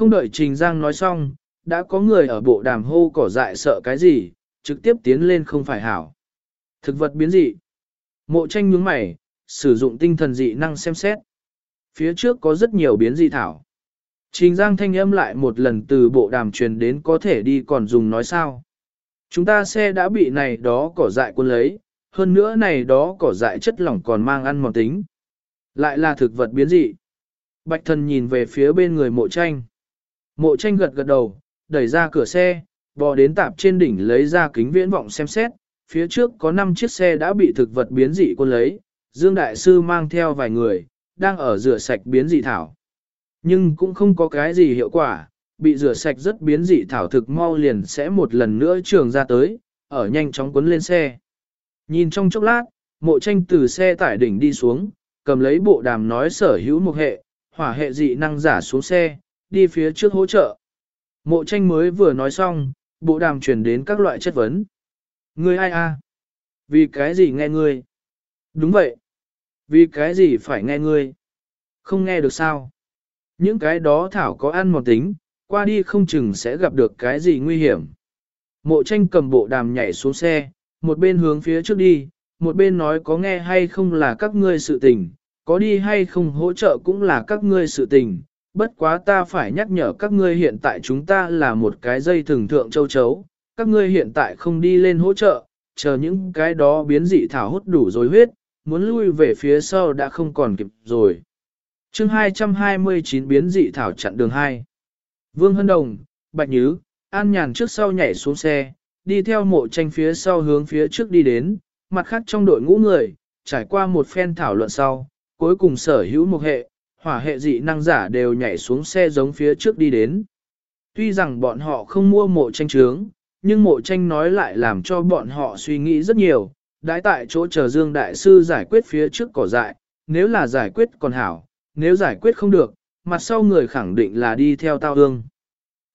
Không đợi Trình Giang nói xong, đã có người ở bộ đàm hô cỏ dại sợ cái gì, trực tiếp tiến lên không phải hảo. Thực vật biến dị. Mộ tranh nhướng mày, sử dụng tinh thần dị năng xem xét. Phía trước có rất nhiều biến dị thảo. Trình Giang thanh âm lại một lần từ bộ đàm truyền đến có thể đi còn dùng nói sao. Chúng ta xe đã bị này đó cỏ dại cuốn lấy, hơn nữa này đó cỏ dại chất lỏng còn mang ăn mòn tính. Lại là thực vật biến dị. Bạch thần nhìn về phía bên người mộ tranh. Mộ tranh gật gật đầu, đẩy ra cửa xe, bò đến tạp trên đỉnh lấy ra kính viễn vọng xem xét, phía trước có 5 chiếc xe đã bị thực vật biến dị quân lấy, Dương Đại Sư mang theo vài người, đang ở rửa sạch biến dị thảo. Nhưng cũng không có cái gì hiệu quả, bị rửa sạch rất biến dị thảo thực mau liền sẽ một lần nữa trường ra tới, ở nhanh chóng quấn lên xe. Nhìn trong chốc lát, mộ tranh từ xe tải đỉnh đi xuống, cầm lấy bộ đàm nói sở hữu một hệ, hỏa hệ dị năng giả xuống xe, đi phía trước hỗ trợ. Mộ tranh mới vừa nói xong, bộ đàm truyền đến các loại chất vấn. Ngươi ai a? Vì cái gì nghe ngươi? Đúng vậy. Vì cái gì phải nghe ngươi? Không nghe được sao? Những cái đó Thảo có ăn một tính, qua đi không chừng sẽ gặp được cái gì nguy hiểm. Mộ tranh cầm bộ đàm nhảy xuống xe, một bên hướng phía trước đi, một bên nói có nghe hay không là các ngươi sự tình, có đi hay không hỗ trợ cũng là các ngươi sự tình, bất quá ta phải nhắc nhở các ngươi hiện tại chúng ta là một cái dây thường thượng châu chấu, các ngươi hiện tại không đi lên hỗ trợ, chờ những cái đó biến dị thảo hút đủ rồi huyết, muốn lui về phía sau đã không còn kịp rồi. chương 229 biến dị thảo chặn đường 2. Vương Hân Đồng, Bạch Nhứ, An Nhàn trước sau nhảy xuống xe, đi theo mộ tranh phía sau hướng phía trước đi đến, mặt khác trong đội ngũ người, trải qua một phen thảo luận sau, cuối cùng sở hữu một hệ, hỏa hệ dị năng giả đều nhảy xuống xe giống phía trước đi đến. Tuy rằng bọn họ không mua mộ tranh trướng, nhưng mộ tranh nói lại làm cho bọn họ suy nghĩ rất nhiều, đãi tại chỗ chờ Dương Đại Sư giải quyết phía trước cỏ dại, nếu là giải quyết còn hảo, nếu giải quyết không được, mặt sau người khẳng định là đi theo tao hương.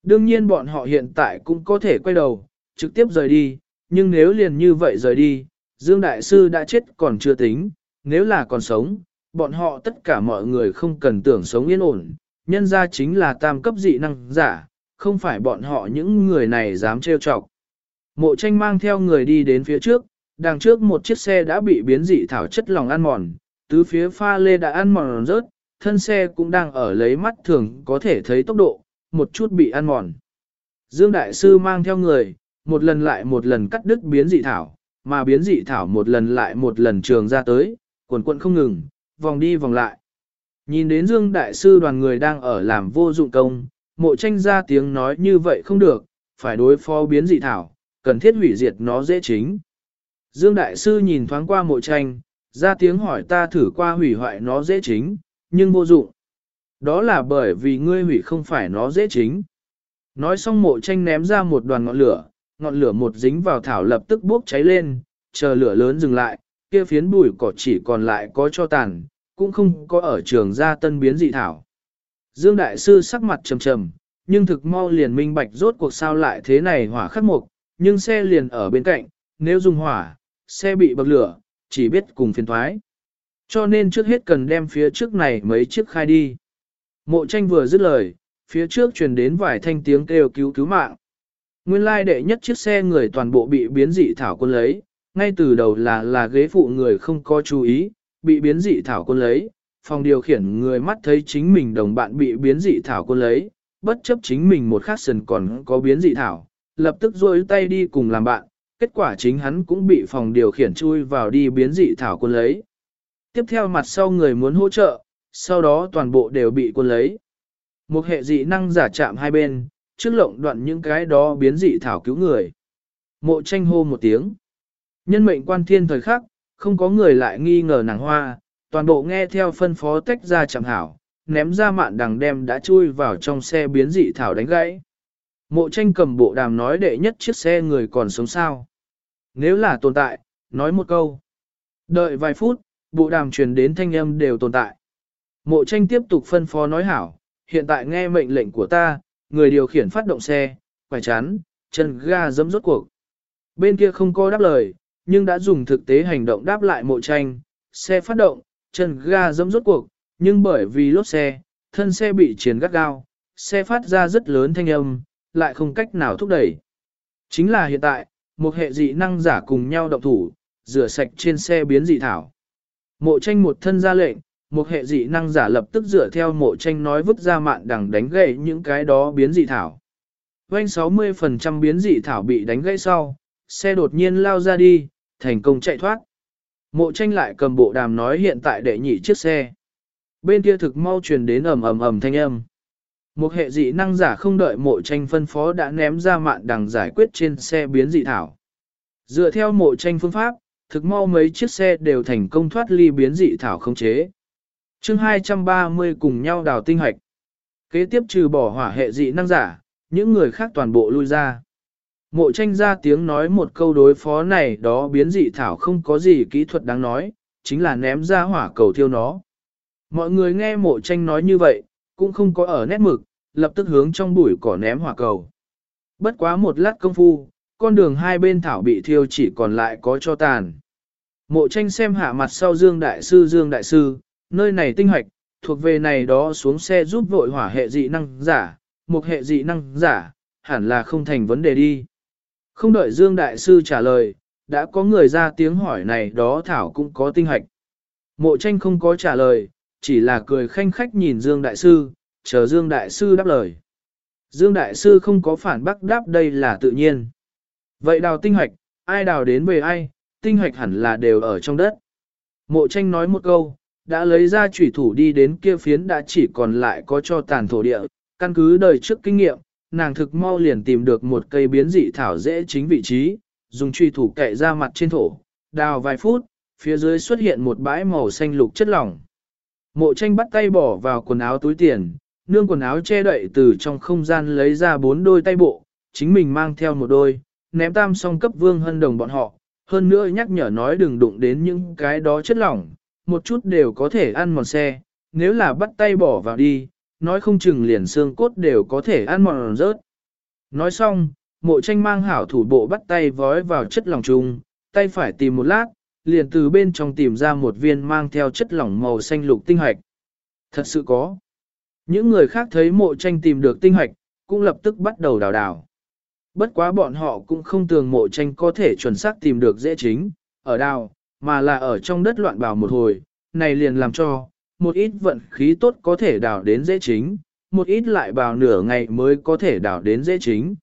Đương nhiên bọn họ hiện tại cũng có thể quay đầu, trực tiếp rời đi, nhưng nếu liền như vậy rời đi, Dương Đại Sư đã chết còn chưa tính, nếu là còn sống, bọn họ tất cả mọi người không cần tưởng sống yên ổn, nhân ra chính là tam cấp dị năng giả, không phải bọn họ những người này dám trêu chọc. Mộ tranh mang theo người đi đến phía trước, đằng trước một chiếc xe đã bị biến dị thảo chất lòng ăn mòn, tứ phía pha lê đã ăn mòn rớt, thân xe cũng đang ở lấy mắt thường có thể thấy tốc độ, một chút bị ăn mòn. Dương Đại Sư mang theo người, một lần lại một lần cắt đứt biến dị thảo, mà biến dị thảo một lần lại một lần trường ra tới, quần quận không ngừng, vòng đi vòng lại. Nhìn đến Dương Đại Sư đoàn người đang ở làm vô dụng công, mộ tranh ra tiếng nói như vậy không được, phải đối phó biến dị thảo, cần thiết hủy diệt nó dễ chính. Dương Đại Sư nhìn thoáng qua mộ tranh, ra tiếng hỏi ta thử qua hủy hoại nó dễ chính, nhưng vô dụng. Đó là bởi vì ngươi hủy không phải nó dễ chính. Nói xong mộ tranh ném ra một đoàn ngọn lửa, ngọn lửa một dính vào thảo lập tức bốc cháy lên, chờ lửa lớn dừng lại, kia phiến bụi cỏ chỉ còn lại có cho tàn, cũng không có ở trường gia tân biến dị thảo. Dương Đại Sư sắc mặt trầm trầm, nhưng thực mau liền minh bạch rốt cuộc sao lại thế này hỏa khắc mục, nhưng xe liền ở bên cạnh, nếu dùng hỏa, xe bị bậc lửa, chỉ biết cùng phiền thoái. Cho nên trước hết cần đem phía trước này mấy chiếc khai đi. Mộ tranh vừa dứt lời, phía trước truyền đến vài thanh tiếng kêu cứu cứu mạng. Nguyên lai đệ nhất chiếc xe người toàn bộ bị biến dị thảo quân lấy, ngay từ đầu là là ghế phụ người không có chú ý, bị biến dị thảo quân lấy, phòng điều khiển người mắt thấy chính mình đồng bạn bị biến dị thảo quân lấy, bất chấp chính mình một khắc sần còn có biến dị thảo, lập tức rôi tay đi cùng làm bạn, kết quả chính hắn cũng bị phòng điều khiển chui vào đi biến dị thảo quân lấy. Tiếp theo mặt sau người muốn hỗ trợ, sau đó toàn bộ đều bị quân lấy. Một hệ dị năng giả chạm hai bên, trước lộng đoạn những cái đó biến dị thảo cứu người. Mộ tranh hô một tiếng. Nhân mệnh quan thiên thời khắc, không có người lại nghi ngờ nàng hoa, toàn bộ nghe theo phân phó tách ra chẳng hảo, ném ra mạn đằng đem đã chui vào trong xe biến dị thảo đánh gãy. Mộ tranh cầm bộ đàm nói đệ nhất chiếc xe người còn sống sao. Nếu là tồn tại, nói một câu. Đợi vài phút, bộ đàm truyền đến thanh âm đều tồn tại. Mộ tranh tiếp tục phân phó nói hảo, hiện tại nghe mệnh lệnh của ta, người điều khiển phát động xe, quải chán, chân ga dấm rốt cuộc. Bên kia không có đáp lời, nhưng đã dùng thực tế hành động đáp lại mộ tranh, xe phát động, chân ga dẫm rốt cuộc, nhưng bởi vì lốp xe, thân xe bị chiến gắt gao, xe phát ra rất lớn thanh âm, lại không cách nào thúc đẩy. Chính là hiện tại, một hệ dị năng giả cùng nhau động thủ, rửa sạch trên xe biến dị thảo. Mộ tranh một thân ra lệnh, một hệ dị năng giả lập tức dựa theo mộ tranh nói vứt ra mạn đằng đánh gậy những cái đó biến dị thảo. Quanh 60% biến dị thảo bị đánh gãy sau, xe đột nhiên lao ra đi, thành công chạy thoát. Mộ tranh lại cầm bộ đàm nói hiện tại đệ nhị chiếc xe. Bên kia thực mau truyền đến ầm ầm ầm thanh âm. Một hệ dị năng giả không đợi mộ tranh phân phó đã ném ra mạn đằng giải quyết trên xe biến dị thảo. Dựa theo mộ tranh phương pháp, thực mau mấy chiếc xe đều thành công thoát ly biến dị thảo không chế. chương 230 cùng nhau đào tinh hoạch. Kế tiếp trừ bỏ hỏa hệ dị năng giả, những người khác toàn bộ lui ra. Mộ tranh ra tiếng nói một câu đối phó này đó biến dị thảo không có gì kỹ thuật đáng nói, chính là ném ra hỏa cầu thiêu nó. Mọi người nghe mộ tranh nói như vậy, cũng không có ở nét mực, lập tức hướng trong bụi cỏ ném hỏa cầu. Bất quá một lát công phu, con đường hai bên thảo bị thiêu chỉ còn lại có cho tàn. Mộ tranh xem hạ mặt sau Dương Đại Sư Dương Đại Sư, nơi này tinh hoạch, thuộc về này đó xuống xe giúp vội hỏa hệ dị năng giả, một hệ dị năng giả, hẳn là không thành vấn đề đi. Không đợi Dương Đại Sư trả lời, đã có người ra tiếng hỏi này đó Thảo cũng có tinh hạch. Mộ tranh không có trả lời, chỉ là cười khanh khách nhìn Dương Đại Sư, chờ Dương Đại Sư đáp lời. Dương Đại Sư không có phản bác đáp đây là tự nhiên. Vậy đào tinh hoạch, ai đào đến về ai, tinh hoạch hẳn là đều ở trong đất. Mộ tranh nói một câu, đã lấy ra chủy thủ đi đến kia phiến đã chỉ còn lại có cho tàn thổ địa, căn cứ đời trước kinh nghiệm, nàng thực mau liền tìm được một cây biến dị thảo dễ chính vị trí, dùng truy thủ kệ ra mặt trên thổ, đào vài phút, phía dưới xuất hiện một bãi màu xanh lục chất lỏng. Mộ tranh bắt tay bỏ vào quần áo túi tiền, nương quần áo che đậy từ trong không gian lấy ra bốn đôi tay bộ, chính mình mang theo một đôi, ném tam song cấp vương hân đồng bọn họ, hơn nữa nhắc nhở nói đừng đụng đến những cái đó chất lỏng, một chút đều có thể ăn mòn xe, nếu là bắt tay bỏ vào đi, nói không chừng liền xương cốt đều có thể ăn mòn rớt. Nói xong, mộ tranh mang hảo thủ bộ bắt tay vói vào chất lỏng chung, tay phải tìm một lát, liền từ bên trong tìm ra một viên mang theo chất lỏng màu xanh lục tinh hoạch. Thật sự có. Những người khác thấy mộ tranh tìm được tinh hoạch, cũng lập tức bắt đầu đào đào. Bất quá bọn họ cũng không tường mộ tranh có thể chuẩn xác tìm được dễ chính, ở đào, mà là ở trong đất loạn bào một hồi, này liền làm cho, một ít vận khí tốt có thể đào đến dễ chính, một ít lại bào nửa ngày mới có thể đào đến dễ chính.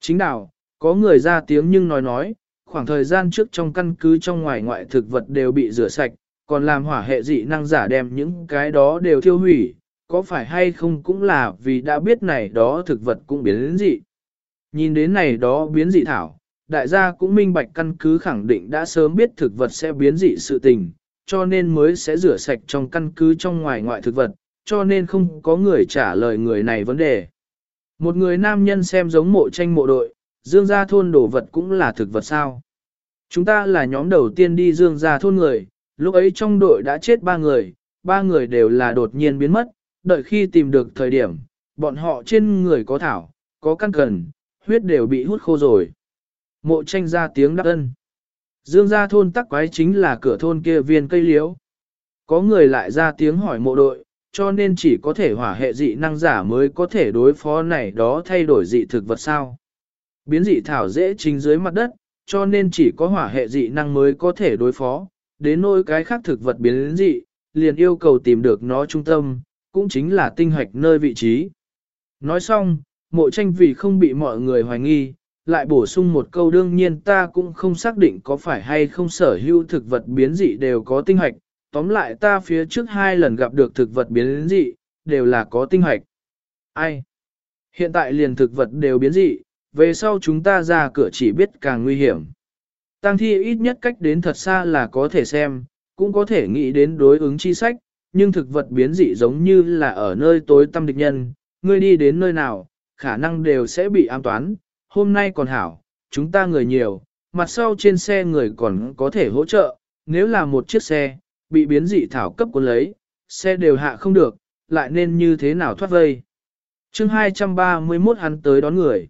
Chính đào, có người ra tiếng nhưng nói nói, khoảng thời gian trước trong căn cứ trong ngoài ngoại thực vật đều bị rửa sạch, còn làm hỏa hệ dị năng giả đem những cái đó đều thiêu hủy, có phải hay không cũng là vì đã biết này đó thực vật cũng biến đến dị. Nhìn đến này đó biến dị thảo, đại gia cũng minh bạch căn cứ khẳng định đã sớm biết thực vật sẽ biến dị sự tình, cho nên mới sẽ rửa sạch trong căn cứ trong ngoài ngoại thực vật, cho nên không có người trả lời người này vấn đề. Một người nam nhân xem giống mộ tranh mộ đội, dương gia thôn đồ vật cũng là thực vật sao. Chúng ta là nhóm đầu tiên đi dương gia thôn người, lúc ấy trong đội đã chết ba người, ba người đều là đột nhiên biến mất, đợi khi tìm được thời điểm, bọn họ trên người có thảo, có căn cần, huyết đều bị hút khô rồi. Mộ tranh ra tiếng đắc ân. Dương gia thôn tắc quái chính là cửa thôn kia viên cây liễu. Có người lại ra tiếng hỏi mộ đội, cho nên chỉ có thể hỏa hệ dị năng giả mới có thể đối phó này đó thay đổi dị thực vật sao. Biến dị thảo dễ chính dưới mặt đất, cho nên chỉ có hỏa hệ dị năng mới có thể đối phó, đến nỗi cái khác thực vật biến dị, liền yêu cầu tìm được nó trung tâm, cũng chính là tinh hoạch nơi vị trí. Nói xong, mộ tranh vì không bị mọi người hoài nghi, lại bổ sung một câu đương nhiên ta cũng không xác định có phải hay không sở hữu thực vật biến dị đều có tinh hoạch, tóm lại ta phía trước hai lần gặp được thực vật biến dị, đều là có tinh hoạch. Ai? Hiện tại liền thực vật đều biến dị, về sau chúng ta ra cửa chỉ biết càng nguy hiểm. Tăng thi ít nhất cách đến thật xa là có thể xem, cũng có thể nghĩ đến đối ứng chi sách, nhưng thực vật biến dị giống như là ở nơi tối tâm địch nhân, ngươi đi đến nơi nào, khả năng đều sẽ bị an toán, hôm nay còn hảo, chúng ta người nhiều, mặt sau trên xe người còn có thể hỗ trợ, nếu là một chiếc xe, bị biến dị thảo cấp cuốn lấy, xe đều hạ không được, lại nên như thế nào thoát vây. chương 231 hắn tới đón người.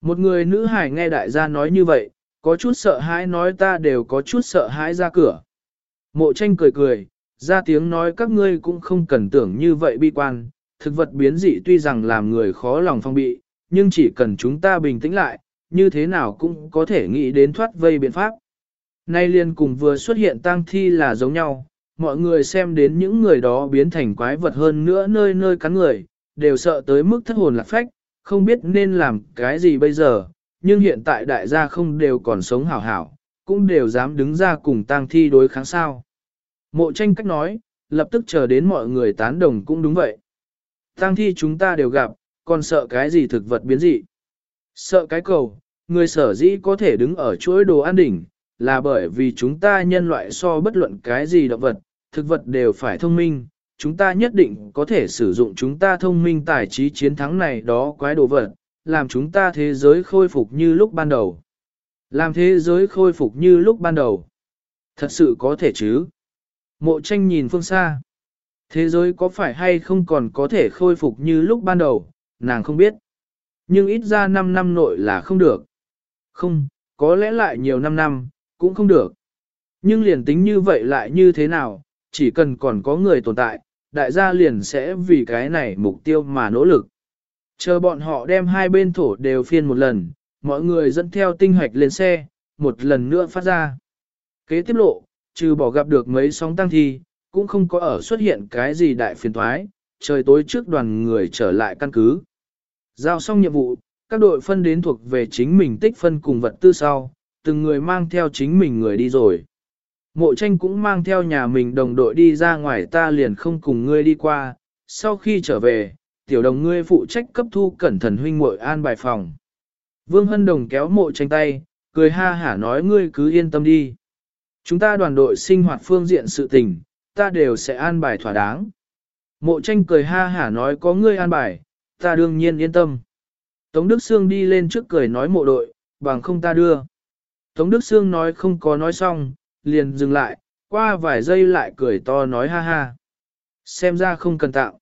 Một người nữ hải nghe đại gia nói như vậy, có chút sợ hãi nói ta đều có chút sợ hãi ra cửa. Mộ tranh cười cười, ra tiếng nói các ngươi cũng không cần tưởng như vậy bi quan, thực vật biến dị tuy rằng làm người khó lòng phong bị, nhưng chỉ cần chúng ta bình tĩnh lại, như thế nào cũng có thể nghĩ đến thoát vây biện pháp. Nay liền cùng vừa xuất hiện tang thi là giống nhau, mọi người xem đến những người đó biến thành quái vật hơn nữa nơi nơi cắn người, đều sợ tới mức thất hồn lạc phách, không biết nên làm cái gì bây giờ, nhưng hiện tại đại gia không đều còn sống hảo hảo, cũng đều dám đứng ra cùng tang thi đối kháng sao. Mộ tranh cách nói, lập tức chờ đến mọi người tán đồng cũng đúng vậy. Tang thi chúng ta đều gặp, còn sợ cái gì thực vật biến dị. Sợ cái cầu, người sở dĩ có thể đứng ở chuỗi đồ an đỉnh, là bởi vì chúng ta nhân loại so bất luận cái gì động vật, thực vật đều phải thông minh, chúng ta nhất định có thể sử dụng chúng ta thông minh tài trí chiến thắng này đó quái đồ vật, làm chúng ta thế giới khôi phục như lúc ban đầu. Làm thế giới khôi phục như lúc ban đầu. Thật sự có thể chứ? Mộ tranh nhìn phương xa. Thế giới có phải hay không còn có thể khôi phục như lúc ban đầu, nàng không biết. Nhưng ít ra 5 năm nội là không được. Không, có lẽ lại nhiều 5 năm, cũng không được. Nhưng liền tính như vậy lại như thế nào, chỉ cần còn có người tồn tại, đại gia liền sẽ vì cái này mục tiêu mà nỗ lực. Chờ bọn họ đem hai bên thổ đều phiên một lần, mọi người dẫn theo tinh hoạch lên xe, một lần nữa phát ra. Kế tiếp lộ, trừ bỏ gặp được mấy sóng tăng thi, cũng không có ở xuất hiện cái gì đại phiền thoái, trời tối trước đoàn người trở lại căn cứ. Giao xong nhiệm vụ, các đội phân đến thuộc về chính mình tích phân cùng vật tư sau, từng người mang theo chính mình người đi rồi. Mộ tranh cũng mang theo nhà mình đồng đội đi ra ngoài ta liền không cùng ngươi đi qua, sau khi trở về, tiểu đồng ngươi phụ trách cấp thu cẩn thận huynh muội an bài phòng. Vương Hân Đồng kéo mộ tranh tay, cười ha hả nói ngươi cứ yên tâm đi. Chúng ta đoàn đội sinh hoạt phương diện sự tình, ta đều sẽ an bài thỏa đáng. Mộ tranh cười ha hả nói có ngươi an bài, ta đương nhiên yên tâm. Tống Đức Sương đi lên trước cười nói mộ đội, bằng không ta đưa. Tống Đức Sương nói không có nói xong, liền dừng lại, qua vài giây lại cười to nói ha ha. Xem ra không cần tạo.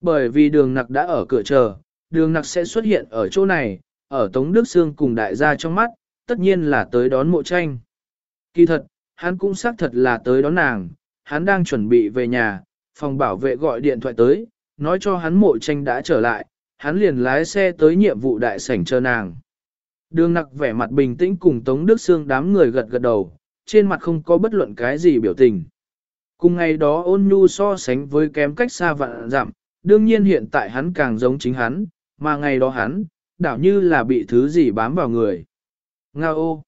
Bởi vì đường nặc đã ở cửa chờ, đường nặc sẽ xuất hiện ở chỗ này, ở Tống Đức Sương cùng đại gia trong mắt, tất nhiên là tới đón mộ tranh. Kỳ thật, hắn cũng xác thật là tới đón nàng, hắn đang chuẩn bị về nhà, phòng bảo vệ gọi điện thoại tới, nói cho hắn mộ tranh đã trở lại, hắn liền lái xe tới nhiệm vụ đại sảnh chờ nàng. Đường nặc vẻ mặt bình tĩnh cùng Tống Đức Sương đám người gật gật đầu, trên mặt không có bất luận cái gì biểu tình. Cùng ngày đó ôn nhu so sánh với kém cách xa vạn dặm, đương nhiên hiện tại hắn càng giống chính hắn, mà ngày đó hắn, đảo như là bị thứ gì bám vào người. Nga ô!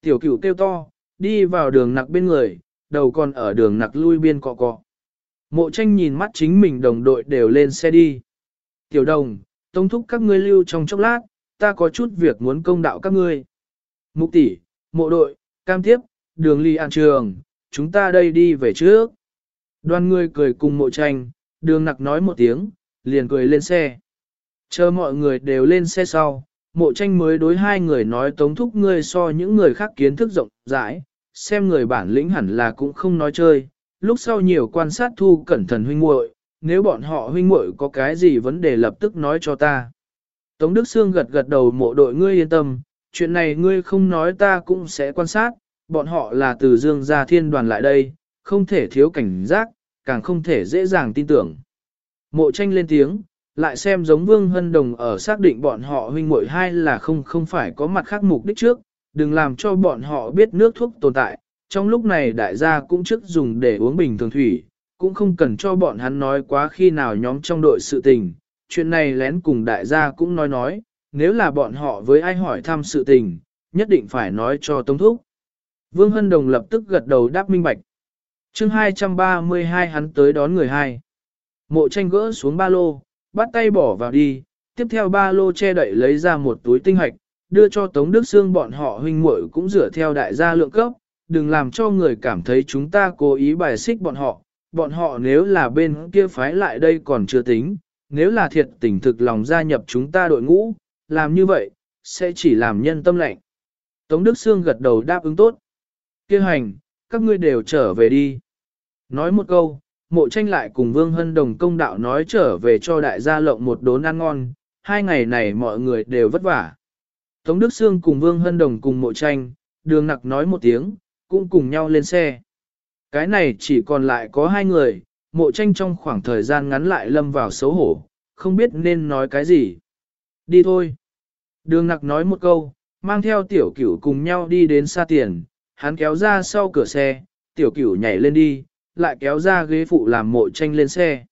Tiểu cửu kêu to, đi vào đường nặc bên người, đầu còn ở đường nặc lui biên cọ cọ. Mộ tranh nhìn mắt chính mình đồng đội đều lên xe đi. Tiểu đồng, tông thúc các ngươi lưu trong chốc lát, ta có chút việc muốn công đạo các ngươi. Mục tỷ, mộ đội, cam tiếp, đường ly an trường, chúng ta đây đi về trước. Đoàn người cười cùng mộ tranh, đường nặc nói một tiếng, liền cười lên xe. Chờ mọi người đều lên xe sau, mộ tranh mới đối hai người nói tống thúc ngươi so những người khác kiến thức rộng rãi, xem người bản lĩnh hẳn là cũng không nói chơi, lúc sau nhiều quan sát thu cẩn thận huynh muội, nếu bọn họ huynh muội có cái gì vấn đề lập tức nói cho ta. Tống Đức Sương gật gật đầu mộ đội ngươi yên tâm, chuyện này ngươi không nói ta cũng sẽ quan sát, bọn họ là từ dương gia thiên đoàn lại đây, không thể thiếu cảnh giác, càng không thể dễ dàng tin tưởng. Mộ tranh lên tiếng, lại xem giống Vương Hân Đồng ở xác định bọn họ huynh muội hai là không không phải có mặt khác mục đích trước, đừng làm cho bọn họ biết nước thuốc tồn tại. Trong lúc này đại gia cũng trước dùng để uống bình thường thủy, cũng không cần cho bọn hắn nói quá khi nào nhóm trong đội sự tình. Chuyện này lén cùng đại gia cũng nói nói, nếu là bọn họ với ai hỏi thăm sự tình, nhất định phải nói cho Tống Thúc. Vương Hân Đồng lập tức gật đầu đáp minh bạch. chương 232 hắn tới đón người hai. Mộ tranh gỡ xuống ba lô, bắt tay bỏ vào đi, tiếp theo ba lô che đậy lấy ra một túi tinh hạch, đưa cho Tống Đức Sương bọn họ huynh muội cũng rửa theo đại gia lượng cấp, đừng làm cho người cảm thấy chúng ta cố ý bài xích bọn họ, bọn họ nếu là bên kia phái lại đây còn chưa tính, nếu là thiệt tình thực lòng gia nhập chúng ta đội ngũ, làm như vậy, sẽ chỉ làm nhân tâm lạnh. Tống Đức Sương gật đầu đáp ứng tốt. Kêu hành, các ngươi đều trở về đi. Nói một câu, mộ tranh lại cùng Vương Hân Đồng công đạo nói trở về cho đại gia lộng một đốn ăn ngon, hai ngày này mọi người đều vất vả. Tống Đức Sương cùng Vương Hân Đồng cùng mộ tranh, đường nặc nói một tiếng, cũng cùng nhau lên xe. Cái này chỉ còn lại có hai người, mộ tranh trong khoảng thời gian ngắn lại lâm vào xấu hổ, không biết nên nói cái gì. Đi thôi. Đường nặc nói một câu, mang theo tiểu cửu cùng nhau đi đến xa tiền, hắn kéo ra sau cửa xe, tiểu cửu nhảy lên đi, lại kéo ra ghế phụ làm mộ tranh lên xe.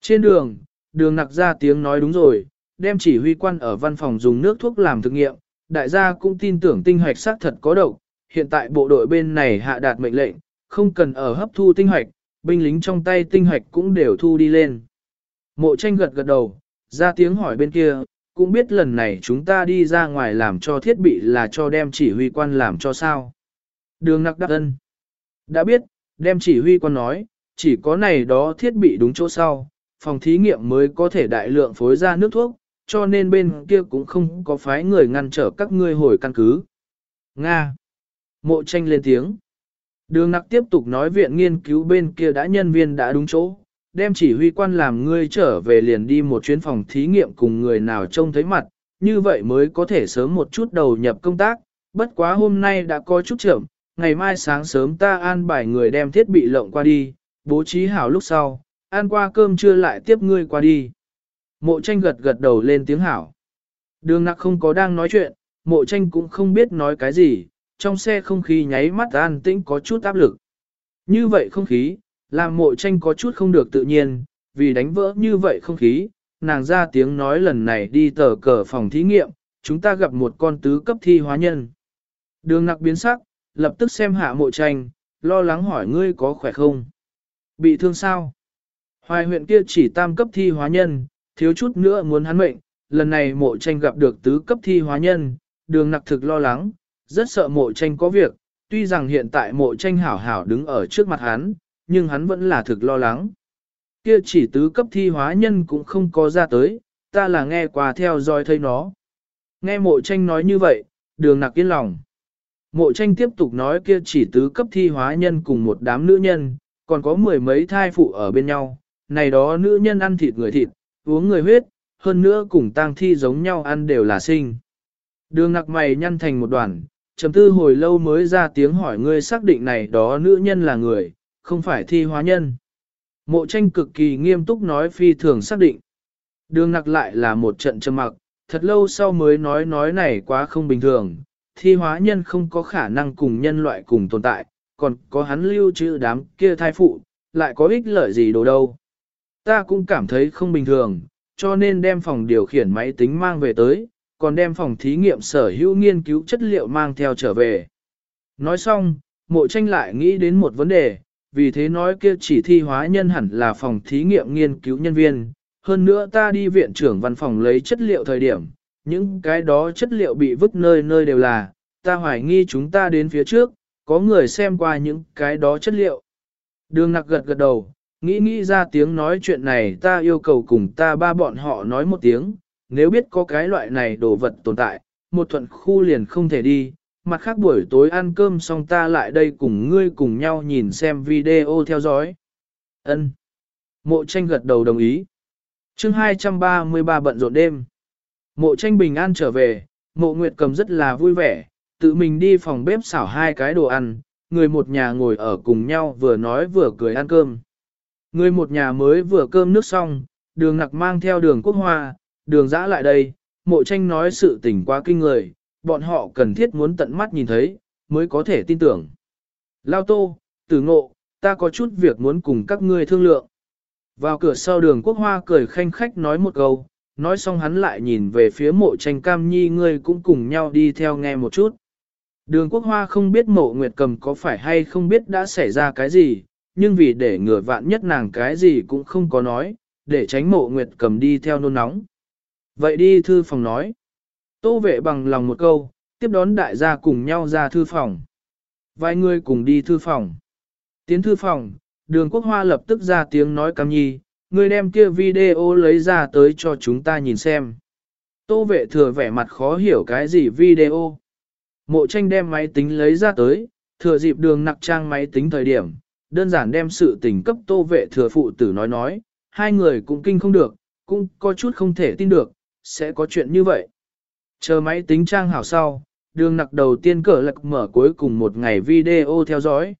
Trên đường, đường nặc ra tiếng nói đúng rồi, đem chỉ huy quan ở văn phòng dùng nước thuốc làm thực nghiệm, đại gia cũng tin tưởng tinh hoạch xác thật có độc, hiện tại bộ đội bên này hạ đạt mệnh lệnh, không cần ở hấp thu tinh hoạch, binh lính trong tay tinh hoạch cũng đều thu đi lên. Mộ tranh gật gật đầu, ra tiếng hỏi bên kia, cũng biết lần này chúng ta đi ra ngoài làm cho thiết bị là cho đem chỉ huy quan làm cho sao. Đường nặc đắc ân. Đã biết, đem chỉ huy quan nói, chỉ có này đó thiết bị đúng chỗ sau, phòng thí nghiệm mới có thể đại lượng phối ra nước thuốc, cho nên bên kia cũng không có phái người ngăn trở các ngươi hồi căn cứ. Nga. Mộ tranh lên tiếng. Đường nặc tiếp tục nói viện nghiên cứu bên kia đã nhân viên đã đúng chỗ, đem chỉ huy quan làm ngươi trở về liền đi một chuyến phòng thí nghiệm cùng người nào trông thấy mặt, như vậy mới có thể sớm một chút đầu nhập công tác, bất quá hôm nay đã có chút chậm, ngày mai sáng sớm ta an bài người đem thiết bị lộng qua đi, bố trí hảo lúc sau, ăn qua cơm trưa lại tiếp ngươi qua đi. Mộ tranh gật gật đầu lên tiếng hảo. Đường nặc không có đang nói chuyện, mộ tranh cũng không biết nói cái gì, trong xe không khí nháy mắt an tĩnh có chút áp lực. Như vậy không khí, làm mộ tranh có chút không được tự nhiên, vì đánh vỡ như vậy không khí, nàng ra tiếng nói lần này đi tờ cờ phòng thí nghiệm, chúng ta gặp một con tứ cấp thi hóa nhân. Đường nặc biến sắc, lập tức xem hạ mộ tranh, lo lắng hỏi ngươi có khỏe không? Bị thương sao? Hoài huyện kia chỉ tam cấp thi hóa nhân, thiếu chút nữa muốn hắn mệnh, lần này mộ tranh gặp được tứ cấp thi hóa nhân, đường nặc thực lo lắng, rất sợ mộ tranh có việc, tuy rằng hiện tại mộ tranh hảo hảo đứng ở trước mặt hắn, nhưng hắn vẫn là thực lo lắng. Kia chỉ tứ cấp thi hóa nhân cũng không có ra tới, ta là nghe qua theo dõi thấy nó. Nghe mộ tranh nói như vậy, đường nặc yên lòng. Mộ tranh tiếp tục nói kia chỉ tứ cấp thi hóa nhân cùng một đám nữ nhân, còn có mười mấy thai phụ ở bên nhau, này đó nữ nhân ăn thịt người thịt, uống người huyết, hơn nữa cùng tang thi giống nhau ăn đều là sinh. Đường nặc mày nhăn thành một đoàn, Trầm tư hồi lâu mới ra tiếng hỏi ngươi xác định này đó nữ nhân là người, không phải thi hóa nhân. Mộ tranh cực kỳ nghiêm túc nói phi thường xác định. Đường nặc lại là một trận trầm mặc, thật lâu sau mới nói nói này quá không bình thường, thi hóa nhân không có khả năng cùng nhân loại cùng tồn tại, còn có hắn lưu trữ đám kia thai phụ, lại có ích lợi gì đồ đâu. Ta cũng cảm thấy không bình thường, cho nên đem phòng điều khiển máy tính mang về tới, còn đem phòng thí nghiệm sở hữu nghiên cứu chất liệu mang theo trở về. Nói xong, mộ tranh lại nghĩ đến một vấn đề, vì thế nói kia chỉ thi hóa nhân hẳn là phòng thí nghiệm nghiên cứu nhân viên. Hơn nữa ta đi viện trưởng văn phòng lấy chất liệu thời điểm, những cái đó chất liệu bị vứt nơi nơi đều là, ta hoài nghi chúng ta đến phía trước, có người xem qua những cái đó chất liệu. Đường nặc gật gật đầu, nghĩ nghĩ ra tiếng nói chuyện này ta yêu cầu cùng ta ba bọn họ nói một tiếng, nếu biết có cái loại này đồ vật tồn tại, một thuận khu liền không thể đi, mặt khác buổi tối ăn cơm xong ta lại đây cùng ngươi cùng nhau nhìn xem video theo dõi. Ân. Mộ tranh gật đầu đồng ý. chương 233 bận rộn đêm. Mộ tranh bình an trở về, mộ nguyệt cầm rất là vui vẻ, tự mình đi phòng bếp xảo hai cái đồ ăn, người một nhà ngồi ở cùng nhau vừa nói vừa cười ăn cơm. Người một nhà mới vừa cơm nước xong, đường nặc mang theo đường quốc hoa, đường dã lại đây, mộ tranh nói sự tình quá kinh người, bọn họ cần thiết muốn tận mắt nhìn thấy, mới có thể tin tưởng. Lao tô, tử ngộ, ta có chút việc muốn cùng các ngươi thương lượng. Vào cửa sau đường quốc hoa cười khanh khách nói một câu, nói xong hắn lại nhìn về phía mộ tranh cam nhi ngươi cũng cùng nhau đi theo nghe một chút. Đường quốc hoa không biết mộ nguyệt cầm có phải hay không biết đã xảy ra cái gì, nhưng vì để ngừa vạn nhất nàng cái gì cũng không có nói, để tránh mộ nguyệt cầm đi theo nôn nóng. Vậy đi thư phòng nói. Tô vệ bằng lòng một câu, tiếp đón đại gia cùng nhau ra thư phòng. Vài người cùng đi thư phòng. Tiến thư phòng, đường quốc hoa lập tức ra tiếng nói cam nhi, người đem kia video lấy ra tới cho chúng ta nhìn xem. Tô vệ thừa vẻ mặt khó hiểu cái gì video. Mộ tranh đem máy tính lấy ra tới, thừa dịp đường nặc trang máy tính thời điểm, đơn giản đem sự tình cấp tô vệ thừa phụ tử nói nói, hai người cũng kinh không được, cũng có chút không thể tin được, sẽ có chuyện như vậy. Chờ máy tính trang hảo sau, đường nặc đầu tiên cỡ lạc mở cuối cùng một ngày video theo dõi.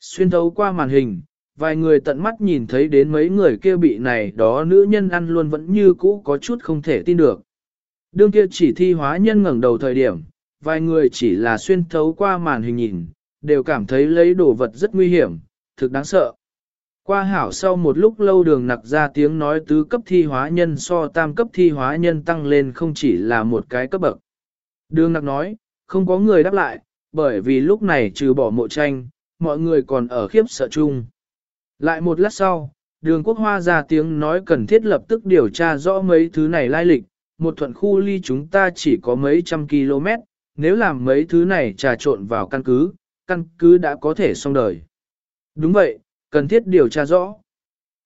Xuyên thấu qua màn hình, vài người tận mắt nhìn thấy đến mấy người kia bị này đó nữ nhân ăn luôn vẫn như cũ có chút không thể tin được. Đương kia chỉ thi hóa nhân ngẩng đầu thời điểm, vài người chỉ là xuyên thấu qua màn hình nhìn, đều cảm thấy lấy đồ vật rất nguy hiểm, thực đáng sợ. Qua hảo sau một lúc lâu đường nặc ra tiếng nói tứ cấp thi hóa nhân so tam cấp thi hóa nhân tăng lên không chỉ là một cái cấp bậc. Đường nặc nói, không có người đáp lại, bởi vì lúc này trừ bỏ mộ tranh, mọi người còn ở khiếp sợ chung. Lại một lát sau, đường quốc hoa ra tiếng nói cần thiết lập tức điều tra rõ mấy thứ này lai lịch, một thuận khu ly chúng ta chỉ có mấy trăm km, nếu làm mấy thứ này trà trộn vào căn cứ, căn cứ đã có thể xong đời. Đúng vậy, cần thiết điều tra rõ.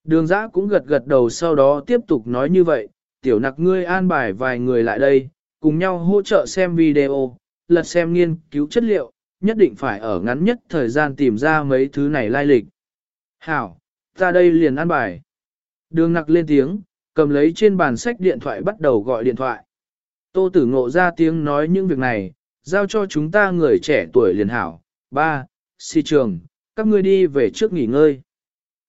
Đường giã cũng gật gật đầu sau đó tiếp tục nói như vậy, tiểu nặc ngươi an bài vài người lại đây, cùng nhau hỗ trợ xem video, lật xem nghiên cứu chất liệu, nhất định phải ở ngắn nhất thời gian tìm ra mấy thứ này lai lịch. Hảo, ta đây liền an bài. Đường nặc lên tiếng, cầm lấy trên bàn sách điện thoại bắt đầu gọi điện thoại. Tô tử ngộ ra tiếng nói những việc này, giao cho chúng ta người trẻ tuổi liền hảo. Ba, si trường, các ngươi đi về trước nghỉ ngơi.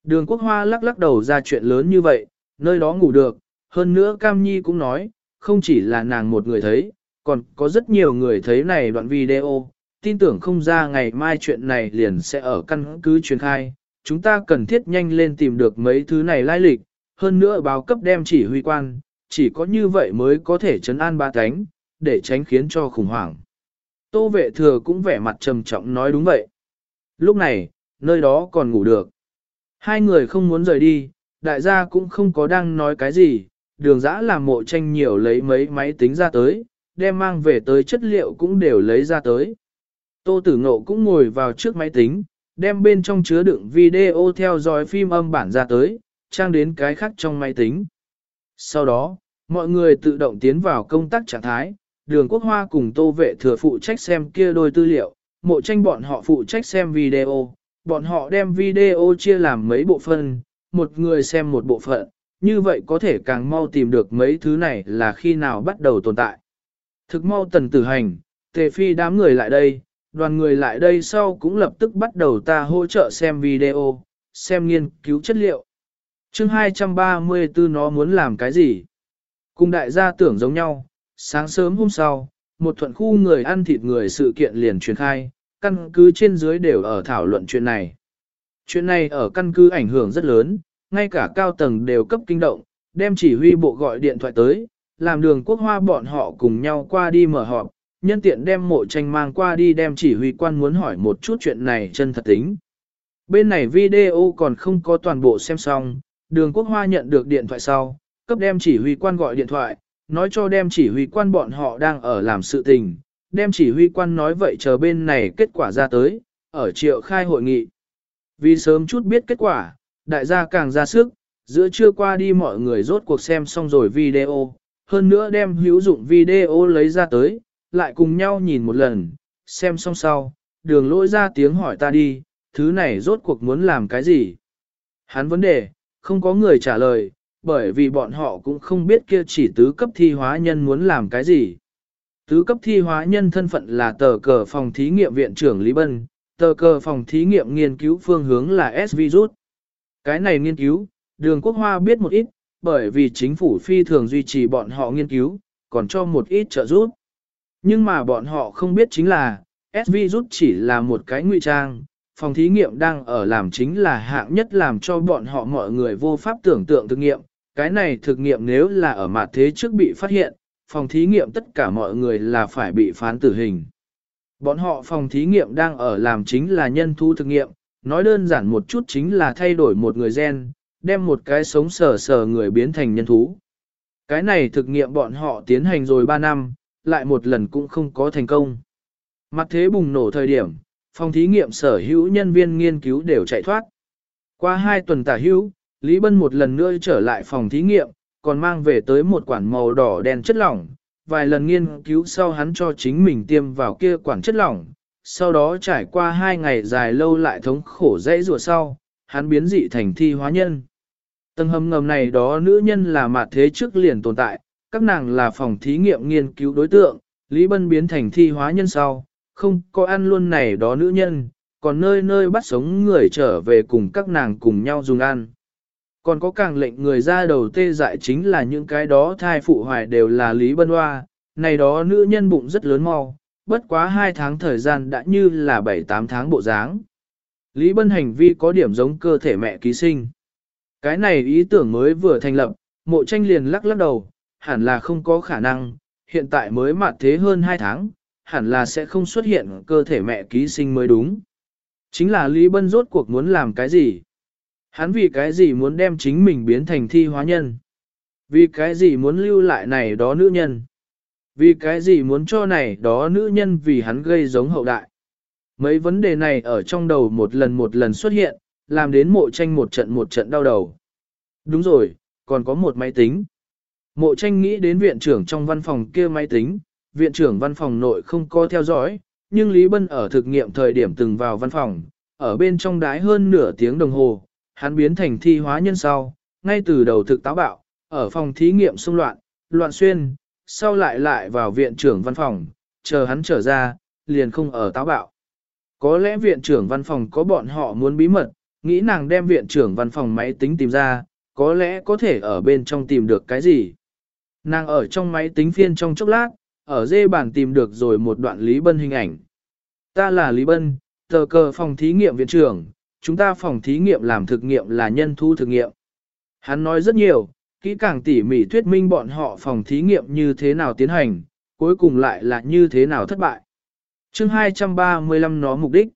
Đường quốc hoa lắc lắc đầu ra chuyện lớn như vậy, nơi đó ngủ được, hơn nữa Cam Nhi cũng nói, không chỉ là nàng một người thấy, còn có rất nhiều người thấy này đoạn video, tin tưởng không ra ngày mai chuyện này liền sẽ ở căn cứ truyền khai, chúng ta cần thiết nhanh lên tìm được mấy thứ này lai lịch, hơn nữa báo cấp đem chỉ huy quan, chỉ có như vậy mới có thể chấn an ba cánh, để tránh khiến cho khủng hoảng. Tô vệ thừa cũng vẻ mặt trầm trọng nói đúng vậy. Lúc này, nơi đó còn ngủ được. Hai người không muốn rời đi, đại gia cũng không có đang nói cái gì, đường giã làm mộ tranh nhiều lấy mấy máy tính ra tới, đem mang về tới chất liệu cũng đều lấy ra tới. Tô tử ngộ cũng ngồi vào trước máy tính, đem bên trong chứa đựng video theo dõi phim âm bản ra tới, trang đến cái khác trong máy tính. Sau đó, mọi người tự động tiến vào công tác trạng thái, đường quốc hoa cùng tô vệ thừa phụ trách xem kia đôi tư liệu, mộ tranh bọn họ phụ trách xem video, bọn họ đem video chia làm mấy bộ phận, một người xem một bộ phận, như vậy có thể càng mau tìm được mấy thứ này là khi nào bắt đầu tồn tại. Thực mau tần tử hành, tề phi đám người lại đây, đoàn người lại đây sau cũng lập tức bắt đầu ta hỗ trợ xem video, xem nghiên cứu chất liệu. chương 234 nó muốn làm cái gì? Cùng đại gia tưởng giống nhau, sáng sớm hôm sau, một thuận khu người ăn thịt người sự kiện liền truyền khai, căn cứ trên dưới đều ở thảo luận chuyện này. Chuyện này ở căn cứ ảnh hưởng rất lớn, ngay cả cao tầng đều cấp kinh động, đem chỉ huy bộ gọi điện thoại tới, làm đường quốc hoa bọn họ cùng nhau qua đi mở họp, nhân tiện đem mộ tranh mang qua đi đem chỉ huy quan muốn hỏi một chút chuyện này chân thật tính. Bên này video còn không có toàn bộ xem xong, đường quốc hoa nhận được điện thoại sau, cấp đem chỉ huy quan gọi điện thoại, nói cho đem chỉ huy quan bọn họ đang ở làm sự tình, đem chỉ huy quan nói vậy chờ bên này kết quả ra tới, ở triệu khai hội nghị. Vì sớm chút biết kết quả, đại gia càng ra sức, giữa trưa qua đi mọi người rốt cuộc xem xong rồi video, hơn nữa đem hữu dụng video lấy ra tới, lại cùng nhau nhìn một lần, xem xong sau, đường lỗi ra tiếng hỏi ta đi, thứ này rốt cuộc muốn làm cái gì? Hắn vấn đề, không có người trả lời, bởi vì bọn họ cũng không biết kia chỉ tứ cấp thi hóa nhân muốn làm cái gì. Tứ cấp thi hóa nhân thân phận là tờ cờ phòng thí nghiệm viện trưởng Lý Bân, tờ cờ phòng thí nghiệm nghiên cứu phương hướng là S-Virus. Cái này nghiên cứu, đường quốc hoa biết một ít, bởi vì chính phủ phi thường duy trì bọn họ nghiên cứu, còn cho một ít trợ giúp. Nhưng mà bọn họ không biết chính là, S-Virus chỉ là một cái ngụy trang, phòng thí nghiệm đang ở làm chính là hạng nhất làm cho bọn họ mọi người vô pháp tưởng tượng thực nghiệm. Cái này thực nghiệm nếu là ở mặt thế trước bị phát hiện, phòng thí nghiệm tất cả mọi người là phải bị phán tử hình. Bọn họ phòng thí nghiệm đang ở làm chính là nhân thu thực nghiệm, nói đơn giản một chút chính là thay đổi một người gen, đem một cái sống sờ sờ người biến thành nhân thú. Cái này thực nghiệm bọn họ tiến hành rồi 3 năm, lại một lần cũng không có thành công. Mặt thế bùng nổ thời điểm, phòng thí nghiệm sở hữu nhân viên nghiên cứu đều chạy thoát. Qua hai tuần tả hữu, Lý Bân một lần nữa trở lại phòng thí nghiệm, còn mang về tới một quản màu đỏ đen chất lỏng. Vài lần nghiên cứu sau hắn cho chính mình tiêm vào kia quản chất lỏng, sau đó trải qua hai ngày dài lâu lại thống khổ dãy rùa sau, hắn biến dị thành thi hóa nhân. Tầng hầm ngầm này đó nữ nhân là mặt thế trước liền tồn tại, các nàng là phòng thí nghiệm nghiên cứu đối tượng, Lý Bân biến thành thi hóa nhân sau, không có ăn luôn này đó nữ nhân, còn nơi nơi bắt sống người trở về cùng các nàng cùng nhau dùng ăn. Còn có càng lệnh người ra đầu tê dại chính là những cái đó thai phụ hoài đều là Lý Bân Hoa, này đó nữ nhân bụng rất lớn mau, bất quá 2 tháng thời gian đã như là 7-8 tháng bộ dáng. Lý Bân hành vi có điểm giống cơ thể mẹ ký sinh. Cái này ý tưởng mới vừa thành lập, mộ tranh liền lắc lắc đầu, hẳn là không có khả năng, hiện tại mới mặt thế hơn 2 tháng, hẳn là sẽ không xuất hiện cơ thể mẹ ký sinh mới đúng. Chính là Lý Bân rốt cuộc muốn làm cái gì? Hắn vì cái gì muốn đem chính mình biến thành thi hóa nhân? Vì cái gì muốn lưu lại này đó nữ nhân? Vì cái gì muốn cho này đó nữ nhân vì hắn gây giống hậu đại? Mấy vấn đề này ở trong đầu một lần một lần xuất hiện, làm đến mộ tranh một trận một trận đau đầu. Đúng rồi, còn có một máy tính. Mộ tranh nghĩ đến viện trưởng trong văn phòng kia máy tính, viện trưởng văn phòng nội không có theo dõi, nhưng Lý Bân ở thực nghiệm thời điểm từng vào văn phòng, ở bên trong đái hơn nửa tiếng đồng hồ, hắn biến thành thi hóa nhân sau, ngay từ đầu thực táo bạo, ở phòng thí nghiệm xung loạn, loạn xuyên, sau lại lại vào viện trưởng văn phòng, chờ hắn trở ra, liền không ở táo bạo. Có lẽ viện trưởng văn phòng có bọn họ muốn bí mật, nghĩ nàng đem viện trưởng văn phòng máy tính tìm ra, có lẽ có thể ở bên trong tìm được cái gì. Nàng ở trong máy tính phiên trong chốc lát, ở dê bàn tìm được rồi một đoạn Lý Bân hình ảnh. Ta là Lý Bân, tờ cờ phòng thí nghiệm viện trưởng, chúng ta phòng thí nghiệm làm thực nghiệm là nhân thu thực nghiệm. Hắn nói rất nhiều, kỹ càng tỉ mỉ thuyết minh bọn họ phòng thí nghiệm như thế nào tiến hành, cuối cùng lại là như thế nào thất bại. chương 235 nó mục đích.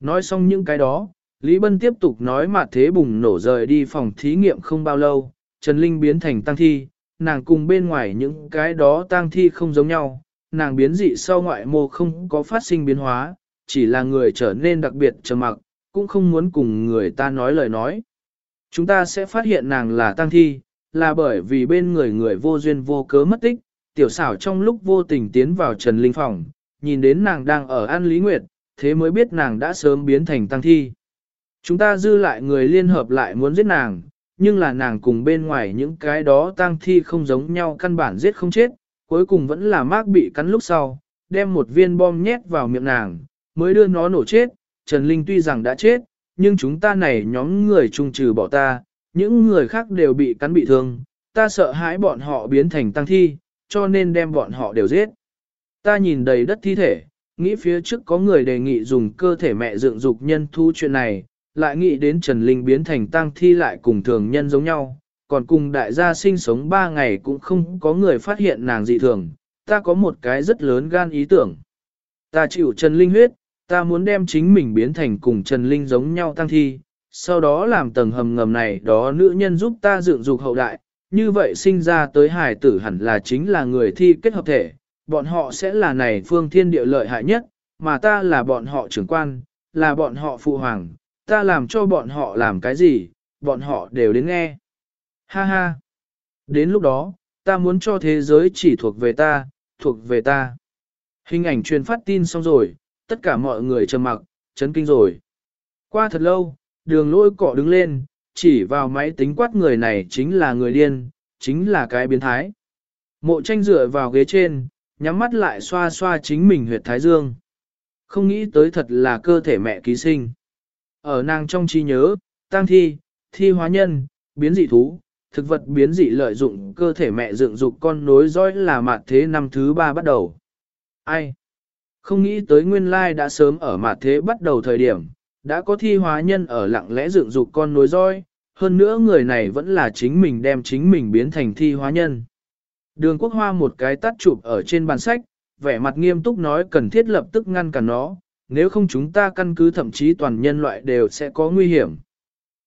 Nói xong những cái đó, Lý Bân tiếp tục nói mà thế bùng nổ rời đi phòng thí nghiệm không bao lâu, Trần Linh biến thành tăng thi, nàng cùng bên ngoài những cái đó tăng thi không giống nhau, nàng biến dị sau ngoại mô không có phát sinh biến hóa, chỉ là người trở nên đặc biệt trầm mặc, cũng không muốn cùng người ta nói lời nói. Chúng ta sẽ phát hiện nàng là tăng thi, là bởi vì bên người người vô duyên vô cớ mất tích, tiểu xảo trong lúc vô tình tiến vào Trần Linh phòng, nhìn đến nàng đang ở An Lý Nguyệt, thế mới biết nàng đã sớm biến thành tăng thi. Chúng ta dư lại người liên hợp lại muốn giết nàng, nhưng là nàng cùng bên ngoài những cái đó tăng thi không giống nhau căn bản giết không chết, cuối cùng vẫn là mác bị cắn lúc sau, đem một viên bom nhét vào miệng nàng, mới đưa nó nổ chết, Trần Linh tuy rằng đã chết, nhưng chúng ta này nhóm người trung trừ bỏ ta, những người khác đều bị cắn bị thương, ta sợ hãi bọn họ biến thành tăng thi, cho nên đem bọn họ đều giết. Ta nhìn đầy đất thi thể, nghĩ phía trước có người đề nghị dùng cơ thể mẹ dựng dục nhân thu chuyện này, lại nghĩ đến Trần Linh biến thành tăng thi lại cùng thường nhân giống nhau, còn cùng đại gia sinh sống 3 ngày cũng không có người phát hiện nàng dị thường, ta có một cái rất lớn gan ý tưởng. Ta chịu Trần Linh huyết, ta muốn đem chính mình biến thành cùng Trần Linh giống nhau tăng thi, sau đó làm tầng hầm ngầm này đó nữ nhân giúp ta dựng dục hậu đại, như vậy sinh ra tới hải tử hẳn là chính là người thi kết hợp thể, bọn họ sẽ là này phương thiên địa lợi hại nhất, mà ta là bọn họ trưởng quan, là bọn họ phụ hoàng, ta làm cho bọn họ làm cái gì, bọn họ đều đến nghe. Ha ha! Đến lúc đó, ta muốn cho thế giới chỉ thuộc về ta, thuộc về ta. Hình ảnh truyền phát tin xong rồi, tất cả mọi người trầm mặc, chấn kinh rồi. Qua thật lâu, đường lôi cọ đứng lên, chỉ vào máy tính quát người này chính là người điên, chính là cái biến thái. Mộ tranh dựa vào ghế trên, nhắm mắt lại xoa xoa chính mình huyệt thái dương. Không nghĩ tới thật là cơ thể mẹ ký sinh. Ở nàng trong trí nhớ, tăng thi, thi hóa nhân, biến dị thú, thực vật biến dị lợi dụng cơ thể mẹ dựng dục con nối dõi là mạt thế năm thứ ba bắt đầu. Ai? Không nghĩ tới nguyên lai đã sớm ở mặt thế bắt đầu thời điểm, đã có thi hóa nhân ở lặng lẽ dựng dục con nối roi. hơn nữa người này vẫn là chính mình đem chính mình biến thành thi hóa nhân. Đường quốc hoa một cái tắt chụp ở trên bàn sách, vẻ mặt nghiêm túc nói cần thiết lập tức ngăn cản nó, nếu không chúng ta căn cứ thậm chí toàn nhân loại đều sẽ có nguy hiểm.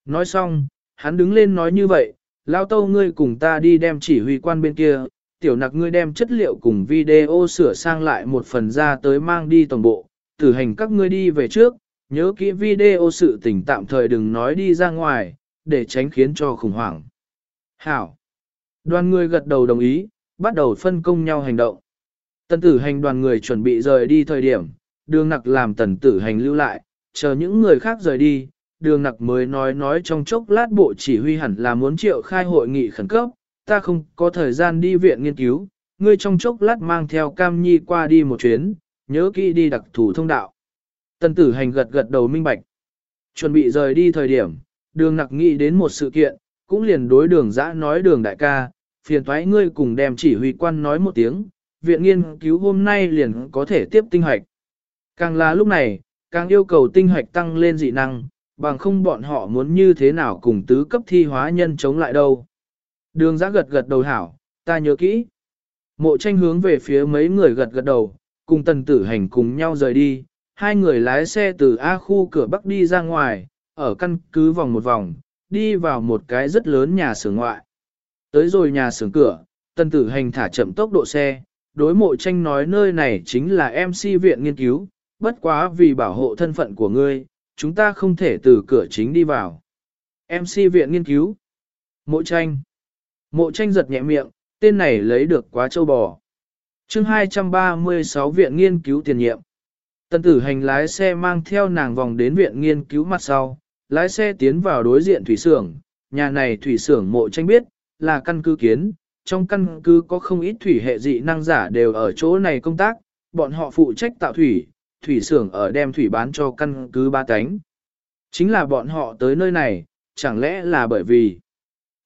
Nói xong, hắn đứng lên nói như vậy, lao tâu ngươi cùng ta đi đem chỉ huy quan bên kia, tiểu nặc ngươi đem chất liệu cùng video sửa sang lại một phần ra tới mang đi toàn bộ, tử hành các ngươi đi về trước, nhớ kỹ video sự tình tạm thời đừng nói đi ra ngoài, để tránh khiến cho khủng hoảng. Hảo! Đoàn người gật đầu đồng ý, bắt đầu phân công nhau hành động. Tần tử hành đoàn người chuẩn bị rời đi thời điểm, đường nặc làm tần tử hành lưu lại, chờ những người khác rời đi, đường nặc mới nói nói trong chốc lát bộ chỉ huy hẳn là muốn triệu khai hội nghị khẩn cấp, ta không có thời gian đi viện nghiên cứu, ngươi trong chốc lát mang theo cam nhi qua đi một chuyến, nhớ kỹ đi đặc thủ thông đạo. Tần tử hành gật gật đầu minh bạch. Chuẩn bị rời đi thời điểm, đường nặc nghĩ đến một sự kiện, cũng liền đối đường dã nói đường đại ca, phiền thoái ngươi cùng đem chỉ huy quan nói một tiếng, viện nghiên cứu hôm nay liền có thể tiếp tinh hoạch. Càng là lúc này, càng yêu cầu tinh hoạch tăng lên dị năng, bằng không bọn họ muốn như thế nào cùng tứ cấp thi hóa nhân chống lại đâu. Đường giã gật gật đầu hảo, ta nhớ kỹ. Mộ tranh hướng về phía mấy người gật gật đầu, cùng tần tử hành cùng nhau rời đi, hai người lái xe từ A khu cửa bắc đi ra ngoài, ở căn cứ vòng một vòng, đi vào một cái rất lớn nhà xưởng ngoại. Tới rồi nhà xưởng cửa, tần tử hành thả chậm tốc độ xe, đối mộ tranh nói nơi này chính là MC viện nghiên cứu, bất quá vì bảo hộ thân phận của ngươi, chúng ta không thể từ cửa chính đi vào. MC viện nghiên cứu. Mộ tranh. Mộ tranh giật nhẹ miệng, tên này lấy được quá châu bò. chương 236 viện nghiên cứu tiền nhiệm. Tân tử hành lái xe mang theo nàng vòng đến viện nghiên cứu mặt sau, lái xe tiến vào đối diện thủy xưởng. Nhà này thủy xưởng mộ tranh biết, là căn cứ kiến, trong căn cứ có không ít thủy hệ dị năng giả đều ở chỗ này công tác, bọn họ phụ trách tạo thủy, thủy xưởng ở đem thủy bán cho căn cứ ba cánh. Chính là bọn họ tới nơi này, chẳng lẽ là bởi vì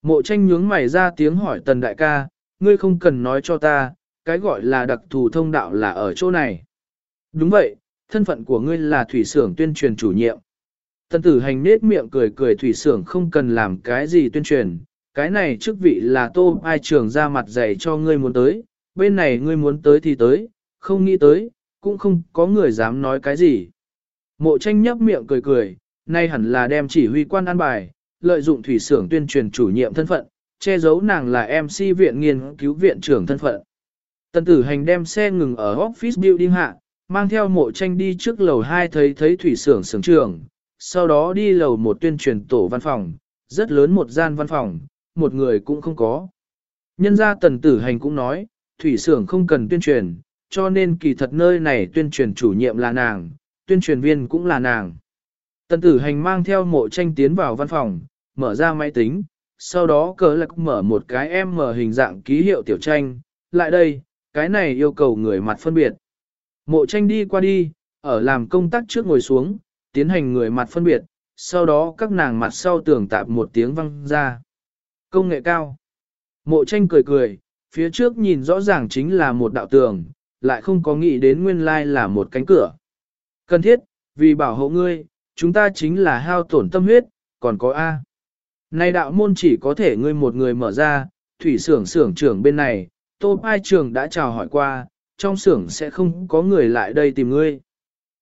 Mộ tranh nhướng mày ra tiếng hỏi tần đại ca, ngươi không cần nói cho ta, cái gọi là đặc thù thông đạo là ở chỗ này. Đúng vậy, thân phận của ngươi là thủy xưởng tuyên truyền chủ nhiệm. Tần tử hành nết miệng cười cười thủy xưởng không cần làm cái gì tuyên truyền, cái này chức vị là tô ai trường ra mặt dạy cho ngươi muốn tới, bên này ngươi muốn tới thì tới, không nghĩ tới, cũng không có người dám nói cái gì. Mộ tranh nhấp miệng cười cười, nay hẳn là đem chỉ huy quan an bài, lợi dụng thủy xưởng tuyên truyền chủ nhiệm thân phận, che giấu nàng là MC viện nghiên cứu viện trưởng thân phận. Tần tử hành đem xe ngừng ở office building hạ, mang theo mộ tranh đi trước lầu 2 thấy thấy thủy xưởng xưởng trưởng, sau đó đi lầu một tuyên truyền tổ văn phòng, rất lớn một gian văn phòng, một người cũng không có. Nhân gia tần tử hành cũng nói, thủy xưởng không cần tuyên truyền, cho nên kỳ thật nơi này tuyên truyền chủ nhiệm là nàng, tuyên truyền viên cũng là nàng. Tần tử hành mang theo mộ tranh tiến vào văn phòng, mở ra máy tính, sau đó cờ lạc mở một cái em mở hình dạng ký hiệu tiểu tranh, lại đây, cái này yêu cầu người mặt phân biệt. Mộ tranh đi qua đi, ở làm công tác trước ngồi xuống, tiến hành người mặt phân biệt, sau đó các nàng mặt sau tưởng tạp một tiếng văng ra. Công nghệ cao. Mộ tranh cười cười, phía trước nhìn rõ ràng chính là một đạo tường, lại không có nghĩ đến nguyên lai là một cánh cửa. Cần thiết, vì bảo hộ ngươi, chúng ta chính là hao tổn tâm huyết, còn có A. Nay đạo môn chỉ có thể ngươi một người mở ra, thủy xưởng xưởng trưởng bên này, Tô Pai Trường đã chào hỏi qua, trong xưởng sẽ không có người lại đây tìm ngươi.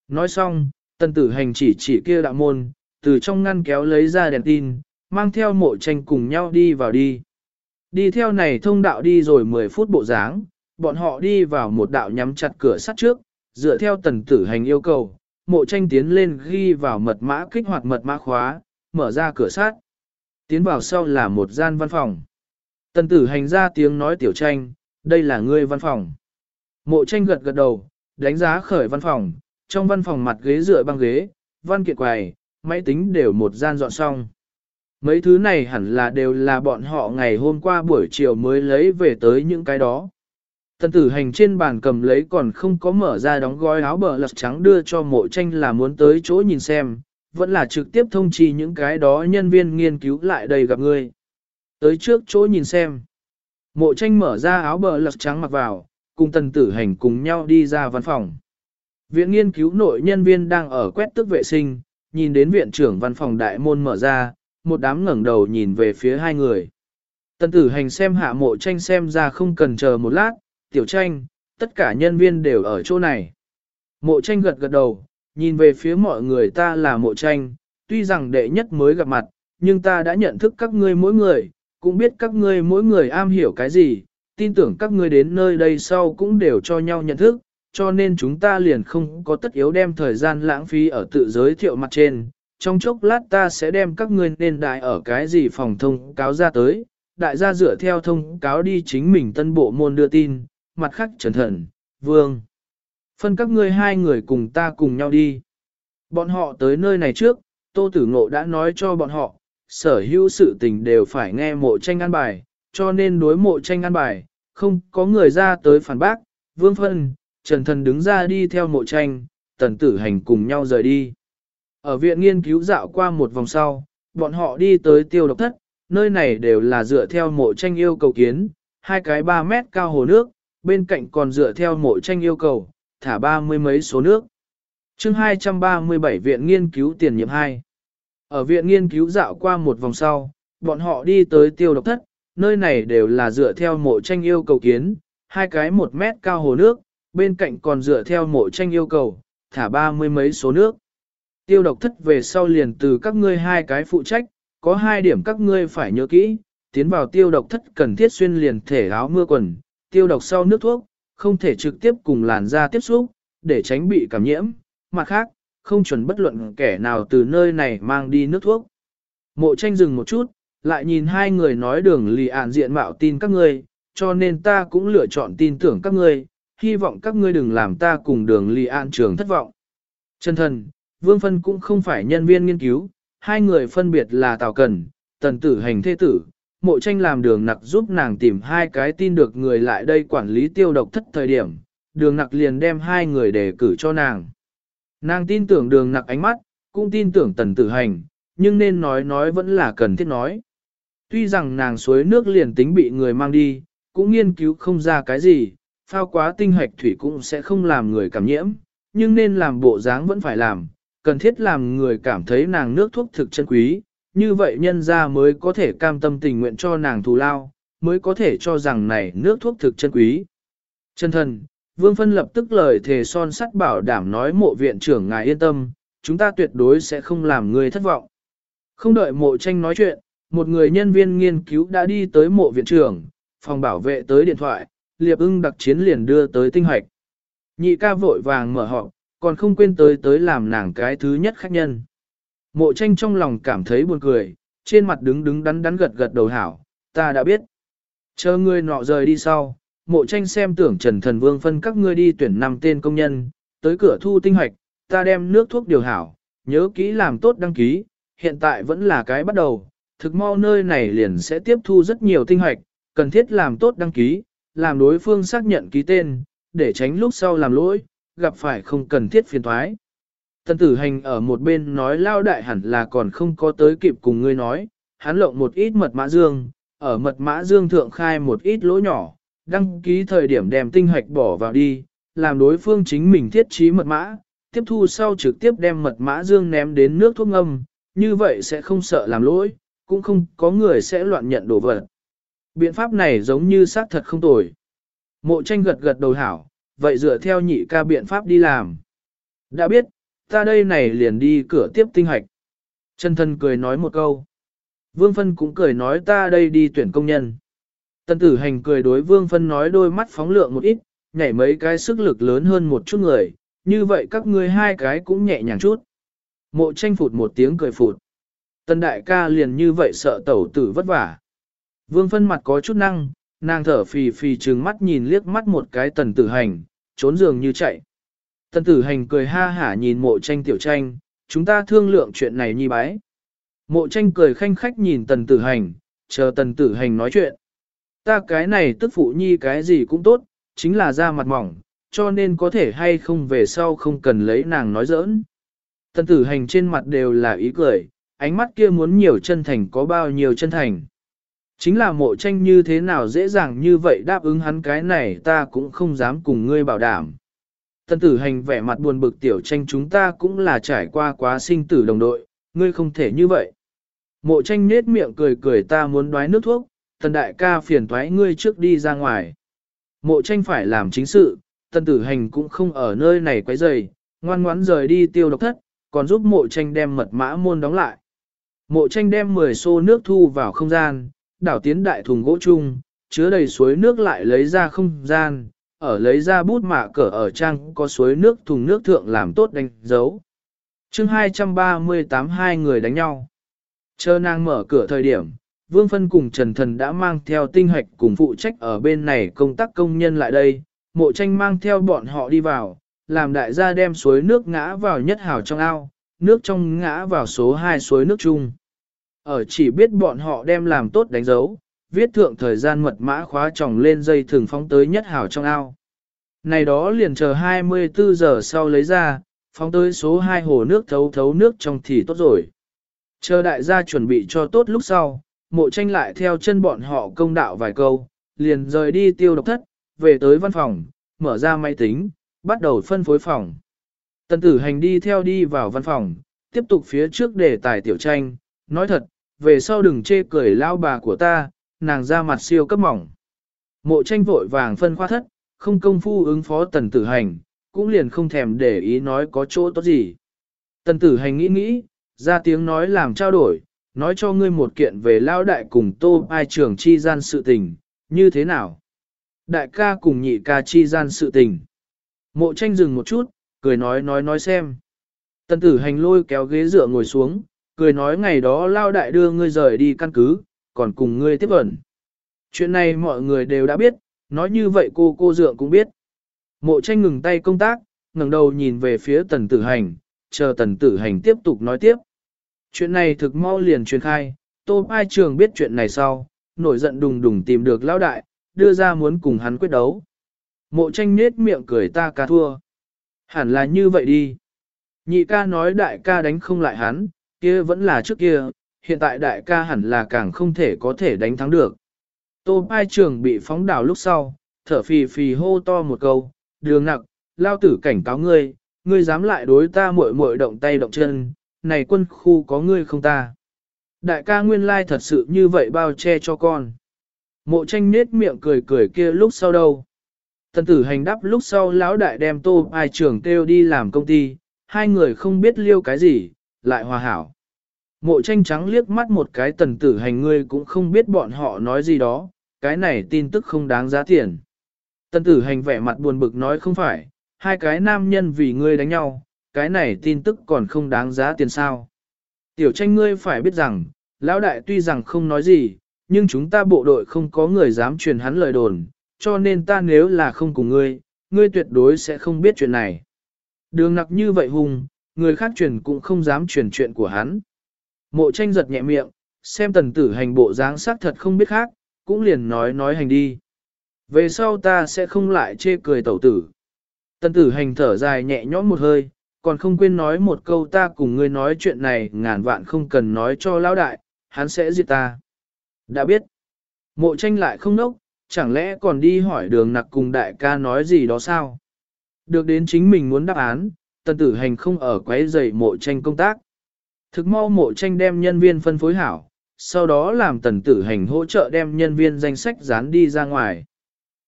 Nói xong, tân tử hành chỉ chỉ kia đạo môn, từ trong ngăn kéo lấy ra đèn tin, mang theo mộ tranh cùng nhau đi vào đi. Đi theo này thông đạo đi rồi 10 phút bộ dáng, bọn họ đi vào một đạo nhắm chặt cửa sắt trước, dựa theo tần tử hành yêu cầu, mộ tranh tiến lên ghi vào mật mã kích hoạt mật mã khóa, mở ra cửa sắt. Tiến vào sau là một gian văn phòng. Tần tử hành ra tiếng nói tiểu tranh, đây là ngươi văn phòng. Mộ tranh gật gật đầu, đánh giá khởi văn phòng, trong văn phòng mặt ghế dựa băng ghế, văn kiện quầy, máy tính đều một gian dọn xong. Mấy thứ này hẳn là đều là bọn họ ngày hôm qua buổi chiều mới lấy về tới những cái đó. Tần tử hành trên bàn cầm lấy còn không có mở ra đóng gói áo bờ lật trắng đưa cho mộ tranh là muốn tới chỗ nhìn xem, vẫn là trực tiếp thông trì những cái đó nhân viên nghiên cứu lại đây gặp người Tới trước chỗ nhìn xem. Mộ tranh mở ra áo bờ lật trắng mặc vào, cùng tần tử hành cùng nhau đi ra văn phòng. Viện nghiên cứu nội nhân viên đang ở quét tức vệ sinh, nhìn đến viện trưởng văn phòng đại môn mở ra, một đám ngẩng đầu nhìn về phía hai người. Tần tử hành xem hạ mộ tranh xem ra không cần chờ một lát, tiểu tranh, tất cả nhân viên đều ở chỗ này. Mộ tranh gật gật đầu, nhìn về phía mọi người ta là mộ tranh, tuy rằng đệ nhất mới gặp mặt, nhưng ta đã nhận thức các ngươi mỗi người, cũng biết các ngươi mỗi người am hiểu cái gì, tin tưởng các ngươi đến nơi đây sau cũng đều cho nhau nhận thức, cho nên chúng ta liền không có tất yếu đem thời gian lãng phí ở tự giới thiệu mặt trên. Trong chốc lát ta sẽ đem các ngươi nên đại ở cái gì phòng thông cáo ra tới, đại gia dựa theo thông cáo đi chính mình tân bộ môn đưa tin, mặt khác trần thần, vương. Phân các ngươi hai người cùng ta cùng nhau đi. Bọn họ tới nơi này trước, Tô Tử Ngộ đã nói cho bọn họ, sở hữu sự tình đều phải nghe mộ tranh an bài, cho nên đối mộ tranh an bài, không có người ra tới phản bác, vương phân, trần thần đứng ra đi theo mộ tranh, tần tử hành cùng nhau rời đi. Ở viện nghiên cứu dạo qua một vòng sau, bọn họ đi tới tiêu độc thất, nơi này đều là dựa theo mộ tranh yêu cầu kiến, hai cái 3 mét cao hồ nước, bên cạnh còn dựa theo mộ tranh yêu cầu, thả ba mươi mấy số nước. chương 237 viện nghiên cứu tiền nhiệm 2. Ở viện nghiên cứu dạo qua một vòng sau, bọn họ đi tới tiêu độc thất, nơi này đều là dựa theo mộ tranh yêu cầu kiến, hai cái một mét cao hồ nước, bên cạnh còn dựa theo mộ tranh yêu cầu, thả ba mươi mấy số nước. Tiêu độc thất về sau liền từ các ngươi hai cái phụ trách, có hai điểm các ngươi phải nhớ kỹ, tiến vào tiêu độc thất cần thiết xuyên liền thể áo mưa quần, tiêu độc sau nước thuốc, không thể trực tiếp cùng làn da tiếp xúc, để tránh bị cảm nhiễm, mặt khác, không chuẩn bất luận kẻ nào từ nơi này mang đi nước thuốc. Mộ tranh dừng một chút, lại nhìn hai người nói đường lì ạn diện mạo tin các ngươi, cho nên ta cũng lựa chọn tin tưởng các ngươi, hy vọng các ngươi đừng làm ta cùng đường lì ạn trường thất vọng. Chân thần, Vương Phân cũng không phải nhân viên nghiên cứu, hai người phân biệt là Tào Cần, Tần Tử Hành Thế Tử, mộ tranh làm đường nặc giúp nàng tìm hai cái tin được người lại đây quản lý tiêu độc thất thời điểm, đường nặc liền đem hai người đề cử cho nàng. Nàng tin tưởng đường nặc ánh mắt, cũng tin tưởng Tần Tử Hành, nhưng nên nói nói vẫn là cần thiết nói. Tuy rằng nàng suối nước liền tính bị người mang đi, cũng nghiên cứu không ra cái gì, phao quá tinh hạch thủy cũng sẽ không làm người cảm nhiễm, nhưng nên làm bộ dáng vẫn phải làm, cần thiết làm người cảm thấy nàng nước thuốc thực chân quý, như vậy nhân ra mới có thể cam tâm tình nguyện cho nàng thù lao, mới có thể cho rằng này nước thuốc thực chân quý. Chân thần, Vương Phân lập tức lời thề son sắt bảo đảm nói mộ viện trưởng ngài yên tâm, chúng ta tuyệt đối sẽ không làm người thất vọng. Không đợi mộ tranh nói chuyện, một người nhân viên nghiên cứu đã đi tới mộ viện trưởng, phòng bảo vệ tới điện thoại, liệp ưng đặc chiến liền đưa tới tinh hoạch. Nhị ca vội vàng mở họp, còn không quên tới tới làm nàng cái thứ nhất khách nhân. Mộ tranh trong lòng cảm thấy buồn cười, trên mặt đứng đứng đắn đắn gật gật đầu hảo, ta đã biết. Chờ ngươi nọ rời đi sau, mộ tranh xem tưởng Trần Thần Vương phân các ngươi đi tuyển năm tên công nhân, tới cửa thu tinh hoạch, ta đem nước thuốc điều hảo, nhớ kỹ làm tốt đăng ký, hiện tại vẫn là cái bắt đầu, thực mau nơi này liền sẽ tiếp thu rất nhiều tinh hoạch, cần thiết làm tốt đăng ký, làm đối phương xác nhận ký tên, để tránh lúc sau làm lỗi, gặp phải không cần thiết phiền thoái. Tần tử hành ở một bên nói lao đại hẳn là còn không có tới kịp cùng ngươi nói, hắn lộng một ít mật mã dương, ở mật mã dương thượng khai một ít lỗ nhỏ, đăng ký thời điểm đem tinh hoạch bỏ vào đi, làm đối phương chính mình thiết trí mật mã, tiếp thu sau trực tiếp đem mật mã dương ném đến nước thuốc ngâm, như vậy sẽ không sợ làm lỗi, cũng không có người sẽ loạn nhận đồ vật. Biện pháp này giống như xác thật không tồi. Mộ tranh gật gật đầu hảo, vậy dựa theo nhị ca biện pháp đi làm. Đã biết, ta đây này liền đi cửa tiếp tinh hạch. Chân thân cười nói một câu. Vương Phân cũng cười nói ta đây đi tuyển công nhân. Tân tử hành cười đối Vương Phân nói đôi mắt phóng lượng một ít, nhảy mấy cái sức lực lớn hơn một chút người, như vậy các ngươi hai cái cũng nhẹ nhàng chút. Mộ tranh phụt một tiếng cười phụt. Tân đại ca liền như vậy sợ tẩu tử vất vả. Vương Phân mặt có chút năng, nàng thở phì phì trừng mắt nhìn liếc mắt một cái tần tử hành, trốn giường như chạy. Tần tử hành cười ha hả nhìn mộ tranh tiểu tranh, chúng ta thương lượng chuyện này nhi bái. Mộ tranh cười khanh khách nhìn tần tử hành, chờ tần tử hành nói chuyện. Ta cái này tức phụ nhi cái gì cũng tốt, chính là da mặt mỏng, cho nên có thể hay không về sau không cần lấy nàng nói giỡn. Tần tử hành trên mặt đều là ý cười, ánh mắt kia muốn nhiều chân thành có bao nhiêu chân thành. Chính là mộ tranh như thế nào dễ dàng như vậy đáp ứng hắn cái này ta cũng không dám cùng ngươi bảo đảm. Tân tử hành vẻ mặt buồn bực tiểu tranh chúng ta cũng là trải qua quá sinh tử đồng đội, ngươi không thể như vậy. Mộ tranh nết miệng cười cười ta muốn đoái nước thuốc, tần đại ca phiền thoái ngươi trước đi ra ngoài. Mộ tranh phải làm chính sự, tân tử hành cũng không ở nơi này quấy rầy, ngoan ngoãn rời đi tiêu độc thất, còn giúp mộ tranh đem mật mã môn đóng lại. Mộ tranh đem 10 xô nước thu vào không gian, đảo tiến đại thùng gỗ chung, chứa đầy suối nước lại lấy ra không gian, ở lấy ra bút mạ cỡ ở trang có suối nước thùng nước thượng làm tốt đánh dấu. chương 238 hai người đánh nhau. Chờ nàng mở cửa thời điểm, Vương Phân cùng Trần Thần đã mang theo tinh hoạch cùng phụ trách ở bên này công tác công nhân lại đây, mộ tranh mang theo bọn họ đi vào, làm đại gia đem suối nước ngã vào nhất hào trong ao, nước trong ngã vào số 2 suối nước chung. Ở chỉ biết bọn họ đem làm tốt đánh dấu, viết thượng thời gian mật mã khóa tròng lên dây thường phóng tới nhất hảo trong ao. Này đó liền chờ 24 giờ sau lấy ra, phóng tới số 2 hồ nước thấu thấu nước trong thì tốt rồi. Chờ đại gia chuẩn bị cho tốt lúc sau, mộ tranh lại theo chân bọn họ công đạo vài câu, liền rời đi tiêu độc thất, về tới văn phòng, mở ra máy tính, bắt đầu phân phối phòng. Tần tử hành đi theo đi vào văn phòng, tiếp tục phía trước để tài tiểu tranh, nói thật, về sau đừng chê cười lao bà của ta, nàng ra mặt siêu cấp mỏng. Mộ tranh vội vàng phân khoa thất, không công phu ứng phó tần tử hành, cũng liền không thèm để ý nói có chỗ tốt gì. Tần tử hành nghĩ nghĩ, ra tiếng nói làm trao đổi, nói cho ngươi một kiện về lao đại cùng tô ai trưởng chi gian sự tình, như thế nào? Đại ca cùng nhị ca chi gian sự tình. Mộ tranh dừng một chút, cười nói nói nói xem. Tần tử hành lôi kéo ghế dựa ngồi xuống, cười nói ngày đó lao đại đưa ngươi rời đi căn cứ, còn cùng ngươi tiếp ẩn. Chuyện này mọi người đều đã biết, nói như vậy cô cô dượng cũng biết. Mộ tranh ngừng tay công tác, ngẩng đầu nhìn về phía tần tử hành, chờ tần tử hành tiếp tục nói tiếp. Chuyện này thực mau liền truyền khai, Tô Ai Trường biết chuyện này sau, nổi giận đùng đùng tìm được lão đại, đưa ra muốn cùng hắn quyết đấu. Mộ tranh nết miệng cười ta ca thua. Hẳn là như vậy đi. Nhị ca nói đại ca đánh không lại hắn, kia vẫn là trước kia, hiện tại đại ca hẳn là càng không thể có thể đánh thắng được. Tô mai Trường bị phóng đảo lúc sau, thở phì phì hô to một câu, đường nặng, lao tử cảnh cáo ngươi, ngươi dám lại đối ta muội muội động tay động chân, này quân khu có ngươi không ta. Đại ca nguyên lai thật sự như vậy bao che cho con. Mộ tranh nết miệng cười cười kia lúc sau đâu. Tần tử hành đắp lúc sau lão đại đem tô ai trưởng kêu đi làm công ty, hai người không biết liêu cái gì, lại hòa hảo. Mộ tranh trắng liếc mắt một cái tần tử hành ngươi cũng không biết bọn họ nói gì đó, cái này tin tức không đáng giá tiền. Tần tử hành vẻ mặt buồn bực nói không phải, hai cái nam nhân vì ngươi đánh nhau, cái này tin tức còn không đáng giá tiền sao. Tiểu tranh ngươi phải biết rằng, lão đại tuy rằng không nói gì, nhưng chúng ta bộ đội không có người dám truyền hắn lời đồn, cho nên ta nếu là không cùng ngươi, ngươi tuyệt đối sẽ không biết chuyện này. Đường nặc như vậy hùng, người khác truyền cũng không dám truyền chuyện của hắn. Mộ tranh giật nhẹ miệng, xem tần tử hành bộ dáng sắc thật không biết khác, cũng liền nói nói hành đi. Về sau ta sẽ không lại chê cười tẩu tử. Tần tử hành thở dài nhẹ nhõm một hơi, còn không quên nói một câu ta cùng ngươi nói chuyện này ngàn vạn không cần nói cho lão đại, hắn sẽ giết ta. Đã biết. Mộ tranh lại không nốc, chẳng lẽ còn đi hỏi đường nặc cùng đại ca nói gì đó sao? Được đến chính mình muốn đáp án, tần tử hành không ở quấy giày mộ tranh công tác. Thực mau mộ tranh đem nhân viên phân phối hảo, sau đó làm tần tử hành hỗ trợ đem nhân viên danh sách dán đi ra ngoài.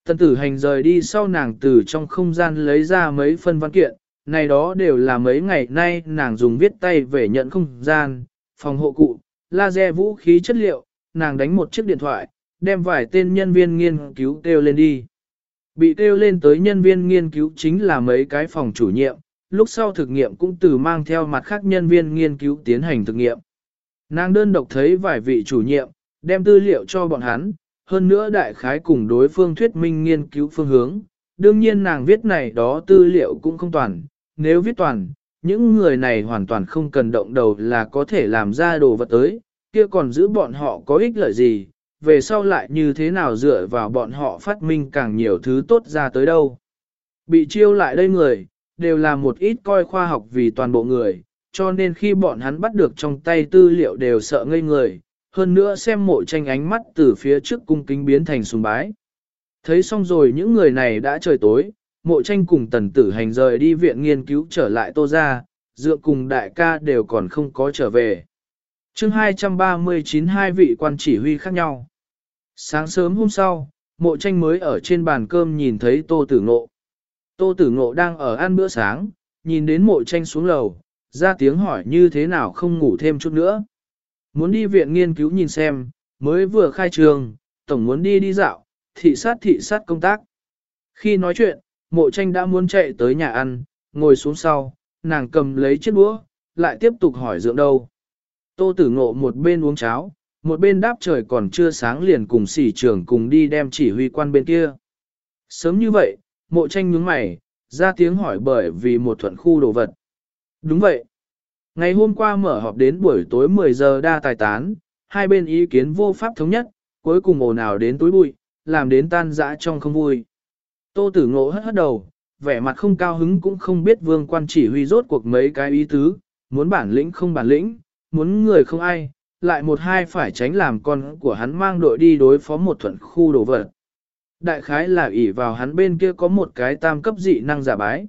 Tần tử hành rời đi sau nàng từ trong không gian lấy ra mấy phân văn kiện, này đó đều là mấy ngày nay nàng dùng viết tay về nhận không gian, phòng hộ cụ, laser vũ khí chất liệu, nàng đánh một chiếc điện thoại, đem vài tên nhân viên nghiên cứu kêu lên đi. Bị kêu lên tới nhân viên nghiên cứu chính là mấy cái phòng chủ nhiệm, lúc sau thực nghiệm cũng từ mang theo mặt khác nhân viên nghiên cứu tiến hành thực nghiệm. Nàng đơn độc thấy vài vị chủ nhiệm, đem tư liệu cho bọn hắn, hơn nữa đại khái cùng đối phương thuyết minh nghiên cứu phương hướng. Đương nhiên nàng viết này đó tư liệu cũng không toàn, nếu viết toàn, những người này hoàn toàn không cần động đầu là có thể làm ra đồ vật tới, kia còn giữ bọn họ có ích lợi gì, về sau lại như thế nào dựa vào bọn họ phát minh càng nhiều thứ tốt ra tới đâu. Bị chiêu lại đây người, đều là một ít coi khoa học vì toàn bộ người, cho nên khi bọn hắn bắt được trong tay tư liệu đều sợ ngây người, hơn nữa xem mộ tranh ánh mắt từ phía trước cung kính biến thành sùng bái. Thấy xong rồi những người này đã trời tối, mộ tranh cùng tần tử hành rời đi viện nghiên cứu trở lại tô ra, dựa cùng đại ca đều còn không có trở về. chương 239 hai vị quan chỉ huy khác nhau. Sáng sớm hôm sau, mộ tranh mới ở trên bàn cơm nhìn thấy tô tử ngộ. Tô tử ngộ đang ở ăn bữa sáng, nhìn đến mộ tranh xuống lầu, ra tiếng hỏi như thế nào không ngủ thêm chút nữa. Muốn đi viện nghiên cứu nhìn xem, mới vừa khai trường, tổng muốn đi đi dạo, thị sát thị sát công tác. Khi nói chuyện, mộ tranh đã muốn chạy tới nhà ăn, ngồi xuống sau, nàng cầm lấy chiếc đũa, lại tiếp tục hỏi dưỡng đâu. Tô tử ngộ một bên uống cháo, một bên đáp trời còn chưa sáng liền cùng sỉ trưởng cùng đi đem chỉ huy quan bên kia. Sớm như vậy, mộ tranh nhướng mày, ra tiếng hỏi bởi vì một thuận khu đồ vật. Đúng vậy. Ngày hôm qua mở họp đến buổi tối 10 giờ đa tài tán, hai bên ý kiến vô pháp thống nhất, cuối cùng ồn ào đến túi bụi, làm đến tan dã trong không vui. Tô tử ngộ hất hất đầu, vẻ mặt không cao hứng cũng không biết vương quan chỉ huy rốt cuộc mấy cái ý tứ, muốn bản lĩnh không bản lĩnh, muốn người không ai, lại một hai phải tránh làm con của hắn mang đội đi đối phó một thuận khu đồ vật. Đại khái là ỷ vào hắn bên kia có một cái tam cấp dị năng giả bái.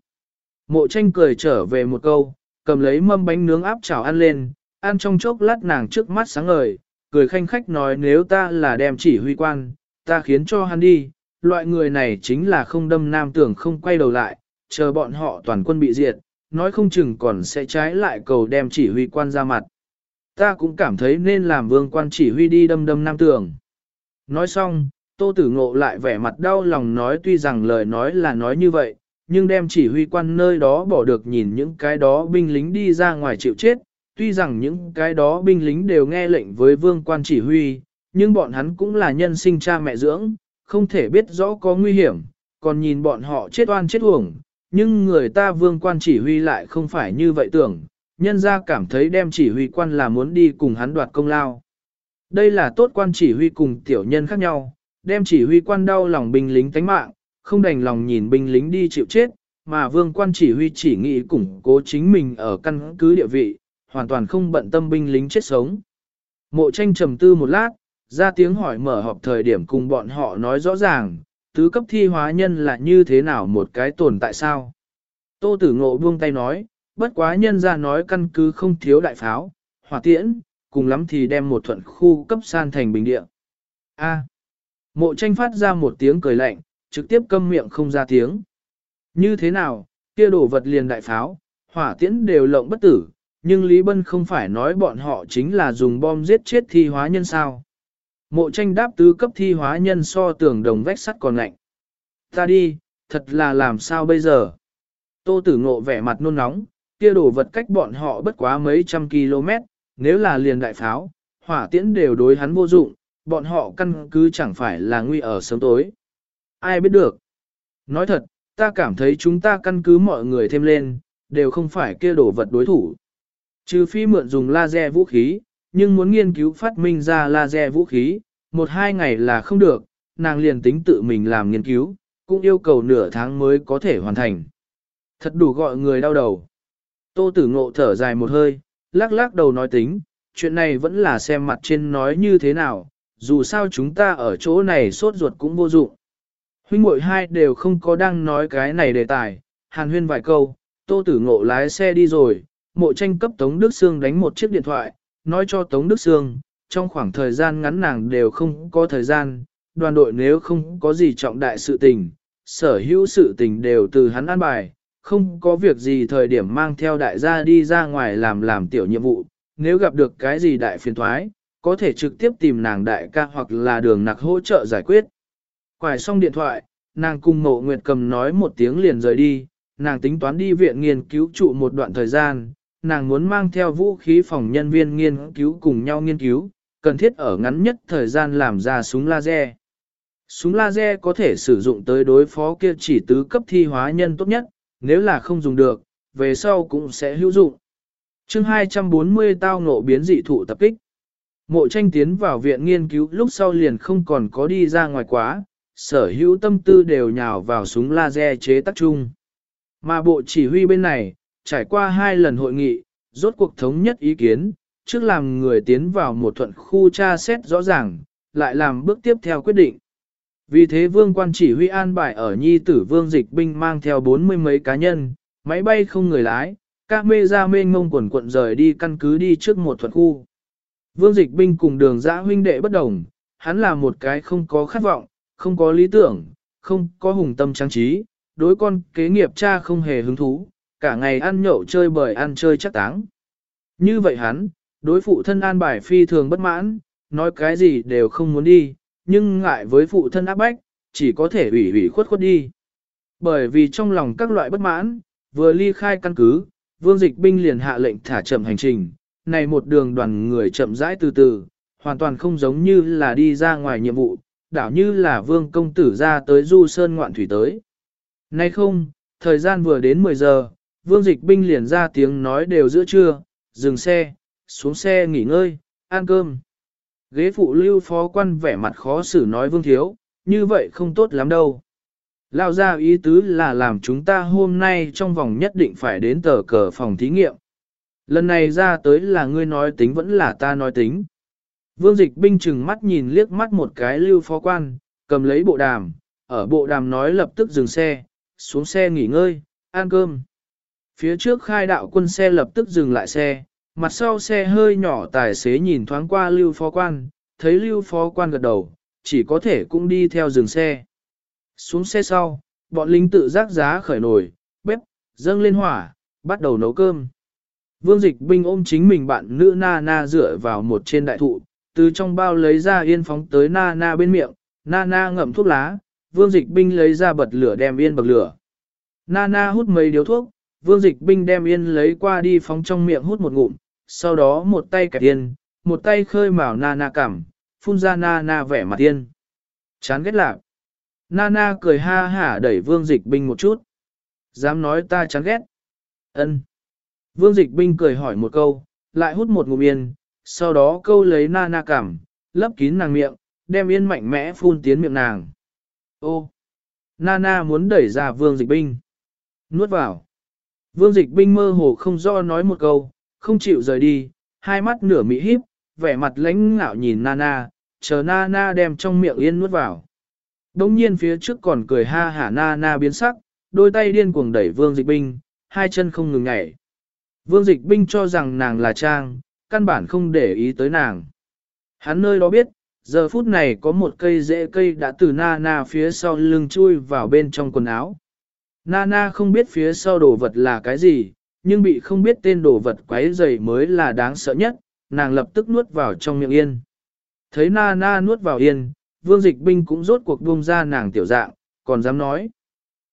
Mộ tranh cười trở về một câu, cầm lấy mâm bánh nướng áp chảo ăn lên, ăn trong chốc lát nàng trước mắt sáng ngời, cười khanh khách nói nếu ta là đem chỉ huy quan, ta khiến cho hắn đi, loại người này chính là không đâm nam tưởng không quay đầu lại, chờ bọn họ toàn quân bị diệt, nói không chừng còn sẽ trái lại cầu đem chỉ huy quan ra mặt. Ta cũng cảm thấy nên làm vương quan chỉ huy đi đâm đâm nam tưởng. Nói xong, tô tử ngộ lại vẻ mặt đau lòng nói tuy rằng lời nói là nói như vậy, nhưng đem chỉ huy quan nơi đó bỏ được nhìn những cái đó binh lính đi ra ngoài chịu chết, tuy rằng những cái đó binh lính đều nghe lệnh với vương quan chỉ huy, nhưng bọn hắn cũng là nhân sinh cha mẹ dưỡng, không thể biết rõ có nguy hiểm, còn nhìn bọn họ chết oan chết uổng, nhưng người ta vương quan chỉ huy lại không phải như vậy tưởng, nhân ra cảm thấy đem chỉ huy quan là muốn đi cùng hắn đoạt công lao. Đây là tốt quan chỉ huy cùng tiểu nhân khác nhau, đem chỉ huy quan đau lòng binh lính tánh mạng, không đành lòng nhìn binh lính đi chịu chết, mà vương quan chỉ huy chỉ nghĩ củng cố chính mình ở căn cứ địa vị, hoàn toàn không bận tâm binh lính chết sống. Mộ tranh trầm tư một lát, ra tiếng hỏi mở họp thời điểm cùng bọn họ nói rõ ràng, tứ cấp thi hóa nhân là như thế nào một cái tồn tại sao. Tô tử ngộ buông tay nói, bất quá nhân ra nói căn cứ không thiếu đại pháo, hỏa tiễn, cùng lắm thì đem một thuận khu cấp san thành bình địa. A mộ tranh phát ra một tiếng cười lạnh, trực tiếp câm miệng không ra tiếng. Như thế nào, kia đổ vật liền đại pháo, hỏa tiễn đều lộng bất tử, nhưng Lý Bân không phải nói bọn họ chính là dùng bom giết chết thi hóa nhân sao. Mộ tranh đáp tứ cấp thi hóa nhân so tường đồng vách sắt còn lạnh. Ta đi, thật là làm sao bây giờ? Tô tử ngộ vẻ mặt nôn nóng, kia đổ vật cách bọn họ bất quá mấy trăm km, nếu là liền đại pháo, hỏa tiễn đều đối hắn vô dụng, bọn họ căn cứ chẳng phải là nguy ở sớm tối. Ai biết được? Nói thật, ta cảm thấy chúng ta căn cứ mọi người thêm lên, đều không phải kia đổ vật đối thủ. Trừ phi mượn dùng laser vũ khí, nhưng muốn nghiên cứu phát minh ra laser vũ khí, một hai ngày là không được, nàng liền tính tự mình làm nghiên cứu, cũng yêu cầu nửa tháng mới có thể hoàn thành. Thật đủ gọi người đau đầu. Tô tử ngộ thở dài một hơi, lắc lắc đầu nói tính, chuyện này vẫn là xem mặt trên nói như thế nào, dù sao chúng ta ở chỗ này sốt ruột cũng vô dụng. Huynh muội hai đều không có đang nói cái này đề tài, hàn huyên vài câu, tô tử ngộ lái xe đi rồi, mộ tranh cấp Tống Đức Sương đánh một chiếc điện thoại, nói cho Tống Đức Sương, trong khoảng thời gian ngắn nàng đều không có thời gian, đoàn đội nếu không có gì trọng đại sự tình, sở hữu sự tình đều từ hắn an bài, không có việc gì thời điểm mang theo đại gia đi ra ngoài làm làm tiểu nhiệm vụ, nếu gặp được cái gì đại phiền thoái, có thể trực tiếp tìm nàng đại ca hoặc là đường nặc hỗ trợ giải quyết. Quải xong điện thoại, nàng cùng Ngộ nguyệt cầm nói một tiếng liền rời đi, nàng tính toán đi viện nghiên cứu trụ một đoạn thời gian, nàng muốn mang theo vũ khí phòng nhân viên nghiên cứu cùng nhau nghiên cứu, cần thiết ở ngắn nhất thời gian làm ra súng laser. Súng laser có thể sử dụng tới đối phó kia chỉ tứ cấp thi hóa nhân tốt nhất, nếu là không dùng được, về sau cũng sẽ hữu dụng. chương 240 tao ngộ biến dị thụ tập kích. Mộ tranh tiến vào viện nghiên cứu lúc sau liền không còn có đi ra ngoài quá, sở hữu tâm tư đều nhào vào súng laser chế tác chung. Mà bộ chỉ huy bên này, trải qua hai lần hội nghị, rốt cuộc thống nhất ý kiến, trước làm người tiến vào một thuận khu tra xét rõ ràng, lại làm bước tiếp theo quyết định. Vì thế vương quan chỉ huy an bài ở nhi tử vương dịch binh mang theo bốn mươi mấy cá nhân, máy bay không người lái, các mê ra mênh ngông quần quận rời đi căn cứ đi trước một thuận khu. Vương dịch binh cùng đường giã huynh đệ bất đồng, hắn là một cái không có khát vọng, không có lý tưởng, không có hùng tâm trang trí, đối con kế nghiệp cha không hề hứng thú, cả ngày ăn nhậu chơi bời ăn chơi chắc táng. Như vậy hắn, đối phụ thân an bài phi thường bất mãn, nói cái gì đều không muốn đi, nhưng ngại với phụ thân áp bách, chỉ có thể ủy ủy khuất khuất đi. Bởi vì trong lòng các loại bất mãn, vừa ly khai căn cứ, vương dịch binh liền hạ lệnh thả chậm hành trình, này một đường đoàn người chậm rãi từ từ, hoàn toàn không giống như là đi ra ngoài nhiệm vụ, đảo như là vương công tử ra tới du sơn ngoạn thủy tới. Nay không, thời gian vừa đến 10 giờ, vương dịch binh liền ra tiếng nói đều giữa trưa, dừng xe, xuống xe nghỉ ngơi, ăn cơm. Ghế phụ lưu phó quan vẻ mặt khó xử nói vương thiếu, như vậy không tốt lắm đâu. Lao ra ý tứ là làm chúng ta hôm nay trong vòng nhất định phải đến tờ cờ phòng thí nghiệm. Lần này ra tới là ngươi nói tính vẫn là ta nói tính. Vương dịch binh chừng mắt nhìn liếc mắt một cái lưu phó quan, cầm lấy bộ đàm, ở bộ đàm nói lập tức dừng xe, xuống xe nghỉ ngơi, ăn cơm. Phía trước khai đạo quân xe lập tức dừng lại xe, mặt sau xe hơi nhỏ tài xế nhìn thoáng qua lưu phó quan, thấy lưu phó quan gật đầu, chỉ có thể cũng đi theo dừng xe. Xuống xe sau, bọn lính tự giác giá khởi nồi, bếp, dâng lên hỏa, bắt đầu nấu cơm. Vương dịch binh ôm chính mình bạn nữ na na dựa vào một trên đại thụ, từ trong bao lấy ra yên phóng tới na na bên miệng, na na ngậm thuốc lá, vương dịch binh lấy ra bật lửa đem yên bật lửa. Na na hút mấy điếu thuốc, vương dịch binh đem yên lấy qua đi phóng trong miệng hút một ngụm, sau đó một tay kẹp yên, một tay khơi mào na na cảm, phun ra na na vẻ mặt yên. Chán ghét lạc. Nana cười ha hả đẩy vương dịch binh một chút. Dám nói ta chán ghét. ân Vương dịch binh cười hỏi một câu, lại hút một ngụm yên, sau đó câu lấy Nana cảm, lấp kín nàng miệng, đem yên mạnh mẽ phun tiến miệng nàng. Ô! Nana muốn đẩy ra vương dịch binh. Nuốt vào. Vương dịch binh mơ hồ không do nói một câu, không chịu rời đi, hai mắt nửa mỹ híp, vẻ mặt lãnh ngạo nhìn Nana, chờ Nana đem trong miệng yên nuốt vào. Đông nhiên phía trước còn cười ha hả Nana biến sắc, đôi tay điên cuồng đẩy vương dịch binh, hai chân không ngừng nhảy. Vương dịch binh cho rằng nàng là Trang, căn bản không để ý tới nàng. Hắn nơi đó biết, giờ phút này có một cây rễ cây đã từ Nana phía sau lưng chui vào bên trong quần áo. Nana không biết phía sau đồ vật là cái gì, nhưng bị không biết tên đồ vật quấy dày mới là đáng sợ nhất, nàng lập tức nuốt vào trong miệng yên. Thấy Nana nuốt vào yên, vương dịch binh cũng rốt cuộc buông ra nàng tiểu dạng, còn dám nói.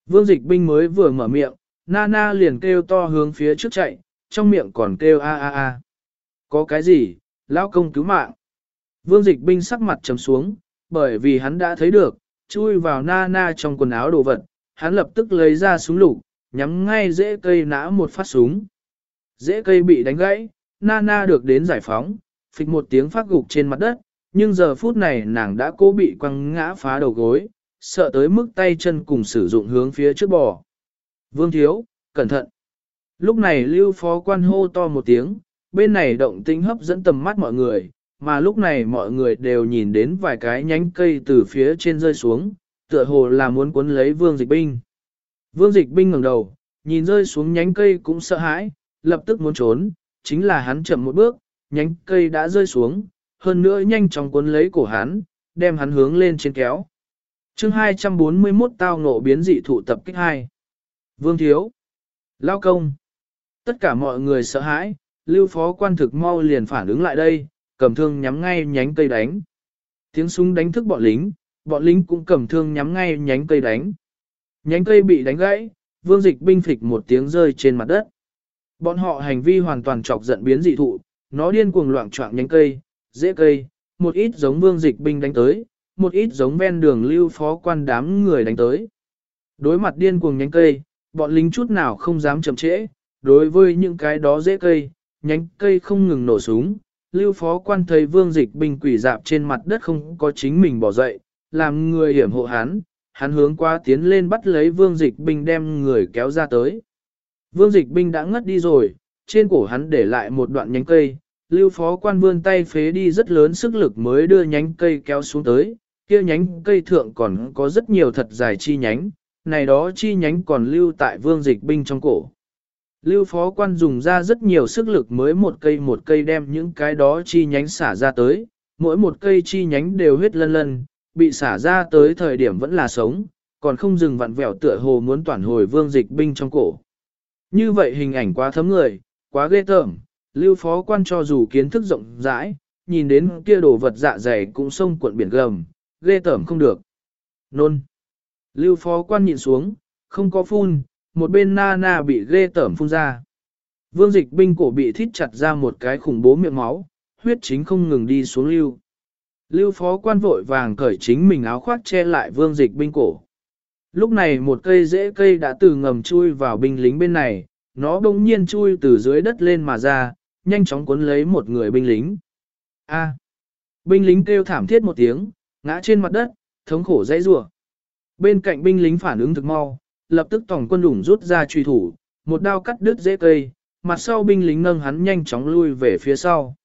Vương dịch binh mới vừa mở miệng, Nana liền kêu to hướng phía trước chạy, trong miệng còn kêu a a a. Có cái gì, lão công cứu mạng. Vương dịch binh sắc mặt trầm xuống, bởi vì hắn đã thấy được, chui vào Nana trong quần áo đồ vật, hắn lập tức lấy ra súng lục, nhắm ngay dễ cây nã một phát súng. Dễ cây bị đánh gãy, Nana được đến giải phóng, phịch một tiếng phát gục trên mặt đất, nhưng giờ phút này nàng đã cố bị quăng ngã phá đầu gối, sợ tới mức tay chân cùng sử dụng hướng phía trước bò. Vương Thiếu, cẩn thận. Lúc này lưu phó quan hô to một tiếng, bên này động tĩnh hấp dẫn tầm mắt mọi người, mà lúc này mọi người đều nhìn đến vài cái nhánh cây từ phía trên rơi xuống, tựa hồ là muốn cuốn lấy vương dịch binh. Vương dịch binh ngẩng đầu, nhìn rơi xuống nhánh cây cũng sợ hãi, lập tức muốn trốn, chính là hắn chậm một bước, nhánh cây đã rơi xuống, hơn nữa nhanh chóng cuốn lấy cổ hắn, đem hắn hướng lên trên kéo. chương 241 tao ngộ biến dị thụ tập kích 2. Vương Thiếu. Lao công. Tất cả mọi người sợ hãi, lưu phó quan thực mau liền phản ứng lại đây, cầm thương nhắm ngay nhánh cây đánh. Tiếng súng đánh thức bọn lính, bọn lính cũng cầm thương nhắm ngay nhánh cây đánh. Nhánh cây bị đánh gãy, vương dịch binh phịch một tiếng rơi trên mặt đất. Bọn họ hành vi hoàn toàn chọc giận biến dị thụ, nó điên cuồng loạn trọng nhánh cây, dễ cây, một ít giống vương dịch binh đánh tới, một ít giống ven đường lưu phó quan đám người đánh tới. Đối mặt điên cuồng nhánh cây, bọn lính chút nào không dám chậm trễ, đối với những cái đó dễ cây, nhánh cây không ngừng nổ súng. Lưu phó quan thấy vương dịch binh quỷ dạp trên mặt đất không có chính mình bỏ dậy, làm người hiểm hộ hắn, hắn hướng qua tiến lên bắt lấy vương dịch binh đem người kéo ra tới. Vương dịch binh đã ngất đi rồi, trên cổ hắn để lại một đoạn nhánh cây, lưu phó quan vươn tay phế đi rất lớn sức lực mới đưa nhánh cây kéo xuống tới, kia nhánh cây thượng còn có rất nhiều thật dài chi nhánh, này đó chi nhánh còn lưu tại vương dịch binh trong cổ. Lưu phó quan dùng ra rất nhiều sức lực mới một cây một cây đem những cái đó chi nhánh xả ra tới, mỗi một cây chi nhánh đều huyết lân lân, bị xả ra tới thời điểm vẫn là sống, còn không dừng vặn vẹo tựa hồ muốn toàn hồi vương dịch binh trong cổ. Như vậy hình ảnh quá thấm người, quá ghê tởm, lưu phó quan cho dù kiến thức rộng rãi, nhìn đến kia đồ vật dạ dày cũng sông cuộn biển gầm, ghê tởm không được. Nôn. Lưu phó quan nhìn xuống, không có phun, một bên na na bị ghê tởm phun ra. Vương dịch binh cổ bị thít chặt ra một cái khủng bố miệng máu, huyết chính không ngừng đi xuống lưu. Lưu phó quan vội vàng cởi chính mình áo khoác che lại vương dịch binh cổ. Lúc này một cây rễ cây đã từ ngầm chui vào binh lính bên này, nó bỗng nhiên chui từ dưới đất lên mà ra, nhanh chóng cuốn lấy một người binh lính. A. Binh lính kêu thảm thiết một tiếng, ngã trên mặt đất, thống khổ dãy rủa. Bên cạnh binh lính phản ứng thực mau, lập tức tổng quân đủng rút ra truy thủ, một đao cắt đứt dễ cây, mặt sau binh lính nâng hắn nhanh chóng lui về phía sau.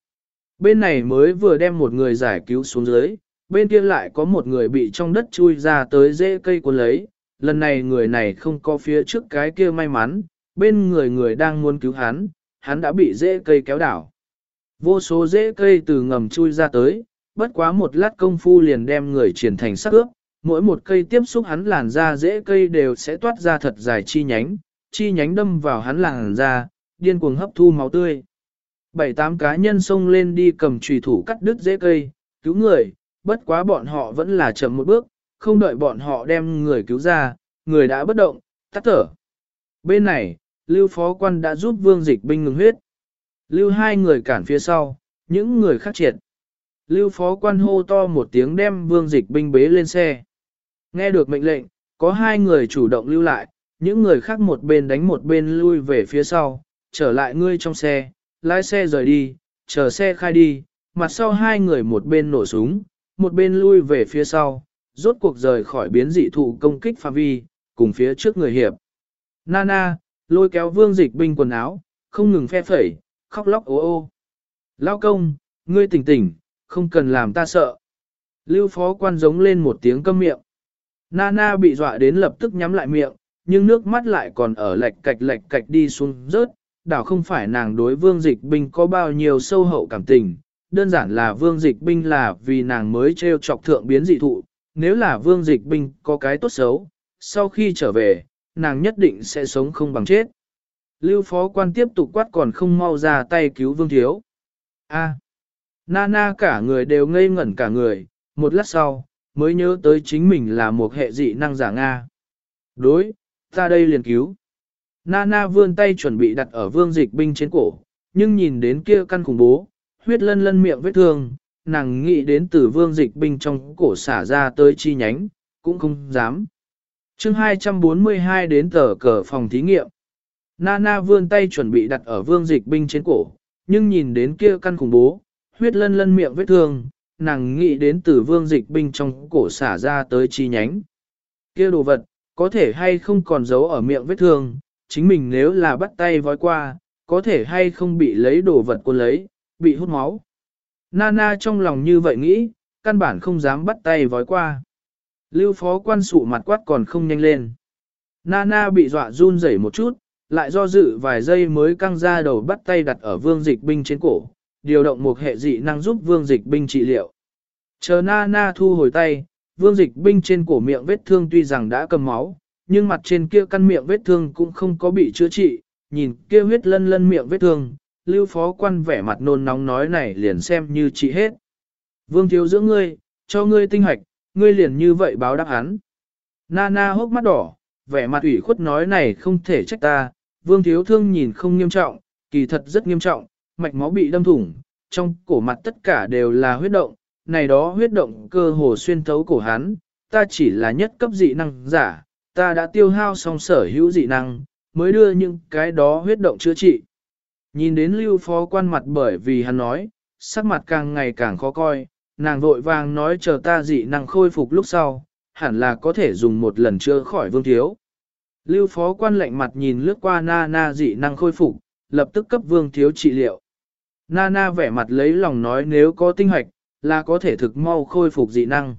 Bên này mới vừa đem một người giải cứu xuống dưới, bên kia lại có một người bị trong đất chui ra tới dễ cây cuốn lấy, lần này người này không có phía trước cái kia may mắn, bên người người đang muốn cứu hắn, hắn đã bị dễ cây kéo đảo. Vô số dễ cây từ ngầm chui ra tới, bất quá một lát công phu liền đem người triển thành sắc ướp, mỗi một cây tiếp xúc hắn làn da dễ cây đều sẽ toát ra thật dài chi nhánh, chi nhánh đâm vào hắn làn da, điên cuồng hấp thu máu tươi. Bảy tám cá nhân xông lên đi cầm trùy thủ cắt đứt dễ cây, cứu người, bất quá bọn họ vẫn là chậm một bước, không đợi bọn họ đem người cứu ra, người đã bất động, tắt thở. Bên này, Lưu Phó Quan đã giúp Vương Dịch binh ngừng huyết. Lưu hai người cản phía sau, những người khác triệt. Lưu Phó Quan hô to một tiếng đem Vương Dịch binh bế lên xe. Nghe được mệnh lệnh, có hai người chủ động lưu lại, những người khác một bên đánh một bên lui về phía sau, trở lại ngươi trong xe, lái xe rời đi, chờ xe khai đi, mặt sau hai người một bên nổ súng, một bên lui về phía sau, rốt cuộc rời khỏi biến dị thụ công kích phạm vi, cùng phía trước người hiệp. Nana, lôi kéo vương dịch binh quần áo, không ngừng phe phẩy, khóc lóc ô ô. Lao công, ngươi tỉnh tỉnh, không cần làm ta sợ. Lưu phó quan giống lên một tiếng câm miệng. Nana bị dọa đến lập tức nhắm lại miệng, nhưng nước mắt lại còn ở lệch cạch lệch cạch đi xuống rớt, đảo không phải nàng đối vương dịch binh có bao nhiêu sâu hậu cảm tình, đơn giản là vương dịch binh là vì nàng mới treo chọc thượng biến dị thụ, nếu là vương dịch binh có cái tốt xấu, sau khi trở về, nàng nhất định sẽ sống không bằng chết. Lưu phó quan tiếp tục quát còn không mau ra tay cứu vương thiếu. A. Nana cả người đều ngây ngẩn cả người, một lát sau, mới nhớ tới chính mình là một hệ dị năng giả Nga. Đối, ta đây liền cứu. Nana vươn tay chuẩn bị đặt ở vương dịch binh trên cổ, nhưng nhìn đến kia căn khủng bố, huyết lân lân miệng vết thương, nàng nghĩ đến từ vương dịch binh trong cổ xả ra tới chi nhánh, cũng không dám. chương 242 đến tờ cờ phòng thí nghiệm. Nana vươn tay chuẩn bị đặt ở vương dịch binh trên cổ, nhưng nhìn đến kia căn khủng bố, huyết lân lân miệng vết thương, nàng nghĩ đến từ vương dịch binh trong cổ xả ra tới chi nhánh. Kia đồ vật, có thể hay không còn giấu ở miệng vết thương, chính mình nếu là bắt tay vói qua, có thể hay không bị lấy đồ vật của lấy, bị hút máu. Nana trong lòng như vậy nghĩ, căn bản không dám bắt tay vói qua. Lưu phó quan sụ mặt quát còn không nhanh lên. Nana bị dọa run rẩy một chút, lại do dự vài giây mới căng ra đầu bắt tay đặt ở vương dịch binh trên cổ, điều động một hệ dị năng giúp vương dịch binh trị liệu. Chờ Nana thu hồi tay, vương dịch binh trên cổ miệng vết thương tuy rằng đã cầm máu, nhưng mặt trên kia căn miệng vết thương cũng không có bị chữa trị, nhìn kia huyết lân lân miệng vết thương, lưu phó quan vẻ mặt nôn nóng nói này liền xem như trị hết. Vương thiếu giữa ngươi, cho ngươi tinh hoạch, ngươi liền như vậy báo đáp hắn. Nana hốc mắt đỏ, vẻ mặt ủy khuất nói này không thể trách ta, vương thiếu thương nhìn không nghiêm trọng, kỳ thật rất nghiêm trọng, mạch máu bị đâm thủng, trong cổ mặt tất cả đều là huyết động, này đó huyết động cơ hồ xuyên thấu cổ hắn, ta chỉ là nhất cấp dị năng giả, ta đã tiêu hao xong sở hữu dị năng, mới đưa những cái đó huyết động chữa trị. Nhìn đến lưu phó quan mặt bởi vì hắn nói, sắc mặt càng ngày càng khó coi, nàng vội vàng nói chờ ta dị năng khôi phục lúc sau, hẳn là có thể dùng một lần chữa khỏi vương thiếu. Lưu phó quan lạnh mặt nhìn lướt qua na na dị năng khôi phục, lập tức cấp vương thiếu trị liệu. Nana vẻ mặt lấy lòng nói nếu có tinh hoạch, là có thể thực mau khôi phục dị năng.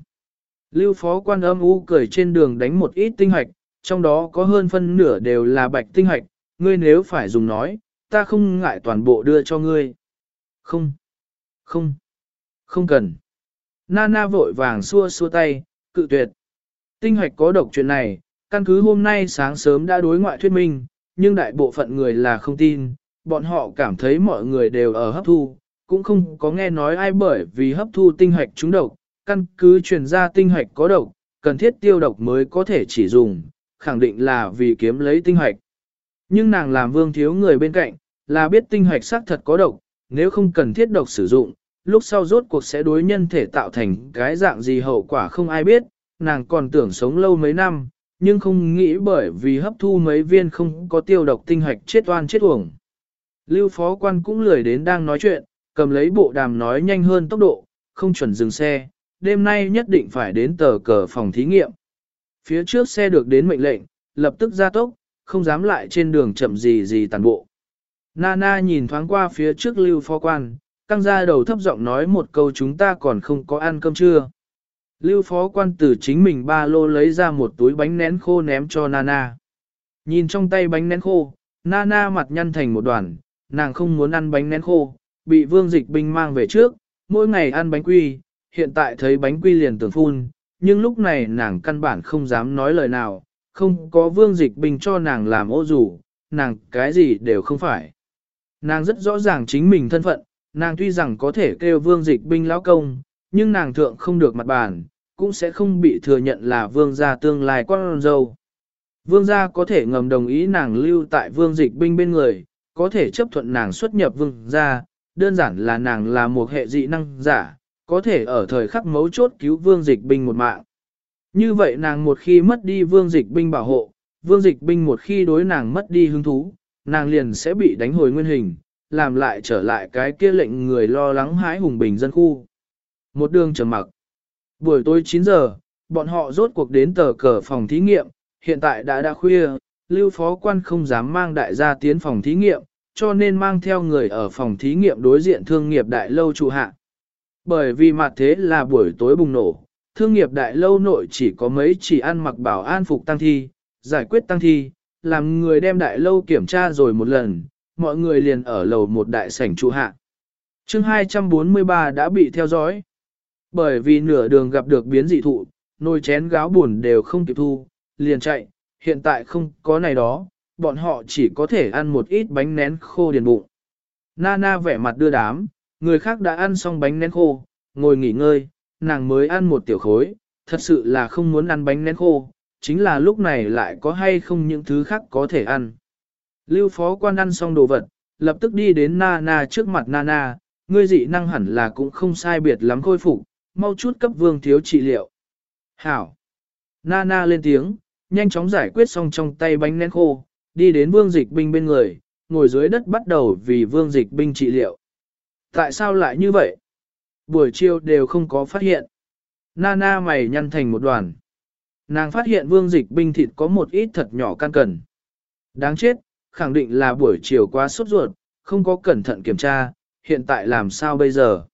Lưu phó quan âm u cười trên đường đánh một ít tinh hoạch, trong đó có hơn phân nửa đều là bạch tinh hoạch, ngươi nếu phải dùng nói, ta không ngại toàn bộ đưa cho ngươi. Không, không, không cần. Nana vội vàng xua xua tay, cự tuyệt. Tinh hoạch có độc chuyện này, căn cứ hôm nay sáng sớm đã đối ngoại thuyết minh, nhưng đại bộ phận người là không tin, bọn họ cảm thấy mọi người đều ở hấp thu, cũng không có nghe nói ai bởi vì hấp thu tinh hạch trúng độc, căn cứ truyền ra tinh hạch có độc, cần thiết tiêu độc mới có thể chỉ dùng, khẳng định là vì kiếm lấy tinh hạch. Nhưng nàng làm vương thiếu người bên cạnh, là biết tinh hạch xác thật có độc, nếu không cần thiết độc sử dụng, lúc sau rốt cuộc sẽ đối nhân thể tạo thành cái dạng gì hậu quả không ai biết, nàng còn tưởng sống lâu mấy năm, nhưng không nghĩ bởi vì hấp thu mấy viên không có tiêu độc tinh hạch chết oan chết uổng. Lưu phó quan cũng lười đến đang nói chuyện, cầm lấy bộ đàm nói nhanh hơn tốc độ, không chuẩn dừng xe, đêm nay nhất định phải đến tờ cờ phòng thí nghiệm. Phía trước xe được đến mệnh lệnh, lập tức ra tốc, không dám lại trên đường chậm gì gì tàn bộ. Nana nhìn thoáng qua phía trước lưu phó quan, căng ra đầu thấp giọng nói một câu chúng ta còn không có ăn cơm trưa. Lưu phó quan từ chính mình ba lô lấy ra một túi bánh nén khô ném cho Nana. Nhìn trong tay bánh nén khô, Nana mặt nhăn thành một đoàn, nàng không muốn ăn bánh nén khô, bị vương dịch binh mang về trước, mỗi ngày ăn bánh quy, hiện tại thấy bánh quy liền tưởng phun, nhưng lúc này nàng căn bản không dám nói lời nào, không có vương dịch binh cho nàng làm ô dù, nàng cái gì đều không phải. Nàng rất rõ ràng chính mình thân phận, nàng tuy rằng có thể kêu vương dịch binh lão công, nhưng nàng thượng không được mặt bàn, cũng sẽ không bị thừa nhận là vương gia tương lai con dâu. Vương gia có thể ngầm đồng ý nàng lưu tại vương dịch binh bên người, có thể chấp thuận nàng xuất nhập vương gia, đơn giản là nàng là một hệ dị năng giả, có thể ở thời khắc mấu chốt cứu vương dịch binh một mạng. Như vậy nàng một khi mất đi vương dịch binh bảo hộ, vương dịch binh một khi đối nàng mất đi hứng thú, nàng liền sẽ bị đánh hồi nguyên hình, làm lại trở lại cái kia lệnh người lo lắng hãi hùng bình dân khu. Một đường trầm mặc. Buổi tối 9 giờ, bọn họ rốt cuộc đến tờ cờ phòng thí nghiệm, hiện tại đã đã khuya, lưu phó quan không dám mang đại gia tiến phòng thí nghiệm, cho nên mang theo người ở phòng thí nghiệm đối diện thương nghiệp đại lâu trụ hạ. Bởi vì mặt thế là buổi tối bùng nổ, thương nghiệp đại lâu nội chỉ có mấy chỉ ăn mặc bảo an phục tăng thi, giải quyết tăng thi, làm người đem đại lâu kiểm tra rồi một lần, mọi người liền ở lầu một đại sảnh trụ hạ. chương 243 đã bị theo dõi. Bởi vì nửa đường gặp được biến dị thụ, nồi chén gáo buồn đều không kịp thu, liền chạy, hiện tại không có này đó, bọn họ chỉ có thể ăn một ít bánh nén khô điền bụng. Nana vẻ mặt đưa đám, người khác đã ăn xong bánh nén khô, ngồi nghỉ ngơi, nàng mới ăn một tiểu khối, thật sự là không muốn ăn bánh nén khô, chính là lúc này lại có hay không những thứ khác có thể ăn. Lưu phó quan ăn xong đồ vật, lập tức đi đến Nana trước mặt Nana, ngươi dị năng hẳn là cũng không sai biệt lắm khôi phục, mau chút cấp vương thiếu trị liệu. Hảo! Nana lên tiếng, nhanh chóng giải quyết xong trong tay bánh nén khô, đi đến vương dịch binh bên người, ngồi dưới đất bắt đầu vì vương dịch binh trị liệu. Tại sao lại như vậy? Buổi chiều đều không có phát hiện. Nana mày nhăn thành một đoàn. Nàng phát hiện vương dịch binh thịt có một ít thật nhỏ can cần. Đáng chết, khẳng định là buổi chiều quá sốt ruột, không có cẩn thận kiểm tra, hiện tại làm sao bây giờ?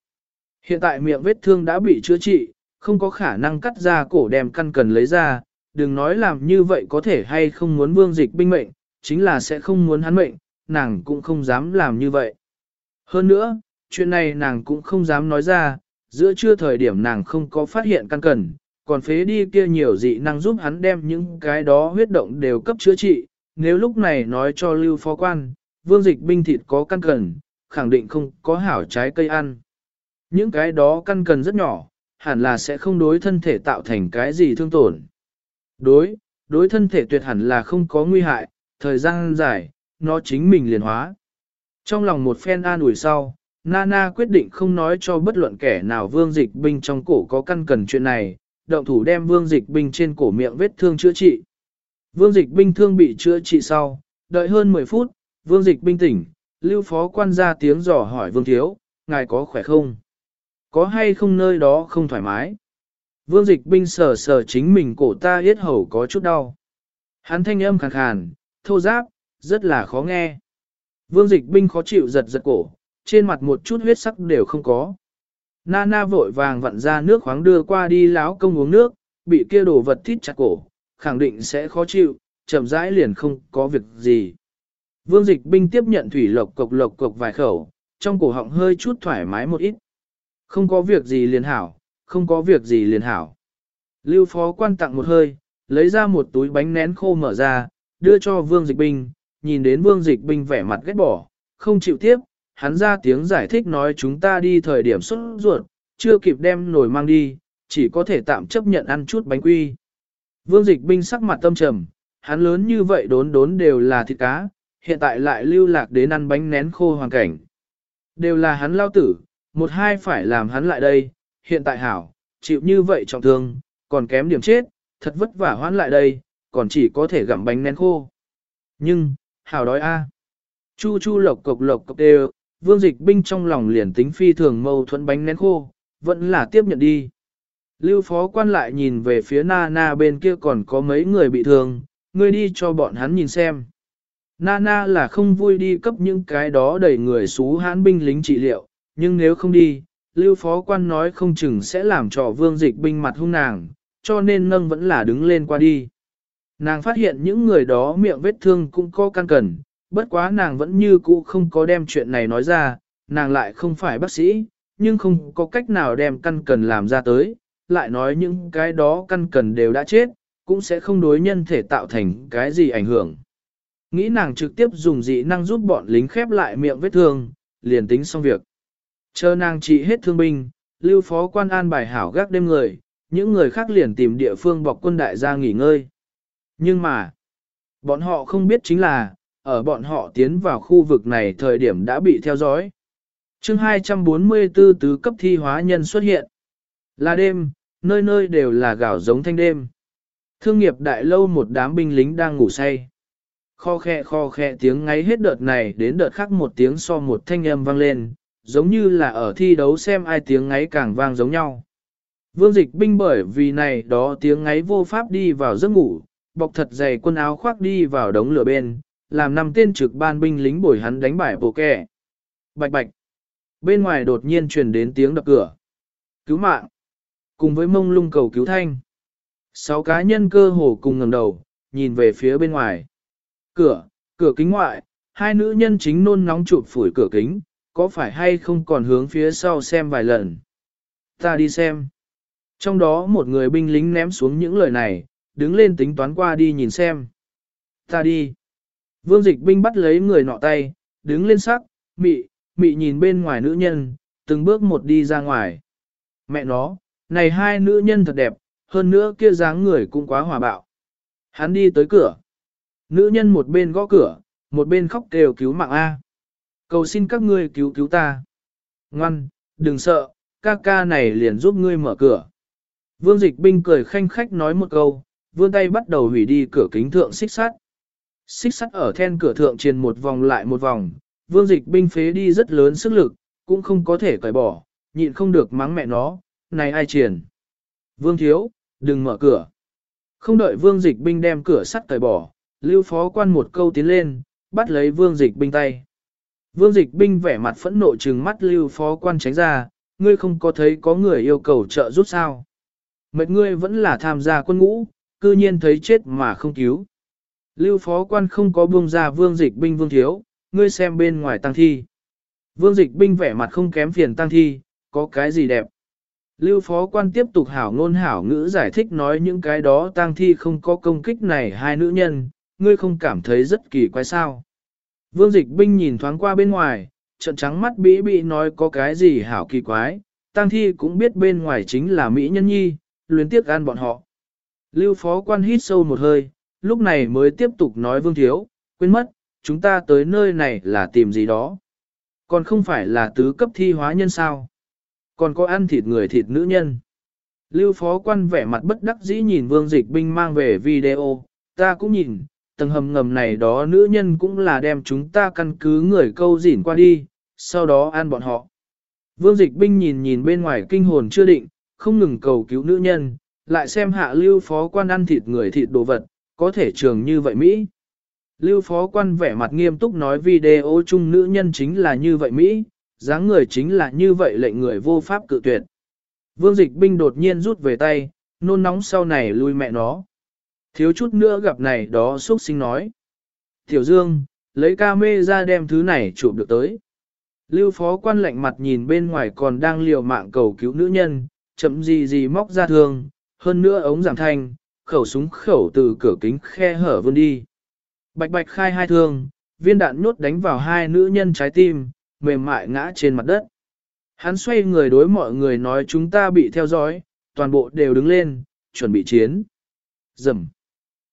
Hiện tại miệng vết thương đã bị chữa trị, không có khả năng cắt ra cổ đem căn cần lấy ra, đừng nói làm như vậy có thể hay không muốn vương dịch binh mệnh, chính là sẽ không muốn hắn mệnh, nàng cũng không dám làm như vậy. Hơn nữa, chuyện này nàng cũng không dám nói ra, giữa trưa thời điểm nàng không có phát hiện căn cần, còn phế đi kia nhiều dị năng giúp hắn đem những cái đó huyết động đều cấp chữa trị, nếu lúc này nói cho lưu phó quan, vương dịch binh thịt có căn cần, khẳng định không có hảo trái cây ăn. Những cái đó căn cần rất nhỏ, hẳn là sẽ không đối thân thể tạo thành cái gì thương tổn. Đối, đối thân thể tuyệt hẳn là không có nguy hại, thời gian dài, nó chính mình liền hóa. Trong lòng một phen an ủi sau, Nana quyết định không nói cho bất luận kẻ nào vương dịch binh trong cổ có căn cần chuyện này, động thủ đem vương dịch binh trên cổ miệng vết thương chữa trị. Vương dịch binh thương bị chữa trị sau, đợi hơn 10 phút, vương dịch binh tỉnh, lưu phó quan ra tiếng dò hỏi vương thiếu, ngài có khỏe không? Có hay không nơi đó không thoải mái? Vương dịch binh sờ sờ chính mình cổ ta yết hầu có chút đau. Hắn thanh âm khàn khàn, thô giáp, rất là khó nghe. Vương dịch binh khó chịu giật giật cổ, trên mặt một chút huyết sắc đều không có. Nana vội vàng vặn ra nước khoáng đưa qua đi láo công uống nước, bị kia đồ vật thít chặt cổ, khẳng định sẽ khó chịu, chậm rãi liền không có việc gì. Vương dịch binh tiếp nhận thủy lộc cộc lộc cộc vài khẩu, trong cổ họng hơi chút thoải mái một ít. Không có việc gì liền hảo, không có việc gì liền hảo. Lưu phó quan tặng một hơi, lấy ra một túi bánh nén khô mở ra, đưa cho vương dịch binh, nhìn đến vương dịch binh vẻ mặt ghét bỏ, không chịu tiếp, hắn ra tiếng giải thích nói chúng ta đi thời điểm xuất ruột, chưa kịp đem nồi mang đi, chỉ có thể tạm chấp nhận ăn chút bánh quy. Vương dịch binh sắc mặt tâm trầm, hắn lớn như vậy đốn đốn đều là thịt cá, hiện tại lại lưu lạc đến ăn bánh nén khô hoàn cảnh. Đều là hắn lao tử, một hai phải làm hắn lại đây, hiện tại hảo, chịu như vậy trọng thương, còn kém điểm chết, thật vất vả hoãn lại đây, còn chỉ có thể gặm bánh nén khô. Nhưng, hào đói a. Chu chu lộc cộc lộc cộc đều, vương dịch binh trong lòng liền tính phi thường mâu thuẫn bánh nén khô, vẫn là tiếp nhận đi. Lưu phó quan lại nhìn về phía na na bên kia còn có mấy người bị thương, ngươi đi cho bọn hắn nhìn xem. Nana là không vui đi cấp những cái đó đẩy người xú hãn binh lính trị liệu, nhưng nếu không đi, lưu phó quan nói không chừng sẽ làm cho vương dịch binh mặt hung nàng, cho nên nâng vẫn là đứng lên qua đi. Nàng phát hiện những người đó miệng vết thương cũng có căn cần, bất quá nàng vẫn như cũ không có đem chuyện này nói ra, nàng lại không phải bác sĩ, nhưng không có cách nào đem căn cần làm ra tới, lại nói những cái đó căn cần đều đã chết, cũng sẽ không đối nhân thể tạo thành cái gì ảnh hưởng. Nghĩ nàng trực tiếp dùng dị năng giúp bọn lính khép lại miệng vết thương, liền tính xong việc. Chờ nàng trị hết thương binh, lưu phó quan an bài hảo gác đêm người, những người khác liền tìm địa phương bọc quân đại ra nghỉ ngơi. Nhưng mà, bọn họ không biết chính là, ở bọn họ tiến vào khu vực này thời điểm đã bị theo dõi. chương 244 tứ cấp thi hóa nhân xuất hiện. Là đêm, nơi nơi đều là gạo giống thanh đêm. Thương nghiệp đại lâu một đám binh lính đang ngủ say. Kho khe kho khe tiếng ngáy hết đợt này đến đợt khác một tiếng so một thanh âm vang lên, giống như là ở thi đấu xem ai tiếng ngáy càng vang giống nhau. Vương dịch binh bởi vì này đó tiếng ngáy vô pháp đi vào giấc ngủ, bọc thật dày quần áo khoác đi vào đống lửa bên, làm năm tên trực ban binh lính bồi hắn đánh bài bộ kẻ. Bạch bạch. Bên ngoài đột nhiên truyền đến tiếng đập cửa. Cứu mạng. Cùng với mông lung cầu cứu thanh. Sáu cá nhân cơ hồ cùng ngẩng đầu, nhìn về phía bên ngoài. Cửa, cửa kính ngoại, hai nữ nhân chính nôn nóng chụp phủi cửa kính, có phải hay không còn hướng phía sau xem vài lần. Ta đi xem. Trong đó một người binh lính ném xuống những lời này, đứng lên tính toán qua đi nhìn xem. Ta đi. Vương dịch binh bắt lấy người nọ tay, đứng lên sắc, mị, mị nhìn bên ngoài nữ nhân, từng bước một đi ra ngoài. Mẹ nó, này hai nữ nhân thật đẹp, hơn nữa kia dáng người cũng quá hòa bạo. Hắn đi tới cửa. Nữ nhân một bên gõ cửa, một bên khóc kêu cứu mạng A. Cầu xin các ngươi cứu cứu ta. Ngoan, đừng sợ, ca ca này liền giúp ngươi mở cửa. Vương dịch binh cười khanh khách nói một câu, vươn tay bắt đầu hủy đi cửa kính thượng xích sắt. Xích sắt ở then cửa thượng truyền một vòng lại một vòng, vương dịch binh phế đi rất lớn sức lực, cũng không có thể cởi bỏ, nhịn không được mắng mẹ nó, này ai truyền. Vương thiếu, đừng mở cửa. Không đợi vương dịch binh đem cửa sắt cởi bỏ, lưu phó quan một câu tiến lên, bắt lấy vương dịch binh tay. Vương dịch binh vẻ mặt phẫn nộ trừng mắt lưu phó quan tránh ra, ngươi không có thấy có người yêu cầu trợ giúp sao. Mệt ngươi vẫn là tham gia quân ngũ, cư nhiên thấy chết mà không cứu. Lưu phó quan không có buông ra vương dịch binh vương thiếu, ngươi xem bên ngoài tăng thi. Vương dịch binh vẻ mặt không kém phiền tăng thi, có cái gì đẹp. Lưu phó quan tiếp tục hảo ngôn hảo ngữ giải thích nói những cái đó tang thi không có công kích này hai nữ nhân, ngươi không cảm thấy rất kỳ quái sao. Vương dịch binh nhìn thoáng qua bên ngoài, trận trắng mắt bĩ bị nói có cái gì hảo kỳ quái, tang thi cũng biết bên ngoài chính là Mỹ nhân nhi, luyến tiếc ăn bọn họ. Lưu phó quan hít sâu một hơi, lúc này mới tiếp tục nói vương thiếu, quên mất, chúng ta tới nơi này là tìm gì đó. Còn không phải là tứ cấp thi hóa nhân sao. Còn có ăn thịt người thịt nữ nhân. Lưu phó quan vẻ mặt bất đắc dĩ nhìn vương dịch binh mang về video, ta cũng nhìn, tầng hầm ngầm này đó nữ nhân cũng là đem chúng ta căn cứ người câu dỉn qua đi, sau đó ăn bọn họ. Vương dịch binh nhìn nhìn bên ngoài kinh hồn chưa định, không ngừng cầu cứu nữ nhân, lại xem hạ lưu phó quan ăn thịt người thịt đồ vật, có thể trường như vậy Mỹ. Lưu phó quan vẻ mặt nghiêm túc nói video chung nữ nhân chính là như vậy Mỹ, dáng người chính là như vậy lệnh người vô pháp cự tuyệt. Vương dịch binh đột nhiên rút về tay, nôn nóng sau này lui mẹ nó. Thiếu chút nữa gặp này đó xuất sinh nói. Tiểu Dương, lấy ca mê ra đem thứ này chụp được tới. Lưu phó quan lạnh mặt nhìn bên ngoài còn đang liều mạng cầu cứu nữ nhân, chậm gì gì móc ra thương, hơn nữa ống giảm thanh, khẩu súng khẩu từ cửa kính khe hở vươn đi. Bạch bạch khai hai thương, viên đạn nhốt đánh vào hai nữ nhân trái tim, mềm mại ngã trên mặt đất. Hắn xoay người đối mọi người nói chúng ta bị theo dõi, toàn bộ đều đứng lên, chuẩn bị chiến. Dầm.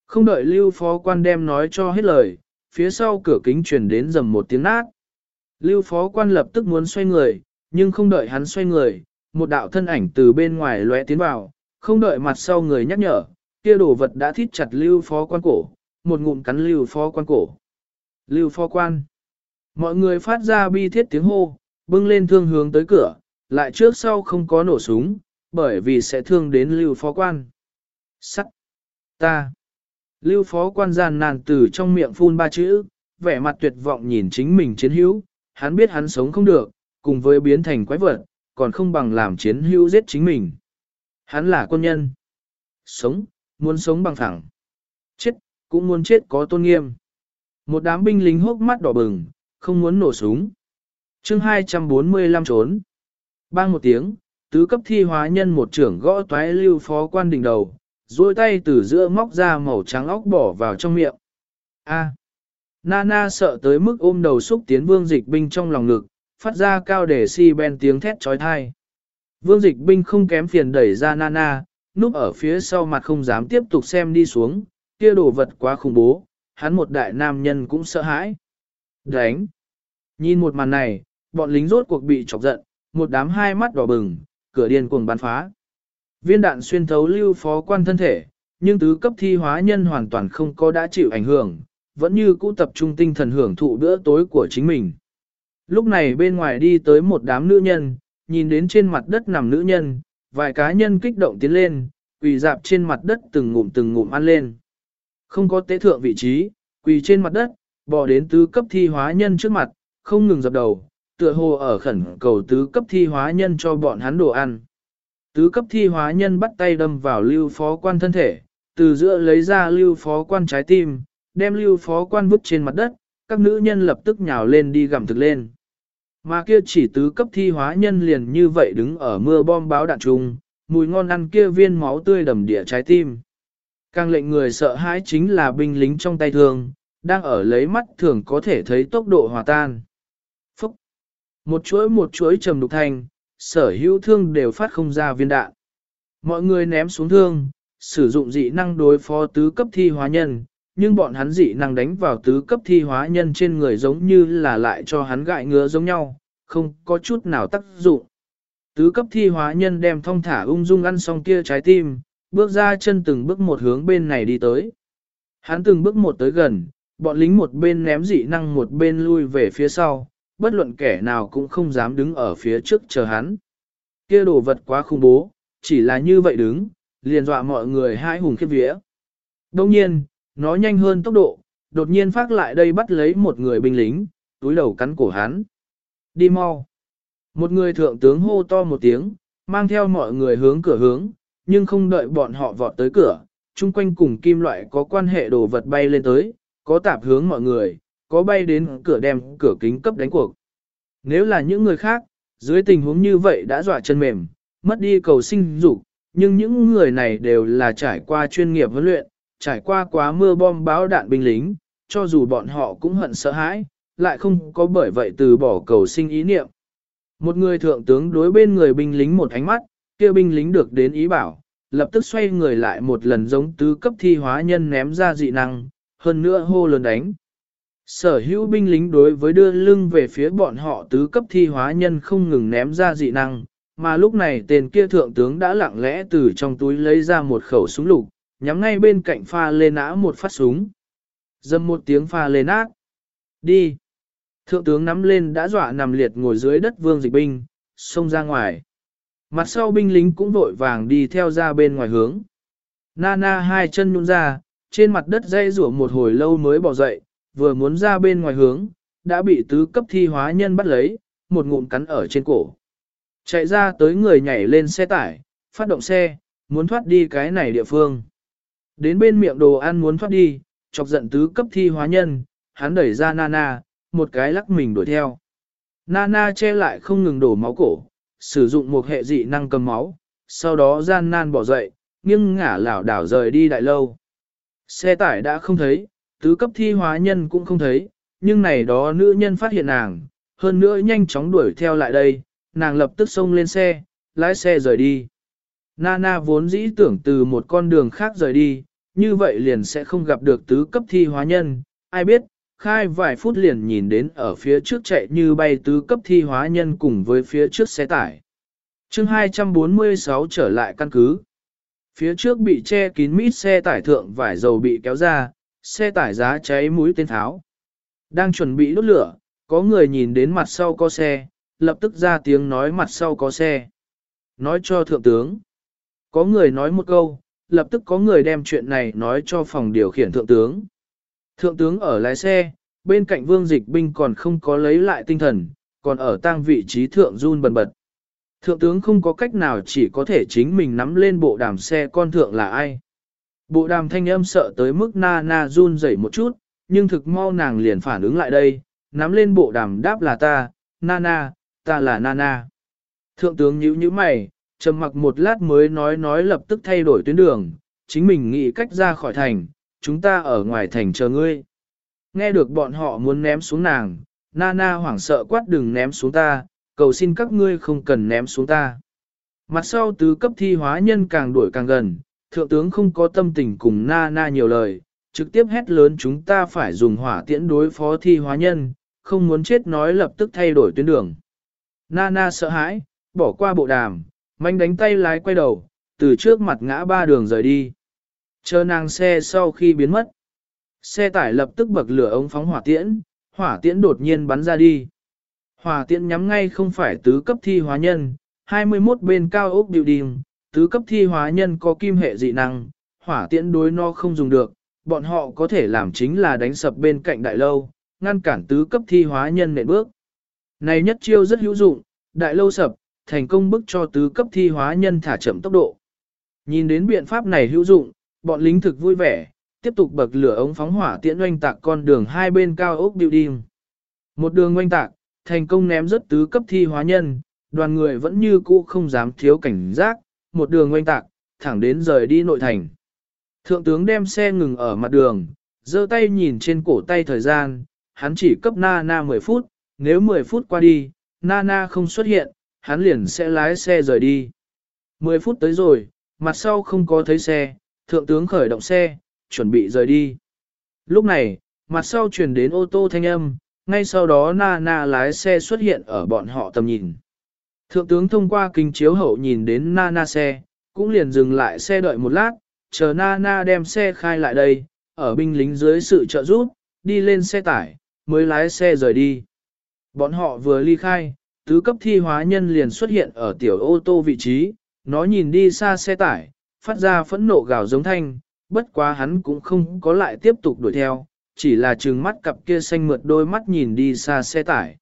Không đợi lưu phó quan đem nói cho hết lời, phía sau cửa kính truyền đến dầm một tiếng nát. Lưu phó quan lập tức muốn xoay người, nhưng không đợi hắn xoay người, một đạo thân ảnh từ bên ngoài lóe tiến vào, không đợi mặt sau người nhắc nhở, kia đồ vật đã thít chặt lưu phó quan cổ, một ngụm cắn lưu phó quan cổ. Lưu phó quan. Mọi người phát ra bi thiết tiếng hô, bưng lên thương hướng tới cửa, lại trước sau không có nổ súng, bởi vì sẽ thương đến lưu phó quan. Sắt! Ta! Lưu phó quan gian nàn từ trong miệng phun ba chữ, vẻ mặt tuyệt vọng nhìn chính mình chiến hữu, hắn biết hắn sống không được, cùng với biến thành quái vật, còn không bằng làm chiến hữu giết chính mình. Hắn là quân nhân. Sống, muốn sống bằng thẳng. Chết, cũng muốn chết có tôn nghiêm. Một đám binh lính hốc mắt đỏ bừng, không muốn nổ súng. chương 245 trốn. Bang một tiếng, tứ cấp thi hóa nhân một trưởng gõ toái lưu phó quan đỉnh đầu, duỗi tay từ giữa móc ra màu trắng óc bỏ vào trong miệng. A. Nana sợ tới mức ôm đầu xúc tiến vương dịch binh trong lòng ngực, phát ra cao để si ben tiếng thét trói thai. Vương dịch binh không kém phiền đẩy ra Nana, núp ở phía sau mặt không dám tiếp tục xem đi xuống, kia đồ vật quá khủng bố, hắn một đại nam nhân cũng sợ hãi. Đánh! Nhìn một màn này, bọn lính rốt cuộc bị chọc giận, một đám hai mắt đỏ bừng, cửa điên cuồng bắn phá. Viên đạn xuyên thấu lưu phó quan thân thể, nhưng tứ cấp thi hóa nhân hoàn toàn không có đã chịu ảnh hưởng, vẫn như cũ tập trung tinh thần hưởng thụ bữa tối của chính mình. Lúc này bên ngoài đi tới một đám nữ nhân, nhìn đến trên mặt đất nằm nữ nhân, vài cá nhân kích động tiến lên, quỳ dạp trên mặt đất từng ngụm từng ngụm ăn lên. Không có tế thượng vị trí, quỳ trên mặt đất, bò đến tứ cấp thi hóa nhân trước mặt, không ngừng dập đầu, tựa hồ ở khẩn cầu tứ cấp thi hóa nhân cho bọn hắn đồ ăn. Tứ cấp thi hóa nhân bắt tay đâm vào lưu phó quan thân thể, từ giữa lấy ra lưu phó quan trái tim, đem lưu phó quan vứt trên mặt đất, các nữ nhân lập tức nhào lên đi gặm thực lên. Mà kia chỉ tứ cấp thi hóa nhân liền như vậy đứng ở mưa bom báo đạn trùng, mùi ngon ăn kia viên máu tươi đầm địa trái tim. Càng lệnh người sợ hãi chính là binh lính trong tay thường, đang ở lấy mắt thường có thể thấy tốc độ hòa tan. Phúc! Một chuỗi một chuỗi trầm đục thành, sở hữu thương đều phát không ra viên đạn. Mọi người ném xuống thương, sử dụng dị năng đối phó tứ cấp thi hóa nhân, nhưng bọn hắn dị năng đánh vào tứ cấp thi hóa nhân trên người giống như là lại cho hắn gại ngứa giống nhau, không có chút nào tác dụng. Tứ cấp thi hóa nhân đem thông thả ung dung ăn xong kia trái tim, bước ra chân từng bước một hướng bên này đi tới. Hắn từng bước một tới gần, bọn lính một bên ném dị năng một bên lui về phía sau, bất luận kẻ nào cũng không dám đứng ở phía trước chờ hắn. Kia đồ vật quá khủng bố, chỉ là như vậy đứng, liền dọa mọi người hai hùng khiếp vía. Đông nhiên, nó nhanh hơn tốc độ, đột nhiên phát lại đây bắt lấy một người binh lính, túi đầu cắn cổ hắn. Đi mau. Một người thượng tướng hô to một tiếng, mang theo mọi người hướng cửa hướng, nhưng không đợi bọn họ vọt tới cửa, chung quanh cùng kim loại có quan hệ đồ vật bay lên tới, có tạp hướng mọi người, có bay đến cửa đem cửa kính cấp đánh cuộc. Nếu là những người khác, dưới tình huống như vậy đã dọa chân mềm, mất đi cầu sinh dục, nhưng những người này đều là trải qua chuyên nghiệp huấn luyện, trải qua quá mưa bom báo đạn binh lính, cho dù bọn họ cũng hận sợ hãi, lại không có bởi vậy từ bỏ cầu sinh ý niệm. Một người thượng tướng đối bên người binh lính một ánh mắt, kia binh lính được đến ý bảo, lập tức xoay người lại một lần giống tứ cấp thi hóa nhân ném ra dị năng, hơn nữa hô lớn đánh. Sở hữu binh lính đối với đưa lưng về phía bọn họ tứ cấp thi hóa nhân không ngừng ném ra dị năng, mà lúc này tên kia thượng tướng đã lặng lẽ từ trong túi lấy ra một khẩu súng lục, nhắm ngay bên cạnh pha lê nã một phát súng. Dâm một tiếng pha lê nát. Đi. Thượng tướng nắm lên đã dọa nằm liệt ngồi dưới đất vương dịch binh, xông ra ngoài. Mặt sau binh lính cũng vội vàng đi theo ra bên ngoài hướng. Nana hai chân nhún ra, trên mặt đất dây rủa một hồi lâu mới bỏ dậy, vừa muốn ra bên ngoài hướng, đã bị tứ cấp thi hóa nhân bắt lấy, một ngụm cắn ở trên cổ. Chạy ra tới người nhảy lên xe tải, phát động xe, muốn thoát đi cái này địa phương. Đến bên miệng đồ ăn muốn thoát đi, chọc giận tứ cấp thi hóa nhân, hắn đẩy ra Nana, một cái lắc mình đuổi theo. Nana che lại không ngừng đổ máu cổ, sử dụng một hệ dị năng cầm máu, sau đó gian nan bỏ dậy, nghiêng ngả lảo đảo rời đi đại lâu. Xe tải đã không thấy, tứ cấp thi hóa nhân cũng không thấy, nhưng này đó nữ nhân phát hiện nàng, hơn nữa nhanh chóng đuổi theo lại đây, nàng lập tức xông lên xe, lái xe rời đi. Nana vốn dĩ tưởng từ một con đường khác rời đi, như vậy liền sẽ không gặp được tứ cấp thi hóa nhân, ai biết, khai vài phút liền nhìn đến ở phía trước chạy như bay tứ cấp thi hóa nhân cùng với phía trước xe tải. chương 246 trở lại căn cứ. Phía trước bị che kín mít xe tải thượng vải dầu bị kéo ra, xe tải giá cháy mũi tên tháo. Đang chuẩn bị đốt lửa, có người nhìn đến mặt sau có xe, lập tức ra tiếng nói mặt sau có xe. nói cho thượng tướng. Có người nói một câu, lập tức có người đem chuyện này nói cho phòng điều khiển thượng tướng. Thượng tướng ở lái xe, bên cạnh vương dịch binh còn không có lấy lại tinh thần, còn ở tang vị trí thượng run bần bật. Thượng tướng không có cách nào chỉ có thể chính mình nắm lên bộ đàm xe con thượng là ai. Bộ đàm thanh âm sợ tới mức na na run rẩy một chút, nhưng thực mau nàng liền phản ứng lại đây, nắm lên bộ đàm đáp là ta, na na, ta là na na. Thượng tướng nhíu nhíu mày, trầm mặc một lát mới nói nói lập tức thay đổi tuyến đường, chính mình nghĩ cách ra khỏi thành, chúng ta ở ngoài thành chờ ngươi. Nghe được bọn họ muốn ném xuống nàng, Nana hoảng sợ quát đừng ném xuống ta, cầu xin các ngươi không cần ném xuống ta. Mặt sau tứ cấp thi hóa nhân càng đuổi càng gần, thượng tướng không có tâm tình cùng Nana nhiều lời, trực tiếp hét lớn chúng ta phải dùng hỏa tiễn đối phó thi hóa nhân, không muốn chết nói lập tức thay đổi tuyến đường. Nana sợ hãi, bỏ qua bộ đàm, manh đánh tay lái quay đầu, từ trước mặt ngã ba đường rời đi. Chờ nàng xe sau khi biến mất. Xe tải lập tức bậc lửa ống phóng hỏa tiễn, hỏa tiễn đột nhiên bắn ra đi. Hỏa tiễn nhắm ngay không phải tứ cấp thi hóa nhân, 21 bên cao ốc building, tứ cấp thi hóa nhân có kim hệ dị năng, hỏa tiễn đối no không dùng được, bọn họ có thể làm chính là đánh sập bên cạnh đại lâu, ngăn cản tứ cấp thi hóa nhân nệ bước. Này nhất chiêu rất hữu dụng, đại lâu sập, thành công bức cho tứ cấp thi hóa nhân thả chậm tốc độ. Nhìn đến biện pháp này hữu dụng, bọn lính thực vui vẻ, tiếp tục bậc lửa ống phóng hỏa tiễn oanh tạc con đường hai bên cao ốc building. Một đường oanh tạc, thành công ném rất tứ cấp thi hóa nhân, đoàn người vẫn như cũ không dám thiếu cảnh giác, một đường oanh tạc, thẳng đến rời đi nội thành. Thượng tướng đem xe ngừng ở mặt đường, giơ tay nhìn trên cổ tay thời gian, hắn chỉ cấp Nana 10 phút, nếu 10 phút qua đi, Nana không xuất hiện, hắn liền sẽ lái xe rời đi. 10 phút tới rồi, mặt sau không có thấy xe, thượng tướng khởi động xe, chuẩn bị rời đi. Lúc này, mặt sau truyền đến ô tô thanh âm, ngay sau đó Nana lái xe xuất hiện ở bọn họ tầm nhìn. Thượng tướng thông qua kính chiếu hậu nhìn đến Nana xe, cũng liền dừng lại xe đợi một lát, chờ Nana đem xe khai lại đây, ở binh lính dưới sự trợ giúp, đi lên xe tải, mới lái xe rời đi. Bọn họ vừa ly khai, tứ cấp thi hóa nhân liền xuất hiện ở tiểu ô tô vị trí, nó nhìn đi xa xe tải, phát ra phẫn nộ gào giống thanh, bất quá hắn cũng không có lại tiếp tục đuổi theo, chỉ là trừng mắt cặp kia xanh mượt đôi mắt nhìn đi xa xe tải.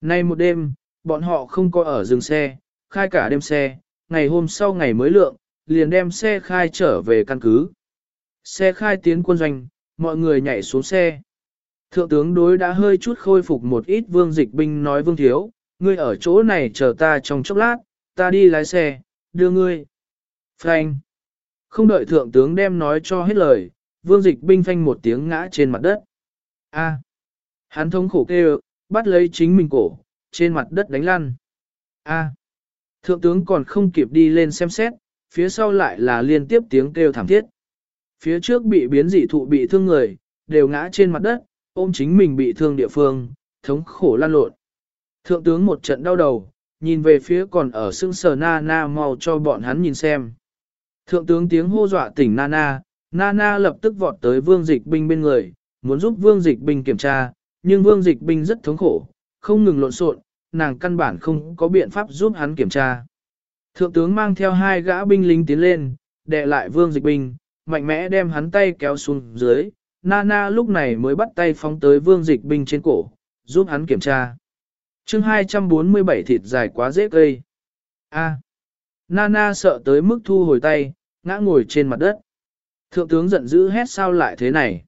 Nay một đêm, bọn họ không có ở dừng xe, khai cả đêm xe, ngày hôm sau ngày mới lượng, liền đem xe khai trở về căn cứ. Xe khai tiến quân doanh, mọi người nhảy xuống xe. Thượng tướng đối đã hơi chút khôi phục một ít vương dịch binh nói vương thiếu, ngươi ở chỗ này chờ ta trong chốc lát, ta đi lái xe, đưa ngươi. Phanh. Không đợi thượng tướng đem nói cho hết lời, vương dịch binh phanh một tiếng ngã trên mặt đất. A. Hắn thống khổ kêu, bắt lấy chính mình cổ, trên mặt đất đánh lăn. A. Thượng tướng còn không kịp đi lên xem xét, phía sau lại là liên tiếp tiếng kêu thảm thiết. Phía trước bị biến dị thụ bị thương người, đều ngã trên mặt đất, ôm chính mình bị thương địa phương, thống khổ lan lộn. Thượng tướng một trận đau đầu, nhìn về phía còn ở sưng sờ na na mau cho bọn hắn nhìn xem. Thượng tướng tiếng hô dọa tỉnh Nana, Nana lập tức vọt tới vương dịch binh bên người, muốn giúp vương dịch binh kiểm tra, nhưng vương dịch binh rất thống khổ, không ngừng lộn xộn, nàng căn bản không có biện pháp giúp hắn kiểm tra. Thượng tướng mang theo hai gã binh lính tiến lên, đè lại vương dịch binh, mạnh mẽ đem hắn tay kéo xuống dưới, Nana lúc này mới bắt tay phóng tới vương dịch binh trên cổ, giúp hắn kiểm tra chương 247 thịt dài quá dễ cây. A. Nana sợ tới mức thu hồi tay, ngã ngồi trên mặt đất. Thượng tướng giận dữ hét sao lại thế này.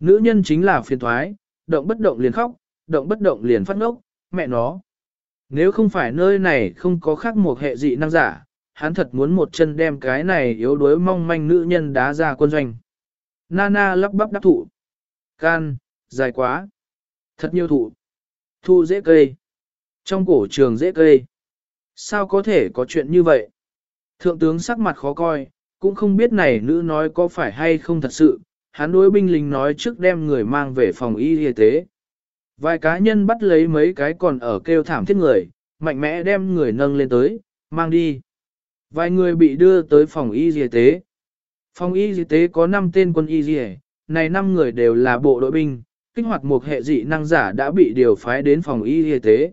Nữ nhân chính là phiền thoái, động bất động liền khóc, động bất động liền phát ngốc, mẹ nó. Nếu không phải nơi này không có khác một hệ dị năng giả, hắn thật muốn một chân đem cái này yếu đuối mong manh nữ nhân đá ra quân doanh. Nana lắp bắp đắc thụ. Can, dài quá. Thật nhiều thụ. Thu dễ cây. Trong cổ trường dễ cây. Sao có thể có chuyện như vậy? Thượng tướng sắc mặt khó coi, cũng không biết này nữ nói có phải hay không thật sự, hắn đối binh lính nói trước đem người mang về phòng y y tế. Vài cá nhân bắt lấy mấy cái còn ở kêu thảm thiết người, mạnh mẽ đem người nâng lên tới, mang đi. Vài người bị đưa tới phòng y y tế. Phòng y y tế có 5 tên quân y y, này 5 người đều là bộ đội binh, kích hoạt một hệ dị năng giả đã bị điều phái đến phòng y y tế.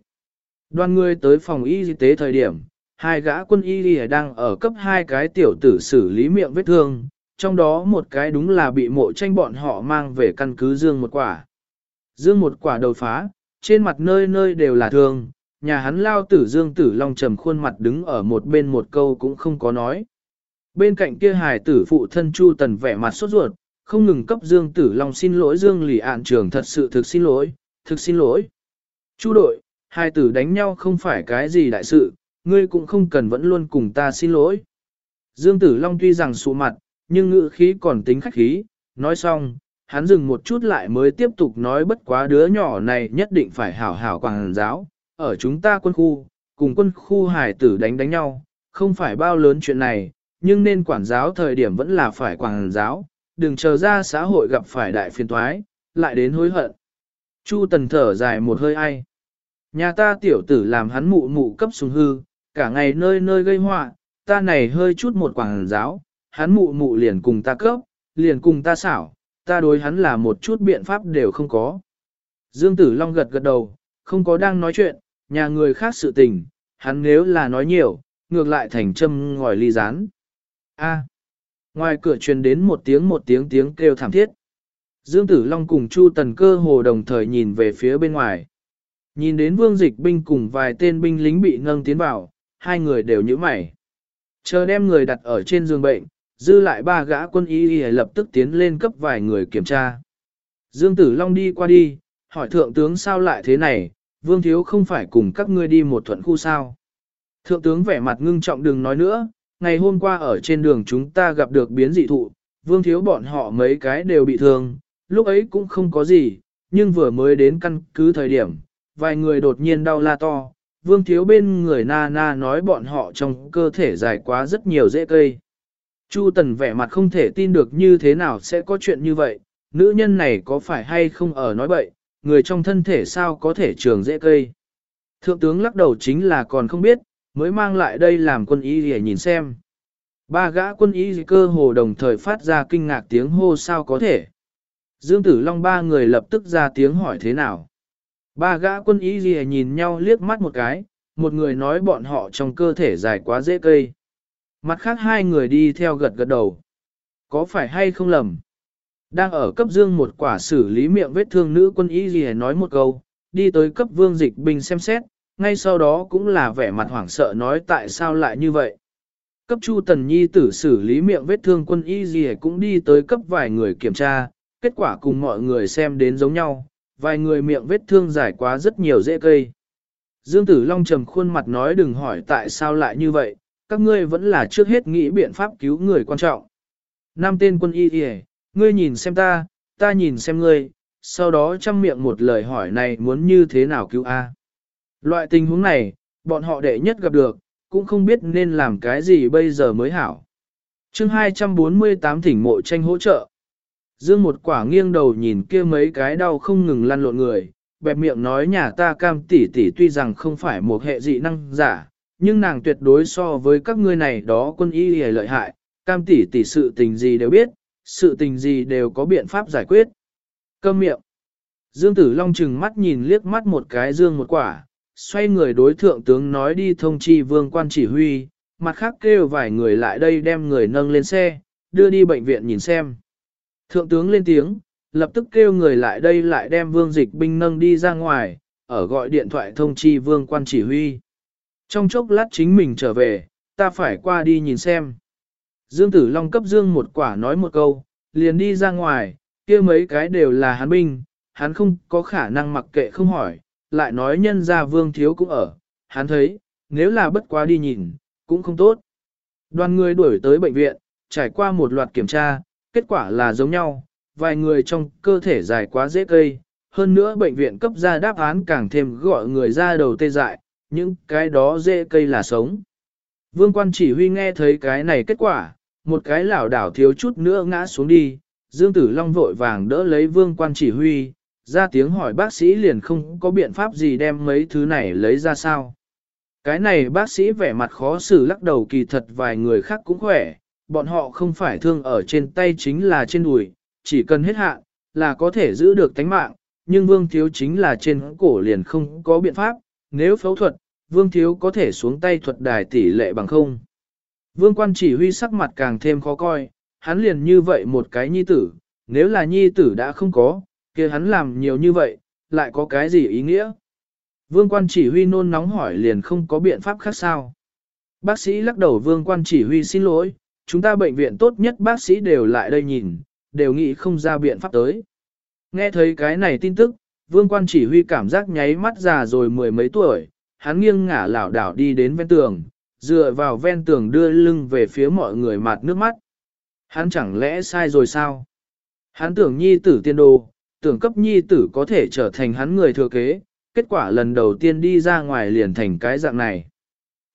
Đoàn người tới phòng y y tế thời điểm, Hai gã quân y lìa đang ở cấp hai cái tiểu tử xử lý miệng vết thương, trong đó một cái đúng là bị mộ tranh bọn họ mang về căn cứ dương một quả. Dương một quả đầu phá, trên mặt nơi nơi đều là thương, nhà hắn lao tử dương tử long trầm khuôn mặt đứng ở một bên một câu cũng không có nói. Bên cạnh kia hài tử phụ thân Chu Tần vẻ mặt sốt ruột, không ngừng cấp Dương Tử Long xin lỗi Dương Lì Ạn trường thật sự thực xin lỗi, thực xin lỗi. Chu đội, hai tử đánh nhau không phải cái gì đại sự, ngươi cũng không cần vẫn luôn cùng ta xin lỗi. Dương Tử Long tuy rằng sụ mặt, nhưng ngữ khí còn tính khách khí, nói xong, hắn dừng một chút lại mới tiếp tục nói bất quá đứa nhỏ này nhất định phải hảo hảo quảng giáo, ở chúng ta quân khu, cùng quân khu hải tử đánh đánh nhau, không phải bao lớn chuyện này, nhưng nên quản giáo thời điểm vẫn là phải quảng giáo, đừng chờ ra xã hội gặp phải đại phiền toái, lại đến hối hận. Chu tần thở dài một hơi ai. Nhà ta tiểu tử làm hắn mụ mụ cấp sùng hư, cả ngày nơi nơi gây họa, ta này hơi chút một quảng giáo, hắn mụ mụ liền cùng ta cấp, liền cùng ta xảo, ta đối hắn là một chút biện pháp đều không có. Dương Tử Long gật gật đầu, không có đang nói chuyện, nhà người khác sự tình, hắn nếu là nói nhiều, ngược lại thành châm ngòi ly rán. A. Ngoài cửa truyền đến một tiếng một tiếng tiếng kêu thảm thiết. Dương Tử Long cùng Chu Tần cơ hồ đồng thời nhìn về phía bên ngoài. Nhìn đến vương dịch binh cùng vài tên binh lính bị nâng tiến vào, hai người đều nhíu mày. Chờ đem người đặt ở trên giường bệnh, dư lại ba gã quân y y lập tức tiến lên cấp vài người kiểm tra. Dương Tử Long đi qua đi, hỏi thượng tướng sao lại thế này, vương thiếu không phải cùng các ngươi đi một thuận khu sao. Thượng tướng vẻ mặt ngưng trọng đừng nói nữa, ngày hôm qua ở trên đường chúng ta gặp được biến dị thụ, vương thiếu bọn họ mấy cái đều bị thương, lúc ấy cũng không có gì, nhưng vừa mới đến căn cứ thời điểm, vài người đột nhiên đau la to, vương thiếu bên người na na nói bọn họ trong cơ thể dài quá rất nhiều dễ cây. Chu Tần vẻ mặt không thể tin được như thế nào sẽ có chuyện như vậy, nữ nhân này có phải hay không ở nói bậy, người trong thân thể sao có thể trường dễ cây. Thượng tướng lắc đầu chính là còn không biết, mới mang lại đây làm quân y để nhìn xem. Ba gã quân y cơ hồ đồng thời phát ra kinh ngạc tiếng hô sao có thể. Dương Tử Long ba người lập tức ra tiếng hỏi thế nào. Ba gã quân y gì nhìn nhau liếc mắt một cái, một người nói bọn họ trong cơ thể dài quá dễ cây. Mặt khác hai người đi theo gật gật đầu. Có phải hay không lầm? Đang ở cấp dương một quả xử lý miệng vết thương nữ quân y gì nói một câu, đi tới cấp vương dịch binh xem xét, ngay sau đó cũng là vẻ mặt hoảng sợ nói tại sao lại như vậy. Cấp Chu Tần Nhi tử xử lý miệng vết thương quân y gì cũng đi tới cấp vài người kiểm tra, kết quả cùng mọi người xem đến giống nhau, vài người miệng vết thương dài quá rất nhiều dễ cây. Dương Tử Long trầm khuôn mặt nói đừng hỏi tại sao lại như vậy, các ngươi vẫn là trước hết nghĩ biện pháp cứu người quan trọng. Nam tên quân y y, ngươi nhìn xem ta, ta nhìn xem ngươi, sau đó chăm miệng một lời hỏi này muốn như thế nào cứu A. Loại tình huống này, bọn họ đệ nhất gặp được, cũng không biết nên làm cái gì bây giờ mới hảo. chương 248 thỉnh mộ tranh hỗ trợ. Dương một quả nghiêng đầu nhìn kia mấy cái đau không ngừng lăn lộn người, bẹp miệng nói nhà ta cam tỷ tỷ tuy rằng không phải một hệ dị năng giả, nhưng nàng tuyệt đối so với các ngươi này đó quân y hề lợi hại, cam tỷ tỷ sự tình gì đều biết, sự tình gì đều có biện pháp giải quyết. Câm miệng. Dương Tử Long chừng mắt nhìn liếc mắt một cái dương một quả, xoay người đối thượng tướng nói đi thông chi vương quan chỉ huy, mặt khác kêu vài người lại đây đem người nâng lên xe, đưa đi bệnh viện nhìn xem. Thượng tướng lên tiếng, lập tức kêu người lại đây lại đem vương dịch binh nâng đi ra ngoài, ở gọi điện thoại thông chi vương quan chỉ huy. Trong chốc lát chính mình trở về, ta phải qua đi nhìn xem. Dương Tử Long cấp Dương một quả nói một câu, liền đi ra ngoài, kia mấy cái đều là hắn binh, hắn không có khả năng mặc kệ không hỏi, lại nói nhân ra vương thiếu cũng ở, hắn thấy, nếu là bất quá đi nhìn, cũng không tốt. Đoàn người đuổi tới bệnh viện, trải qua một loạt kiểm tra, kết quả là giống nhau, vài người trong cơ thể dài quá dễ cây, hơn nữa bệnh viện cấp ra đáp án càng thêm gọi người ra đầu tê dại, những cái đó dễ cây là sống. Vương quan chỉ huy nghe thấy cái này kết quả, một cái lảo đảo thiếu chút nữa ngã xuống đi, Dương Tử Long vội vàng đỡ lấy vương quan chỉ huy, ra tiếng hỏi bác sĩ liền không có biện pháp gì đem mấy thứ này lấy ra sao. Cái này bác sĩ vẻ mặt khó xử lắc đầu kỳ thật vài người khác cũng khỏe, bọn họ không phải thương ở trên tay chính là trên đùi, chỉ cần hết hạn, là có thể giữ được tánh mạng, nhưng vương thiếu chính là trên cổ liền không có biện pháp, nếu phẫu thuật, vương thiếu có thể xuống tay thuật đài tỷ lệ bằng không. Vương quan chỉ huy sắc mặt càng thêm khó coi, hắn liền như vậy một cái nhi tử, nếu là nhi tử đã không có, kia hắn làm nhiều như vậy, lại có cái gì ý nghĩa? Vương quan chỉ huy nôn nóng hỏi liền không có biện pháp khác sao. Bác sĩ lắc đầu vương quan chỉ huy xin lỗi, chúng ta bệnh viện tốt nhất bác sĩ đều lại đây nhìn, đều nghĩ không ra biện pháp tới. Nghe thấy cái này tin tức, vương quan chỉ huy cảm giác nháy mắt già rồi mười mấy tuổi, hắn nghiêng ngả lảo đảo đi đến ven tường, dựa vào ven tường đưa lưng về phía mọi người mặt nước mắt. Hắn chẳng lẽ sai rồi sao? Hắn tưởng nhi tử tiên đồ, tưởng cấp nhi tử có thể trở thành hắn người thừa kế, kết quả lần đầu tiên đi ra ngoài liền thành cái dạng này.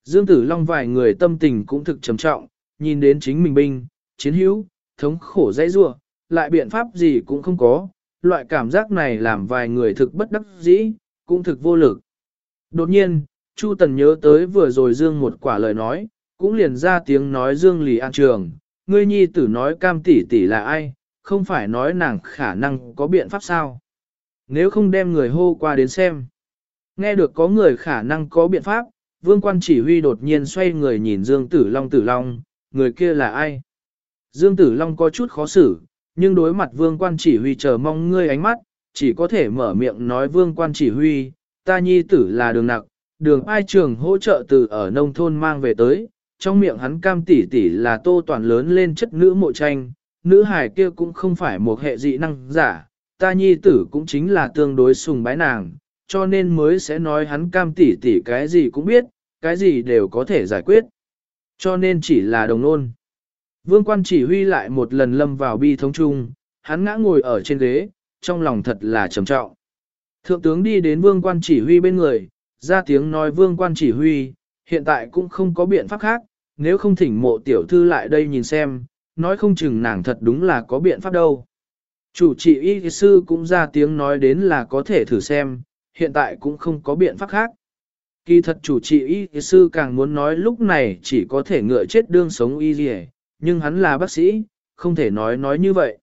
Dương Tử Long vài người tâm tình cũng thực trầm trọng, nhìn đến chính mình binh, chiến hữu, thống khổ dãy rua, lại biện pháp gì cũng không có, loại cảm giác này làm vài người thực bất đắc dĩ, cũng thực vô lực. Đột nhiên, Chu Tần nhớ tới vừa rồi Dương một quả lời nói, cũng liền ra tiếng nói Dương Lì An Trường, ngươi nhi tử nói cam tỷ tỷ là ai, không phải nói nàng khả năng có biện pháp sao. Nếu không đem người hô qua đến xem. Nghe được có người khả năng có biện pháp, vương quan chỉ huy đột nhiên xoay người nhìn Dương Tử Long Tử Long, người kia là ai? Dương Tử Long có chút khó xử, nhưng đối mặt vương quan chỉ huy chờ mong ngươi ánh mắt, chỉ có thể mở miệng nói vương quan chỉ huy, ta nhi tử là đường nặc, đường ai trường hỗ trợ từ ở nông thôn mang về tới, trong miệng hắn cam tỷ tỷ là tô toàn lớn lên chất nữ mộ tranh, nữ hài kia cũng không phải một hệ dị năng giả, ta nhi tử cũng chính là tương đối sùng bái nàng, cho nên mới sẽ nói hắn cam tỷ tỷ cái gì cũng biết, cái gì đều có thể giải quyết. Cho nên chỉ là đồng nôn. Vương quan chỉ huy lại một lần lâm vào bi thống chung, hắn ngã ngồi ở trên ghế, trong lòng thật là trầm trọng. Thượng tướng đi đến vương quan chỉ huy bên người, ra tiếng nói vương quan chỉ huy, hiện tại cũng không có biện pháp khác, nếu không thỉnh mộ tiểu thư lại đây nhìn xem, nói không chừng nàng thật đúng là có biện pháp đâu. Chủ trị y sư cũng ra tiếng nói đến là có thể thử xem, hiện tại cũng không có biện pháp khác. Kỳ thật chủ trị y sư càng muốn nói lúc này chỉ có thể ngựa chết đương sống y gì nhưng hắn là bác sĩ, không thể nói nói như vậy.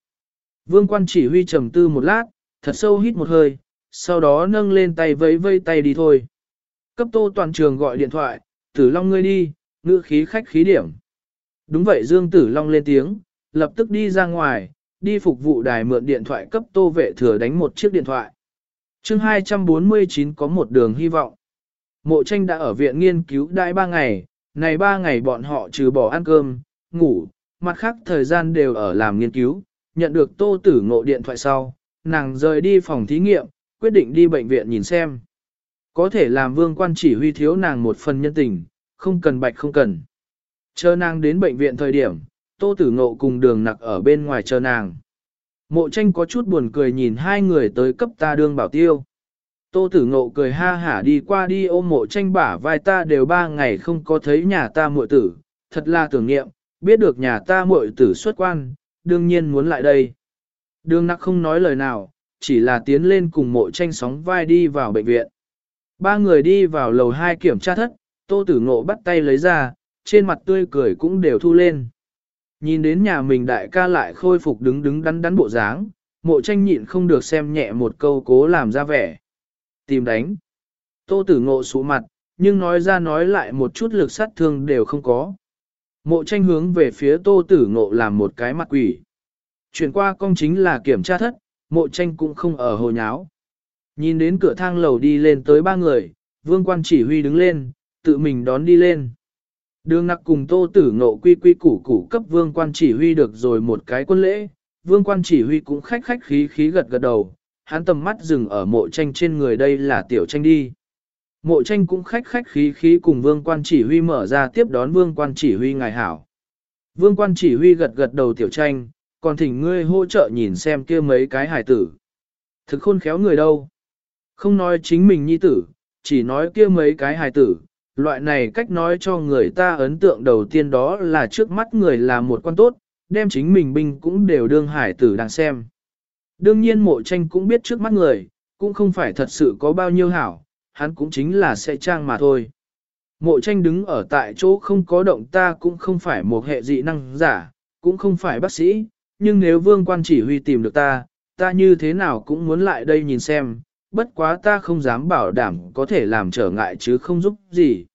Vương quan chỉ huy trầm tư một lát, thật sâu hít một hơi, sau đó nâng lên tay vẫy vây tay đi thôi. Cấp tô toàn trường gọi điện thoại, tử long ngươi đi, ngữ khí khách khí điểm. Đúng vậy Dương Tử Long lên tiếng, lập tức đi ra ngoài, đi phục vụ đài mượn điện thoại cấp tô vệ thừa đánh một chiếc điện thoại. chương 249 có một đường hy vọng. Mộ tranh đã ở viện nghiên cứu đại ba ngày, này ba ngày bọn họ trừ bỏ ăn cơm, ngủ, mặt khác thời gian đều ở làm nghiên cứu, nhận được tô tử ngộ điện thoại sau, nàng rời đi phòng thí nghiệm, quyết định đi bệnh viện nhìn xem. Có thể làm vương quan chỉ huy thiếu nàng một phần nhân tình, không cần bạch không cần. Chờ nàng đến bệnh viện thời điểm, tô tử ngộ cùng đường nặc ở bên ngoài chờ nàng. Mộ tranh có chút buồn cười nhìn hai người tới cấp ta đương bảo tiêu. Tô tử ngộ cười ha hả đi qua đi ôm mộ tranh bả vai ta đều ba ngày không có thấy nhà ta muội tử, thật là tưởng niệm, biết được nhà ta muội tử xuất quan, đương nhiên muốn lại đây. Đường nặc không nói lời nào, chỉ là tiến lên cùng mộ tranh sóng vai đi vào bệnh viện. Ba người đi vào lầu hai kiểm tra thất, tô tử ngộ bắt tay lấy ra, trên mặt tươi cười cũng đều thu lên. Nhìn đến nhà mình đại ca lại khôi phục đứng đứng đắn đắn bộ dáng, mộ tranh nhịn không được xem nhẹ một câu cố làm ra vẻ. Tìm đánh. Tô tử ngộ sụ mặt, nhưng nói ra nói lại một chút lực sát thương đều không có. Mộ tranh hướng về phía tô tử ngộ làm một cái mặt quỷ. Chuyển qua công chính là kiểm tra thất, mộ tranh cũng không ở hồ nháo. Nhìn đến cửa thang lầu đi lên tới ba người, vương quan chỉ huy đứng lên, tự mình đón đi lên. Đường nặc cùng tô tử ngộ quy quy củ củ cấp vương quan chỉ huy được rồi một cái quân lễ, vương quan chỉ huy cũng khách khách khí khí gật gật đầu, hắn tầm mắt dừng ở mộ tranh trên người đây là tiểu tranh đi. Mộ tranh cũng khách khách khí khí cùng vương quan chỉ huy mở ra tiếp đón vương quan chỉ huy ngài hảo. Vương quan chỉ huy gật gật đầu tiểu tranh, còn thỉnh ngươi hỗ trợ nhìn xem kia mấy cái hải tử. Thực khôn khéo người đâu. Không nói chính mình nhi tử, chỉ nói kia mấy cái hài tử, loại này cách nói cho người ta ấn tượng đầu tiên đó là trước mắt người là một quan tốt, đem chính mình binh cũng đều đương hải tử đang xem. Đương nhiên mộ tranh cũng biết trước mắt người, cũng không phải thật sự có bao nhiêu hảo, hắn cũng chính là sẽ trang mà thôi. Mộ tranh đứng ở tại chỗ không có động ta cũng không phải một hệ dị năng giả, cũng không phải bác sĩ, nhưng nếu vương quan chỉ huy tìm được ta, ta như thế nào cũng muốn lại đây nhìn xem, bất quá ta không dám bảo đảm có thể làm trở ngại chứ không giúp gì.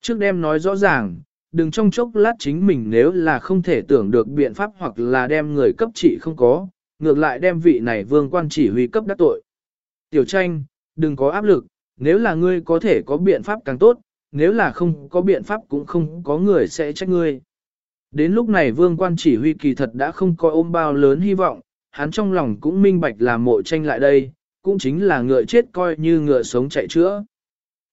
Trước đêm nói rõ ràng, đừng trong chốc lát chính mình nếu là không thể tưởng được biện pháp hoặc là đem người cấp trị không có, ngược lại đem vị này vương quan chỉ huy cấp đắc tội. Tiểu tranh, đừng có áp lực, nếu là ngươi có thể có biện pháp càng tốt, nếu là không có biện pháp cũng không có người sẽ trách ngươi. Đến lúc này vương quan chỉ huy kỳ thật đã không có ôm bao lớn hy vọng, hắn trong lòng cũng minh bạch là mộ tranh lại đây, cũng chính là ngựa chết coi như ngựa sống chạy chữa.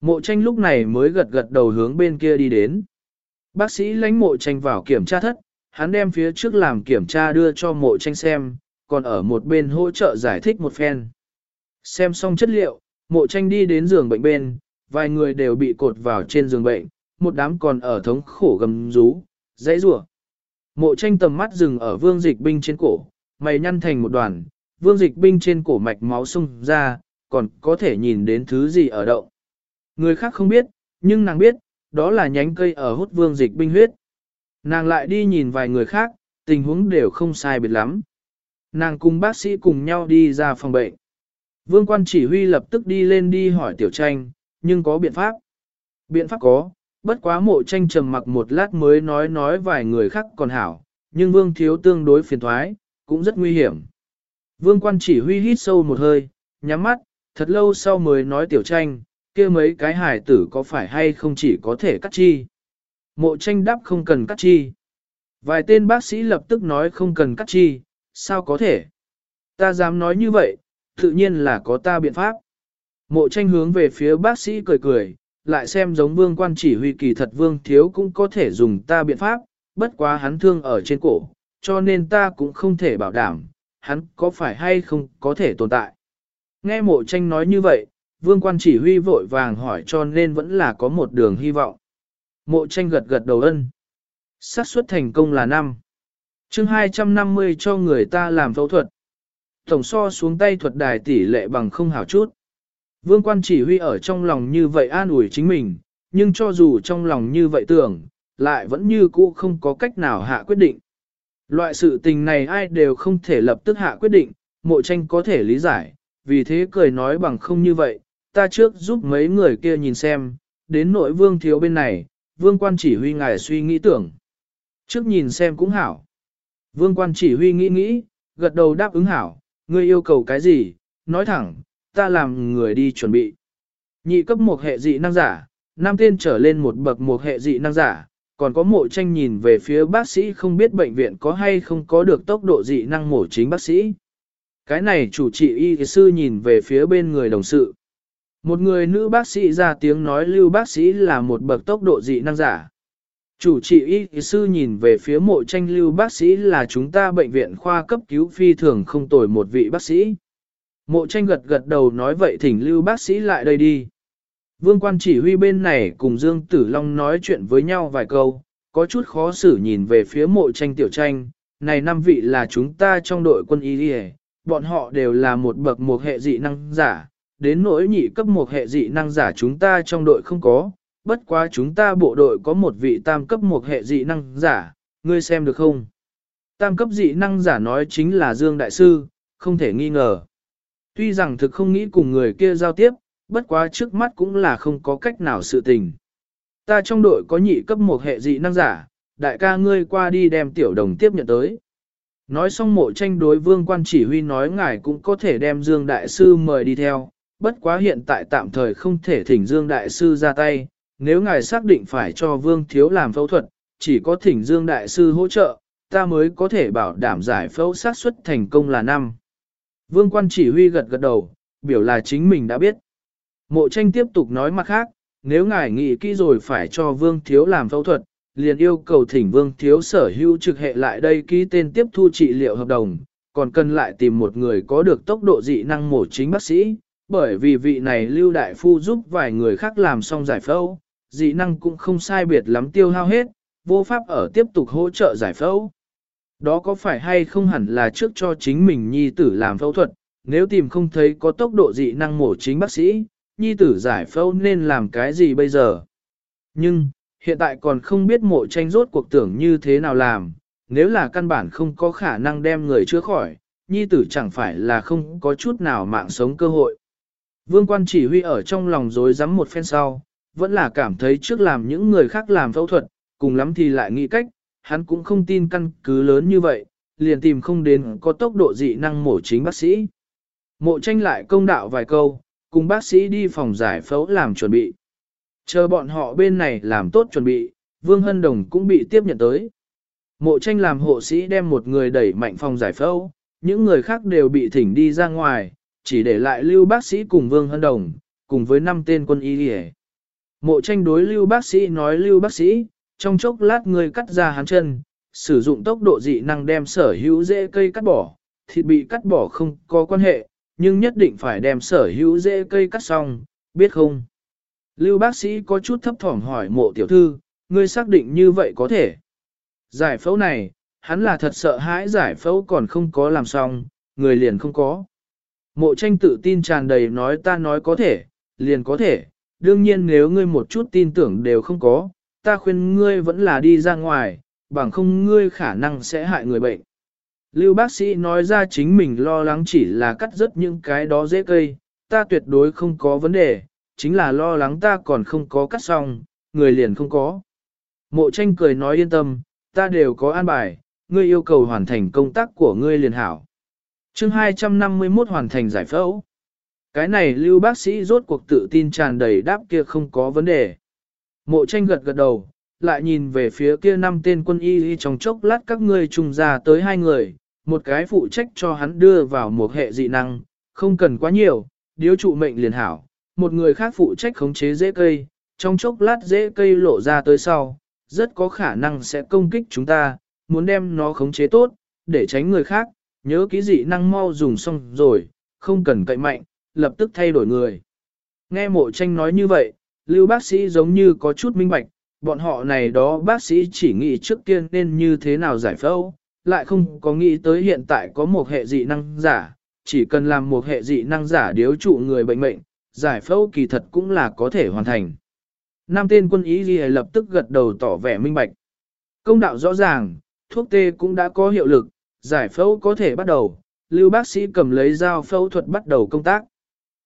Mộ tranh lúc này mới gật gật đầu hướng bên kia đi đến. Bác sĩ lãnh mộ tranh vào kiểm tra thất, hắn đem phía trước làm kiểm tra đưa cho mộ tranh xem, còn ở một bên hỗ trợ giải thích một phen. Xem xong chất liệu, mộ tranh đi đến giường bệnh bên, vài người đều bị cột vào trên giường bệnh, một đám còn ở thống khổ gầm rú, dãy rủa. Mộ tranh tầm mắt dừng ở vương dịch binh trên cổ, mày nhăn thành một đoàn, vương dịch binh trên cổ mạch máu sung ra, còn có thể nhìn đến thứ gì ở động. Người khác không biết, nhưng nàng biết, đó là nhánh cây ở hút vương dịch binh huyết. Nàng lại đi nhìn vài người khác, tình huống đều không sai biệt lắm. Nàng cùng bác sĩ cùng nhau đi ra phòng bệnh. Vương quan chỉ huy lập tức đi lên đi hỏi tiểu tranh, nhưng có biện pháp. Biện pháp có, bất quá mộ tranh trầm mặc một lát mới nói nói vài người khác còn hảo, nhưng vương thiếu tương đối phiền thoái, cũng rất nguy hiểm. Vương quan chỉ huy hít sâu một hơi, nhắm mắt, thật lâu sau mới nói tiểu tranh, kia mấy cái hải tử có phải hay không chỉ có thể cắt chi. Mộ tranh đáp không cần cắt chi. Vài tên bác sĩ lập tức nói không cần cắt chi, sao có thể? Ta dám nói như vậy, tự nhiên là có ta biện pháp. Mộ tranh hướng về phía bác sĩ cười cười, lại xem giống vương quan chỉ huy kỳ thật vương thiếu cũng có thể dùng ta biện pháp, bất quá hắn thương ở trên cổ, cho nên ta cũng không thể bảo đảm, hắn có phải hay không có thể tồn tại. Nghe mộ tranh nói như vậy, vương quan chỉ huy vội vàng hỏi cho nên vẫn là có một đường hy vọng. Mộ tranh gật gật đầu ân. xác suất thành công là 5 chương 250 cho người ta làm phẫu thuật. Tổng so xuống tay thuật đài tỷ lệ bằng không hảo chút. Vương quan chỉ huy ở trong lòng như vậy an ủi chính mình, nhưng cho dù trong lòng như vậy tưởng, lại vẫn như cũ không có cách nào hạ quyết định. Loại sự tình này ai đều không thể lập tức hạ quyết định, mộ tranh có thể lý giải, vì thế cười nói bằng không như vậy, ta trước giúp mấy người kia nhìn xem, đến nội vương thiếu bên này, vương quan chỉ huy ngài suy nghĩ tưởng. Trước nhìn xem cũng hảo. Vương quan chỉ huy nghĩ nghĩ, gật đầu đáp ứng hảo, ngươi yêu cầu cái gì, nói thẳng, ta làm người đi chuẩn bị. Nhị cấp một hệ dị năng giả, nam tên trở lên một bậc một hệ dị năng giả, còn có mộ tranh nhìn về phía bác sĩ không biết bệnh viện có hay không có được tốc độ dị năng mổ chính bác sĩ. Cái này chủ trị y sư nhìn về phía bên người đồng sự. Một người nữ bác sĩ ra tiếng nói lưu bác sĩ là một bậc tốc độ dị năng giả. Chủ trị y sư nhìn về phía mộ tranh lưu bác sĩ là chúng ta bệnh viện khoa cấp cứu phi thường không tồi một vị bác sĩ. Mộ tranh gật gật đầu nói vậy thỉnh lưu bác sĩ lại đây đi. Vương quan chỉ huy bên này cùng Dương Tử Long nói chuyện với nhau vài câu, có chút khó xử nhìn về phía mộ tranh tiểu tranh, này năm vị là chúng ta trong đội quân y đi bọn họ đều là một bậc một hệ dị năng giả, đến nỗi nhị cấp một hệ dị năng giả chúng ta trong đội không có, bất quá chúng ta bộ đội có một vị tam cấp một hệ dị năng giả, ngươi xem được không? Tam cấp dị năng giả nói chính là Dương Đại Sư, không thể nghi ngờ. Tuy rằng thực không nghĩ cùng người kia giao tiếp, bất quá trước mắt cũng là không có cách nào sự tình. Ta trong đội có nhị cấp một hệ dị năng giả, đại ca ngươi qua đi đem tiểu đồng tiếp nhận tới. Nói xong mộ tranh đối vương quan chỉ huy nói ngài cũng có thể đem Dương Đại Sư mời đi theo, bất quá hiện tại tạm thời không thể thỉnh Dương Đại Sư ra tay, nếu ngài xác định phải cho Vương Thiếu làm phẫu thuật, chỉ có thỉnh Dương Đại Sư hỗ trợ, ta mới có thể bảo đảm giải phẫu xác suất thành công là năm. Vương quan chỉ huy gật gật đầu, biểu là chính mình đã biết. Mộ tranh tiếp tục nói mặt khác, nếu ngài nghĩ kỹ rồi phải cho Vương Thiếu làm phẫu thuật, liền yêu cầu thỉnh Vương Thiếu sở hữu trực hệ lại đây ký tên tiếp thu trị liệu hợp đồng, còn cần lại tìm một người có được tốc độ dị năng mổ chính bác sĩ, bởi vì vị này Lưu Đại Phu giúp vài người khác làm xong giải phẫu, dị năng cũng không sai biệt lắm tiêu hao hết, vô pháp ở tiếp tục hỗ trợ giải phẫu. Đó có phải hay không hẳn là trước cho chính mình nhi tử làm phẫu thuật, nếu tìm không thấy có tốc độ dị năng mổ chính bác sĩ, nhi tử giải phẫu nên làm cái gì bây giờ? Nhưng, hiện tại còn không biết mộ tranh rốt cuộc tưởng như thế nào làm, nếu là căn bản không có khả năng đem người chữa khỏi, nhi tử chẳng phải là không có chút nào mạng sống cơ hội. Vương quan chỉ huy ở trong lòng dối rắm một phen sau, vẫn là cảm thấy trước làm những người khác làm phẫu thuật, cùng lắm thì lại nghĩ cách, hắn cũng không tin căn cứ lớn như vậy, liền tìm không đến có tốc độ dị năng mổ chính bác sĩ. Mộ tranh lại công đạo vài câu, cùng bác sĩ đi phòng giải phẫu làm chuẩn bị. Chờ bọn họ bên này làm tốt chuẩn bị, Vương Hân Đồng cũng bị tiếp nhận tới. Mộ tranh làm hộ sĩ đem một người đẩy mạnh phòng giải phẫu, những người khác đều bị thỉnh đi ra ngoài, chỉ để lại lưu bác sĩ cùng Vương Hân Đồng, cùng với năm tên quân y đi Mộ tranh đối lưu bác sĩ nói lưu bác sĩ, trong chốc lát người cắt ra hắn chân, sử dụng tốc độ dị năng đem sở hữu dễ cây cắt bỏ, thịt bị cắt bỏ không có quan hệ, nhưng nhất định phải đem sở hữu dễ cây cắt xong, biết không? Lưu bác sĩ có chút thấp thỏm hỏi mộ tiểu thư, ngươi xác định như vậy có thể. Giải phẫu này, hắn là thật sợ hãi giải phẫu còn không có làm xong, người liền không có. Mộ tranh tự tin tràn đầy nói ta nói có thể, liền có thể, đương nhiên nếu ngươi một chút tin tưởng đều không có, ta khuyên ngươi vẫn là đi ra ngoài, bằng không ngươi khả năng sẽ hại người bệnh. Lưu bác sĩ nói ra chính mình lo lắng chỉ là cắt rớt những cái đó dễ cây, ta tuyệt đối không có vấn đề, chính là lo lắng ta còn không có cắt xong, người liền không có. Mộ tranh cười nói yên tâm, ta đều có an bài, ngươi yêu cầu hoàn thành công tác của ngươi liền hảo. chương 251 hoàn thành giải phẫu. Cái này lưu bác sĩ rốt cuộc tự tin tràn đầy đáp kia không có vấn đề. Mộ tranh gật gật đầu, lại nhìn về phía kia năm tên quân y trong chốc lát các ngươi trùng ra tới hai người, một cái phụ trách cho hắn đưa vào một hệ dị năng, không cần quá nhiều, điếu trụ mệnh liền hảo, một người khác phụ trách khống chế dễ cây, trong chốc lát dễ cây lộ ra tới sau, rất có khả năng sẽ công kích chúng ta, muốn đem nó khống chế tốt, để tránh người khác, nhớ kỹ dị năng mau dùng xong rồi, không cần cậy mạnh, lập tức thay đổi người. Nghe mộ tranh nói như vậy, lưu bác sĩ giống như có chút minh bạch, bọn họ này đó bác sĩ chỉ nghĩ trước tiên nên như thế nào giải phẫu, lại không có nghĩ tới hiện tại có một hệ dị năng giả, chỉ cần làm một hệ dị năng giả điếu trụ người bệnh mệnh, giải phẫu kỳ thật cũng là có thể hoàn thành. Nam tên quân ý ghi lập tức gật đầu tỏ vẻ minh bạch. Công đạo rõ ràng, thuốc tê cũng đã có hiệu lực, giải phẫu có thể bắt đầu, lưu bác sĩ cầm lấy dao phẫu thuật bắt đầu công tác.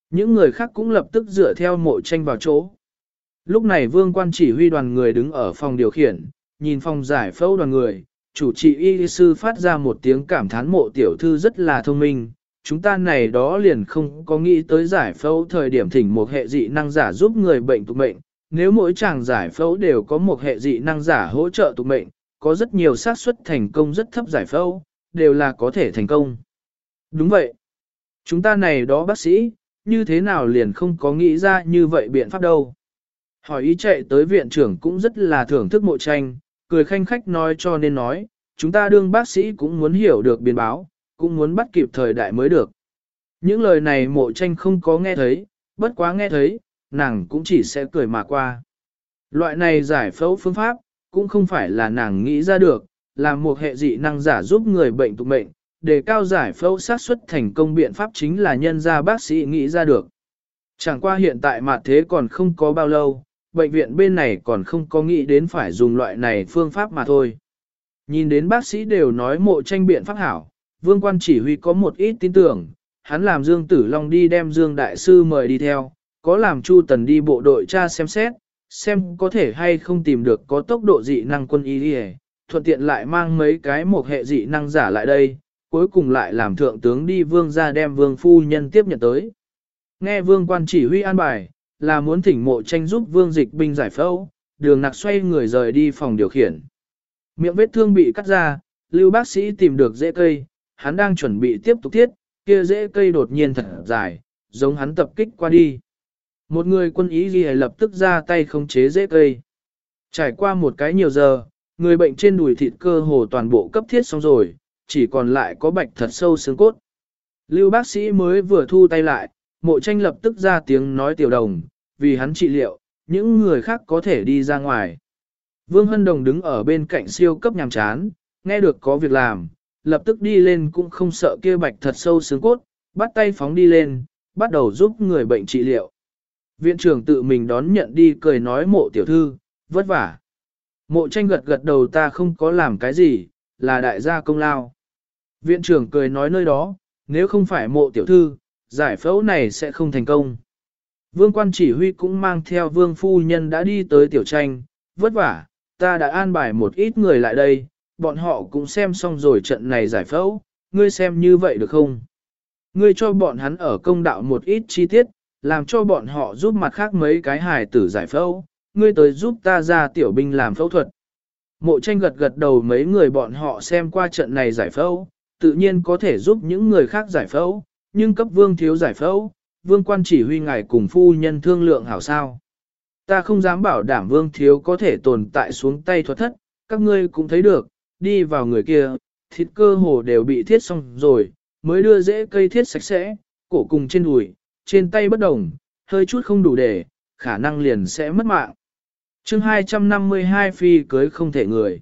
Những người khác cũng lập tức dựa theo mộ tranh vào chỗ. Lúc này vương quan chỉ huy đoàn người đứng ở phòng điều khiển, nhìn phòng giải phẫu đoàn người, chủ trị y sư phát ra một tiếng cảm thán mộ tiểu thư rất là thông minh. Chúng ta này đó liền không có nghĩ tới giải phẫu thời điểm thỉnh một hệ dị năng giả giúp người bệnh tụ mệnh. Nếu mỗi chàng giải phẫu đều có một hệ dị năng giả hỗ trợ tụ mệnh, có rất nhiều xác suất thành công rất thấp giải phẫu, đều là có thể thành công. Đúng vậy. Chúng ta này đó bác sĩ, như thế nào liền không có nghĩ ra như vậy biện pháp đâu. Hỏi ý chạy tới viện trưởng cũng rất là thưởng thức mộ tranh, cười khanh khách nói cho nên nói, chúng ta đương bác sĩ cũng muốn hiểu được biến báo, cũng muốn bắt kịp thời đại mới được. Những lời này mộ tranh không có nghe thấy, bất quá nghe thấy, nàng cũng chỉ sẽ cười mà qua. Loại này giải phẫu phương pháp, cũng không phải là nàng nghĩ ra được, là một hệ dị năng giả giúp người bệnh tụ mệnh, để cao giải phẫu sát xuất thành công biện pháp chính là nhân gia bác sĩ nghĩ ra được. Chẳng qua hiện tại mà thế còn không có bao lâu, bệnh viện bên này còn không có nghĩ đến phải dùng loại này phương pháp mà thôi. Nhìn đến bác sĩ đều nói mộ tranh biện pháp hảo, vương quan chỉ huy có một ít tin tưởng, hắn làm Dương Tử Long đi đem Dương Đại Sư mời đi theo, có làm Chu Tần đi bộ đội tra xem xét, xem có thể hay không tìm được có tốc độ dị năng quân y đi thuận tiện lại mang mấy cái một hệ dị năng giả lại đây, cuối cùng lại làm thượng tướng đi vương ra đem vương phu nhân tiếp nhận tới. Nghe vương quan chỉ huy an bài, là muốn thỉnh mộ tranh giúp vương dịch binh giải phẫu, đường nặc xoay người rời đi phòng điều khiển. Miệng vết thương bị cắt ra, lưu bác sĩ tìm được rễ cây, hắn đang chuẩn bị tiếp tục thiết, kia rễ cây đột nhiên thật dài, giống hắn tập kích qua đi. Một người quân ý ghi lập tức ra tay khống chế rễ cây. Trải qua một cái nhiều giờ, người bệnh trên đùi thịt cơ hồ toàn bộ cấp thiết xong rồi, chỉ còn lại có bạch thật sâu xương cốt. Lưu bác sĩ mới vừa thu tay lại, mộ tranh lập tức ra tiếng nói tiểu đồng, vì hắn trị liệu, những người khác có thể đi ra ngoài. Vương Hân Đồng đứng ở bên cạnh siêu cấp nhàm chán, nghe được có việc làm, lập tức đi lên cũng không sợ kia bạch thật sâu xương cốt, bắt tay phóng đi lên, bắt đầu giúp người bệnh trị liệu. Viện trưởng tự mình đón nhận đi cười nói mộ tiểu thư, vất vả. Mộ tranh gật gật đầu ta không có làm cái gì, là đại gia công lao. Viện trưởng cười nói nơi đó, nếu không phải mộ tiểu thư, giải phẫu này sẽ không thành công. Vương quan chỉ huy cũng mang theo vương phu nhân đã đi tới tiểu tranh, vất vả, ta đã an bài một ít người lại đây, bọn họ cũng xem xong rồi trận này giải phẫu, ngươi xem như vậy được không? Ngươi cho bọn hắn ở công đạo một ít chi tiết, làm cho bọn họ giúp mặt khác mấy cái hài tử giải phẫu, ngươi tới giúp ta ra tiểu binh làm phẫu thuật. Mộ tranh gật gật đầu mấy người bọn họ xem qua trận này giải phẫu, tự nhiên có thể giúp những người khác giải phẫu, nhưng cấp vương thiếu giải phẫu, vương quan chỉ huy ngài cùng phu nhân thương lượng hảo sao. Ta không dám bảo đảm vương thiếu có thể tồn tại xuống tay thuật thất, các ngươi cũng thấy được, đi vào người kia, thịt cơ hồ đều bị thiết xong rồi, mới đưa dễ cây thiết sạch sẽ, cổ cùng trên đùi, trên tay bất đồng, hơi chút không đủ để, khả năng liền sẽ mất mạng. chương 252 phi cưới không thể người.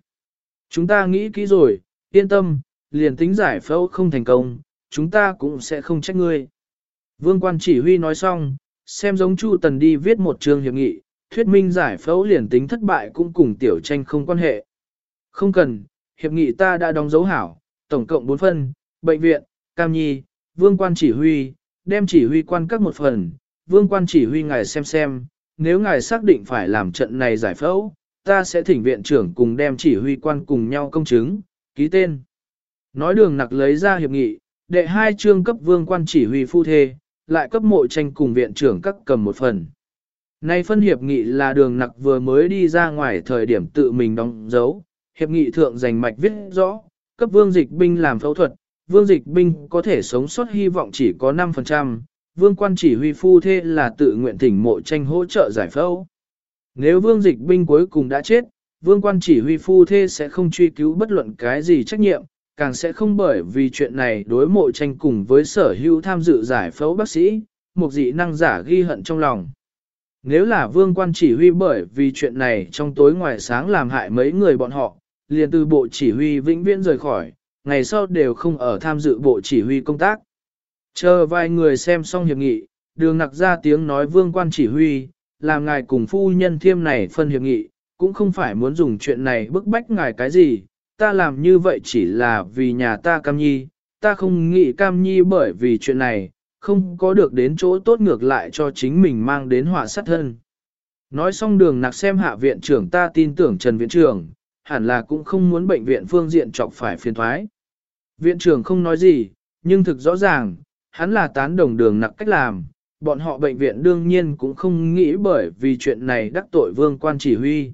Chúng ta nghĩ kỹ rồi, yên tâm, liền tính giải phẫu không thành công, chúng ta cũng sẽ không trách ngươi. Vương quan chỉ huy nói xong, xem giống Chu Tần đi viết một trường hiệp nghị, thuyết minh giải phẫu liền tính thất bại cũng cùng tiểu tranh không quan hệ. Không cần, hiệp nghị ta đã đóng dấu hảo, tổng cộng 4 phân, bệnh viện, cam nhi, vương quan chỉ huy, đem chỉ huy quan các một phần, vương quan chỉ huy ngài xem xem, nếu ngài xác định phải làm trận này giải phẫu, ta sẽ thỉnh viện trưởng cùng đem chỉ huy quan cùng nhau công chứng, ký tên. Nói đường nặc lấy ra hiệp nghị, đệ hai chương cấp vương quan chỉ huy phu thê, lại cấp mộ tranh cùng viện trưởng các cầm một phần. Nay phân hiệp nghị là đường nặc vừa mới đi ra ngoài thời điểm tự mình đóng dấu, hiệp nghị thượng giành mạch viết rõ, cấp vương dịch binh làm phẫu thuật, vương dịch binh có thể sống sót hy vọng chỉ có 5%, vương quan chỉ huy phu thê là tự nguyện thỉnh mộ tranh hỗ trợ giải phẫu. Nếu vương dịch binh cuối cùng đã chết, vương quan chỉ huy phu thê sẽ không truy cứu bất luận cái gì trách nhiệm, càng sẽ không bởi vì chuyện này đối mộ tranh cùng với sở hữu tham dự giải phẫu bác sĩ, một dị năng giả ghi hận trong lòng. Nếu là vương quan chỉ huy bởi vì chuyện này trong tối ngoài sáng làm hại mấy người bọn họ, liền từ bộ chỉ huy vĩnh viễn rời khỏi, ngày sau đều không ở tham dự bộ chỉ huy công tác. Chờ vài người xem xong hiệp nghị, đường nặc ra tiếng nói vương quan chỉ huy, làm ngài cùng phu nhân thiêm này phân hiệp nghị, cũng không phải muốn dùng chuyện này bức bách ngài cái gì, ta làm như vậy chỉ là vì nhà ta cam nhi, ta không nghĩ cam nhi bởi vì chuyện này, không có được đến chỗ tốt ngược lại cho chính mình mang đến họa sát thân. Nói xong đường nặc xem hạ viện trưởng ta tin tưởng Trần Viện trưởng, hẳn là cũng không muốn bệnh viện phương diện chọc phải phiền thoái. Viện trưởng không nói gì, nhưng thực rõ ràng, hắn là tán đồng đường nặc cách làm, bọn họ bệnh viện đương nhiên cũng không nghĩ bởi vì chuyện này đắc tội vương quan chỉ huy.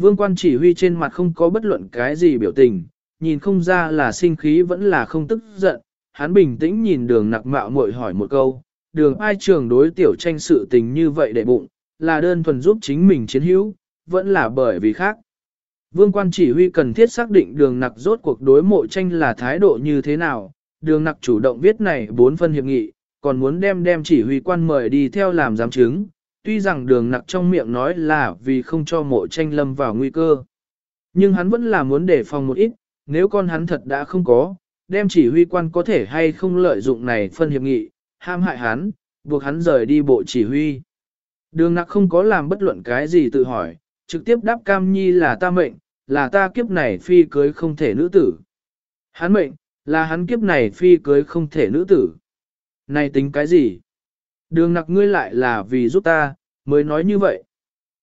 Vương quan chỉ huy trên mặt không có bất luận cái gì biểu tình, nhìn không ra là sinh khí vẫn là không tức giận, hắn bình tĩnh nhìn đường nặc mạo muội hỏi một câu, đường ai trường đối tiểu tranh sự tình như vậy để bụng, là đơn thuần giúp chính mình chiến hữu, vẫn là bởi vì khác. Vương quan chỉ huy cần thiết xác định đường nặc rốt cuộc đối mộ tranh là thái độ như thế nào, đường nặc chủ động viết này bốn phân hiệp nghị, còn muốn đem đem chỉ huy quan mời đi theo làm giám chứng, tuy rằng đường nặc trong miệng nói là vì không cho mộ tranh lâm vào nguy cơ. Nhưng hắn vẫn là muốn đề phòng một ít, nếu con hắn thật đã không có, đem chỉ huy quan có thể hay không lợi dụng này phân hiệp nghị, ham hại hắn, buộc hắn rời đi bộ chỉ huy. Đường nặc không có làm bất luận cái gì tự hỏi, trực tiếp đáp cam nhi là ta mệnh, là ta kiếp này phi cưới không thể nữ tử. Hắn mệnh, là hắn kiếp này phi cưới không thể nữ tử. Này tính cái gì? Đường nặc ngươi lại là vì giúp ta, mới nói như vậy.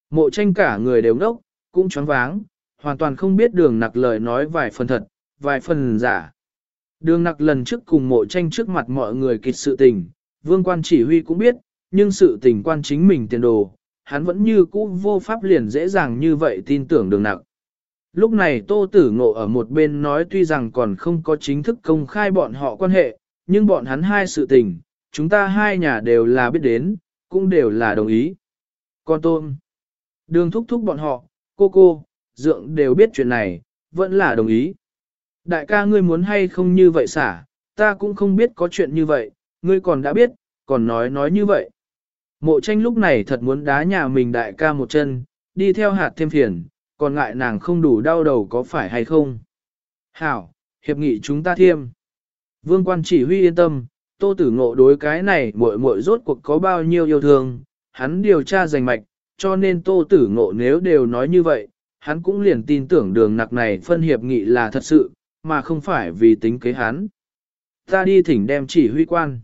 Mộ tranh cả người đều ngốc, cũng choáng váng, hoàn toàn không biết đường nặc lời nói vài phần thật, vài phần giả. Đường nặc lần trước cùng mộ tranh trước mặt mọi người kịch sự tình, vương quan chỉ huy cũng biết, nhưng sự tình quan chính mình tiền đồ, hắn vẫn như cũ vô pháp liền dễ dàng như vậy tin tưởng đường nặc. Lúc này tô tử ngộ ở một bên nói tuy rằng còn không có chính thức công khai bọn họ quan hệ, nhưng bọn hắn hai sự tình, chúng ta hai nhà đều là biết đến, cũng đều là đồng ý. Con tôm, đường thúc thúc bọn họ, cô cô, dượng đều biết chuyện này, vẫn là đồng ý. Đại ca ngươi muốn hay không như vậy xả, ta cũng không biết có chuyện như vậy, ngươi còn đã biết, còn nói nói như vậy. Mộ tranh lúc này thật muốn đá nhà mình đại ca một chân, đi theo hạt thêm phiền, còn ngại nàng không đủ đau đầu có phải hay không. Hảo, hiệp nghị chúng ta thiêm. Vương quan chỉ huy yên tâm, tô tử ngộ đối cái này muội muội rốt cuộc có bao nhiêu yêu thương, hắn điều tra rành mạch, cho nên tô tử ngộ nếu đều nói như vậy, hắn cũng liền tin tưởng đường nặc này phân hiệp nghị là thật sự, mà không phải vì tính kế hắn. Ta đi thỉnh đem chỉ huy quan.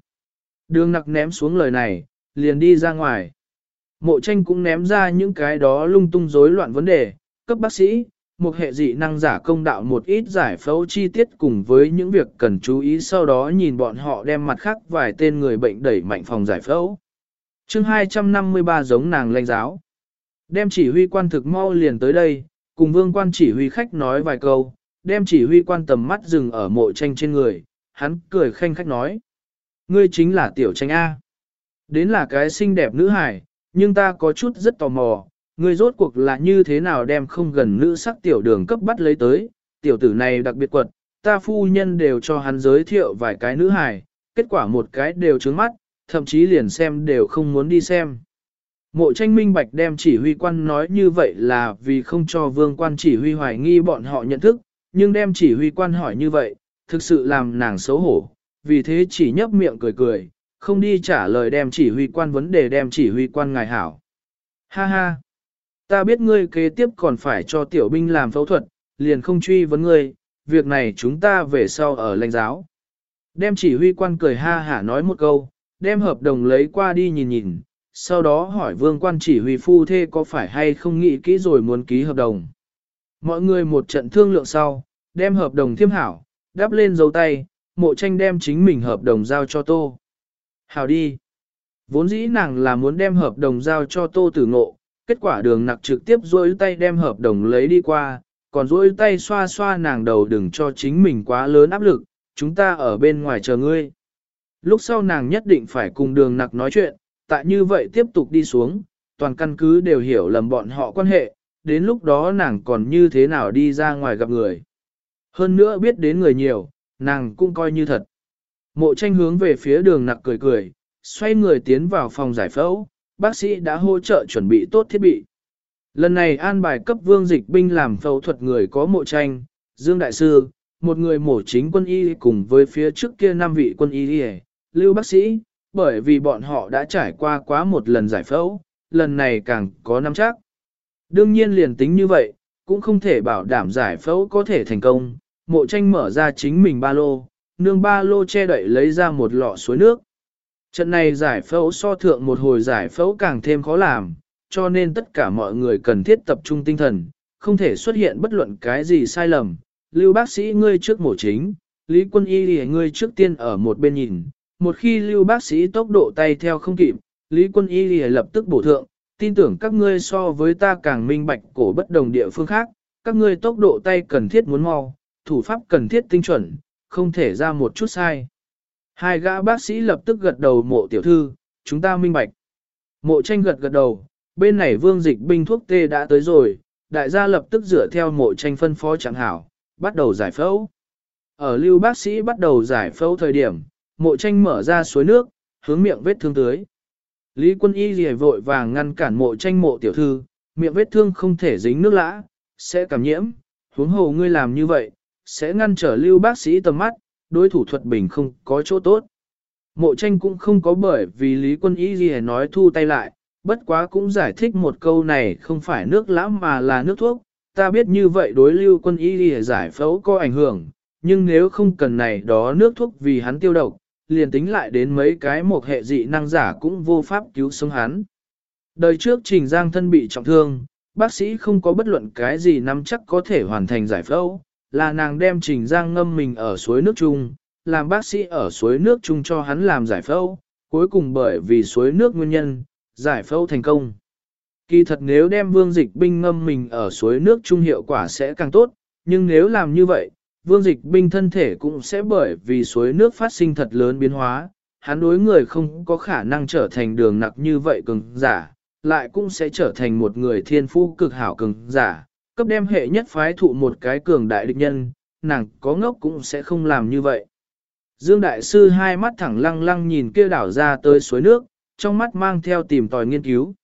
Đường nặc ném xuống lời này, liền đi ra ngoài. Mộ tranh cũng ném ra những cái đó lung tung rối loạn vấn đề, cấp bác sĩ, một hệ dị năng giả công đạo một ít giải phẫu chi tiết cùng với những việc cần chú ý sau đó nhìn bọn họ đem mặt khác vài tên người bệnh đẩy mạnh phòng giải phẫu. chương 253 giống nàng lanh giáo. Đem chỉ huy quan thực mau liền tới đây, cùng vương quan chỉ huy khách nói vài câu, đem chỉ huy quan tầm mắt dừng ở mộ tranh trên người, hắn cười khanh khách nói. Ngươi chính là tiểu tranh A. Đến là cái xinh đẹp nữ hải, nhưng ta có chút rất tò mò, ngươi rốt cuộc là như thế nào đem không gần nữ sắc tiểu đường cấp bắt lấy tới, tiểu tử này đặc biệt quật, ta phu nhân đều cho hắn giới thiệu vài cái nữ hài, kết quả một cái đều trướng mắt, thậm chí liền xem đều không muốn đi xem. Mộ tranh minh bạch đem chỉ huy quan nói như vậy là vì không cho vương quan chỉ huy hoài nghi bọn họ nhận thức, nhưng đem chỉ huy quan hỏi như vậy, thực sự làm nàng xấu hổ, vì thế chỉ nhấp miệng cười cười, không đi trả lời đem chỉ huy quan vấn đề đem chỉ huy quan ngài hảo. Ha ha! Ta biết ngươi kế tiếp còn phải cho tiểu binh làm phẫu thuật, liền không truy vấn ngươi, việc này chúng ta về sau ở lãnh giáo. Đem chỉ huy quan cười ha hả nói một câu, đem hợp đồng lấy qua đi nhìn nhìn, sau đó hỏi vương quan chỉ huy phu thê có phải hay không nghĩ kỹ rồi muốn ký hợp đồng. Mọi người một trận thương lượng sau, đem hợp đồng thiêm hảo, đắp lên dấu tay, mộ tranh đem chính mình hợp đồng giao cho tô. Hảo đi. Vốn dĩ nàng là muốn đem hợp đồng giao cho tô tử ngộ, kết quả đường nặc trực tiếp duỗi tay đem hợp đồng lấy đi qua, còn duỗi tay xoa xoa nàng đầu đừng cho chính mình quá lớn áp lực, chúng ta ở bên ngoài chờ ngươi. Lúc sau nàng nhất định phải cùng đường nặc nói chuyện, tại như vậy tiếp tục đi xuống, toàn căn cứ đều hiểu lầm bọn họ quan hệ, đến lúc đó nàng còn như thế nào đi ra ngoài gặp người. Hơn nữa biết đến người nhiều, nàng cũng coi như thật. Mộ tranh hướng về phía đường nặc cười cười, xoay người tiến vào phòng giải phẫu, bác sĩ đã hỗ trợ chuẩn bị tốt thiết bị. Lần này an bài cấp vương dịch binh làm phẫu thuật người có mộ tranh, Dương Đại Sư, một người mổ chính quân y cùng với phía trước kia năm vị quân y lưu bác sĩ, bởi vì bọn họ đã trải qua quá một lần giải phẫu, lần này càng có năm chắc. Đương nhiên liền tính như vậy, cũng không thể bảo đảm giải phẫu có thể thành công, mộ tranh mở ra chính mình ba lô, nương ba lô che đậy lấy ra một lọ suối nước, Trận này giải phẫu so thượng một hồi giải phẫu càng thêm khó làm, cho nên tất cả mọi người cần thiết tập trung tinh thần, không thể xuất hiện bất luận cái gì sai lầm. Lưu bác sĩ ngươi trước mổ chính, Lý quân y lìa ngươi trước tiên ở một bên nhìn, một khi lưu bác sĩ tốc độ tay theo không kịp, Lý quân y lìa lập tức bổ thượng, tin tưởng các ngươi so với ta càng minh bạch cổ bất đồng địa phương khác, các ngươi tốc độ tay cần thiết muốn mau, thủ pháp cần thiết tinh chuẩn, không thể ra một chút sai. Hai gã bác sĩ lập tức gật đầu mộ tiểu thư, chúng ta minh bạch. Mộ tranh gật gật đầu, bên này vương dịch binh thuốc tê đã tới rồi, đại gia lập tức dựa theo mộ tranh phân phó chẳng hảo, bắt đầu giải phẫu. Ở lưu bác sĩ bắt đầu giải phẫu thời điểm, mộ tranh mở ra suối nước, hướng miệng vết thương tưới. Lý quân y rìa vội vàng ngăn cản mộ tranh mộ tiểu thư, miệng vết thương không thể dính nước lã, sẽ cảm nhiễm, huống hồ ngươi làm như vậy, sẽ ngăn trở lưu bác sĩ tầm mắt, đối thủ thuật bình không có chỗ tốt. Mộ tranh cũng không có bởi vì Lý Quân Y gì nói thu tay lại, bất quá cũng giải thích một câu này không phải nước lãm mà là nước thuốc. Ta biết như vậy đối lưu quân y lìa giải phẫu có ảnh hưởng, nhưng nếu không cần này đó nước thuốc vì hắn tiêu độc, liền tính lại đến mấy cái một hệ dị năng giả cũng vô pháp cứu sống hắn. Đời trước Trình Giang thân bị trọng thương, bác sĩ không có bất luận cái gì nắm chắc có thể hoàn thành giải phẫu, là nàng đem Trình Giang ngâm mình ở suối nước chung, làm bác sĩ ở suối nước chung cho hắn làm giải phẫu, cuối cùng bởi vì suối nước nguyên nhân, giải phẫu thành công. Kỳ thật nếu đem vương dịch binh ngâm mình ở suối nước chung hiệu quả sẽ càng tốt, nhưng nếu làm như vậy, vương dịch binh thân thể cũng sẽ bởi vì suối nước phát sinh thật lớn biến hóa, hắn đối người không có khả năng trở thành đường nặc như vậy cường giả, lại cũng sẽ trở thành một người thiên phu cực hảo cường giả, cấp đem hệ nhất phái thụ một cái cường đại địch nhân, nàng có ngốc cũng sẽ không làm như vậy. Dương Đại Sư hai mắt thẳng lăng lăng nhìn kia đảo ra tới suối nước, trong mắt mang theo tìm tòi nghiên cứu.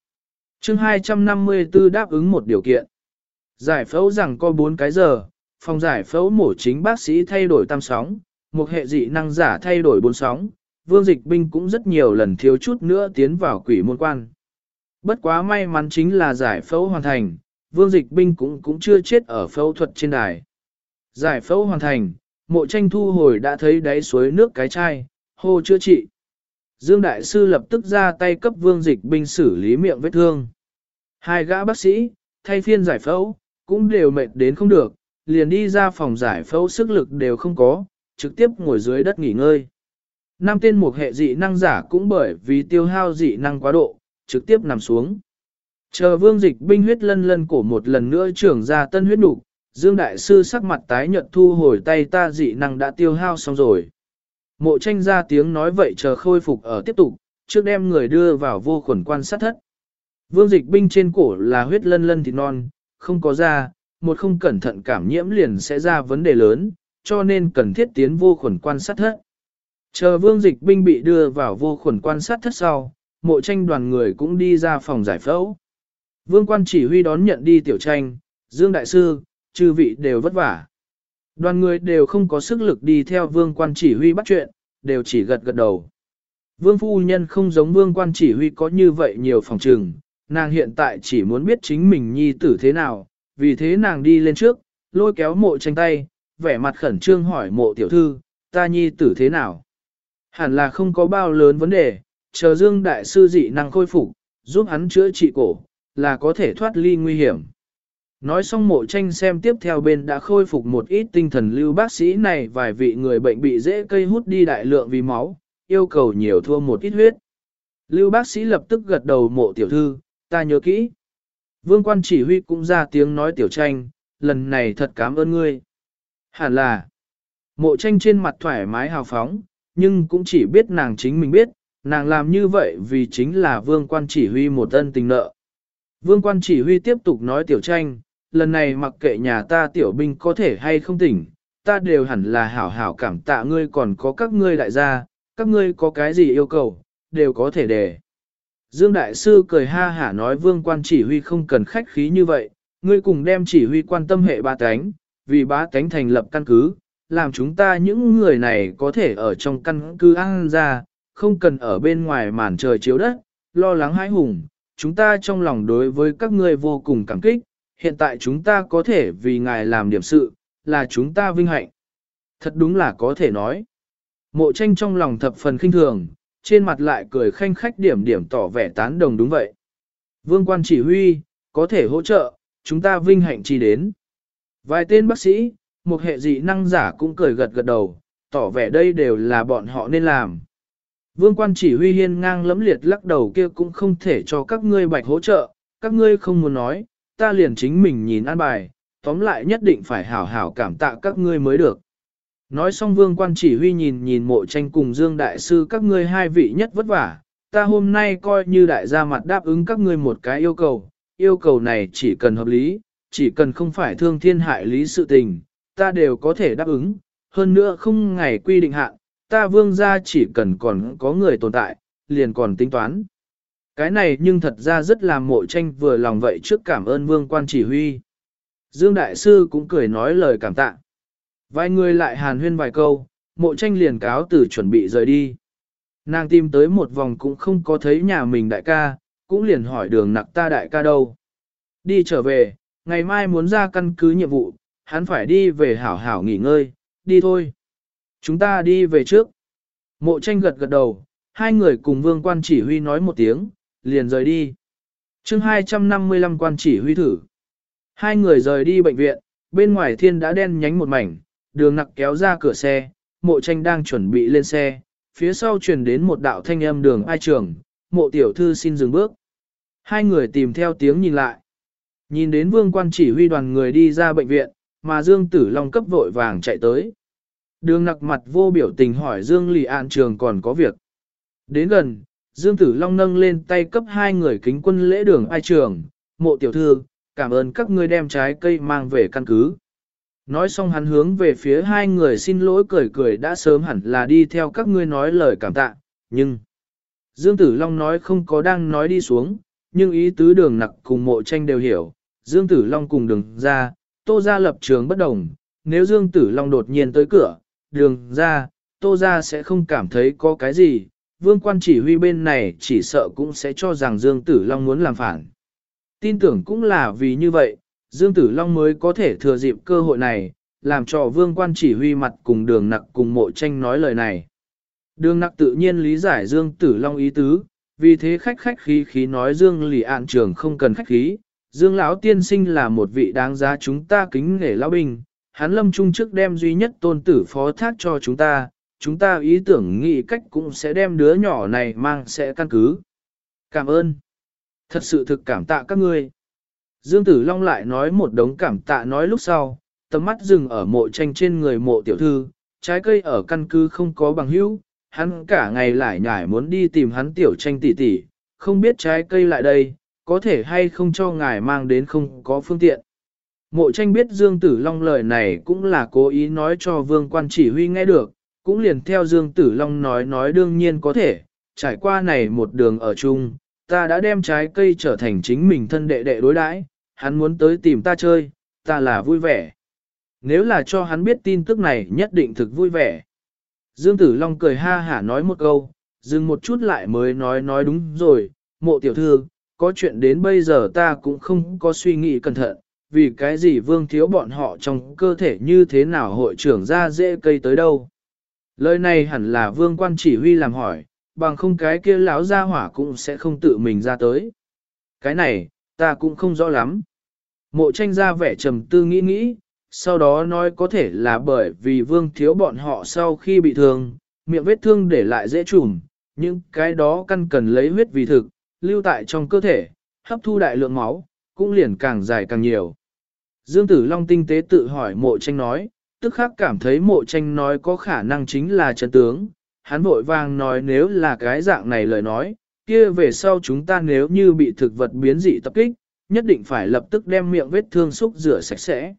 chương 254 đáp ứng một điều kiện. Giải phẫu rằng có 4 cái giờ, phòng giải phẫu mổ chính bác sĩ thay đổi tam sóng, một hệ dị năng giả thay đổi 4 sóng, vương dịch binh cũng rất nhiều lần thiếu chút nữa tiến vào quỷ môn quan. Bất quá may mắn chính là giải phẫu hoàn thành, vương dịch binh cũng cũng chưa chết ở phẫu thuật trên đài. Giải phẫu hoàn thành, mộ tranh thu hồi đã thấy đáy suối nước cái chai, hô chữa trị. Dương Đại Sư lập tức ra tay cấp vương dịch binh xử lý miệng vết thương. Hai gã bác sĩ, thay phiên giải phẫu, cũng đều mệt đến không được, liền đi ra phòng giải phẫu sức lực đều không có, trực tiếp ngồi dưới đất nghỉ ngơi. Năm tên một hệ dị năng giả cũng bởi vì tiêu hao dị năng quá độ, trực tiếp nằm xuống. Chờ vương dịch binh huyết lân lân cổ một lần nữa trưởng ra tân huyết đủ, Dương Đại Sư sắc mặt tái nhợt thu hồi tay ta dị năng đã tiêu hao xong rồi. Mộ tranh ra tiếng nói vậy chờ khôi phục ở tiếp tục, trước đem người đưa vào vô khuẩn quan sát thất. Vương dịch binh trên cổ là huyết lân lân thịt non, không có da, một không cẩn thận cảm nhiễm liền sẽ ra vấn đề lớn, cho nên cần thiết tiến vô khuẩn quan sát thất. Chờ vương dịch binh bị đưa vào vô khuẩn quan sát thất sau, mộ tranh đoàn người cũng đi ra phòng giải phẫu. Vương quan chỉ huy đón nhận đi tiểu tranh, Dương Đại Sư, chư vị đều vất vả. Đoàn người đều không có sức lực đi theo vương quan chỉ huy bắt chuyện, đều chỉ gật gật đầu. Vương phu nhân không giống vương quan chỉ huy có như vậy nhiều phòng trừng, nàng hiện tại chỉ muốn biết chính mình nhi tử thế nào, vì thế nàng đi lên trước, lôi kéo mộ tranh tay, vẻ mặt khẩn trương hỏi mộ tiểu thư, ta nhi tử thế nào. Hẳn là không có bao lớn vấn đề, chờ dương đại sư dị năng khôi phục, giúp hắn chữa trị cổ, là có thể thoát ly nguy hiểm. Nói xong mộ tranh xem tiếp theo bên đã khôi phục một ít tinh thần lưu bác sĩ này vài vị người bệnh bị dễ cây hút đi đại lượng vì máu, yêu cầu nhiều thua một ít huyết. Lưu bác sĩ lập tức gật đầu mộ tiểu thư, ta nhớ kỹ. Vương quan chỉ huy cũng ra tiếng nói tiểu tranh, lần này thật cảm ơn ngươi. Hẳn là, mộ tranh trên mặt thoải mái hào phóng, nhưng cũng chỉ biết nàng chính mình biết, nàng làm như vậy vì chính là vương quan chỉ huy một ân tình nợ. Vương quan chỉ huy tiếp tục nói tiểu tranh, lần này mặc kệ nhà ta tiểu binh có thể hay không tỉnh, ta đều hẳn là hảo hảo cảm tạ ngươi còn có các ngươi đại gia, các ngươi có cái gì yêu cầu, đều có thể đề. Dương Đại Sư cười ha hả nói vương quan chỉ huy không cần khách khí như vậy, ngươi cùng đem chỉ huy quan tâm hệ ba tánh, vì bá tánh thành lập căn cứ, làm chúng ta những người này có thể ở trong căn cứ ăn ra, không cần ở bên ngoài màn trời chiếu đất, lo lắng hãi hùng, chúng ta trong lòng đối với các ngươi vô cùng cảm kích, hiện tại chúng ta có thể vì ngài làm điểm sự, là chúng ta vinh hạnh. Thật đúng là có thể nói. Mộ tranh trong lòng thập phần khinh thường, trên mặt lại cười khanh khách điểm điểm tỏ vẻ tán đồng đúng vậy. Vương quan chỉ huy, có thể hỗ trợ, chúng ta vinh hạnh chi đến. Vài tên bác sĩ, một hệ dị năng giả cũng cười gật gật đầu, tỏ vẻ đây đều là bọn họ nên làm. Vương quan chỉ huy hiên ngang lẫm liệt lắc đầu kia cũng không thể cho các ngươi bạch hỗ trợ, các ngươi không muốn nói, ta liền chính mình nhìn an bài, tóm lại nhất định phải hảo hảo cảm tạ các ngươi mới được. Nói xong vương quan chỉ huy nhìn nhìn mộ tranh cùng Dương Đại Sư các ngươi hai vị nhất vất vả, ta hôm nay coi như đại gia mặt đáp ứng các ngươi một cái yêu cầu, yêu cầu này chỉ cần hợp lý, chỉ cần không phải thương thiên hại lý sự tình, ta đều có thể đáp ứng, hơn nữa không ngày quy định hạn, ta vương gia chỉ cần còn có người tồn tại, liền còn tính toán. Cái này nhưng thật ra rất là mộ tranh vừa lòng vậy trước cảm ơn vương quan chỉ huy. Dương Đại Sư cũng cười nói lời cảm tạ. Vài người lại hàn huyên vài câu, mộ tranh liền cáo từ chuẩn bị rời đi. Nàng tìm tới một vòng cũng không có thấy nhà mình đại ca, cũng liền hỏi đường nặc ta đại ca đâu. Đi trở về, ngày mai muốn ra căn cứ nhiệm vụ, hắn phải đi về hảo hảo nghỉ ngơi, đi thôi. Chúng ta đi về trước. Mộ tranh gật gật đầu, hai người cùng vương quan chỉ huy nói một tiếng, liền rời đi. chương 255 quan chỉ huy thử. Hai người rời đi bệnh viện, bên ngoài thiên đã đen nhánh một mảnh, đường nặc kéo ra cửa xe, mộ tranh đang chuẩn bị lên xe, phía sau truyền đến một đạo thanh âm đường ai trường, mộ tiểu thư xin dừng bước. Hai người tìm theo tiếng nhìn lại. Nhìn đến vương quan chỉ huy đoàn người đi ra bệnh viện, mà Dương Tử Long cấp vội vàng chạy tới. Đường nặc mặt vô biểu tình hỏi Dương Lì An Trường còn có việc. Đến gần, Dương Tử Long nâng lên tay cấp hai người kính quân lễ đường ai trường, mộ tiểu thư, cảm ơn các ngươi đem trái cây mang về căn cứ. Nói xong hắn hướng về phía hai người xin lỗi cười cười đã sớm hẳn là đi theo các ngươi nói lời cảm tạ, nhưng... Dương Tử Long nói không có đang nói đi xuống, nhưng ý tứ đường nặc cùng mộ tranh đều hiểu. Dương Tử Long cùng đường ra, tô ra lập trường bất đồng, nếu Dương Tử Long đột nhiên tới cửa, đường ra, tô ra sẽ không cảm thấy có cái gì, vương quan chỉ huy bên này chỉ sợ cũng sẽ cho rằng Dương Tử Long muốn làm phản. Tin tưởng cũng là vì như vậy, Dương Tử Long mới có thể thừa dịp cơ hội này, làm cho vương quan chỉ huy mặt cùng đường nặc cùng mộ tranh nói lời này. Đường nặc tự nhiên lý giải Dương Tử Long ý tứ, vì thế khách khách khí khí nói Dương lì ạn trường không cần khách khí. Dương lão tiên sinh là một vị đáng giá chúng ta kính nể lão binh, hắn lâm trung trước đem duy nhất tôn tử phó thác cho chúng ta, chúng ta ý tưởng nghĩ cách cũng sẽ đem đứa nhỏ này mang sẽ căn cứ. Cảm ơn. Thật sự thực cảm tạ các ngươi. Dương Tử Long lại nói một đống cảm tạ nói lúc sau, tầm mắt dừng ở mộ tranh trên người mộ tiểu thư, trái cây ở căn cứ không có bằng hữu, hắn cả ngày lại nhải muốn đi tìm hắn tiểu tranh tỷ tỷ, không biết trái cây lại đây, có thể hay không cho ngài mang đến không có phương tiện. Mộ tranh biết Dương Tử Long lời này cũng là cố ý nói cho vương quan chỉ huy nghe được, cũng liền theo Dương Tử Long nói nói đương nhiên có thể, trải qua này một đường ở chung, ta đã đem trái cây trở thành chính mình thân đệ đệ đối đãi, hắn muốn tới tìm ta chơi, ta là vui vẻ. Nếu là cho hắn biết tin tức này nhất định thực vui vẻ. Dương Tử Long cười ha hả nói một câu, dừng một chút lại mới nói nói đúng rồi, mộ tiểu thư, có chuyện đến bây giờ ta cũng không có suy nghĩ cẩn thận, vì cái gì vương thiếu bọn họ trong cơ thể như thế nào hội trưởng ra dễ cây tới đâu. Lời này hẳn là vương quan chỉ huy làm hỏi, bằng không cái kia lão ra hỏa cũng sẽ không tự mình ra tới. Cái này, ta cũng không rõ lắm. Mộ tranh ra vẻ trầm tư nghĩ nghĩ, sau đó nói có thể là bởi vì vương thiếu bọn họ sau khi bị thương, miệng vết thương để lại dễ trùm, nhưng cái đó căn cần lấy huyết vì thực, lưu tại trong cơ thể, hấp thu đại lượng máu, cũng liền càng dài càng nhiều. Dương Tử Long tinh tế tự hỏi mộ tranh nói, tức khắc cảm thấy mộ tranh nói có khả năng chính là chân tướng, hắn vội vàng nói nếu là cái dạng này lời nói, kia về sau chúng ta nếu như bị thực vật biến dị tập kích, nhất định phải lập tức đem miệng vết thương xúc rửa sạch sẽ.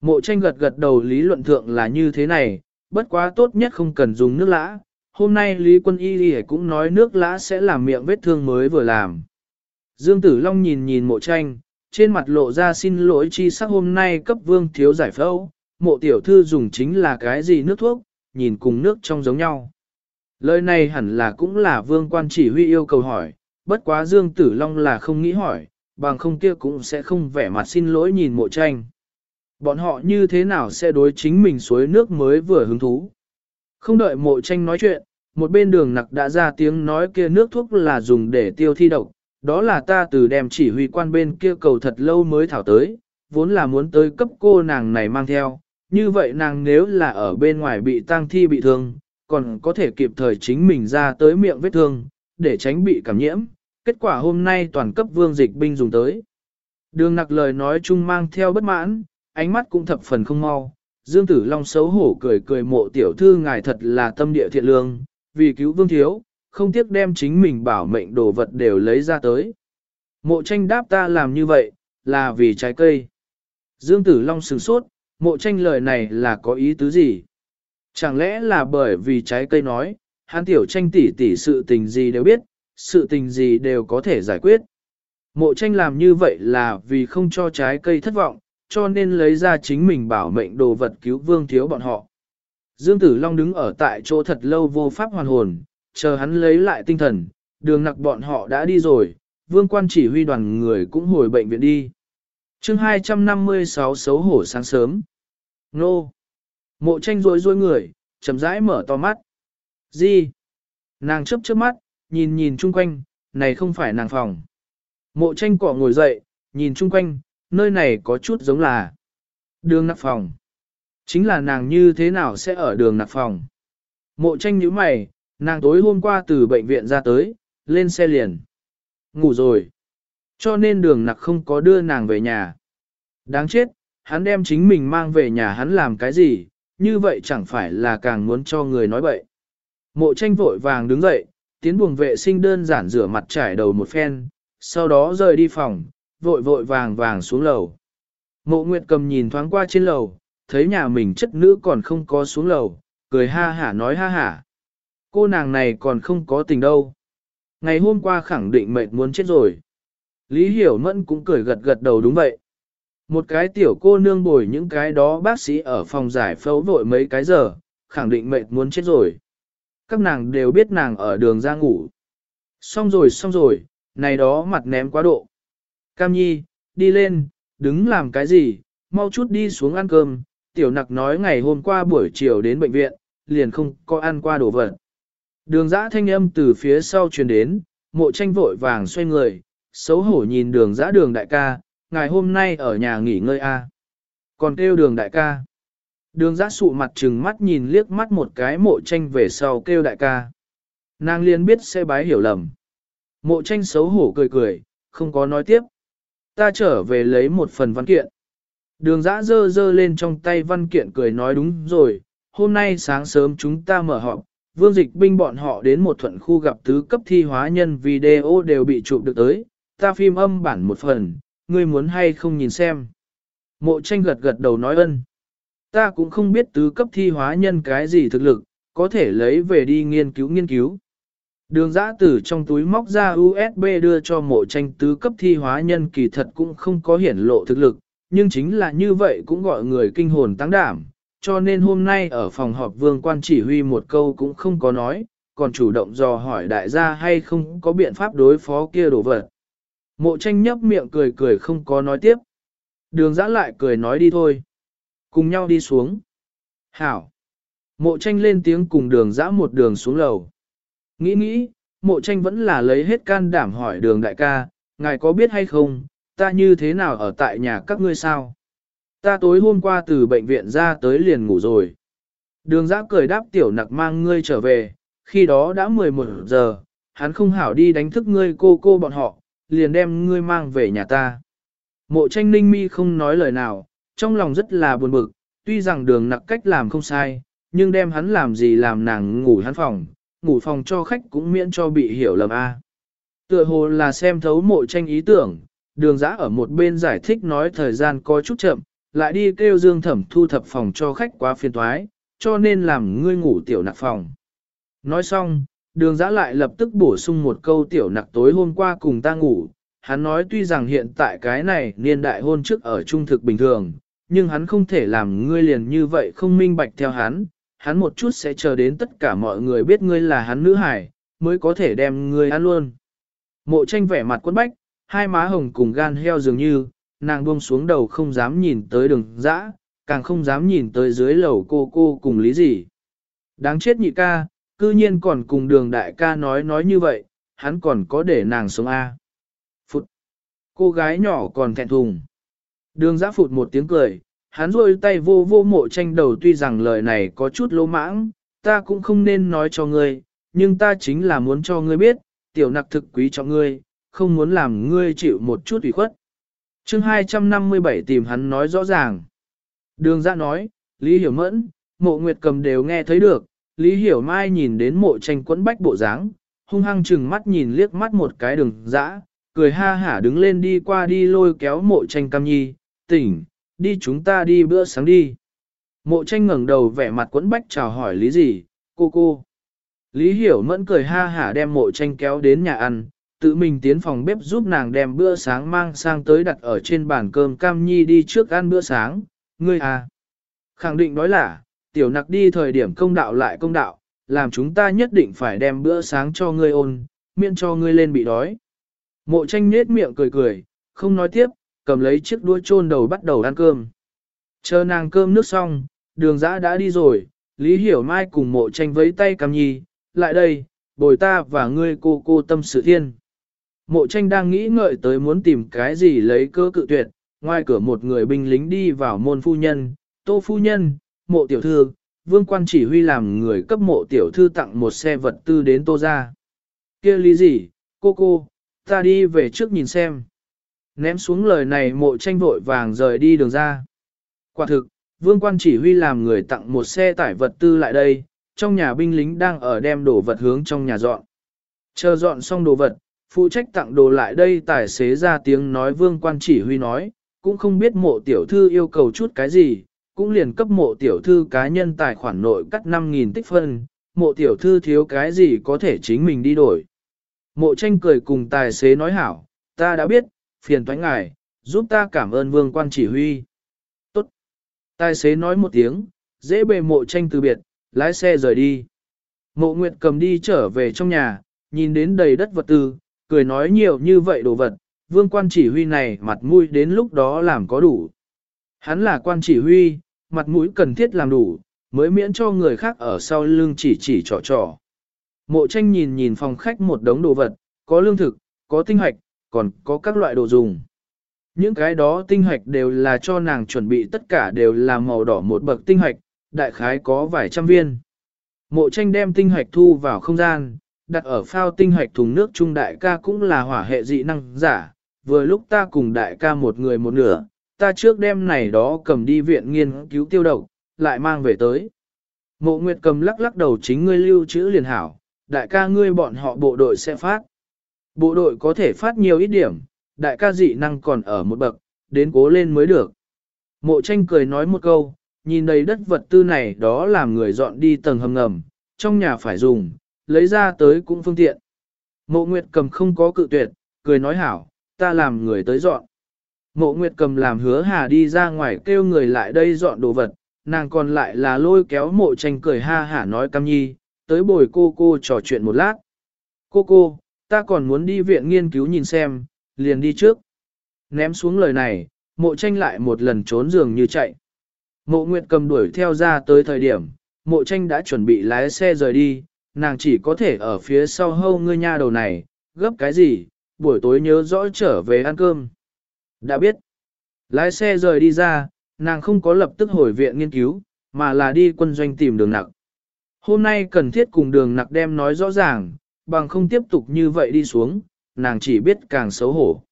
Mộ tranh gật gật đầu lý luận thượng là như thế này, bất quá tốt nhất không cần dùng nước lã. Hôm nay Lý Quân Y Lì cũng nói nước lã sẽ làm miệng vết thương mới vừa làm. Dương Tử Long nhìn nhìn mộ tranh, trên mặt lộ ra xin lỗi chi sắc hôm nay cấp vương thiếu giải phẫu, mộ tiểu thư dùng chính là cái gì nước thuốc, nhìn cùng nước trong giống nhau. Lời này hẳn là cũng là vương quan chỉ huy yêu cầu hỏi, bất quá Dương Tử Long là không nghĩ hỏi, bằng không kia cũng sẽ không vẻ mặt xin lỗi nhìn mộ tranh. Bọn họ như thế nào sẽ đối chính mình suối nước mới vừa hứng thú. Không đợi mộ tranh nói chuyện, một bên đường nặc đã ra tiếng nói kia nước thuốc là dùng để tiêu thi độc, đó là ta từ đem chỉ huy quan bên kia cầu thật lâu mới thảo tới, vốn là muốn tới cấp cô nàng này mang theo, như vậy nàng nếu là ở bên ngoài bị tang thi bị thương, còn có thể kịp thời chính mình ra tới miệng vết thương, để tránh bị cảm nhiễm, kết quả hôm nay toàn cấp vương dịch binh dùng tới. Đường nặc lời nói chung mang theo bất mãn, ánh mắt cũng thập phần không mau. Dương Tử Long xấu hổ cười cười mộ tiểu thư ngài thật là tâm địa thiện lương, vì cứu vương thiếu, không tiếc đem chính mình bảo mệnh đồ vật đều lấy ra tới. Mộ tranh đáp ta làm như vậy, là vì trái cây. Dương Tử Long sửng sốt, mộ tranh lời này là có ý tứ gì? Chẳng lẽ là bởi vì trái cây nói, hắn tiểu tranh tỷ tỷ sự tình gì đều biết, sự tình gì đều có thể giải quyết. Mộ tranh làm như vậy là vì không cho trái cây thất vọng, cho nên lấy ra chính mình bảo mệnh đồ vật cứu vương thiếu bọn họ. Dương Tử Long đứng ở tại chỗ thật lâu vô pháp hoàn hồn, chờ hắn lấy lại tinh thần, đường nặc bọn họ đã đi rồi, vương quan chỉ huy đoàn người cũng hồi bệnh viện đi. chương 256 xấu hổ sáng sớm. Nô! Mộ tranh rối rối người, chậm rãi mở to mắt. Gì? Nàng chấp chớp mắt, nhìn nhìn chung quanh, này không phải nàng phòng. Mộ tranh cọ ngồi dậy, nhìn chung quanh, nơi này có chút giống là đường nặc phòng. Chính là nàng như thế nào sẽ ở đường nặc phòng. Mộ tranh nhíu mày, nàng tối hôm qua từ bệnh viện ra tới, lên xe liền. Ngủ rồi. Cho nên đường nặc không có đưa nàng về nhà. Đáng chết, hắn đem chính mình mang về nhà hắn làm cái gì, như vậy chẳng phải là càng muốn cho người nói bậy. Mộ tranh vội vàng đứng dậy, tiến buồng vệ sinh đơn giản rửa mặt trải đầu một phen, sau đó rời đi phòng, vội vội vàng vàng xuống lầu. Mộ Nguyệt cầm nhìn thoáng qua trên lầu, thấy nhà mình chất nữ còn không có xuống lầu, cười ha hả nói ha hả. Cô nàng này còn không có tình đâu. Ngày hôm qua khẳng định mệt muốn chết rồi. Lý Hiểu Mẫn cũng cười gật gật đầu đúng vậy. Một cái tiểu cô nương bồi những cái đó bác sĩ ở phòng giải phẫu vội mấy cái giờ, khẳng định mệt muốn chết rồi. Các nàng đều biết nàng ở đường ra ngủ. Xong rồi xong rồi, này đó mặt ném quá độ. Cam Nhi, đi lên, đứng làm cái gì, mau chút đi xuống ăn cơm. Tiểu nặc nói ngày hôm qua buổi chiều đến bệnh viện, liền không có ăn qua đồ vật. Đường giã thanh âm từ phía sau truyền đến, mộ tranh vội vàng xoay người, xấu hổ nhìn đường giã đường đại ca, ngày hôm nay ở nhà nghỉ ngơi a Còn kêu đường đại ca. Đường giã sụ mặt trừng mắt nhìn liếc mắt một cái mộ tranh về sau kêu đại ca. Nàng liên biết sẽ bái hiểu lầm. Mộ tranh xấu hổ cười cười, không có nói tiếp. Ta trở về lấy một phần văn kiện. Đường giã dơ dơ lên trong tay văn kiện cười nói đúng rồi, hôm nay sáng sớm chúng ta mở họp, vương dịch binh bọn họ đến một thuận khu gặp tứ cấp thi hóa nhân video đều bị chụp được tới, ta phim âm bản một phần, ngươi muốn hay không nhìn xem. Mộ tranh gật gật đầu nói ân. Ta cũng không biết tứ cấp thi hóa nhân cái gì thực lực, có thể lấy về đi nghiên cứu nghiên cứu. Đường giã tử trong túi móc ra USB đưa cho mộ tranh tứ cấp thi hóa nhân kỳ thật cũng không có hiển lộ thực lực, nhưng chính là như vậy cũng gọi người kinh hồn tăng đảm, cho nên hôm nay ở phòng họp vương quan chỉ huy một câu cũng không có nói, còn chủ động dò hỏi đại gia hay không có biện pháp đối phó kia đổ vật. Mộ tranh nhấp miệng cười cười không có nói tiếp. Đường giã lại cười nói đi thôi. Cùng nhau đi xuống. Hảo. Mộ tranh lên tiếng cùng đường giã một đường xuống lầu. Nghĩ nghĩ, mộ tranh vẫn là lấy hết can đảm hỏi đường đại ca, ngài có biết hay không, ta như thế nào ở tại nhà các ngươi sao? Ta tối hôm qua từ bệnh viện ra tới liền ngủ rồi. Đường giã cười đáp tiểu nặc mang ngươi trở về, khi đó đã 11 giờ, hắn không hảo đi đánh thức ngươi cô cô bọn họ, liền đem ngươi mang về nhà ta. Mộ tranh ninh mi không nói lời nào, trong lòng rất là buồn bực, tuy rằng đường nặc cách làm không sai, nhưng đem hắn làm gì làm nàng ngủ hắn phòng, ngủ phòng cho khách cũng miễn cho bị hiểu lầm a. Tựa hồ là xem thấu mộ tranh ý tưởng, đường giã ở một bên giải thích nói thời gian có chút chậm, lại đi kêu dương thẩm thu thập phòng cho khách quá phiền thoái, cho nên làm ngươi ngủ tiểu nặc phòng. Nói xong, đường giã lại lập tức bổ sung một câu tiểu nặc tối hôm qua cùng ta ngủ, hắn nói tuy rằng hiện tại cái này niên đại hôn trước ở trung thực bình thường, nhưng hắn không thể làm ngươi liền như vậy không minh bạch theo hắn, hắn một chút sẽ chờ đến tất cả mọi người biết ngươi là hắn nữ hải, mới có thể đem ngươi ăn luôn. Mộ tranh vẻ mặt quất bách, hai má hồng cùng gan heo dường như, nàng buông xuống đầu không dám nhìn tới đường dã, càng không dám nhìn tới dưới lầu cô cô cùng lý gì. Đáng chết nhị ca, cư nhiên còn cùng đường đại ca nói nói như vậy, hắn còn có để nàng sống A. Phụt! Cô gái nhỏ còn thẹn thùng. Đường giã phụt một tiếng cười, hắn rôi tay vô vô mộ tranh đầu tuy rằng lời này có chút lỗ mãng, ta cũng không nên nói cho ngươi, nhưng ta chính là muốn cho ngươi biết, tiểu nặc thực quý cho ngươi, không muốn làm ngươi chịu một chút ủy khuất chương 257 tìm hắn nói rõ ràng. Đường ra nói, Lý Hiểu Mẫn, mộ nguyệt cầm đều nghe thấy được, Lý Hiểu Mai nhìn đến mộ tranh quẫn bách bộ dáng, hung hăng chừng mắt nhìn liếc mắt một cái đường dã, cười ha hả đứng lên đi qua đi lôi kéo mộ tranh cam nhi, tỉnh, đi chúng ta đi bữa sáng đi. Mộ tranh ngẩng đầu vẻ mặt quẫn bách chào hỏi lý gì, cô cô. Lý Hiểu Mẫn cười ha hả đem mộ tranh kéo đến nhà ăn, tự mình tiến phòng bếp giúp nàng đem bữa sáng mang sang tới đặt ở trên bàn cơm cam nhi đi trước ăn bữa sáng, ngươi à. Khẳng định nói là, tiểu nặc đi thời điểm công đạo lại công đạo, làm chúng ta nhất định phải đem bữa sáng cho ngươi ôn, miễn cho ngươi lên bị đói. Mộ tranh nết miệng cười cười, không nói tiếp, cầm lấy chiếc đũa chôn đầu bắt đầu ăn cơm. Chờ nàng cơm nước xong, đường giã đã đi rồi, Lý Hiểu Mai cùng mộ tranh với tay cam nhi, lại đây, bồi ta và ngươi cô cô tâm sự thiên. Mộ tranh đang nghĩ ngợi tới muốn tìm cái gì lấy cơ cự tuyệt, ngoài cửa một người binh lính đi vào môn phu nhân, tô phu nhân, mộ tiểu thư, vương quan chỉ huy làm người cấp mộ tiểu thư tặng một xe vật tư đến tô ra. kia lý gì, cô cô, ta đi về trước nhìn xem. Ném xuống lời này mộ tranh vội vàng rời đi đường ra. Quả thực, vương quan chỉ huy làm người tặng một xe tải vật tư lại đây, trong nhà binh lính đang ở đem đồ vật hướng trong nhà dọn. Chờ dọn xong đồ vật, phụ trách tặng đồ lại đây tài xế ra tiếng nói vương quan chỉ huy nói, cũng không biết mộ tiểu thư yêu cầu chút cái gì, cũng liền cấp mộ tiểu thư cá nhân tài khoản nội cắt 5.000 tích phân, mộ tiểu thư thiếu cái gì có thể chính mình đi đổi. Mộ tranh cười cùng tài xế nói hảo, ta đã biết, phiền thoái ngài, giúp ta cảm ơn vương quan chỉ huy. Tốt. Tài xế nói một tiếng, dễ bề mộ tranh từ biệt, lái xe rời đi. Mộ Nguyệt cầm đi trở về trong nhà, nhìn đến đầy đất vật tư, cười nói nhiều như vậy đồ vật, vương quan chỉ huy này mặt mũi đến lúc đó làm có đủ. Hắn là quan chỉ huy, mặt mũi cần thiết làm đủ, mới miễn cho người khác ở sau lưng chỉ chỉ trò trò. Mộ tranh nhìn nhìn phòng khách một đống đồ vật, có lương thực, có tinh hoạch, còn có các loại đồ dùng. Những cái đó tinh hoạch đều là cho nàng chuẩn bị tất cả đều là màu đỏ một bậc tinh hoạch, đại khái có vài trăm viên. Mộ tranh đem tinh hoạch thu vào không gian, đặt ở phao tinh hoạch thùng nước trung đại ca cũng là hỏa hệ dị năng giả, vừa lúc ta cùng đại ca một người một nửa, ta trước đem này đó cầm đi viện nghiên cứu tiêu độc, lại mang về tới. Mộ Nguyệt cầm lắc lắc đầu chính ngươi lưu trữ liền hảo, đại ca ngươi bọn họ bộ đội sẽ phát. Bộ đội có thể phát nhiều ít điểm, đại ca dị năng còn ở một bậc, đến cố lên mới được. Mộ tranh cười nói một câu, nhìn đầy đất vật tư này đó làm người dọn đi tầng hầm ngầm, trong nhà phải dùng, lấy ra tới cũng phương tiện. Mộ Nguyệt cầm không có cự tuyệt, cười nói hảo, ta làm người tới dọn. Mộ Nguyệt cầm làm hứa hà đi ra ngoài kêu người lại đây dọn đồ vật, nàng còn lại là lôi kéo mộ tranh cười ha hả nói cam nhi, tới bồi cô cô trò chuyện một lát. Cô cô, ta còn muốn đi viện nghiên cứu nhìn xem, liền đi trước. Ném xuống lời này, mộ tranh lại một lần trốn giường như chạy. Mộ Nguyệt cầm đuổi theo ra tới thời điểm, mộ tranh đã chuẩn bị lái xe rời đi, nàng chỉ có thể ở phía sau hâu ngươi nha đầu này, gấp cái gì, buổi tối nhớ rõ trở về ăn cơm. Đã biết, lái xe rời đi ra, nàng không có lập tức hồi viện nghiên cứu, mà là đi quân doanh tìm đường nặc. Hôm nay cần thiết cùng đường nặc đem nói rõ ràng, bằng không tiếp tục như vậy đi xuống, nàng chỉ biết càng xấu hổ.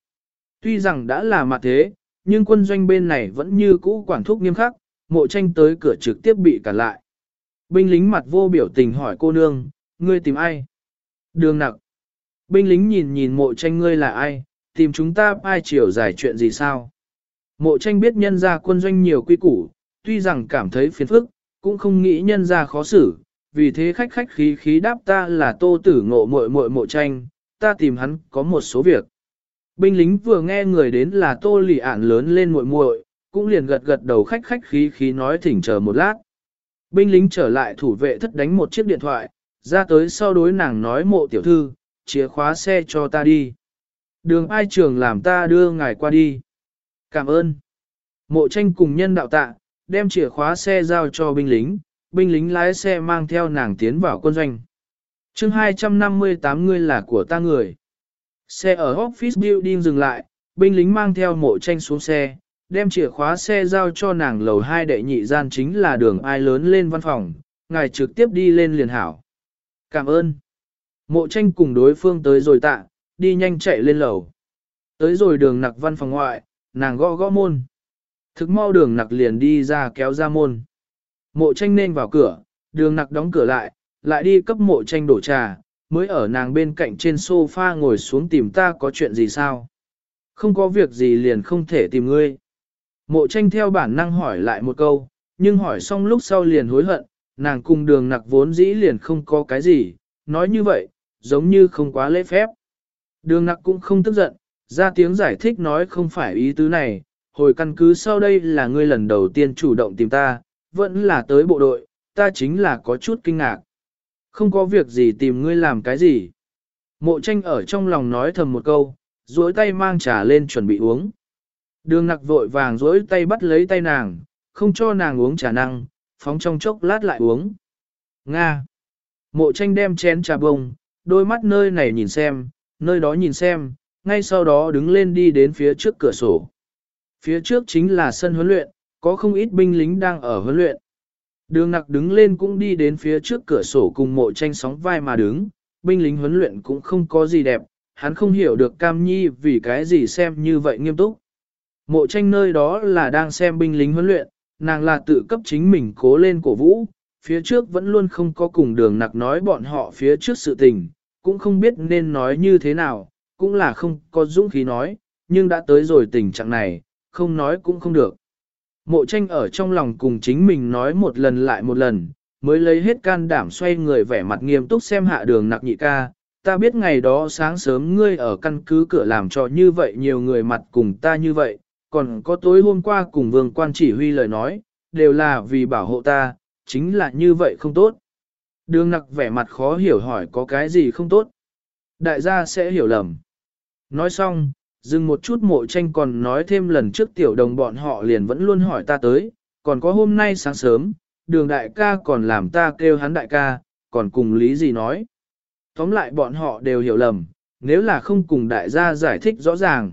Tuy rằng đã là mặt thế, nhưng quân doanh bên này vẫn như cũ quản thúc nghiêm khắc, mộ tranh tới cửa trực tiếp bị cản lại. Binh lính mặt vô biểu tình hỏi cô nương, ngươi tìm ai? Đường nặc. Binh lính nhìn nhìn mộ tranh ngươi là ai, tìm chúng ta ai chiều giải chuyện gì sao? Mộ tranh biết nhân ra quân doanh nhiều quy củ, tuy rằng cảm thấy phiền phức, cũng không nghĩ nhân ra khó xử, vì thế khách khách khí khí đáp ta là tô tử ngộ muội muội mộ tranh, ta tìm hắn có một số việc. Binh lính vừa nghe người đến là tô lì ản lớn lên muội muội, cũng liền gật gật đầu khách khách khí khí nói thỉnh chờ một lát. Binh lính trở lại thủ vệ thất đánh một chiếc điện thoại, ra tới sau đối nàng nói mộ tiểu thư, chìa khóa xe cho ta đi. Đường ai trường làm ta đưa ngài qua đi. Cảm ơn. Mộ tranh cùng nhân đạo tạ, đem chìa khóa xe giao cho binh lính, binh lính lái xe mang theo nàng tiến vào quân doanh. chương 258 ngươi là của ta người. Xe ở office building dừng lại, binh lính mang theo mộ tranh xuống xe, đem chìa khóa xe giao cho nàng lầu hai đệ nhị gian chính là đường ai lớn lên văn phòng, ngài trực tiếp đi lên liền hảo. Cảm ơn. Mộ tranh cùng đối phương tới rồi tạ, đi nhanh chạy lên lầu. Tới rồi đường nặc văn phòng ngoại, nàng gõ gõ môn. Thực mau đường nặc liền đi ra kéo ra môn. Mộ tranh nên vào cửa, đường nặc đóng cửa lại, lại đi cấp mộ tranh đổ trà, mới ở nàng bên cạnh trên sofa ngồi xuống tìm ta có chuyện gì sao. Không có việc gì liền không thể tìm ngươi. Mộ tranh theo bản năng hỏi lại một câu, nhưng hỏi xong lúc sau liền hối hận, nàng cùng đường nặc vốn dĩ liền không có cái gì, nói như vậy, giống như không quá lễ phép. Đường nặc cũng không tức giận, ra tiếng giải thích nói không phải ý tứ này, hồi căn cứ sau đây là ngươi lần đầu tiên chủ động tìm ta, vẫn là tới bộ đội, ta chính là có chút kinh ngạc. Không có việc gì tìm ngươi làm cái gì. Mộ tranh ở trong lòng nói thầm một câu, duỗi tay mang trà lên chuẩn bị uống. Đường nặc vội vàng duỗi tay bắt lấy tay nàng, không cho nàng uống trà năng, phóng trong chốc lát lại uống. Nga. Mộ tranh đem chén trà bông, đôi mắt nơi này nhìn xem, nơi đó nhìn xem, ngay sau đó đứng lên đi đến phía trước cửa sổ. Phía trước chính là sân huấn luyện, có không ít binh lính đang ở huấn luyện. Đường nặc đứng lên cũng đi đến phía trước cửa sổ cùng mộ tranh sóng vai mà đứng, binh lính huấn luyện cũng không có gì đẹp, hắn không hiểu được cam nhi vì cái gì xem như vậy nghiêm túc. Mộ tranh nơi đó là đang xem binh lính huấn luyện, nàng là tự cấp chính mình cố lên cổ vũ, phía trước vẫn luôn không có cùng đường nặc nói bọn họ phía trước sự tình, cũng không biết nên nói như thế nào, cũng là không có dũng khí nói, nhưng đã tới rồi tình trạng này, không nói cũng không được. Mộ tranh ở trong lòng cùng chính mình nói một lần lại một lần, mới lấy hết can đảm xoay người vẻ mặt nghiêm túc xem hạ đường nặc nhị ca. Ta biết ngày đó sáng sớm ngươi ở căn cứ cửa làm cho như vậy nhiều người mặt cùng ta như vậy, còn có tối hôm qua cùng vương quan chỉ huy lời nói, đều là vì bảo hộ ta, chính là như vậy không tốt. Đường nặc vẻ mặt khó hiểu hỏi có cái gì không tốt. Đại gia sẽ hiểu lầm. Nói xong, dừng một chút mộ tranh còn nói thêm lần trước tiểu đồng bọn họ liền vẫn luôn hỏi ta tới, còn có hôm nay sáng sớm, đường đại ca còn làm ta kêu hắn đại ca, còn cùng lý gì nói. tóm lại bọn họ đều hiểu lầm, nếu là không cùng đại gia giải thích rõ ràng.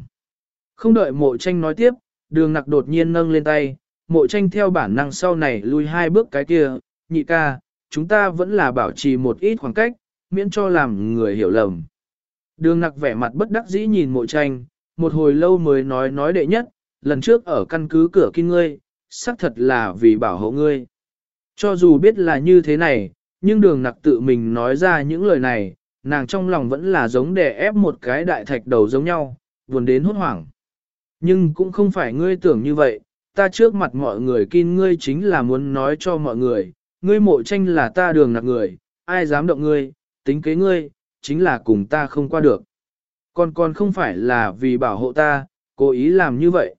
Không đợi mộ tranh nói tiếp, đường nặc đột nhiên nâng lên tay, mộ tranh theo bản năng sau này lùi hai bước cái kia, nhị ca, chúng ta vẫn là bảo trì một ít khoảng cách, miễn cho làm người hiểu lầm. Đường nặc vẻ mặt bất đắc dĩ nhìn mộ tranh, một hồi lâu mới nói nói đệ nhất, lần trước ở căn cứ cửa kinh ngươi, xác thật là vì bảo hộ ngươi. Cho dù biết là như thế này, nhưng đường nặc tự mình nói ra những lời này, nàng trong lòng vẫn là giống đè ép một cái đại thạch đầu giống nhau, buồn đến hốt hoảng. Nhưng cũng không phải ngươi tưởng như vậy, ta trước mặt mọi người kinh ngươi chính là muốn nói cho mọi người, ngươi mộ tranh là ta đường nặc người, ai dám động ngươi, tính kế ngươi, chính là cùng ta không qua được. Còn còn không phải là vì bảo hộ ta, cố ý làm như vậy.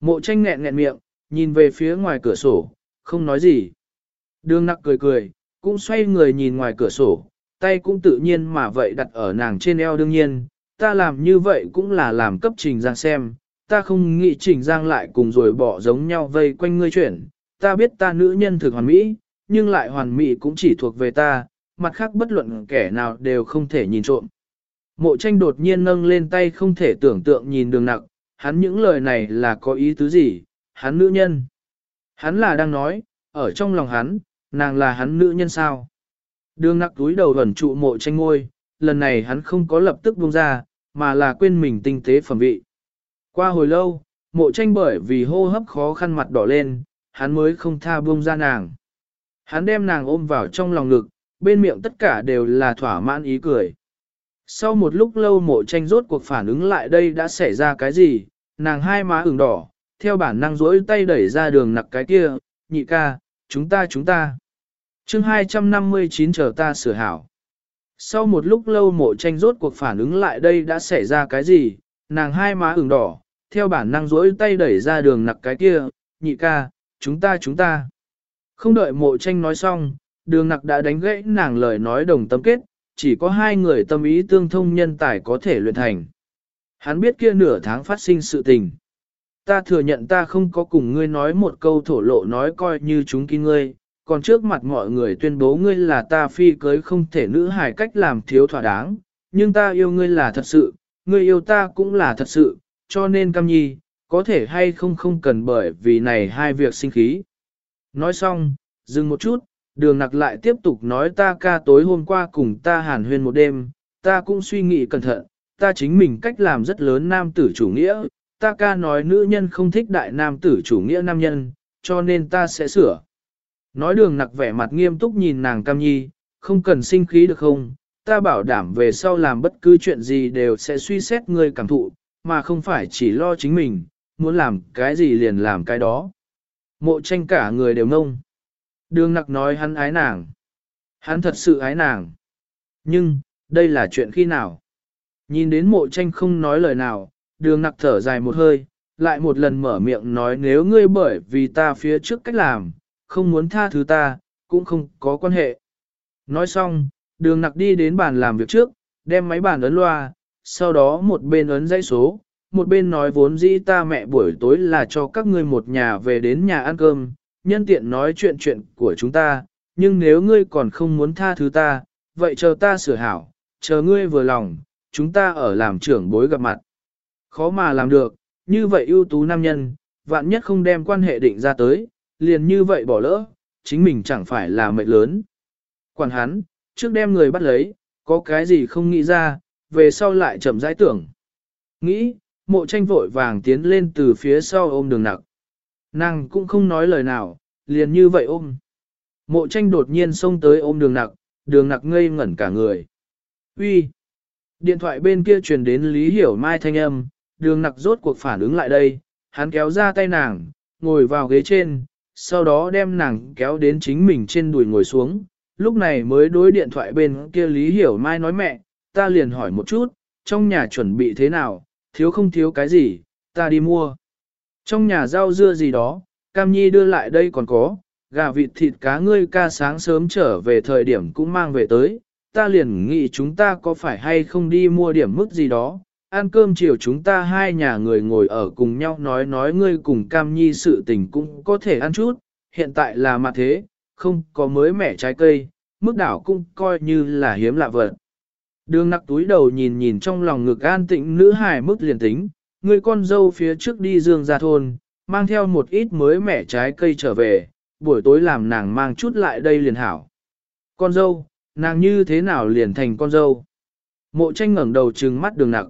Mộ tranh nghẹn nghẹn miệng, nhìn về phía ngoài cửa sổ, không nói gì. Đường nặc cười cười, cũng xoay người nhìn ngoài cửa sổ, tay cũng tự nhiên mà vậy đặt ở nàng trên eo đương nhiên, ta làm như vậy cũng là làm cấp trình ra xem, ta không nghĩ chỉnh giang lại cùng rồi bỏ giống nhau vây quanh ngươi chuyển, ta biết ta nữ nhân thực hoàn mỹ, nhưng lại hoàn mỹ cũng chỉ thuộc về ta, mặt khác bất luận kẻ nào đều không thể nhìn trộm. Mộ tranh đột nhiên nâng lên tay không thể tưởng tượng nhìn đường nặng, hắn những lời này là có ý tứ gì, hắn nữ nhân. Hắn là đang nói, ở trong lòng hắn, nàng là hắn nữ nhân sao. Đường nặc túi đầu ẩn trụ mộ tranh ngôi, lần này hắn không có lập tức buông ra, mà là quên mình tinh tế phẩm vị. Qua hồi lâu, mộ tranh bởi vì hô hấp khó khăn mặt đỏ lên, hắn mới không tha buông ra nàng. Hắn đem nàng ôm vào trong lòng ngực, bên miệng tất cả đều là thỏa mãn ý cười. Sau một lúc lâu mộ tranh rốt cuộc phản ứng lại đây đã xảy ra cái gì, nàng hai má ửng đỏ, theo bản năng rỗi tay đẩy ra đường nặc cái kia, nhị ca, chúng ta chúng ta. chương 259 chờ ta sửa hảo. Sau một lúc lâu mộ tranh rốt cuộc phản ứng lại đây đã xảy ra cái gì, nàng hai má ửng đỏ, theo bản năng rỗi tay đẩy ra đường nặc cái kia, nhị ca, chúng ta chúng ta. Không đợi mộ tranh nói xong, đường nặc đã đánh gãy nàng lời nói đồng tâm kết, chỉ có hai người tâm ý tương thông nhân tài có thể luyện thành. Hắn biết kia nửa tháng phát sinh sự tình. Ta thừa nhận ta không có cùng ngươi nói một câu thổ lộ nói coi như chúng kinh ngươi, còn trước mặt mọi người tuyên bố ngươi là ta phi cưới không thể nữ hài cách làm thiếu thỏa đáng, nhưng ta yêu ngươi là thật sự, ngươi yêu ta cũng là thật sự, cho nên cam nhi, có thể hay không không cần bởi vì này hai việc sinh khí. Nói xong, dừng một chút, đường nặc lại tiếp tục nói ta ca tối hôm qua cùng ta hàn huyên một đêm, ta cũng suy nghĩ cẩn thận, ta chính mình cách làm rất lớn nam tử chủ nghĩa, ta ca nói nữ nhân không thích đại nam tử chủ nghĩa nam nhân, cho nên ta sẽ sửa. Nói đường nặc vẻ mặt nghiêm túc nhìn nàng cam nhi, không cần sinh khí được không, ta bảo đảm về sau làm bất cứ chuyện gì đều sẽ suy xét người cảm thụ, mà không phải chỉ lo chính mình, muốn làm cái gì liền làm cái đó. Mộ tranh cả người đều ngông. Đường nặc nói hắn ái nàng. Hắn thật sự ái nàng. Nhưng, đây là chuyện khi nào? Nhìn đến mộ tranh không nói lời nào, đường nặc thở dài một hơi, lại một lần mở miệng nói nếu ngươi bởi vì ta phía trước cách làm, không muốn tha thứ ta, cũng không có quan hệ. Nói xong, đường nặc đi đến bàn làm việc trước, đem máy bàn ấn loa, sau đó một bên ấn dãy số, một bên nói vốn dĩ ta mẹ buổi tối là cho các ngươi một nhà về đến nhà ăn cơm, nhân tiện nói chuyện chuyện của chúng ta, nhưng nếu ngươi còn không muốn tha thứ ta, vậy chờ ta sửa hảo, chờ ngươi vừa lòng, chúng ta ở làm trưởng bối gặp mặt. Khó mà làm được, như vậy ưu tú nam nhân, vạn nhất không đem quan hệ định ra tới, liền như vậy bỏ lỡ, chính mình chẳng phải là mệnh lớn. Quản hắn, trước đem người bắt lấy, có cái gì không nghĩ ra, về sau lại chậm rãi tưởng. Nghĩ, mộ tranh vội vàng tiến lên từ phía sau ôm đường nặc. Nàng cũng không nói lời nào, liền như vậy ôm. Mộ tranh đột nhiên xông tới ôm đường nặc, đường nặc ngây ngẩn cả người. Uy, Điện thoại bên kia truyền đến Lý Hiểu Mai thanh âm, đường nặc rốt cuộc phản ứng lại đây, hắn kéo ra tay nàng, ngồi vào ghế trên, sau đó đem nàng kéo đến chính mình trên đùi ngồi xuống, lúc này mới đối điện thoại bên kia Lý Hiểu Mai nói mẹ, ta liền hỏi một chút, trong nhà chuẩn bị thế nào, thiếu không thiếu cái gì, ta đi mua. Trong nhà rau dưa gì đó, Cam Nhi đưa lại đây còn có, gà vịt thịt cá ngươi ca sáng sớm trở về thời điểm cũng mang về tới, ta liền nghĩ chúng ta có phải hay không đi mua điểm mức gì đó, ăn cơm chiều chúng ta hai nhà người ngồi ở cùng nhau nói nói ngươi cùng Cam Nhi sự tình cũng có thể ăn chút, hiện tại là mặt thế, không có mới mẻ trái cây, mức đảo cũng coi như là hiếm lạ vật. Đường nặc túi đầu nhìn nhìn trong lòng ngực an tịnh nữ hài mức liền tính, người con dâu phía trước đi dương ra thôn, mang theo một ít mới mẻ trái cây trở về, buổi tối làm nàng mang chút lại đây liền hảo. Con dâu, nàng như thế nào liền thành con dâu? Mộ tranh ngẩng đầu trừng mắt đường nặc.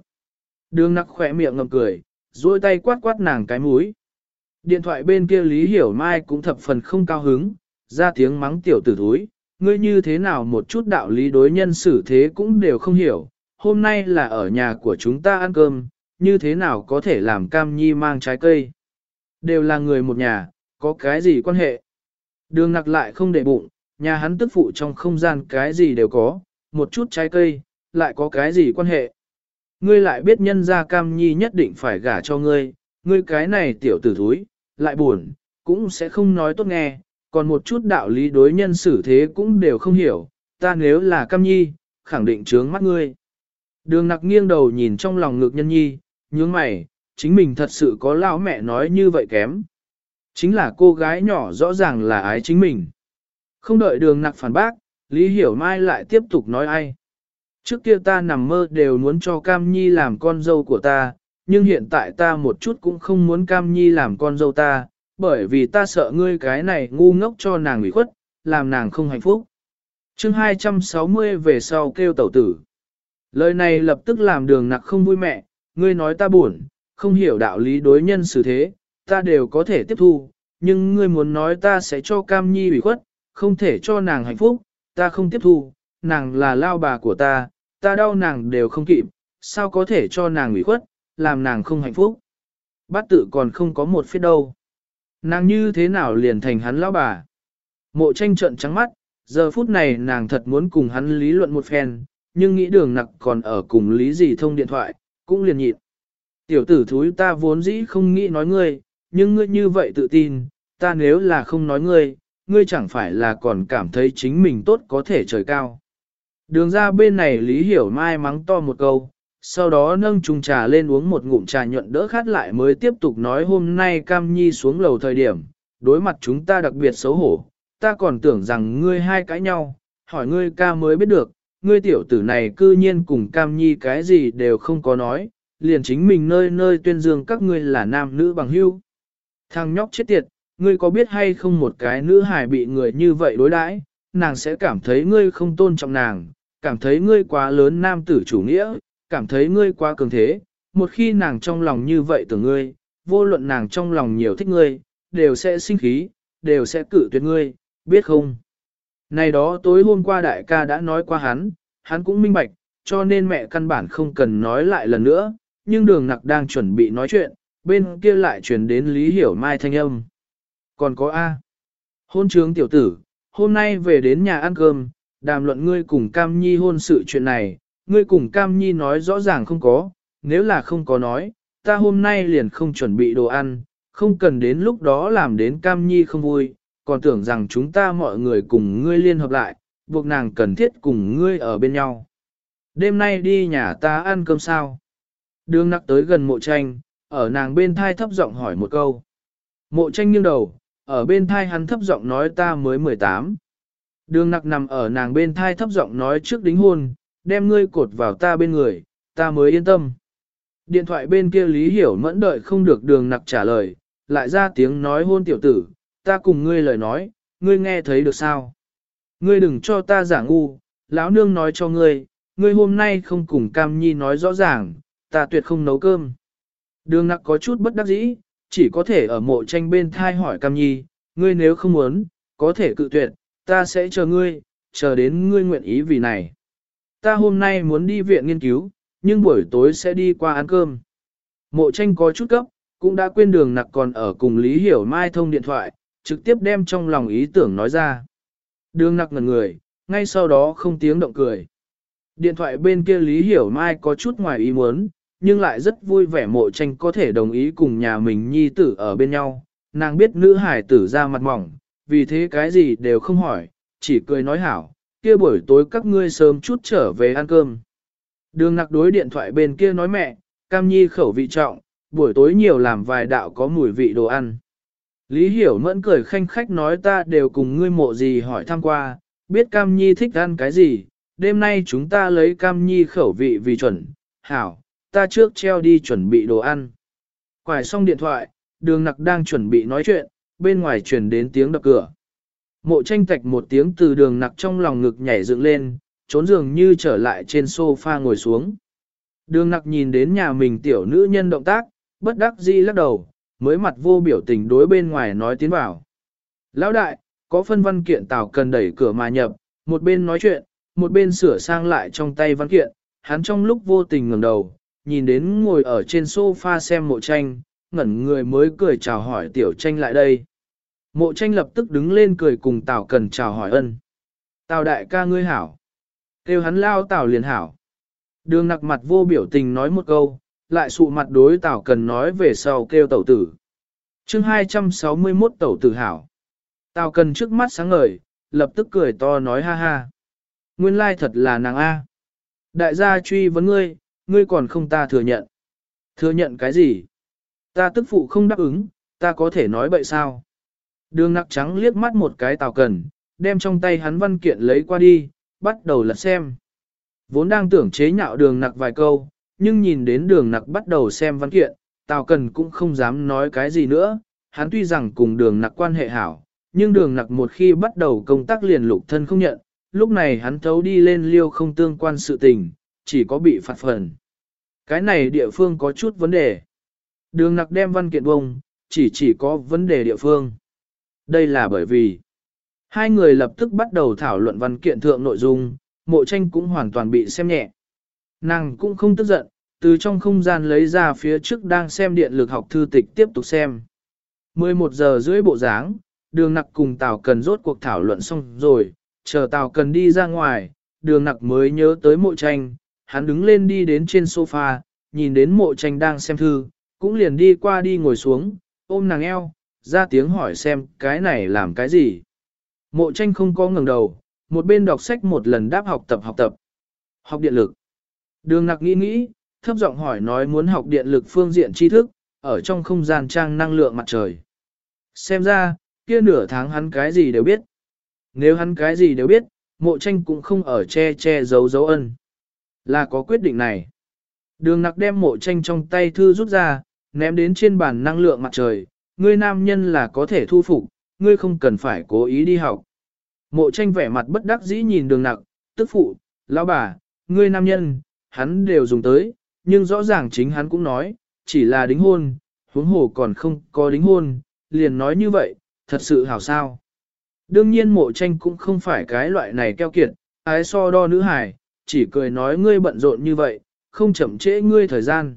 Đường nặc khỏe miệng ngậm cười, duỗi tay quát quát nàng cái mũi. Điện thoại bên kia Lý Hiểu Mai cũng thập phần không cao hứng, ra tiếng mắng tiểu tử thúi, ngươi như thế nào một chút đạo lý đối nhân xử thế cũng đều không hiểu, hôm nay là ở nhà của chúng ta ăn cơm, như thế nào có thể làm cam nhi mang trái cây. Đều là người một nhà, có cái gì quan hệ. Đường nặc lại không để bụng, nhà hắn tức phụ trong không gian cái gì đều có, một chút trái cây, lại có cái gì quan hệ. Ngươi lại biết nhân gia cam nhi nhất định phải gả cho ngươi, ngươi cái này tiểu tử thúi, lại buồn, cũng sẽ không nói tốt nghe, còn một chút đạo lý đối nhân xử thế cũng đều không hiểu, ta nếu là cam nhi, khẳng định trướng mắt ngươi. Đường nặc nghiêng đầu nhìn trong lòng ngực nhân nhi, nhướng mày, chính mình thật sự có lão mẹ nói như vậy kém. Chính là cô gái nhỏ rõ ràng là ái chính mình. Không đợi đường nặc phản bác, Lý Hiểu Mai lại tiếp tục nói ai. Trước kia ta nằm mơ đều muốn cho Cam Nhi làm con dâu của ta, nhưng hiện tại ta một chút cũng không muốn Cam Nhi làm con dâu ta, bởi vì ta sợ ngươi cái này ngu ngốc cho nàng ủy khuất, làm nàng không hạnh phúc. chương 260 về sau kêu tẩu tử. Lời này lập tức làm đường nặc không vui mẹ, ngươi nói ta buồn, không hiểu đạo lý đối nhân xử thế, ta đều có thể tiếp thu, nhưng ngươi muốn nói ta sẽ cho Cam Nhi ủy khuất, không thể cho nàng hạnh phúc, ta không tiếp thu, nàng là lao bà của ta, ta đau nàng đều không kịp, sao có thể cho nàng ủy khuất, làm nàng không hạnh phúc. Bát tự còn không có một phía đâu. Nàng như thế nào liền thành hắn lão bà. Mộ tranh trận trắng mắt, giờ phút này nàng thật muốn cùng hắn lý luận một phen, nhưng nghĩ đường nặc còn ở cùng lý gì thông điện thoại, cũng liền nhịn. Tiểu tử thúi ta vốn dĩ không nghĩ nói ngươi, nhưng ngươi như vậy tự tin, ta nếu là không nói ngươi, ngươi chẳng phải là còn cảm thấy chính mình tốt có thể trời cao. Đường ra bên này Lý Hiểu Mai mắng to một câu, sau đó nâng chung trà lên uống một ngụm trà nhuận đỡ khát lại mới tiếp tục nói hôm nay Cam Nhi xuống lầu thời điểm, đối mặt chúng ta đặc biệt xấu hổ, ta còn tưởng rằng ngươi hai cãi nhau, hỏi ngươi ca mới biết được, ngươi tiểu tử này cư nhiên cùng Cam Nhi cái gì đều không có nói, liền chính mình nơi nơi tuyên dương các ngươi là nam nữ bằng hữu. Thằng nhóc chết tiệt, ngươi có biết hay không một cái nữ hài bị người như vậy đối đãi, nàng sẽ cảm thấy ngươi không tôn trọng nàng, cảm thấy ngươi quá lớn nam tử chủ nghĩa, cảm thấy ngươi quá cường thế, một khi nàng trong lòng như vậy tưởng ngươi, vô luận nàng trong lòng nhiều thích ngươi, đều sẽ sinh khí, đều sẽ cử tuyệt ngươi, biết không? Này đó tối hôm qua đại ca đã nói qua hắn, hắn cũng minh bạch, cho nên mẹ căn bản không cần nói lại lần nữa, nhưng đường nặc đang chuẩn bị nói chuyện, bên kia lại chuyển đến Lý Hiểu Mai thanh âm. Còn có A. Hôn trướng tiểu tử, hôm nay về đến nhà ăn cơm, đàm luận ngươi cùng Cam Nhi hôn sự chuyện này, ngươi cùng Cam Nhi nói rõ ràng không có, nếu là không có nói, ta hôm nay liền không chuẩn bị đồ ăn, không cần đến lúc đó làm đến Cam Nhi không vui, còn tưởng rằng chúng ta mọi người cùng ngươi liên hợp lại, buộc nàng cần thiết cùng ngươi ở bên nhau. Đêm nay đi nhà ta ăn cơm sao? Đường nặc tới gần mộ tranh, ở nàng bên thai thấp giọng hỏi một câu. Mộ tranh nghiêng đầu, ở bên thai hắn thấp giọng nói ta mới 18. Đường nặc nằm ở nàng bên thai thấp giọng nói trước đính hôn, đem ngươi cột vào ta bên người, ta mới yên tâm. Điện thoại bên kia Lý Hiểu mẫn đợi không được đường nặc trả lời, lại ra tiếng nói hôn tiểu tử, ta cùng ngươi lời nói, ngươi nghe thấy được sao? Ngươi đừng cho ta giả ngu, lão nương nói cho ngươi, ngươi hôm nay không cùng Cam Nhi nói rõ ràng, ta tuyệt không nấu cơm. Đường nặc có chút bất đắc dĩ, chỉ có thể ở mộ tranh bên thai hỏi Cam Nhi, ngươi nếu không muốn, có thể cự tuyệt, ta sẽ chờ ngươi, chờ đến ngươi nguyện ý vì này. Ta hôm nay muốn đi viện nghiên cứu, nhưng buổi tối sẽ đi qua ăn cơm. Mộ tranh có chút cấp, cũng đã quên đường nặc còn ở cùng Lý Hiểu Mai thông điện thoại, trực tiếp đem trong lòng ý tưởng nói ra. Đường nặc ngần người, ngay sau đó không tiếng động cười. Điện thoại bên kia Lý Hiểu Mai có chút ngoài ý muốn, nhưng lại rất vui vẻ mộ tranh có thể đồng ý cùng nhà mình nhi tử ở bên nhau. Nàng biết nữ hải tử ra mặt mỏng, vì thế cái gì đều không hỏi, chỉ cười nói hảo, kia buổi tối các ngươi sớm chút trở về ăn cơm. Đường nặc đối điện thoại bên kia nói mẹ, cam nhi khẩu vị trọng, buổi tối nhiều làm vài đạo có mùi vị đồ ăn. Lý hiểu mẫn cười khanh khách nói ta đều cùng ngươi mộ gì hỏi thăm qua, biết cam nhi thích ăn cái gì, đêm nay chúng ta lấy cam nhi khẩu vị vì chuẩn, hảo, ta trước treo đi chuẩn bị đồ ăn. Quải xong điện thoại, đường nặc đang chuẩn bị nói chuyện, bên ngoài chuyển đến tiếng đập cửa. Mộ tranh tạch một tiếng từ đường nặc trong lòng ngực nhảy dựng lên, trốn giường như trở lại trên sofa ngồi xuống. Đường nặc nhìn đến nhà mình tiểu nữ nhân động tác, bất đắc dĩ lắc đầu, mới mặt vô biểu tình đối bên ngoài nói tiến vào. Lão đại, có phân văn kiện tảo cần đẩy cửa mà nhập, một bên nói chuyện, một bên sửa sang lại trong tay văn kiện, hắn trong lúc vô tình ngẩng đầu, nhìn đến ngồi ở trên sofa xem mộ tranh, ngẩn người mới cười chào hỏi tiểu tranh lại đây. Mộ tranh lập tức đứng lên cười cùng Tào Cần chào hỏi ân. Tào đại ca ngươi hảo. Kêu hắn lao Tào liền hảo. Đường nặc mặt vô biểu tình nói một câu, lại sụ mặt đối Tào Cần nói về sau kêu tẩu tử. chương 261 tẩu tử hảo. Tào Cần trước mắt sáng ngời, lập tức cười to nói ha ha. Nguyên lai thật là nàng A. Đại gia truy vấn ngươi, ngươi còn không ta thừa nhận. Thừa nhận cái gì? Ta tức phụ không đáp ứng, ta có thể nói bậy sao? Đường nặc trắng liếc mắt một cái tào cần, đem trong tay hắn văn kiện lấy qua đi, bắt đầu lật xem. Vốn đang tưởng chế nhạo đường nặc vài câu, nhưng nhìn đến đường nặc bắt đầu xem văn kiện, tào cần cũng không dám nói cái gì nữa. Hắn tuy rằng cùng đường nặc quan hệ hảo, nhưng đường nặc một khi bắt đầu công tác liền lục thân không nhận, lúc này hắn thấu đi lên liêu không tương quan sự tình, chỉ có bị phạt phần. Cái này địa phương có chút vấn đề. Đường nặc đem văn kiện bông, chỉ chỉ có vấn đề địa phương. Đây là bởi vì hai người lập tức bắt đầu thảo luận văn kiện thượng nội dung, mộ tranh cũng hoàn toàn bị xem nhẹ. Nàng cũng không tức giận, từ trong không gian lấy ra phía trước đang xem điện lực học thư tịch tiếp tục xem. 11 giờ rưỡi bộ dáng, đường nặc cùng Tào Cần rốt cuộc thảo luận xong rồi, chờ Tào Cần đi ra ngoài, đường nặc mới nhớ tới mộ tranh, hắn đứng lên đi đến trên sofa, nhìn đến mộ tranh đang xem thư, cũng liền đi qua đi ngồi xuống, ôm nàng eo, ra tiếng hỏi xem cái này làm cái gì. Mộ tranh không có ngừng đầu, một bên đọc sách một lần đáp học tập học tập. Học điện lực. Đường nặc nghĩ nghĩ, thấp giọng hỏi nói muốn học điện lực phương diện tri thức, ở trong không gian trang năng lượng mặt trời. Xem ra, kia nửa tháng hắn cái gì đều biết. Nếu hắn cái gì đều biết, mộ tranh cũng không ở che che giấu giấu ân. Là có quyết định này. Đường nặc đem mộ tranh trong tay thư rút ra, ném đến trên bàn năng lượng mặt trời, ngươi nam nhân là có thể thu phục, ngươi không cần phải cố ý đi học. Mộ tranh vẻ mặt bất đắc dĩ nhìn đường nặng, tức phụ, lão bà, ngươi nam nhân, hắn đều dùng tới, nhưng rõ ràng chính hắn cũng nói, chỉ là đính hôn, huống hồ còn không có đính hôn, liền nói như vậy, thật sự hảo sao. Đương nhiên mộ tranh cũng không phải cái loại này keo kiệt, ái so đo nữ hài, chỉ cười nói ngươi bận rộn như vậy, không chậm trễ ngươi thời gian.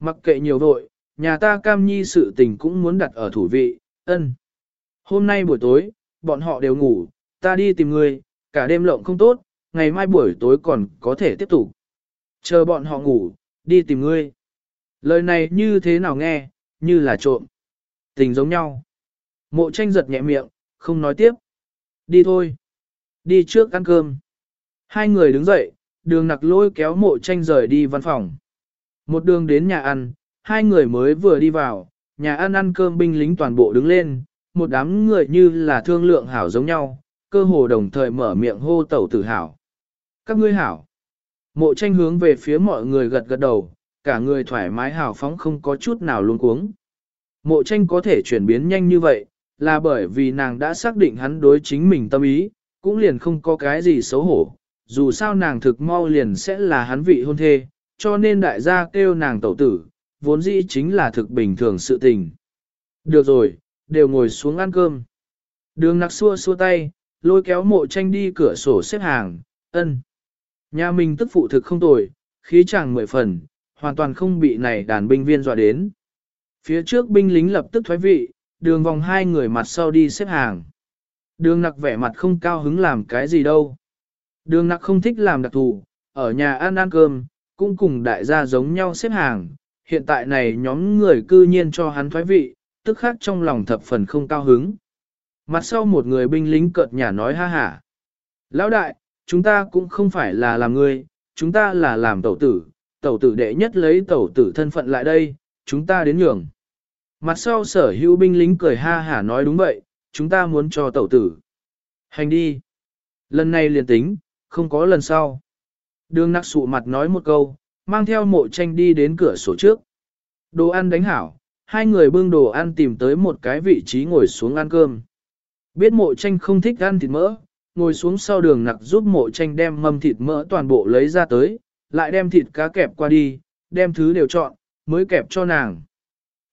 Mặc kệ nhiều vội, nhà ta cam nhi sự tình cũng muốn đặt ở thủ vị, ân. Hôm nay buổi tối, bọn họ đều ngủ, ta đi tìm người. cả đêm lộng không tốt, ngày mai buổi tối còn có thể tiếp tục. Chờ bọn họ ngủ, đi tìm ngươi. Lời này như thế nào nghe, như là trộm. Tình giống nhau. Mộ tranh giật nhẹ miệng, không nói tiếp. Đi thôi. Đi trước ăn cơm. Hai người đứng dậy, đường nặc lôi kéo mộ tranh rời đi văn phòng. Một đường đến nhà ăn, hai người mới vừa đi vào, nhà ăn ăn cơm binh lính toàn bộ đứng lên, một đám người như là thương lượng hảo giống nhau, cơ hồ đồng thời mở miệng hô tẩu tử hảo. Các ngươi hảo. Mộ tranh hướng về phía mọi người gật gật đầu, cả người thoải mái hảo phóng không có chút nào luống cuống. Mộ tranh có thể chuyển biến nhanh như vậy, là bởi vì nàng đã xác định hắn đối chính mình tâm ý, cũng liền không có cái gì xấu hổ. Dù sao nàng thực mau liền sẽ là hắn vị hôn thê, cho nên đại gia kêu nàng tẩu tử, vốn dĩ chính là thực bình thường sự tình. Được rồi, đều ngồi xuống ăn cơm. Đường nặc xua xua tay, lôi kéo mộ tranh đi cửa sổ xếp hàng, ân. Nhà mình tức phụ thực không tồi, khí chàng mười phần, hoàn toàn không bị này đàn binh viên dọa đến. Phía trước binh lính lập tức thoái vị, đường vòng hai người mặt sau đi xếp hàng. Đường nặc vẻ mặt không cao hứng làm cái gì đâu. Đường nặc không thích làm đặc thù, ở nhà ăn ăn cơm, cũng cùng đại gia giống nhau xếp hàng. Hiện tại này nhóm người cư nhiên cho hắn thoái vị, tức khác trong lòng thập phần không cao hứng. Mặt sau một người binh lính cợt nhả nói ha hả. Lão đại, chúng ta cũng không phải là làm người, chúng ta là làm tẩu tử, tẩu tử đệ nhất lấy tẩu tử thân phận lại đây, chúng ta đến nhường. Mặt sau sở hữu binh lính cười ha hả nói đúng vậy, chúng ta muốn cho tẩu tử. Hành đi. Lần này liền tính, không có lần sau. Đường nặc sụ mặt nói một câu, mang theo mộ tranh đi đến cửa sổ trước. Đồ ăn đánh hảo, hai người bưng đồ ăn tìm tới một cái vị trí ngồi xuống ăn cơm. Biết mộ tranh không thích ăn thịt mỡ, ngồi xuống sau đường nặc giúp mộ tranh đem mâm thịt mỡ toàn bộ lấy ra tới, lại đem thịt cá kẹp qua đi, đem thứ đều chọn, mới kẹp cho nàng.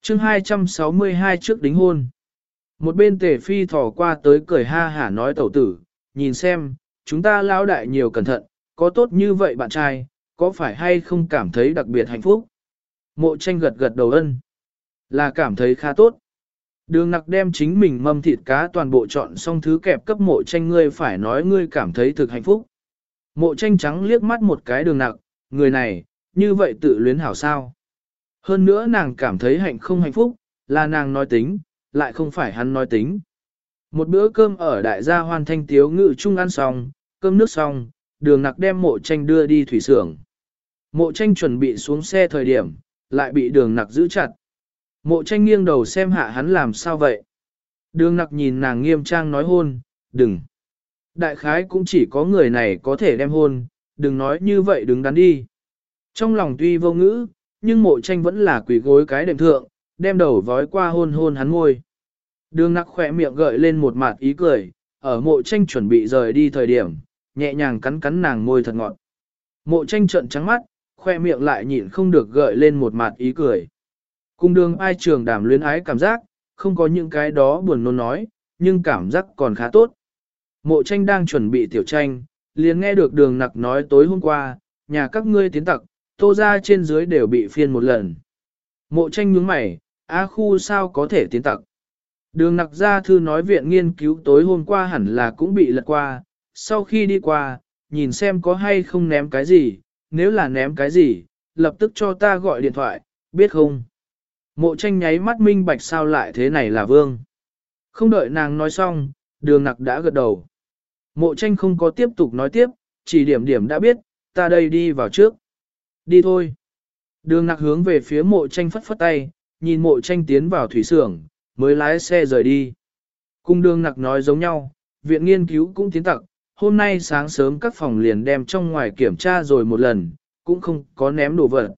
chương 262 trước đính hôn. Một bên tể phi thỏ qua tới cười ha hả nói tẩu tử, nhìn xem, chúng ta lão đại nhiều cẩn thận, có tốt như vậy bạn trai, có phải hay không cảm thấy đặc biệt hạnh phúc? Mộ tranh gật gật đầu ân, là cảm thấy khá tốt. Đường nặc đem chính mình mâm thịt cá toàn bộ chọn xong thứ kẹp cấp mộ tranh ngươi phải nói ngươi cảm thấy thực hạnh phúc. Mộ tranh trắng liếc mắt một cái đường nặc, người này, như vậy tự luyến hảo sao. Hơn nữa nàng cảm thấy hạnh không hạnh phúc, là nàng nói tính, lại không phải hắn nói tính. Một bữa cơm ở đại gia hoàn thanh tiếu ngự chung ăn xong, cơm nước xong, đường nặc đem mộ tranh đưa đi thủy xưởng. Mộ tranh chuẩn bị xuống xe thời điểm, lại bị đường nặc giữ chặt. Mộ tranh nghiêng đầu xem hạ hắn làm sao vậy. Đường nặc nhìn nàng nghiêm trang nói hôn, đừng. Đại khái cũng chỉ có người này có thể đem hôn, đừng nói như vậy đứng đắn đi. Trong lòng tuy vô ngữ, nhưng mộ tranh vẫn là quỷ gối cái đệm thượng, đem đầu vói qua hôn hôn hắn ngôi. Đường nặc khỏe miệng gợi lên một mặt ý cười, ở mộ tranh chuẩn bị rời đi thời điểm, nhẹ nhàng cắn cắn nàng môi thật ngọt. Mộ tranh trợn trắng mắt, khoe miệng lại nhịn không được gợi lên một mặt ý cười. Cung đường ai trường đàm luyến ái cảm giác, không có những cái đó buồn nôn nói, nhưng cảm giác còn khá tốt. Mộ tranh đang chuẩn bị tiểu tranh, liền nghe được đường nặc nói tối hôm qua, nhà các ngươi tiến tặc, tô ra trên dưới đều bị phiên một lần. Mộ tranh nhướng mày, á khu sao có thể tiến tặc. Đường nặc ra thư nói viện nghiên cứu tối hôm qua hẳn là cũng bị lật qua, sau khi đi qua, nhìn xem có hay không ném cái gì, nếu là ném cái gì, lập tức cho ta gọi điện thoại, biết không? Mộ tranh nháy mắt minh bạch sao lại thế này là vương. Không đợi nàng nói xong, đường nặc đã gật đầu. Mộ tranh không có tiếp tục nói tiếp, chỉ điểm điểm đã biết, ta đây đi vào trước. Đi thôi. Đường nặc hướng về phía mộ tranh phất phất tay, nhìn mộ tranh tiến vào thủy xưởng, mới lái xe rời đi. Cung đường nặc nói giống nhau, viện nghiên cứu cũng tiến tặc, hôm nay sáng sớm các phòng liền đem trong ngoài kiểm tra rồi một lần, cũng không có ném đồ vật.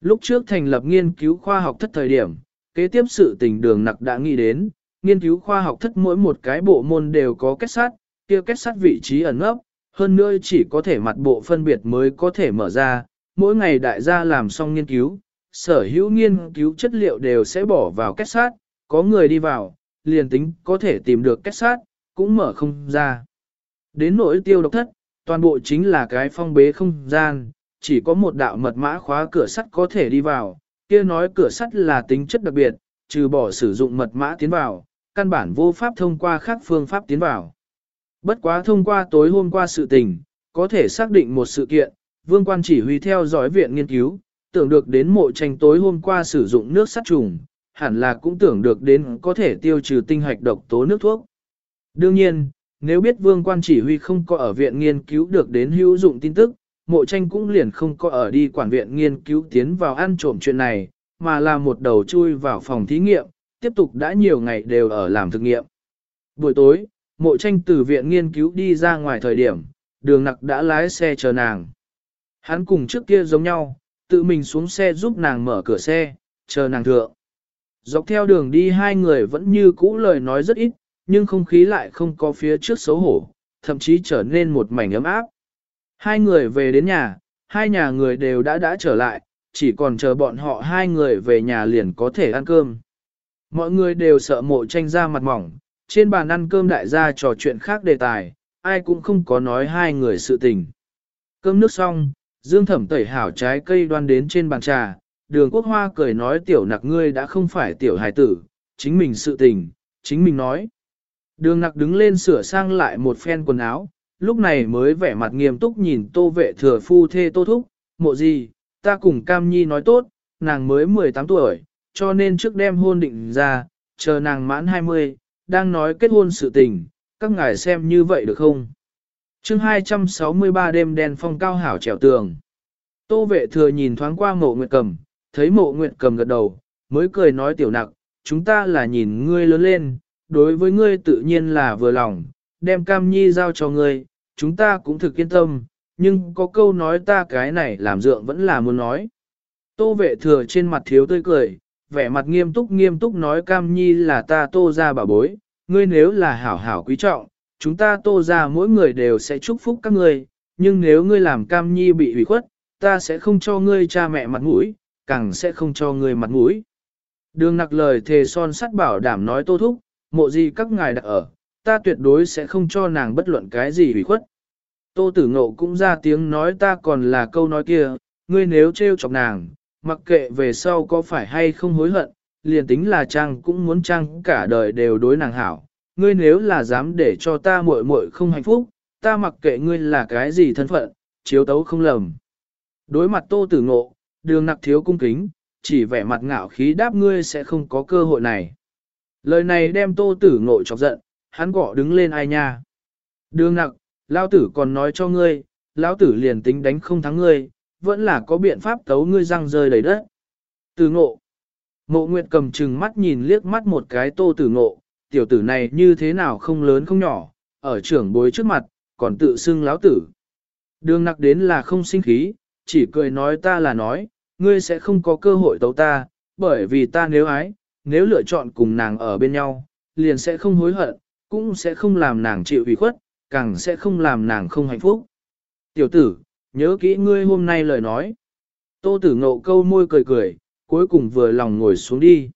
Lúc trước thành lập nghiên cứu khoa học thất thời điểm, kế tiếp sự tình đường nặc đã nghĩ đến, nghiên cứu khoa học thất mỗi một cái bộ môn đều có kết sát, kia kết sát vị trí ẩn ấp, hơn nữa chỉ có thể mặt bộ phân biệt mới có thể mở ra, mỗi ngày đại gia làm xong nghiên cứu, sở hữu nghiên cứu chất liệu đều sẽ bỏ vào kết sát, có người đi vào, liền tính có thể tìm được kết sát, cũng mở không ra. Đến nỗi tiêu độc thất, toàn bộ chính là cái phong bế không gian, chỉ có một đạo mật mã khóa cửa sắt có thể đi vào, kia nói cửa sắt là tính chất đặc biệt, trừ bỏ sử dụng mật mã tiến vào, căn bản vô pháp thông qua khác phương pháp tiến vào. Bất quá thông qua tối hôm qua sự tình, có thể xác định một sự kiện, vương quan chỉ huy theo dõi viện nghiên cứu, tưởng được đến mộ tranh tối hôm qua sử dụng nước sát trùng, hẳn là cũng tưởng được đến có thể tiêu trừ tinh hạch độc tố nước thuốc. Đương nhiên, nếu biết vương quan chỉ huy không có ở viện nghiên cứu được đến hữu dụng tin tức, mộ tranh cũng liền không có ở đi quản viện nghiên cứu tiến vào ăn trộm chuyện này, mà là một đầu chui vào phòng thí nghiệm, tiếp tục đã nhiều ngày đều ở làm thực nghiệm. Buổi tối, mộ tranh từ viện nghiên cứu đi ra ngoài thời điểm, đường nặc đã lái xe chờ nàng. Hắn cùng trước kia giống nhau, tự mình xuống xe giúp nàng mở cửa xe, chờ nàng thượng. Dọc theo đường đi hai người vẫn như cũ lời nói rất ít, nhưng không khí lại không có phía trước xấu hổ, thậm chí trở nên một mảnh ấm áp. Hai người về đến nhà, hai nhà người đều đã đã trở lại, chỉ còn chờ bọn họ hai người về nhà liền có thể ăn cơm. Mọi người đều sợ mộ tranh ra mặt mỏng, trên bàn ăn cơm đại gia trò chuyện khác đề tài, ai cũng không có nói hai người sự tình. Cơm nước xong, Dương Thẩm tẩy hảo trái cây đoan đến trên bàn trà, đường quốc hoa cười nói tiểu nặc ngươi đã không phải tiểu hài tử, chính mình sự tình, chính mình nói. Đường nặc đứng lên sửa sang lại một phen quần áo, lúc này mới vẻ mặt nghiêm túc nhìn tô vệ thừa phu thê tô thúc, mộ gì, ta cùng Cam Nhi nói tốt, nàng mới 18 tuổi, cho nên trước đêm hôn định ra, chờ nàng mãn 20, đang nói kết hôn sự tình, các ngài xem như vậy được không? chương 263 đêm đen phong cao hảo trèo tường. Tô vệ thừa nhìn thoáng qua mộ nguyệt cầm, thấy mộ nguyệt cầm gật đầu, mới cười nói tiểu nặc, chúng ta là nhìn ngươi lớn lên, đối với ngươi tự nhiên là vừa lòng, đem cam nhi giao cho ngươi, chúng ta cũng thực yên tâm, nhưng có câu nói ta cái này làm dượng vẫn là muốn nói. Tô vệ thừa trên mặt thiếu tươi cười, vẻ mặt nghiêm túc nghiêm túc nói cam nhi là ta tô ra bảo bối, ngươi nếu là hảo hảo quý trọng, chúng ta tô ra mỗi người đều sẽ chúc phúc các ngươi, nhưng nếu ngươi làm cam nhi bị hủy khuất, ta sẽ không cho ngươi cha mẹ mặt mũi, càng sẽ không cho ngươi mặt mũi. Đường nặc lời thề son sắt bảo đảm nói tô thúc, mộ gì các ngài đặt ở, ta tuyệt đối sẽ không cho nàng bất luận cái gì hủy khuất. Tô tử ngộ cũng ra tiếng nói ta còn là câu nói kia, ngươi nếu trêu chọc nàng, mặc kệ về sau có phải hay không hối hận, liền tính là Trang cũng muốn Trang cả đời đều đối nàng hảo. Ngươi nếu là dám để cho ta muội muội không hạnh phúc, ta mặc kệ ngươi là cái gì thân phận, chiếu tấu không lầm. Đối mặt tô tử ngộ, đường nặc thiếu cung kính, chỉ vẻ mặt ngạo khí đáp ngươi sẽ không có cơ hội này. Lời này đem tô tử ngộ chọc giận, hắn gõ đứng lên ai nha. Đường nặc, lao tử còn nói cho ngươi, lão tử liền tính đánh không thắng ngươi, vẫn là có biện pháp tấu ngươi răng rơi đầy đất. Tử ngộ. Mộ Nguyệt cầm chừng mắt nhìn liếc mắt một cái tô tử ngộ, tiểu tử này như thế nào không lớn không nhỏ, ở trưởng bối trước mặt, còn tự xưng lão tử. Đường nặc đến là không sinh khí, chỉ cười nói ta là nói, ngươi sẽ không có cơ hội tấu ta, bởi vì ta nếu ái, nếu lựa chọn cùng nàng ở bên nhau, liền sẽ không hối hận, cũng sẽ không làm nàng chịu ủy khuất, càng sẽ không làm nàng không hạnh phúc. Tiểu tử, nhớ kỹ ngươi hôm nay lời nói. Tô tử ngộ câu môi cười cười, cuối cùng vừa lòng ngồi xuống đi.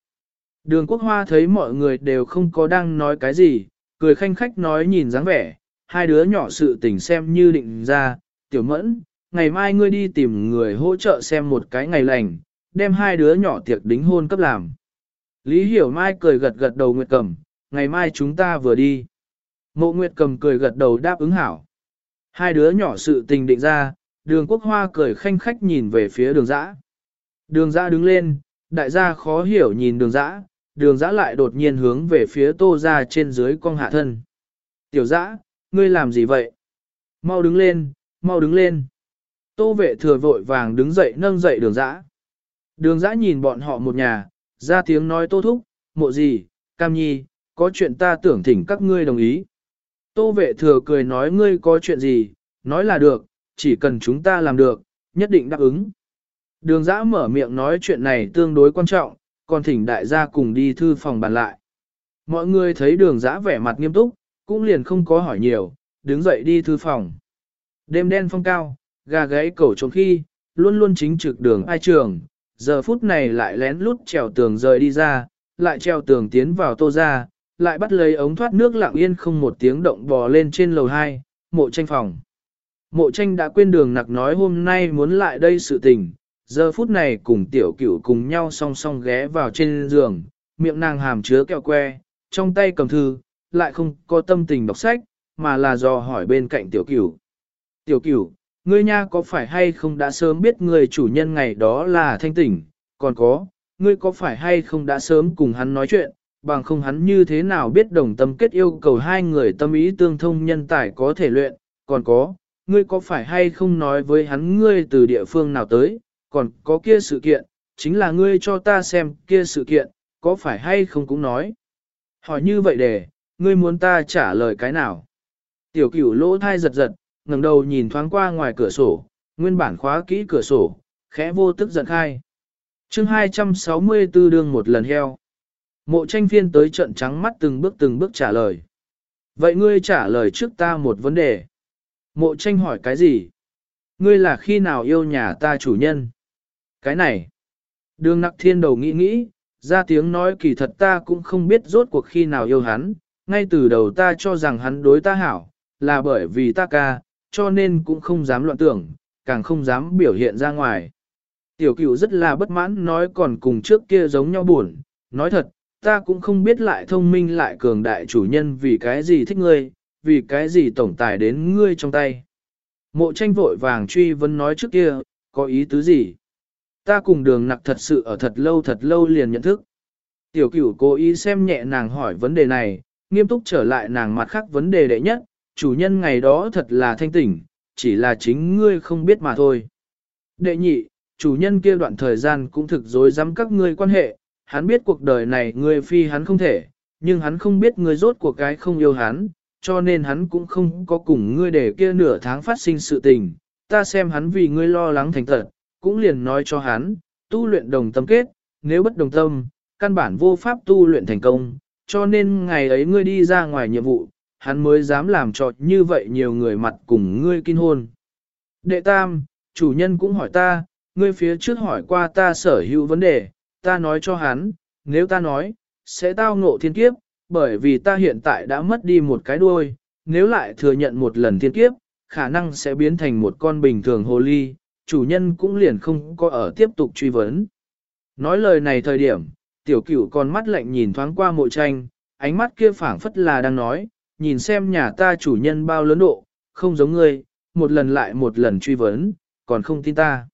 Đường quốc hoa thấy mọi người đều không có đang nói cái gì, cười khanh khách nói nhìn dáng vẻ, hai đứa nhỏ sự tình xem như định ra, tiểu mẫn, ngày mai ngươi đi tìm người hỗ trợ xem một cái ngày lành, đem hai đứa nhỏ tiệc đính hôn cấp làm. Lý Hiểu Mai cười gật gật đầu Nguyệt Cầm, ngày mai chúng ta vừa đi. Mộ Nguyệt Cầm cười gật đầu đáp ứng hảo. Hai đứa nhỏ sự tình định ra, đường quốc hoa cười khanh khách nhìn về phía đường dã. Đường dã đứng lên, đại gia khó hiểu nhìn đường dã, đường dã lại đột nhiên hướng về phía tô ra trên dưới con hạ thân. Tiểu dã, ngươi làm gì vậy? Mau đứng lên, mau đứng lên. Tô vệ thừa vội vàng đứng dậy nâng dậy đường dã. Đường dã nhìn bọn họ một nhà, ra tiếng nói tô thúc, mộ gì, cam nhi, có chuyện ta tưởng thỉnh các ngươi đồng ý. Tô vệ thừa cười nói ngươi có chuyện gì, nói là được, chỉ cần chúng ta làm được, nhất định đáp ứng. Đường giã mở miệng nói chuyện này tương đối quan trọng, còn thỉnh đại gia cùng đi thư phòng bàn lại. Mọi người thấy đường giã vẻ mặt nghiêm túc, cũng liền không có hỏi nhiều, đứng dậy đi thư phòng. Đêm đen phong cao, gà gáy cầu trống khi, luôn luôn chính trực đường ai trường, giờ phút này lại lén lút trèo tường rời đi ra, lại treo tường tiến vào tô ra, lại bắt lấy ống thoát nước lặng yên không một tiếng động bò lên trên lầu 2, mộ tranh phòng. Mộ tranh đã quên đường nặc nói hôm nay muốn lại đây sự tình, giờ phút này cùng tiểu cửu cùng nhau song song ghé vào trên giường, miệng nàng hàm chứa kẹo que, trong tay cầm thư, lại không có tâm tình đọc sách, mà là do hỏi bên cạnh tiểu cửu. Tiểu cửu, ngươi nha có phải hay không đã sớm biết người chủ nhân ngày đó là thanh tỉnh, còn có, ngươi có phải hay không đã sớm cùng hắn nói chuyện, bằng không hắn như thế nào biết đồng tâm kết yêu cầu hai người tâm ý tương thông nhân tài có thể luyện, còn có, ngươi có phải hay không nói với hắn ngươi từ địa phương nào tới, còn có kia sự kiện, chính là ngươi cho ta xem kia sự kiện, có phải hay không cũng nói. Hỏi như vậy để, ngươi muốn ta trả lời cái nào? Tiểu cửu lỗ thai giật giật, ngẩng đầu nhìn thoáng qua ngoài cửa sổ, nguyên bản khóa kỹ cửa sổ, khẽ vô tức giận khai. chương 264 đương một lần heo. Mộ tranh phiên tới trận trắng mắt từng bước từng bước trả lời. Vậy ngươi trả lời trước ta một vấn đề. Mộ tranh hỏi cái gì? Ngươi là khi nào yêu nhà ta chủ nhân? Cái này. Đường nặc thiên đầu nghĩ nghĩ, ra tiếng nói kỳ thật ta cũng không biết rốt cuộc khi nào yêu hắn, ngay từ đầu ta cho rằng hắn đối ta hảo, là bởi vì ta ca, cho nên cũng không dám loạn tưởng, càng không dám biểu hiện ra ngoài. Tiểu cửu rất là bất mãn nói còn cùng trước kia giống nhau buồn, nói thật, ta cũng không biết lại thông minh lại cường đại chủ nhân vì cái gì thích ngươi, vì cái gì tổng tài đến ngươi trong tay. Mộ tranh vội vàng truy vấn nói trước kia, có ý tứ gì? Ta cùng đường nặc thật sự ở thật lâu thật lâu liền nhận thức. Tiểu cửu cố ý xem nhẹ nàng hỏi vấn đề này, nghiêm túc trở lại nàng mặt khác vấn đề đệ nhất, chủ nhân ngày đó thật là thanh tỉnh, chỉ là chính ngươi không biết mà thôi. Đệ nhị, chủ nhân kia đoạn thời gian cũng thực dối dám các ngươi quan hệ, hắn biết cuộc đời này ngươi phi hắn không thể, nhưng hắn không biết ngươi rốt cuộc cái không yêu hắn, cho nên hắn cũng không có cùng ngươi để kia nửa tháng phát sinh sự tình, ta xem hắn vì ngươi lo lắng thành thật, cũng liền nói cho hắn, tu luyện đồng tâm kết, nếu bất đồng tâm, căn bản vô pháp tu luyện thành công, cho nên ngày ấy ngươi đi ra ngoài nhiệm vụ, hắn mới dám làm trọt như vậy nhiều người mặt cùng ngươi kinh hôn. Đệ tam, chủ nhân cũng hỏi ta, ngươi phía trước hỏi qua ta sở hữu vấn đề, ta nói cho hắn, nếu ta nói, sẽ tao ngộ thiên kiếp, bởi vì ta hiện tại đã mất đi một cái đuôi, nếu lại thừa nhận một lần thiên kiếp, khả năng sẽ biến thành một con bình thường hồ ly, chủ nhân cũng liền không có ở tiếp tục truy vấn. Nói lời này thời điểm, tiểu cửu con mắt lạnh nhìn thoáng qua mộ tranh, ánh mắt kia phảng phất là đang nói, nhìn xem nhà ta chủ nhân bao lớn độ, không giống ngươi, một lần lại một lần truy vấn, còn không tin ta.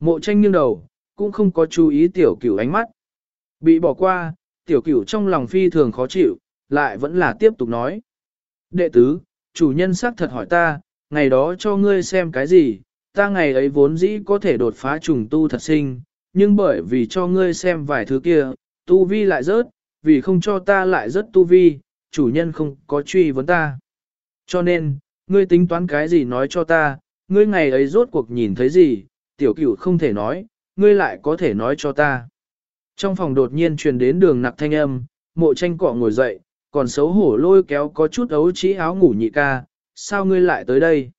Mộ tranh nghiêng đầu, cũng không có chú ý tiểu cửu ánh mắt. Bị bỏ qua, tiểu cửu trong lòng phi thường khó chịu, lại vẫn là tiếp tục nói. Đệ tứ, chủ nhân xác thật hỏi ta, ngày đó cho ngươi xem cái gì, ta ngày ấy vốn dĩ có thể đột phá trùng tu thật sinh, nhưng bởi vì cho ngươi xem vài thứ kia, tu vi lại rớt, vì không cho ta lại rớt tu vi, chủ nhân không có truy vấn ta. Cho nên, ngươi tính toán cái gì nói cho ta, ngươi ngày ấy rốt cuộc nhìn thấy gì, tiểu cửu không thể nói, ngươi lại có thể nói cho ta. Trong phòng đột nhiên truyền đến đường nặc thanh âm, mộ tranh cọ ngồi dậy, còn xấu hổ lôi kéo có chút ấu trí áo ngủ nhị ca, sao ngươi lại tới đây?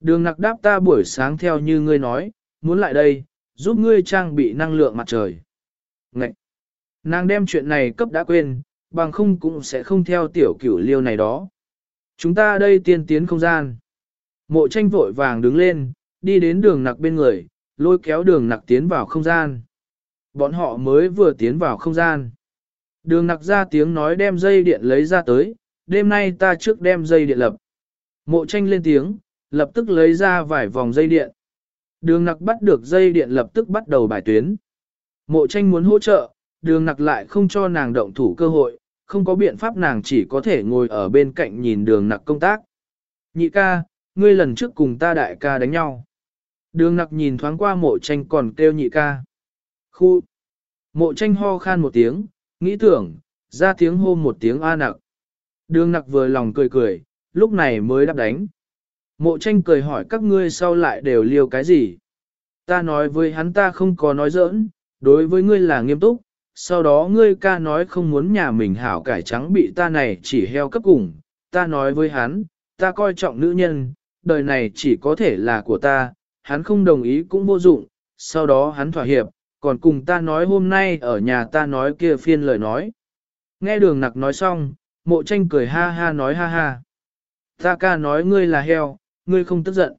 Đường nặc đáp ta buổi sáng theo như ngươi nói, muốn lại đây, giúp ngươi trang bị năng lượng mặt trời. Ngậy! Nàng đem chuyện này cấp đã quên, bằng không cũng sẽ không theo tiểu cửu liêu này đó. Chúng ta đây tiên tiến không gian. Mộ tranh vội vàng đứng lên, đi đến đường nặc bên người, lôi kéo đường nặc tiến vào không gian. Bọn họ mới vừa tiến vào không gian. Đường nặc ra tiếng nói đem dây điện lấy ra tới, đêm nay ta trước đem dây điện lập. Mộ tranh lên tiếng, lập tức lấy ra vài vòng dây điện. Đường nặc bắt được dây điện lập tức bắt đầu bài tuyến. Mộ tranh muốn hỗ trợ, đường nặc lại không cho nàng động thủ cơ hội, không có biện pháp nàng chỉ có thể ngồi ở bên cạnh nhìn đường nặc công tác. Nhị ca, ngươi lần trước cùng ta đại ca đánh nhau. Đường nặc nhìn thoáng qua mộ tranh còn kêu nhị ca. Khu. Mộ tranh ho khan một tiếng, nghĩ tưởng, ra tiếng hô một tiếng a nặc. Đường nặc vừa lòng cười cười, lúc này mới đáp đánh. Mộ tranh cười hỏi các ngươi sau lại đều liêu cái gì. Ta nói với hắn ta không có nói giỡn, đối với ngươi là nghiêm túc, sau đó ngươi ca nói không muốn nhà mình hảo cải trắng bị ta này chỉ heo cấp cùng, ta nói với hắn, ta coi trọng nữ nhân, đời này chỉ có thể là của ta, hắn không đồng ý cũng vô dụng, sau đó hắn thỏa hiệp, còn cùng ta nói hôm nay ở nhà ta nói kia phiên lời nói. Nghe đường nặc nói xong, mộ tranh cười ha ha nói ha ha. Ta ca nói ngươi là heo, ngươi không tức giận.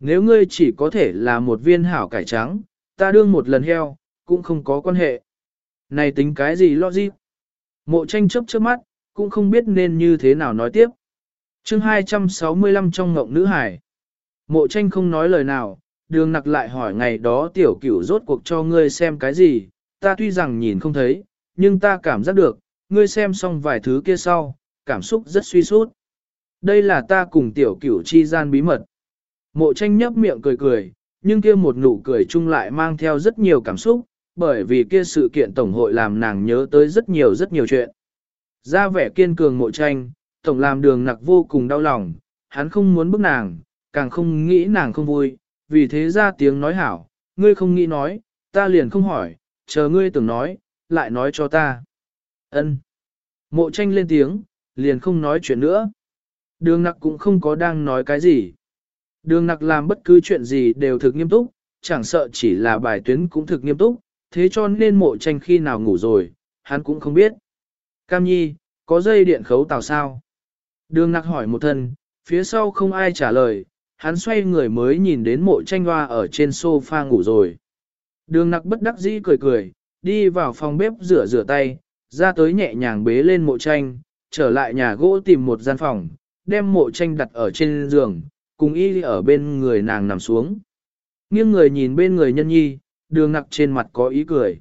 Nếu ngươi chỉ có thể là một viên hảo cải trắng, ta đương một lần heo, cũng không có quan hệ. Này tính cái gì logic? Mộ tranh chấp trước mắt, cũng không biết nên như thế nào nói tiếp. chương 265 trong ngộng nữ hải. Mộ tranh không nói lời nào, đường nặc lại hỏi ngày đó tiểu cửu rốt cuộc cho ngươi xem cái gì, ta tuy rằng nhìn không thấy, nhưng ta cảm giác được, ngươi xem xong vài thứ kia sau, cảm xúc rất suy sút. Đây là ta cùng tiểu cửu chi gian bí mật. Mộ tranh nhấp miệng cười cười, nhưng kia một nụ cười chung lại mang theo rất nhiều cảm xúc, bởi vì kia sự kiện tổng hội làm nàng nhớ tới rất nhiều rất nhiều chuyện. Ra vẻ kiên cường mộ tranh, tổng làm đường nặc vô cùng đau lòng, hắn không muốn bức nàng, càng không nghĩ nàng không vui, vì thế ra tiếng nói hảo, ngươi không nghĩ nói, ta liền không hỏi, chờ ngươi tưởng nói, lại nói cho ta. Ân. Mộ tranh lên tiếng, liền không nói chuyện nữa. Đường nặc cũng không có đang nói cái gì. Đường nặc làm bất cứ chuyện gì đều thực nghiêm túc, chẳng sợ chỉ là bài tuyến cũng thực nghiêm túc, thế cho nên mộ tranh khi nào ngủ rồi, hắn cũng không biết. Cam nhi, có dây điện khấu tàu sao? Đường nặc hỏi một thân, phía sau không ai trả lời, hắn xoay người mới nhìn đến mộ tranh hoa ở trên sofa ngủ rồi. Đường nặc bất đắc dĩ cười cười, đi vào phòng bếp rửa rửa tay, ra tới nhẹ nhàng bế lên mộ tranh, trở lại nhà gỗ tìm một gian phòng, đem mộ tranh đặt ở trên giường, cùng y ở bên người nàng nằm xuống. Nghiêng người nhìn bên người nhân nhi, đường nặc trên mặt có ý cười.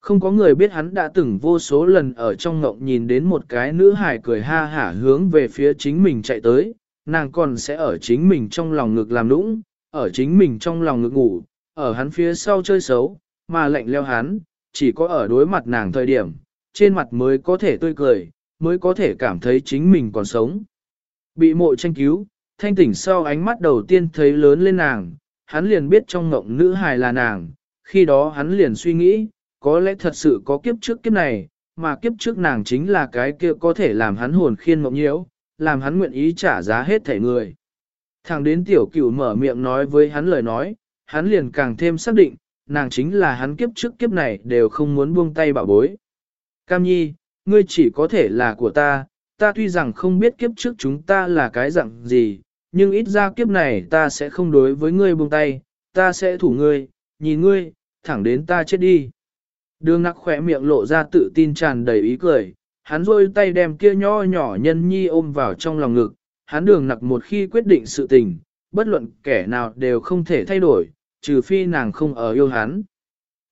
Không có người biết hắn đã từng vô số lần ở trong ngộng nhìn đến một cái nữ hải cười ha hả hướng về phía chính mình chạy tới, nàng còn sẽ ở chính mình trong lòng ngực làm nũng, ở chính mình trong lòng ngực ngủ, ở hắn phía sau chơi xấu, mà lạnh leo hắn, chỉ có ở đối mặt nàng thời điểm, trên mặt mới có thể tươi cười, mới có thể cảm thấy chính mình còn sống. Bị mộ tranh cứu, thanh tỉnh sau ánh mắt đầu tiên thấy lớn lên nàng, hắn liền biết trong ngộng nữ hài là nàng, khi đó hắn liền suy nghĩ, có lẽ thật sự có kiếp trước kiếp này, mà kiếp trước nàng chính là cái kia có thể làm hắn hồn khiên mộng nhiễu, làm hắn nguyện ý trả giá hết thể người. Thẳng đến tiểu cửu mở miệng nói với hắn lời nói, hắn liền càng thêm xác định, nàng chính là hắn kiếp trước kiếp này đều không muốn buông tay bảo bối. Cam nhi, ngươi chỉ có thể là của ta, ta tuy rằng không biết kiếp trước chúng ta là cái dạng gì, nhưng ít ra kiếp này ta sẽ không đối với ngươi buông tay, ta sẽ thủ ngươi, nhìn ngươi, thẳng đến ta chết đi. Đường nặc khỏe miệng lộ ra tự tin tràn đầy ý cười, hắn rôi tay đem kia nho nhỏ nhân nhi ôm vào trong lòng ngực, hắn đường nặc một khi quyết định sự tình, bất luận kẻ nào đều không thể thay đổi, trừ phi nàng không ở yêu hắn.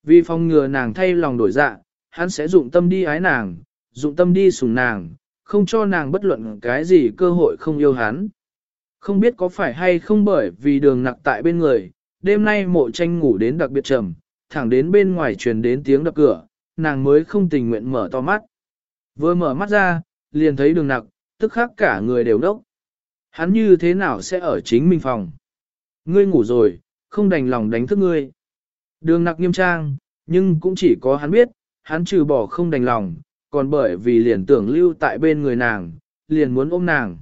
Vì phòng ngừa nàng thay lòng đổi dạ, hắn sẽ dụng tâm đi ái nàng, dụng tâm đi sùng nàng, không cho nàng bất luận cái gì cơ hội không yêu hắn. Không biết có phải hay không bởi vì đường nặc tại bên người, đêm nay mộ tranh ngủ đến đặc biệt trầm, thẳng đến bên ngoài truyền đến tiếng đập cửa, nàng mới không tình nguyện mở to mắt. Vừa mở mắt ra, liền thấy đường nặc, tức khắc cả người đều đốc. Hắn như thế nào sẽ ở chính mình phòng? Ngươi ngủ rồi, không đành lòng đánh thức ngươi. Đường nặc nghiêm trang, nhưng cũng chỉ có hắn biết, hắn trừ bỏ không đành lòng, còn bởi vì liền tưởng lưu tại bên người nàng, liền muốn ôm nàng.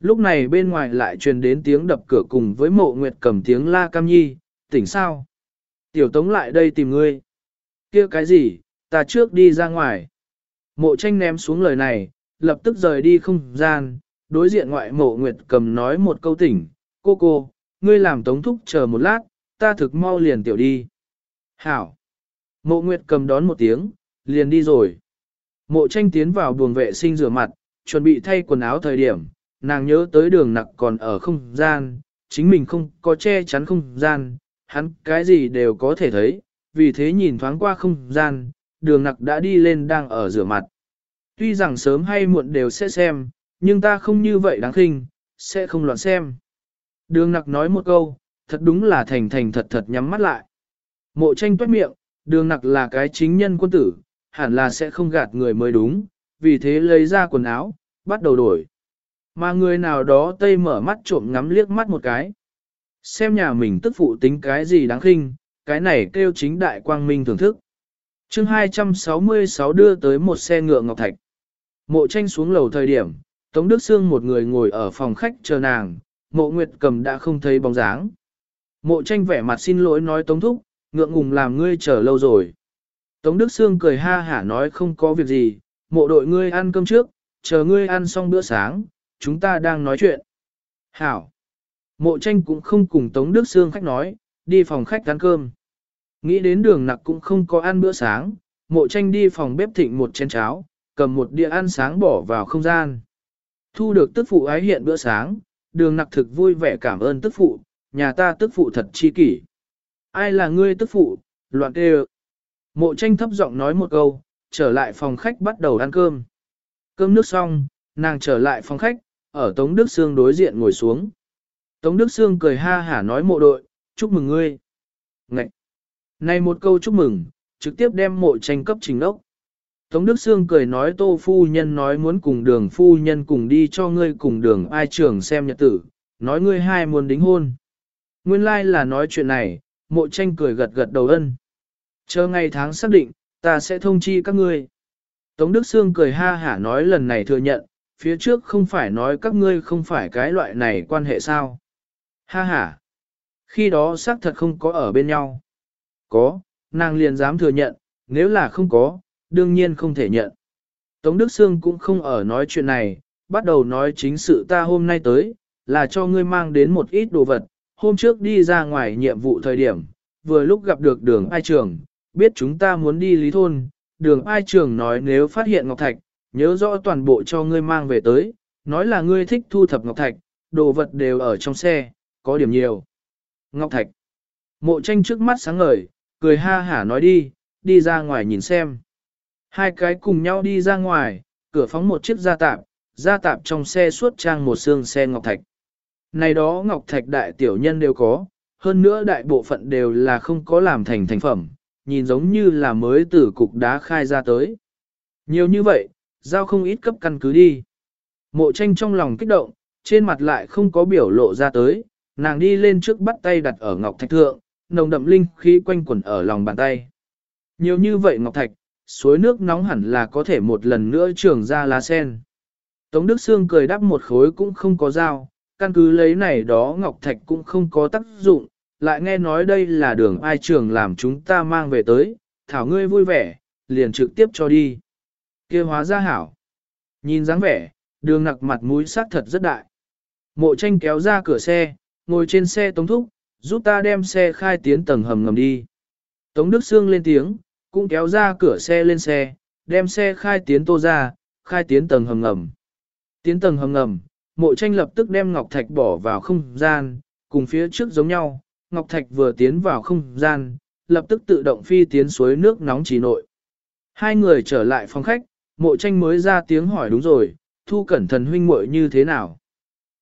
Lúc này bên ngoài lại truyền đến tiếng đập cửa cùng với mộ nguyệt cầm tiếng la cam nhi, tỉnh sao? Tiểu tống lại đây tìm ngươi. kia cái gì, ta trước đi ra ngoài. Mộ tranh ném xuống lời này, lập tức rời đi không gian, đối diện ngoại mộ nguyệt cầm nói một câu tỉnh, cô cô, ngươi làm tống thúc chờ một lát, ta thực mau liền tiểu đi. Hảo. Mộ nguyệt cầm đón một tiếng, liền đi rồi. Mộ tranh tiến vào buồng vệ sinh rửa mặt, chuẩn bị thay quần áo thời điểm, nàng nhớ tới đường nặc còn ở không gian, chính mình không có che chắn không gian, hắn cái gì đều có thể thấy, vì thế nhìn thoáng qua không gian, đường nặc đã đi lên đang ở rửa mặt. Tuy rằng sớm hay muộn đều sẽ xem, nhưng ta không như vậy đáng khinh, sẽ không loạn xem. Đường nặc nói một câu, thật đúng là thành thành thật thật nhắm mắt lại. Mộ tranh tuét miệng, đường nặc là cái chính nhân quân tử, hẳn là sẽ không gạt người mới đúng, vì thế lấy ra quần áo, bắt đầu đổi. Mà người nào đó tây mở mắt trộm ngắm liếc mắt một cái. Xem nhà mình tức phụ tính cái gì đáng khinh, cái này kêu chính đại quang minh thưởng thức. chương 266 đưa tới một xe ngựa ngọc thạch. Mộ tranh xuống lầu thời điểm, Tống Đức Sương một người ngồi ở phòng khách chờ nàng, mộ nguyệt cầm đã không thấy bóng dáng. Mộ tranh vẻ mặt xin lỗi nói Tống Thúc, ngượng ngùng làm ngươi chờ lâu rồi. Tống Đức Sương cười ha hả nói không có việc gì, mộ đội ngươi ăn cơm trước, chờ ngươi ăn xong bữa sáng, chúng ta đang nói chuyện. Hảo. Mộ tranh cũng không cùng Tống Đức Sương khách nói, đi phòng khách ăn cơm. Nghĩ đến đường nặc cũng không có ăn bữa sáng, mộ tranh đi phòng bếp thịnh một chén cháo, cầm một đĩa ăn sáng bỏ vào không gian. Thu được tức phụ ái hiện bữa sáng, đường nặc thực vui vẻ cảm ơn tức phụ, nhà ta tức phụ thật chi kỷ. Ai là ngươi tức phụ, loạn kêu. Mộ tranh thấp giọng nói một câu, trở lại phòng khách bắt đầu ăn cơm. Cơm nước xong, nàng trở lại phòng khách, ở Tống Đức Sương đối diện ngồi xuống. Tống Đức Sương cười ha hả nói mộ đội, chúc mừng ngươi. Ngậy! Này một câu chúc mừng, trực tiếp đem mộ tranh cấp trình đốc. Tống Đức Sương cười nói tô phu nhân nói muốn cùng đường phu nhân cùng đi cho ngươi cùng đường ai trưởng xem nhật tử, nói ngươi hai muốn đính hôn. Nguyên lai like là nói chuyện này, mộ tranh cười gật gật đầu ân. Chờ ngày tháng xác định, ta sẽ thông chi các ngươi. Tống Đức Sương cười ha hả nói lần này thừa nhận, phía trước không phải nói các ngươi không phải cái loại này quan hệ sao. Ha ha. Khi đó xác thật không có ở bên nhau. Có, nàng liền dám thừa nhận, nếu là không có, đương nhiên không thể nhận. Tống Đức Sương cũng không ở nói chuyện này, bắt đầu nói chính sự ta hôm nay tới, là cho ngươi mang đến một ít đồ vật. Hôm trước đi ra ngoài nhiệm vụ thời điểm, vừa lúc gặp được đường ai trường, biết chúng ta muốn đi lý thôn, đường ai trường nói nếu phát hiện Ngọc Thạch, nhớ rõ toàn bộ cho ngươi mang về tới, nói là ngươi thích thu thập Ngọc Thạch, đồ vật đều ở trong xe, có điểm nhiều. Ngọc Thạch. Mộ tranh trước mắt sáng ngời, cười ha hả nói đi, đi ra ngoài nhìn xem. Hai cái cùng nhau đi ra ngoài, cửa phóng một chiếc gia tạp, gia tạp trong xe suốt trang một xương xe Ngọc Thạch. Này đó Ngọc Thạch đại tiểu nhân đều có, hơn nữa đại bộ phận đều là không có làm thành thành phẩm, nhìn giống như là mới từ cục đá khai ra tới. Nhiều như vậy, giao không ít cấp căn cứ đi. Mộ tranh trong lòng kích động, Trên mặt lại không có biểu lộ ra tới, nàng đi lên trước bắt tay đặt ở ngọc thạch thượng, nồng đậm linh khí quanh quẩn ở lòng bàn tay. Nhiều như vậy ngọc thạch, suối nước nóng hẳn là có thể một lần nữa trường ra lá sen. Tống Đức Sương cười đắp một khối cũng không có dao, căn cứ lấy này đó ngọc thạch cũng không có tác dụng, lại nghe nói đây là đường ai trường làm chúng ta mang về tới, thảo ngươi vui vẻ, liền trực tiếp cho đi kia hóa ra hảo. Nhìn dáng vẻ, đường nặc mặt mũi sắc thật rất đại. Mộ tranh kéo ra cửa xe, ngồi trên xe tống thúc, giúp ta đem xe khai tiến tầng hầm ngầm đi. Tống Đức Sương lên tiếng, cũng kéo ra cửa xe lên xe, đem xe khai tiến tô ra, khai tiến tầng hầm ngầm. Tiến tầng hầm ngầm, mộ tranh lập tức đem Ngọc Thạch bỏ vào không gian, cùng phía trước giống nhau, Ngọc Thạch vừa tiến vào không gian, lập tức tự động phi tiến suối nước nóng chỉ nội. Hai người trở lại phòng khách, mộ tranh mới ra tiếng hỏi đúng rồi, thu cẩn thận huynh muội như thế nào.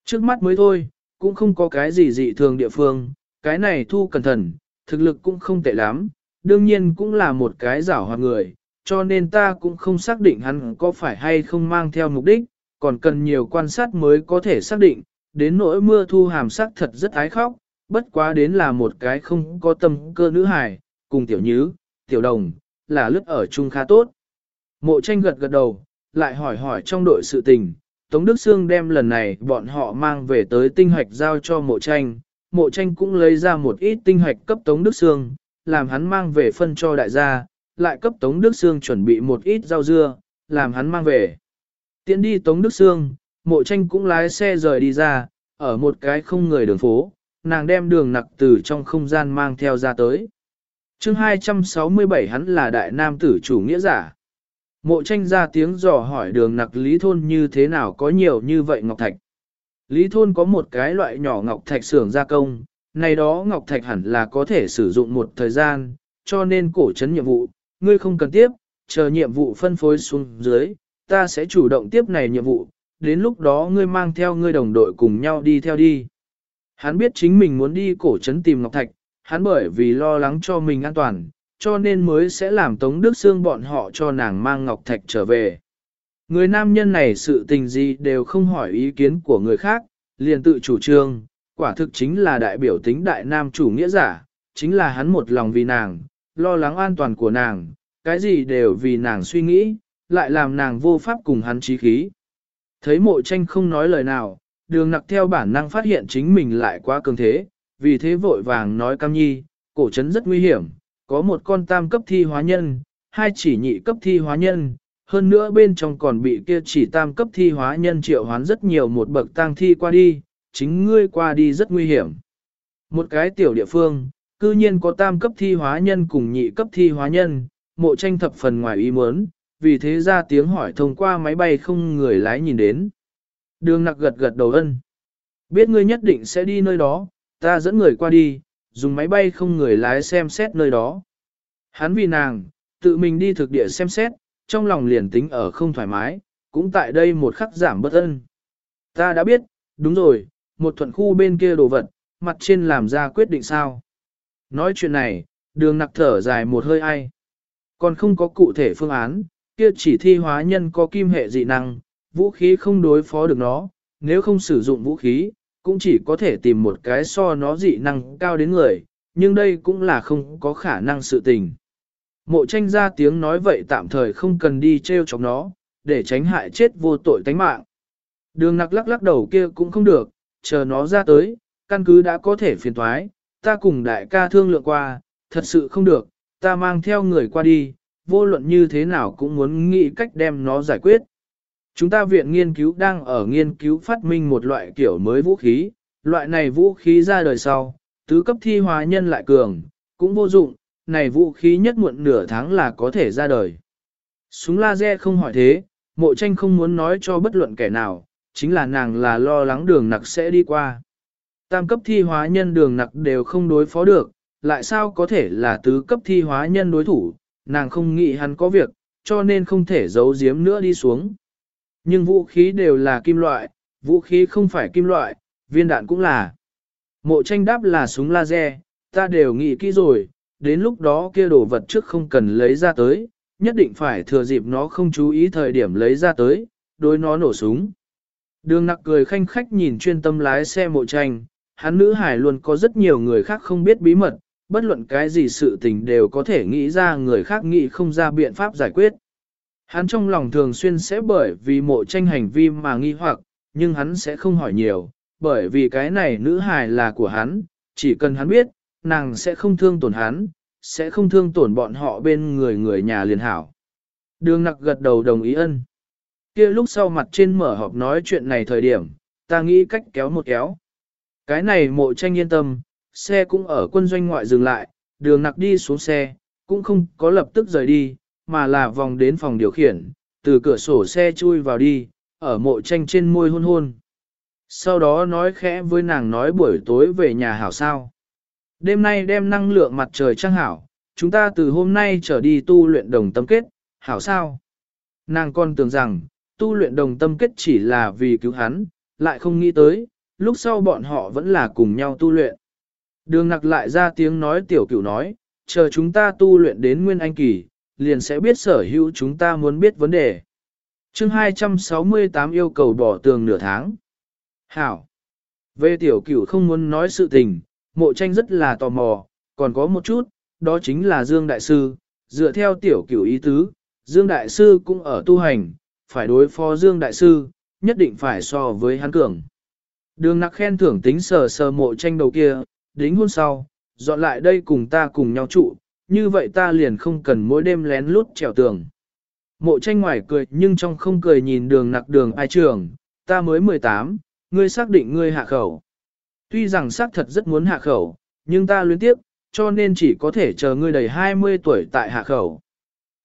Trước mắt mới thôi, cũng không có cái gì dị thường địa phương, cái này thu cẩn thận, thực lực cũng không tệ lắm, đương nhiên cũng là một cái giảo hoạt người, cho nên ta cũng không xác định hắn có phải hay không mang theo mục đích, còn cần nhiều quan sát mới có thể xác định, đến nỗi mưa thu hàm sắc thật rất ái khóc, bất quá đến là một cái không có tâm cơ nữ hài, cùng tiểu nhứ, tiểu đồng, là lướt ở chung khá tốt. Mộ tranh gật gật đầu, lại hỏi hỏi trong đội sự tình, Tống Đức Sương đem lần này bọn họ mang về tới tinh hoạch giao cho mộ tranh, mộ tranh cũng lấy ra một ít tinh hoạch cấp Tống Đức Sương, làm hắn mang về phân cho đại gia, lại cấp Tống Đức Sương chuẩn bị một ít rau dưa, làm hắn mang về. Tiến đi Tống Đức Sương, mộ tranh cũng lái xe rời đi ra, ở một cái không người đường phố, nàng đem đường nặc từ trong không gian mang theo ra tới. chương 267 hắn là đại nam tử chủ nghĩa giả. Mộ tranh ra tiếng dò hỏi đường nặc lý thôn như thế nào có nhiều như vậy ngọc thạch. Lý thôn có một cái loại nhỏ ngọc thạch xưởng gia công, này đó ngọc thạch hẳn là có thể sử dụng một thời gian, cho nên cổ trấn nhiệm vụ, ngươi không cần tiếp, chờ nhiệm vụ phân phối xuống dưới, ta sẽ chủ động tiếp này nhiệm vụ, đến lúc đó ngươi mang theo ngươi đồng đội cùng nhau đi theo đi. Hắn biết chính mình muốn đi cổ trấn tìm Ngọc Thạch, hắn bởi vì lo lắng cho mình an toàn, cho nên mới sẽ làm Tống Đức Sương bọn họ cho nàng mang Ngọc Thạch trở về. Người nam nhân này sự tình gì đều không hỏi ý kiến của người khác, liền tự chủ trương, quả thực chính là đại biểu tính đại nam chủ nghĩa giả, chính là hắn một lòng vì nàng, lo lắng an toàn của nàng, cái gì đều vì nàng suy nghĩ, lại làm nàng vô pháp cùng hắn trí khí. Thấy mộ tranh không nói lời nào, đường nặc theo bản năng phát hiện chính mình lại quá cường thế, vì thế vội vàng nói cam nhi, cổ trấn rất nguy hiểm, có một con tam cấp thi hóa nhân, hai chỉ nhị cấp thi hóa nhân, hơn nữa bên trong còn bị kia chỉ tam cấp thi hóa nhân triệu hoán rất nhiều một bậc tang thi qua đi, chính ngươi qua đi rất nguy hiểm. Một cái tiểu địa phương, cư nhiên có tam cấp thi hóa nhân cùng nhị cấp thi hóa nhân, mộ tranh thập phần ngoài ý muốn, vì thế ra tiếng hỏi thông qua máy bay không người lái nhìn đến. Đường nặc gật gật đầu ân. Biết ngươi nhất định sẽ đi nơi đó, ta dẫn người qua đi, dùng máy bay không người lái xem xét nơi đó. Hắn vì nàng, tự mình đi thực địa xem xét, trong lòng liền tính ở không thoải mái, cũng tại đây một khắc giảm bất ân. Ta đã biết, đúng rồi, một thuận khu bên kia đồ vật, mặt trên làm ra quyết định sao. Nói chuyện này, đường nặc thở dài một hơi ai. Còn không có cụ thể phương án, kia chỉ thi hóa nhân có kim hệ dị năng, vũ khí không đối phó được nó, nếu không sử dụng vũ khí, cũng chỉ có thể tìm một cái so nó dị năng cao đến người, nhưng đây cũng là không có khả năng sự tình. Mộ tranh ra tiếng nói vậy tạm thời không cần đi treo chọc nó, để tránh hại chết vô tội tánh mạng. Đường nặc lắc lắc đầu kia cũng không được, chờ nó ra tới, căn cứ đã có thể phiền thoái, ta cùng đại ca thương lượng qua, thật sự không được, ta mang theo người qua đi, vô luận như thế nào cũng muốn nghĩ cách đem nó giải quyết. Chúng ta viện nghiên cứu đang ở nghiên cứu phát minh một loại kiểu mới vũ khí, loại này vũ khí ra đời sau, tứ cấp thi hóa nhân lại cường, cũng vô dụng, này vũ khí nhất muộn nửa tháng là có thể ra đời. Súng laser không hỏi thế, mộ tranh không muốn nói cho bất luận kẻ nào, chính là nàng là lo lắng đường nặc sẽ đi qua. Tam cấp thi hóa nhân đường nặc đều không đối phó được, lại sao có thể là tứ cấp thi hóa nhân đối thủ, nàng không nghĩ hắn có việc, cho nên không thể giấu giếm nữa đi xuống. Nhưng vũ khí đều là kim loại, vũ khí không phải kim loại, viên đạn cũng là. Mộ tranh đáp là súng laser, ta đều nghĩ kỹ rồi, đến lúc đó kia đồ vật trước không cần lấy ra tới, nhất định phải thừa dịp nó không chú ý thời điểm lấy ra tới, đối nó nổ súng. Đường nặc cười khanh khách nhìn chuyên tâm lái xe mộ tranh, hắn nữ hải luôn có rất nhiều người khác không biết bí mật, bất luận cái gì sự tình đều có thể nghĩ ra người khác nghĩ không ra biện pháp giải quyết. Hắn trong lòng thường xuyên sẽ bởi vì mộ tranh hành vi mà nghi hoặc, nhưng hắn sẽ không hỏi nhiều, bởi vì cái này nữ hài là của hắn, chỉ cần hắn biết, nàng sẽ không thương tổn hắn, sẽ không thương tổn bọn họ bên người người nhà liền hảo. Đường nặc gật đầu đồng ý ân. kia lúc sau mặt trên mở họp nói chuyện này thời điểm, ta nghĩ cách kéo một kéo. Cái này mộ tranh yên tâm, xe cũng ở quân doanh ngoại dừng lại, đường nặc đi xuống xe, cũng không có lập tức rời đi, mà là vòng đến phòng điều khiển, từ cửa sổ xe chui vào đi, ở mộ tranh trên môi hôn hôn. Sau đó nói khẽ với nàng nói buổi tối về nhà hảo sao. Đêm nay đem năng lượng mặt trời trăng hảo, chúng ta từ hôm nay trở đi tu luyện đồng tâm kết, hảo sao. Nàng còn tưởng rằng, tu luyện đồng tâm kết chỉ là vì cứu hắn, lại không nghĩ tới, lúc sau bọn họ vẫn là cùng nhau tu luyện. Đường nặc lại ra tiếng nói tiểu cửu nói, chờ chúng ta tu luyện đến nguyên anh kỳ, liền sẽ biết sở hữu chúng ta muốn biết vấn đề. chương 268 yêu cầu bỏ tường nửa tháng. Hảo. Về tiểu cửu không muốn nói sự tình, mộ tranh rất là tò mò, còn có một chút, đó chính là Dương Đại Sư. Dựa theo tiểu cửu ý tứ, Dương Đại Sư cũng ở tu hành, phải đối phó Dương Đại Sư, nhất định phải so với hắn cường. Đường nặc khen thưởng tính sờ sờ mộ tranh đầu kia, đính hôn sau, dọn lại đây cùng ta cùng nhau trụ, như vậy ta liền không cần mỗi đêm lén lút trèo tường. Mộ tranh ngoài cười nhưng trong không cười nhìn đường nặc đường ai trường, ta mới 18, ngươi xác định ngươi hạ khẩu. Tuy rằng xác thật rất muốn hạ khẩu, nhưng ta luyến tiếp, cho nên chỉ có thể chờ ngươi đầy 20 tuổi tại hạ khẩu.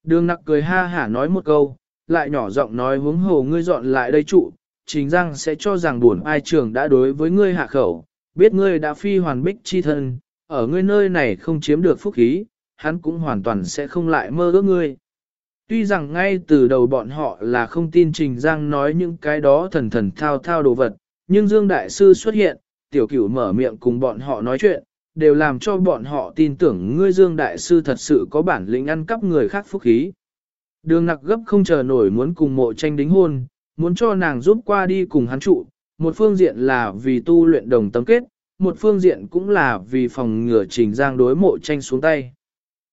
Đường nặc cười ha hả nói một câu, lại nhỏ giọng nói hướng hồ ngươi dọn lại đây trụ, chính rằng sẽ cho rằng buồn ai trường đã đối với ngươi hạ khẩu, biết ngươi đã phi hoàn bích chi thân, ở ngươi nơi này không chiếm được phúc khí, hắn cũng hoàn toàn sẽ không lại mơ ước ngươi. Tuy rằng ngay từ đầu bọn họ là không tin Trình Giang nói những cái đó thần thần thao thao đồ vật, nhưng Dương Đại Sư xuất hiện, tiểu cửu mở miệng cùng bọn họ nói chuyện, đều làm cho bọn họ tin tưởng ngươi Dương Đại Sư thật sự có bản lĩnh ăn cắp người khác phúc khí. Đường nặc gấp không chờ nổi muốn cùng mộ tranh đính hôn, muốn cho nàng giúp qua đi cùng hắn trụ, một phương diện là vì tu luyện đồng tâm kết, một phương diện cũng là vì phòng ngừa trình giang đối mộ tranh xuống tay.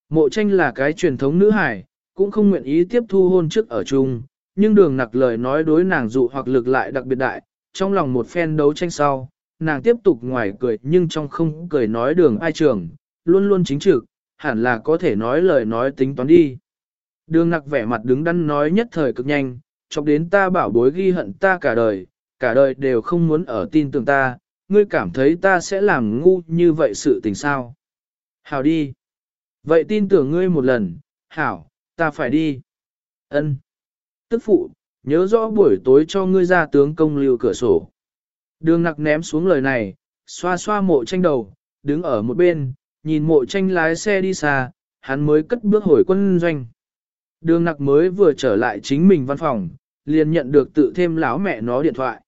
Mộ tranh là cái truyền thống nữ hải, cũng không nguyện ý tiếp thu hôn trước ở chung, nhưng đường nặc lời nói đối nàng dụ hoặc lực lại đặc biệt đại, trong lòng một phen đấu tranh sau, nàng tiếp tục ngoài cười nhưng trong không cười nói đường ai trường, luôn luôn chính trực, hẳn là có thể nói lời nói tính toán đi. Đường nặc vẻ mặt đứng đắn nói nhất thời cực nhanh, chọc đến ta bảo bối ghi hận ta cả đời, cả đời đều không muốn ở tin tưởng ta, ngươi cảm thấy ta sẽ làm ngu như vậy sự tình sao. Hào đi. Vậy tin tưởng ngươi một lần, hảo, ta phải đi. Ân. Tức phụ, nhớ rõ buổi tối cho ngươi ra tướng công lưu cửa sổ. Đường nặc ném xuống lời này, xoa xoa mộ tranh đầu, đứng ở một bên, nhìn mộ tranh lái xe đi xa, hắn mới cất bước hồi quân doanh. Đường nặc mới vừa trở lại chính mình văn phòng, liền nhận được tự thêm lão mẹ nó điện thoại.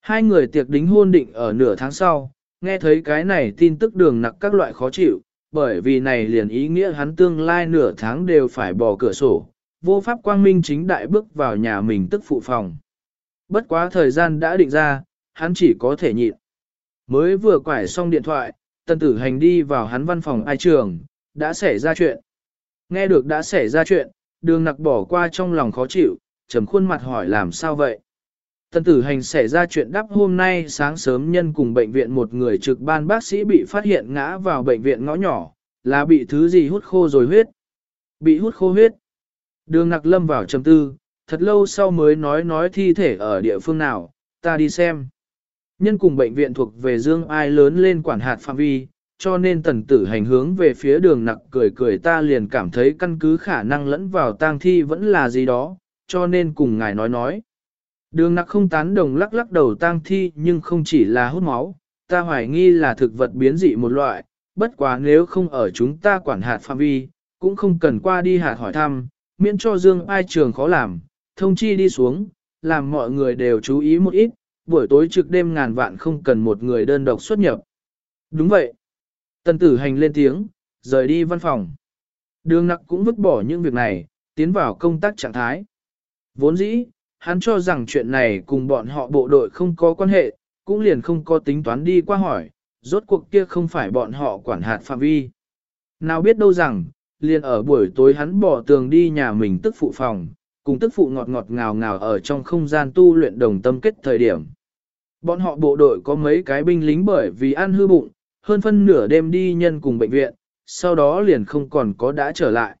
Hai người tiệc đính hôn định ở nửa tháng sau, nghe thấy cái này tin tức đường nặc các loại khó chịu, bởi vì này liền ý nghĩa hắn tương lai nửa tháng đều phải bỏ cửa sổ, vô pháp quang minh chính đại bước vào nhà mình tức phụ phòng. Bất quá thời gian đã định ra, hắn chỉ có thể nhịn. Mới vừa quải xong điện thoại, tân tử hành đi vào hắn văn phòng ai trường, đã xảy ra chuyện. Nghe được đã xảy ra chuyện, đường nặc bỏ qua trong lòng khó chịu, trầm khuôn mặt hỏi làm sao vậy. Tân tử hành xảy ra chuyện đắp hôm nay sáng sớm nhân cùng bệnh viện một người trực ban bác sĩ bị phát hiện ngã vào bệnh viện ngõ nhỏ, là bị thứ gì hút khô rồi huyết. Bị hút khô huyết. Đường nặc lâm vào trầm tư, thật lâu sau mới nói nói thi thể ở địa phương nào, ta đi xem. Nhân cùng bệnh viện thuộc về dương ai lớn lên quản hạt phạm vi, cho nên tần tử hành hướng về phía đường nặc cười cười ta liền cảm thấy căn cứ khả năng lẫn vào tang thi vẫn là gì đó, cho nên cùng ngài nói nói. Đường nặc không tán đồng lắc lắc đầu tang thi nhưng không chỉ là hút máu, ta hoài nghi là thực vật biến dị một loại, bất quá nếu không ở chúng ta quản hạt phạm vi, cũng không cần qua đi hạt hỏi thăm, miễn cho dương ai trường khó làm, thông chi đi xuống, làm mọi người đều chú ý một ít, buổi tối trực đêm ngàn vạn không cần một người đơn độc xuất nhập. Đúng vậy. Tần tử hành lên tiếng, rời đi văn phòng. Đường nặc cũng vứt bỏ những việc này, tiến vào công tác trạng thái. Vốn dĩ, hắn cho rằng chuyện này cùng bọn họ bộ đội không có quan hệ, cũng liền không có tính toán đi qua hỏi, rốt cuộc kia không phải bọn họ quản hạt phạm vi. Nào biết đâu rằng, liền ở buổi tối hắn bỏ tường đi nhà mình tức phụ phòng, cùng tức phụ ngọt ngọt ngào ngào ở trong không gian tu luyện đồng tâm kết thời điểm. Bọn họ bộ đội có mấy cái binh lính bởi vì ăn hư bụng, hơn phân nửa đêm đi nhân cùng bệnh viện, sau đó liền không còn có đã trở lại.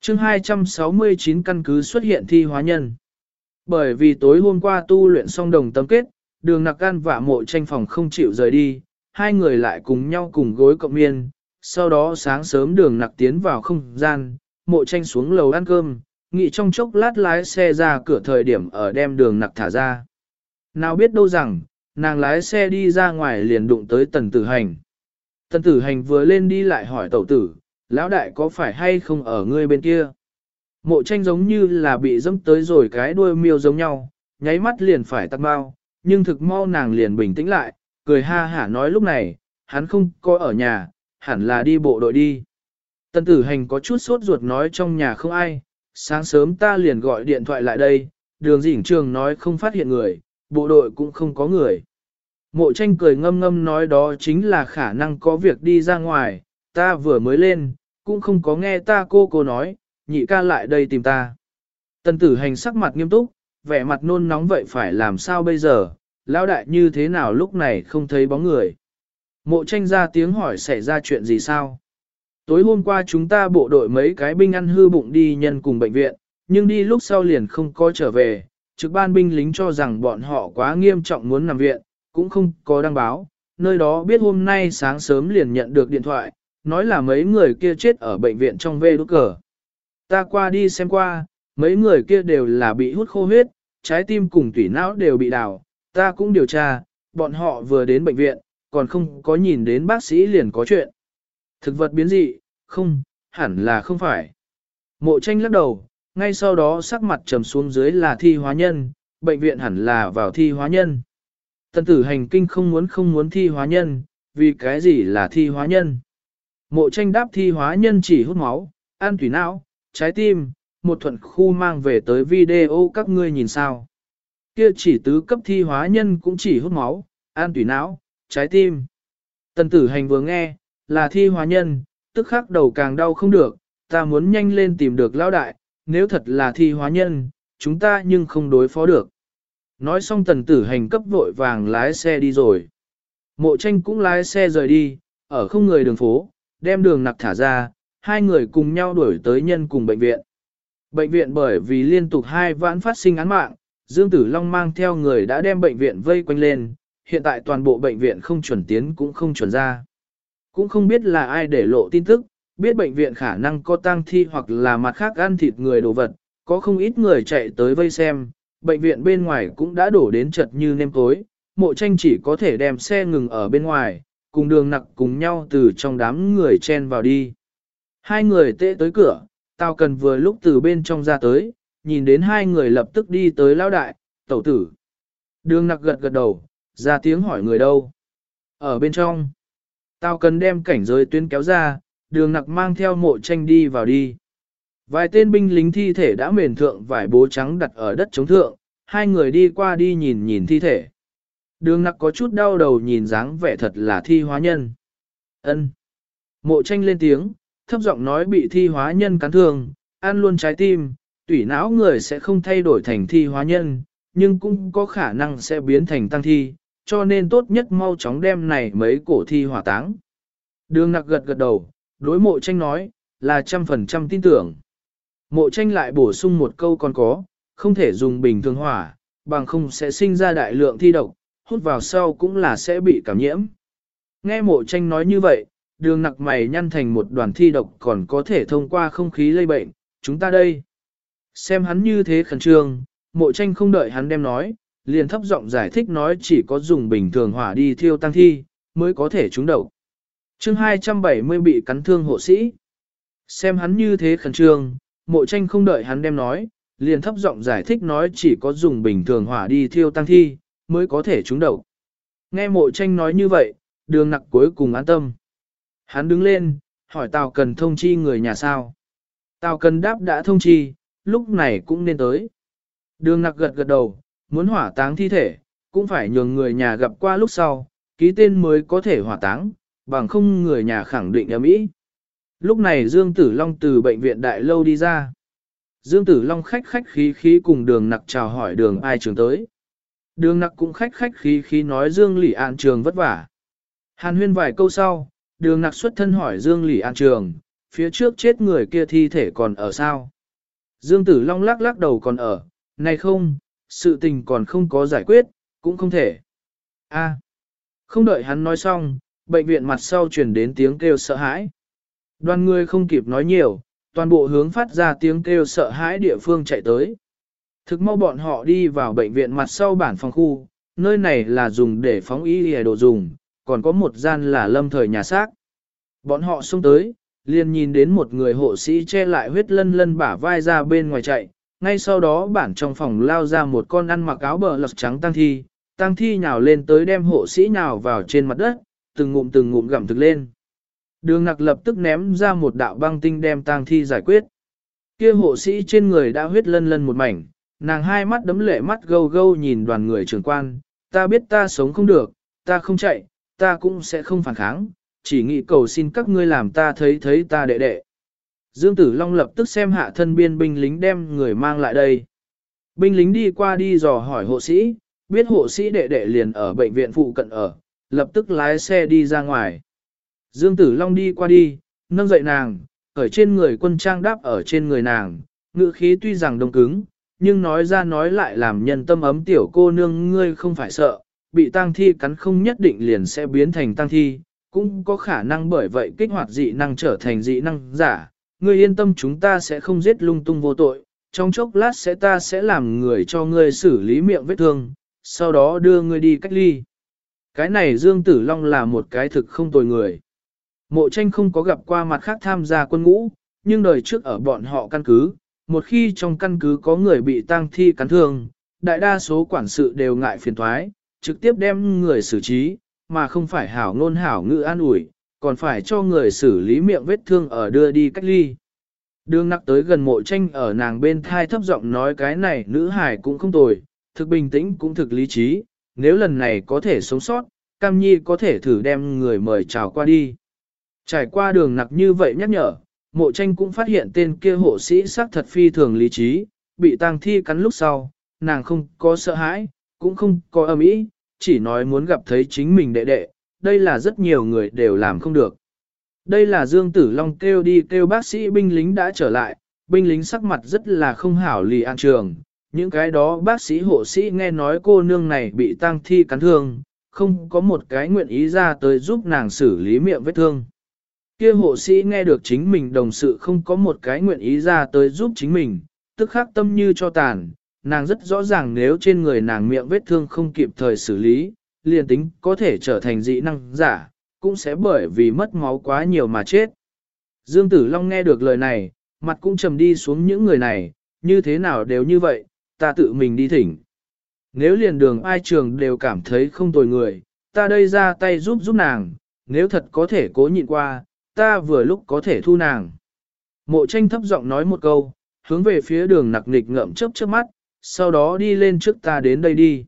chương 269 căn cứ xuất hiện thi hóa nhân. Bởi vì tối hôm qua tu luyện xong đồng tâm kết, đường nặc gan và mộ tranh phòng không chịu rời đi, hai người lại cùng nhau cùng gối cộng miên, sau đó sáng sớm đường nặc tiến vào không gian, mộ tranh xuống lầu ăn cơm, nghị trong chốc lát lái xe ra cửa thời điểm ở đem đường nặc thả ra. Nào biết đâu rằng, nàng lái xe đi ra ngoài liền đụng tới tần tử hành. Tần tử hành vừa lên đi lại hỏi tẩu tử, lão đại có phải hay không ở ngươi bên kia? Mộ tranh giống như là bị dẫm tới rồi cái đuôi miêu giống nhau, nháy mắt liền phải tắt bao, nhưng thực mau nàng liền bình tĩnh lại, cười ha hả nói lúc này, hắn không có ở nhà, hẳn là đi bộ đội đi. Tần tử hành có chút sốt ruột nói trong nhà không ai, sáng sớm ta liền gọi điện thoại lại đây, đường dĩnh trường nói không phát hiện người, bộ đội cũng không có người. Mộ tranh cười ngâm ngâm nói đó chính là khả năng có việc đi ra ngoài, ta vừa mới lên, cũng không có nghe ta cô cô nói, nhị ca lại đây tìm ta. Tần tử hành sắc mặt nghiêm túc, vẻ mặt nôn nóng vậy phải làm sao bây giờ, lão đại như thế nào lúc này không thấy bóng người. Mộ tranh ra tiếng hỏi xảy ra chuyện gì sao? Tối hôm qua chúng ta bộ đội mấy cái binh ăn hư bụng đi nhân cùng bệnh viện, nhưng đi lúc sau liền không có trở về, trực ban binh lính cho rằng bọn họ quá nghiêm trọng muốn nằm viện, cũng không có đăng báo, nơi đó biết hôm nay sáng sớm liền nhận được điện thoại, nói là mấy người kia chết ở bệnh viện trong vê đốt cờ. Ta qua đi xem qua, mấy người kia đều là bị hút khô huyết, trái tim cùng tủy não đều bị đào, ta cũng điều tra, bọn họ vừa đến bệnh viện, còn không có nhìn đến bác sĩ liền có chuyện. Thực vật biến dị, không, hẳn là không phải. Mộ tranh lắc đầu, ngay sau đó sắc mặt trầm xuống dưới là thi hóa nhân, bệnh viện hẳn là vào thi hóa nhân. Tần tử hành kinh không muốn không muốn thi hóa nhân, vì cái gì là thi hóa nhân. Mộ tranh đáp thi hóa nhân chỉ hút máu, ăn thủy não, trái tim, một thuận khu mang về tới video các ngươi nhìn sao. Kia chỉ tứ cấp thi hóa nhân cũng chỉ hút máu, an thủy não, trái tim. Tần tử hành vừa nghe, là thi hóa nhân, tức khắc đầu càng đau không được, ta muốn nhanh lên tìm được lão đại, nếu thật là thi hóa nhân, chúng ta nhưng không đối phó được. Nói xong tần tử hành cấp vội vàng lái xe đi rồi. Mộ tranh cũng lái xe rời đi, ở không người đường phố, đem đường nặc thả ra, hai người cùng nhau đuổi tới nhân cùng bệnh viện. Bệnh viện bởi vì liên tục hai vãn phát sinh án mạng, Dương Tử Long mang theo người đã đem bệnh viện vây quanh lên, hiện tại toàn bộ bệnh viện không chuẩn tiến cũng không chuẩn ra. Cũng không biết là ai để lộ tin tức, biết bệnh viện khả năng có tang thi hoặc là mặt khác ăn thịt người đồ vật, có không ít người chạy tới vây xem, bệnh viện bên ngoài cũng đã đổ đến chật như nêm tối, mộ tranh chỉ có thể đem xe ngừng ở bên ngoài, cùng đường nặc cùng nhau từ trong đám người chen vào đi. Hai người tệ tới cửa, tao cần vừa lúc từ bên trong ra tới, nhìn đến hai người lập tức đi tới lao đại, tẩu tử. Đường nặc gật gật đầu, ra tiếng hỏi người đâu. Ở bên trong, tao cần đem cảnh giới tuyến kéo ra, đường nặc mang theo mộ tranh đi vào đi. Vài tên binh lính thi thể đã mền thượng vải bố trắng đặt ở đất chống thượng, hai người đi qua đi nhìn nhìn thi thể. Đường nặc có chút đau đầu nhìn dáng vẻ thật là thi hóa nhân. ân Mộ tranh lên tiếng, thấp giọng nói bị thi hóa nhân cắn thương, ăn luôn trái tim, tủy não người sẽ không thay đổi thành thi hóa nhân, nhưng cũng có khả năng sẽ biến thành tăng thi, cho nên tốt nhất mau chóng đem này mấy cổ thi hỏa táng. Đường nặc gật gật đầu, đối mộ tranh nói, là trăm phần trăm tin tưởng. Mộ tranh lại bổ sung một câu còn có, không thể dùng bình thường hỏa, bằng không sẽ sinh ra đại lượng thi độc, hút vào sau cũng là sẽ bị cảm nhiễm. Nghe mộ tranh nói như vậy, đường nặc mày nhăn thành một đoàn thi độc còn có thể thông qua không khí lây bệnh, chúng ta đây. Xem hắn như thế khẩn trương, mộ tranh không đợi hắn đem nói, liền thấp giọng giải thích nói chỉ có dùng bình thường hỏa đi thiêu tăng thi, mới có thể trúng độc. chương 270 bị cắn thương hộ sĩ. Xem hắn như thế khẩn trương, mộ tranh không đợi hắn đem nói, liền thấp giọng giải thích nói chỉ có dùng bình thường hỏa đi thiêu tăng thi, mới có thể trúng độc. Nghe mộ tranh nói như vậy, đường nặc cuối cùng an tâm. Hắn đứng lên, hỏi Tào cần thông chi người nhà sao. Tào cần đáp đã thông chi, lúc này cũng nên tới. Đường nặc gật gật đầu, muốn hỏa táng thi thể, cũng phải nhường người nhà gặp qua lúc sau, ký tên mới có thể hỏa táng, bằng không người nhà khẳng định ở Mỹ. Lúc này Dương Tử Long từ bệnh viện đại lâu đi ra. Dương Tử Long khách khách khí khí cùng đường nặc chào hỏi đường ai trường tới. Đường nặc cũng khách khách khí khí nói Dương Lỷ An Trường vất vả. Hàn huyên vài câu sau, đường nặc xuất thân hỏi Dương Lỷ An Trường, phía trước chết người kia thi thể còn ở sao? Dương Tử Long lắc lắc đầu còn ở, này không, sự tình còn không có giải quyết, cũng không thể. A. không đợi hắn nói xong, bệnh viện mặt sau truyền đến tiếng kêu sợ hãi. Đoàn người không kịp nói nhiều, toàn bộ hướng phát ra tiếng kêu sợ hãi địa phương chạy tới. Thực mau bọn họ đi vào bệnh viện mặt sau bản phòng khu, nơi này là dùng để phóng y hề đồ dùng, còn có một gian là lâm thời nhà xác. Bọn họ xông tới, liền nhìn đến một người hộ sĩ che lại huyết lân lân bả vai ra bên ngoài chạy, ngay sau đó bản trong phòng lao ra một con ăn mặc áo bờ lật trắng tăng thi, tăng thi nhào lên tới đem hộ sĩ nhào vào trên mặt đất, từng ngụm từng ngụm gặm thực lên. Đường nặc lập tức ném ra một đạo băng tinh đem tang thi giải quyết. Kia hộ sĩ trên người đã huyết lân lân một mảnh, nàng hai mắt đấm lệ mắt gâu gâu nhìn đoàn người trưởng quan, ta biết ta sống không được, ta không chạy, ta cũng sẽ không phản kháng, chỉ nghĩ cầu xin các ngươi làm ta thấy thấy ta đệ đệ. Dương Tử Long lập tức xem hạ thân biên binh lính đem người mang lại đây. Binh lính đi qua đi dò hỏi hộ sĩ, biết hộ sĩ đệ đệ liền ở bệnh viện phụ cận ở, lập tức lái xe đi ra ngoài. Dương Tử Long đi qua đi, nâng dậy nàng, ở trên người quân trang đáp ở trên người nàng, ngữ khí tuy rằng đông cứng, nhưng nói ra nói lại làm nhân tâm ấm tiểu cô nương ngươi không phải sợ, bị tang thi cắn không nhất định liền sẽ biến thành tang thi, cũng có khả năng bởi vậy kích hoạt dị năng trở thành dị năng giả. Ngươi yên tâm chúng ta sẽ không giết lung tung vô tội, trong chốc lát sẽ ta sẽ làm người cho ngươi xử lý miệng vết thương, sau đó đưa ngươi đi cách ly. Cái này Dương Tử Long là một cái thực không tồi người. Mộ tranh không có gặp qua mặt khác tham gia quân ngũ, nhưng đời trước ở bọn họ căn cứ, một khi trong căn cứ có người bị tang thi cắn thương, đại đa số quản sự đều ngại phiền thoái, trực tiếp đem người xử trí, mà không phải hảo ngôn hảo ngữ an ủi, còn phải cho người xử lý miệng vết thương ở đưa đi cách ly. Đường nặc tới gần mộ tranh ở nàng bên thai thấp giọng nói cái này nữ hải cũng không tồi, thực bình tĩnh cũng thực lý trí, nếu lần này có thể sống sót, Cam Nhi có thể thử đem người mời chào qua đi. Trải qua đường nặc như vậy nhắc nhở, mộ tranh cũng phát hiện tên kia hộ sĩ sắc thật phi thường lý trí, bị tang thi cắn lúc sau, nàng không có sợ hãi, cũng không có âm ý, chỉ nói muốn gặp thấy chính mình đệ đệ, đây là rất nhiều người đều làm không được. Đây là Dương Tử Long kêu đi kêu bác sĩ binh lính đã trở lại, binh lính sắc mặt rất là không hảo lì an trường. Những cái đó bác sĩ hộ sĩ nghe nói cô nương này bị tang thi cắn thương, không có một cái nguyện ý ra tới giúp nàng xử lý miệng vết thương. Kia hộ sĩ nghe được chính mình đồng sự không có một cái nguyện ý ra tới giúp chính mình, tức khắc tâm như cho tàn, nàng rất rõ ràng nếu trên người nàng miệng vết thương không kịp thời xử lý, liền tính có thể trở thành dị năng giả, cũng sẽ bởi vì mất máu quá nhiều mà chết. Dương Tử Long nghe được lời này, mặt cũng trầm đi xuống những người này, như thế nào đều như vậy, ta tự mình đi thỉnh. Nếu liền đường ai trường đều cảm thấy không tồi người, ta đây ra tay giúp giúp nàng, nếu thật có thể cố nhịn qua, ta vừa lúc có thể thu nàng. Mộ tranh thấp giọng nói một câu, hướng về phía đường nặc nịch ngậm chớp chớp mắt, sau đó đi lên trước ta đến đây đi.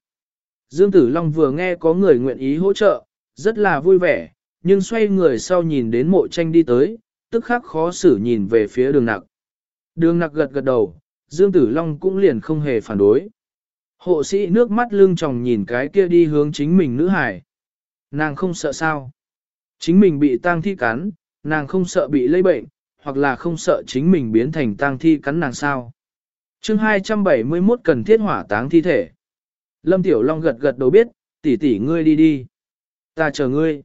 Dương Tử Long vừa nghe có người nguyện ý hỗ trợ, rất là vui vẻ, nhưng xoay người sau nhìn đến mộ tranh đi tới, tức khắc khó xử nhìn về phía đường nặc. Đường nặc gật gật đầu, Dương Tử Long cũng liền không hề phản đối. Hộ sĩ nước mắt lưng tròng nhìn cái kia đi hướng chính mình nữ hải. Nàng không sợ sao. Chính mình bị tang thi cắn, nàng không sợ bị lây bệnh, hoặc là không sợ chính mình biến thành tang thi cắn nàng sao chương 271 cần thiết hỏa táng thi thể. Lâm Tiểu Long gật gật đầu biết, tỷ tỷ ngươi đi đi. Ta chờ ngươi.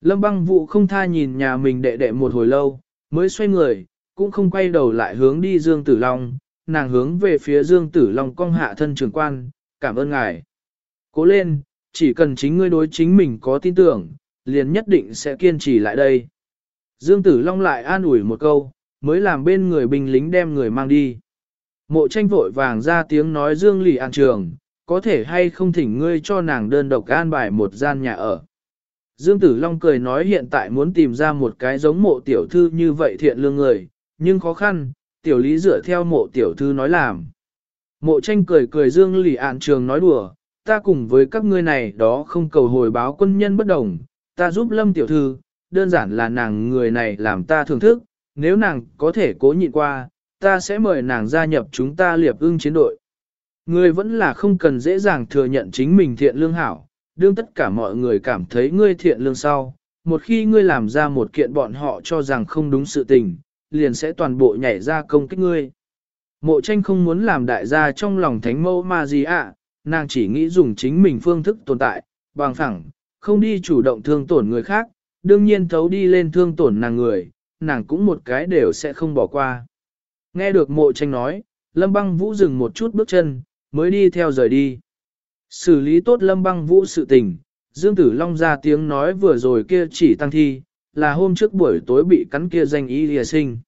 Lâm băng vụ không tha nhìn nhà mình đệ đệ một hồi lâu, mới xoay người, cũng không quay đầu lại hướng đi Dương Tử Long, nàng hướng về phía Dương Tử Long cong hạ thân trường quan, cảm ơn ngài. Cố lên, chỉ cần chính ngươi đối chính mình có tin tưởng, liền nhất định sẽ kiên trì lại đây. Dương Tử Long lại an ủi một câu, mới làm bên người binh lính đem người mang đi. Mộ tranh vội vàng ra tiếng nói Dương Lì An Trường, có thể hay không thỉnh ngươi cho nàng đơn độc an bài một gian nhà ở. Dương Tử Long cười nói hiện tại muốn tìm ra một cái giống mộ tiểu thư như vậy thiện lương người, nhưng khó khăn, tiểu lý dựa theo mộ tiểu thư nói làm. Mộ tranh cười cười dương lì An trường nói đùa, ta cùng với các ngươi này đó không cầu hồi báo quân nhân bất đồng, ta giúp lâm tiểu thư, đơn giản là nàng người này làm ta thưởng thức, nếu nàng có thể cố nhịn qua, ta sẽ mời nàng gia nhập chúng ta liệp ưng chiến đội. Ngươi vẫn là không cần dễ dàng thừa nhận chính mình thiện lương hảo, đương tất cả mọi người cảm thấy ngươi thiện lương sau, một khi ngươi làm ra một kiện bọn họ cho rằng không đúng sự tình, liền sẽ toàn bộ nhảy ra công kích ngươi. Mộ tranh không muốn làm đại gia trong lòng thánh mẫu ma gì ạ, nàng chỉ nghĩ dùng chính mình phương thức tồn tại, bằng phẳng, không đi chủ động thương tổn người khác, đương nhiên thấu đi lên thương tổn nàng người, nàng cũng một cái đều sẽ không bỏ qua. Nghe được mộ tranh nói, lâm băng vũ dừng một chút bước chân, mới đi theo rời đi. Xử lý tốt lâm băng vũ sự tình, Dương Tử Long ra tiếng nói vừa rồi kia chỉ tăng thi, là hôm trước buổi tối bị cắn kia danh y lìa sinh.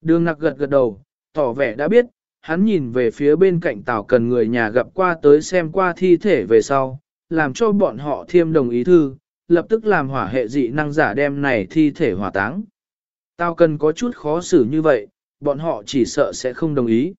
Đường nặc gật gật đầu, tỏ vẻ đã biết, hắn nhìn về phía bên cạnh tảo cần người nhà gặp qua tới xem qua thi thể về sau, làm cho bọn họ thiêm đồng ý thư, lập tức làm hỏa hệ dị năng giả đem này thi thể hỏa táng. Tao cần có chút khó xử như vậy, bọn họ chỉ sợ sẽ không đồng ý.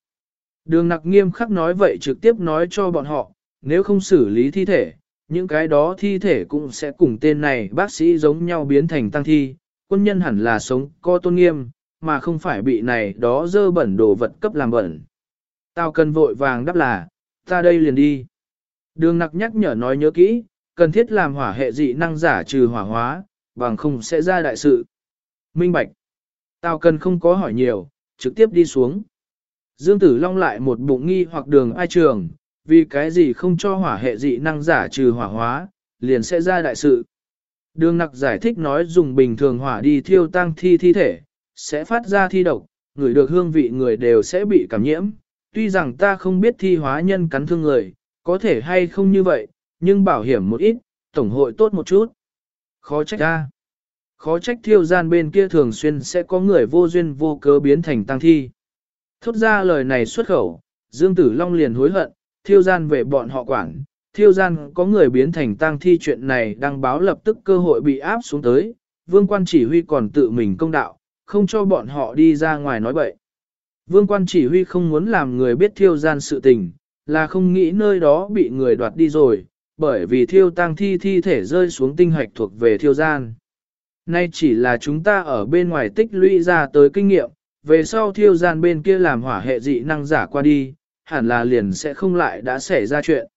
Đường nặc nghiêm khắc nói vậy trực tiếp nói cho bọn họ, nếu không xử lý thi thể, những cái đó thi thể cũng sẽ cùng tên này bác sĩ giống nhau biến thành tăng thi, quân nhân hẳn là sống có tôn nghiêm, mà không phải bị này đó dơ bẩn đồ vật cấp làm bẩn. Tao cần vội vàng đáp là, ta đây liền đi. Đường nặc nhắc nhở nói nhớ kỹ, cần thiết làm hỏa hệ dị năng giả trừ hỏa hóa, bằng không sẽ ra đại sự. Minh Bạch. Tao cần không có hỏi nhiều, trực tiếp đi xuống. Dương Tử Long lại một bụng nghi hoặc đường ai trường, vì cái gì không cho hỏa hệ dị năng giả trừ hỏa hóa, liền sẽ ra đại sự. Đường nặc giải thích nói dùng bình thường hỏa đi thiêu tăng thi thi thể, sẽ phát ra thi độc, người được hương vị người đều sẽ bị cảm nhiễm. Tuy rằng ta không biết thi hóa nhân cắn thương người, có thể hay không như vậy, nhưng bảo hiểm một ít, tổng hội tốt một chút. Khó trách ta. Khó trách thiêu gian bên kia thường xuyên sẽ có người vô duyên vô cớ biến thành tăng thi. Thốt ra lời này xuất khẩu, Dương Tử Long liền hối hận, thiêu gian về bọn họ quản, thiêu gian có người biến thành tang thi chuyện này đăng báo lập tức cơ hội bị áp xuống tới, vương quan chỉ huy còn tự mình công đạo, không cho bọn họ đi ra ngoài nói bậy. Vương quan chỉ huy không muốn làm người biết thiêu gian sự tình, là không nghĩ nơi đó bị người đoạt đi rồi, bởi vì thiêu tang thi thi thể rơi xuống tinh hạch thuộc về thiêu gian. Nay chỉ là chúng ta ở bên ngoài tích lũy ra tới kinh nghiệm, về sau thiêu gian bên kia làm hỏa hệ dị năng giả qua đi, hẳn là liền sẽ không lại đã xảy ra chuyện.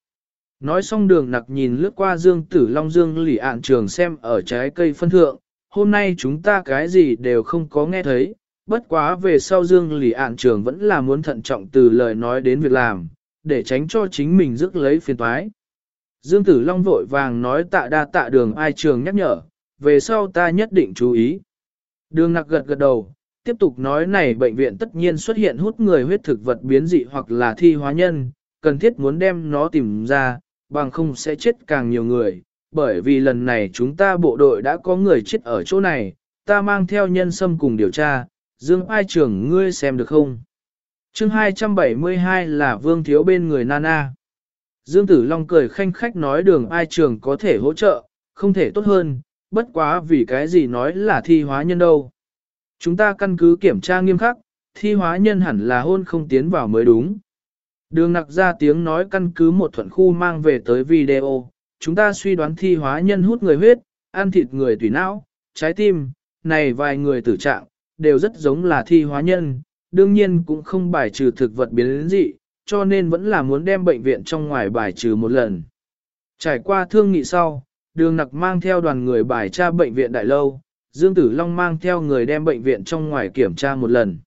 Nói xong đường nặc nhìn lướt qua Dương Tử Long Dương lỉ ạn trường xem ở trái cây phân thượng, hôm nay chúng ta cái gì đều không có nghe thấy, bất quá về sau Dương lì ạn trường vẫn là muốn thận trọng từ lời nói đến việc làm, để tránh cho chính mình rước lấy phiền toái. Dương Tử Long vội vàng nói tạ đa tạ đường ai trường nhắc nhở, về sau ta nhất định chú ý. Đường nặc gật gật đầu, tiếp tục nói này bệnh viện tất nhiên xuất hiện hút người huyết thực vật biến dị hoặc là thi hóa nhân, cần thiết muốn đem nó tìm ra, bằng không sẽ chết càng nhiều người, bởi vì lần này chúng ta bộ đội đã có người chết ở chỗ này, ta mang theo nhân sâm cùng điều tra, Dương ai trưởng ngươi xem được không? chương 272 là vương thiếu bên người Nana. Dương Tử Long cười khanh khách nói đường ai trường có thể hỗ trợ, không thể tốt hơn, bất quá vì cái gì nói là thi hóa nhân đâu. Chúng ta căn cứ kiểm tra nghiêm khắc, thi hóa nhân hẳn là hôn không tiến vào mới đúng. Đường nặc ra tiếng nói căn cứ một thuận khu mang về tới video, chúng ta suy đoán thi hóa nhân hút người huyết, ăn thịt người tùy não, trái tim, này vài người tử trạng, đều rất giống là thi hóa nhân, đương nhiên cũng không bài trừ thực vật biến dị, cho nên vẫn là muốn đem bệnh viện trong ngoài bài trừ một lần. Trải qua thương nghị sau, đường nặc mang theo đoàn người bài tra bệnh viện đại lâu, Dương Tử Long mang theo người đem bệnh viện trong ngoài kiểm tra một lần.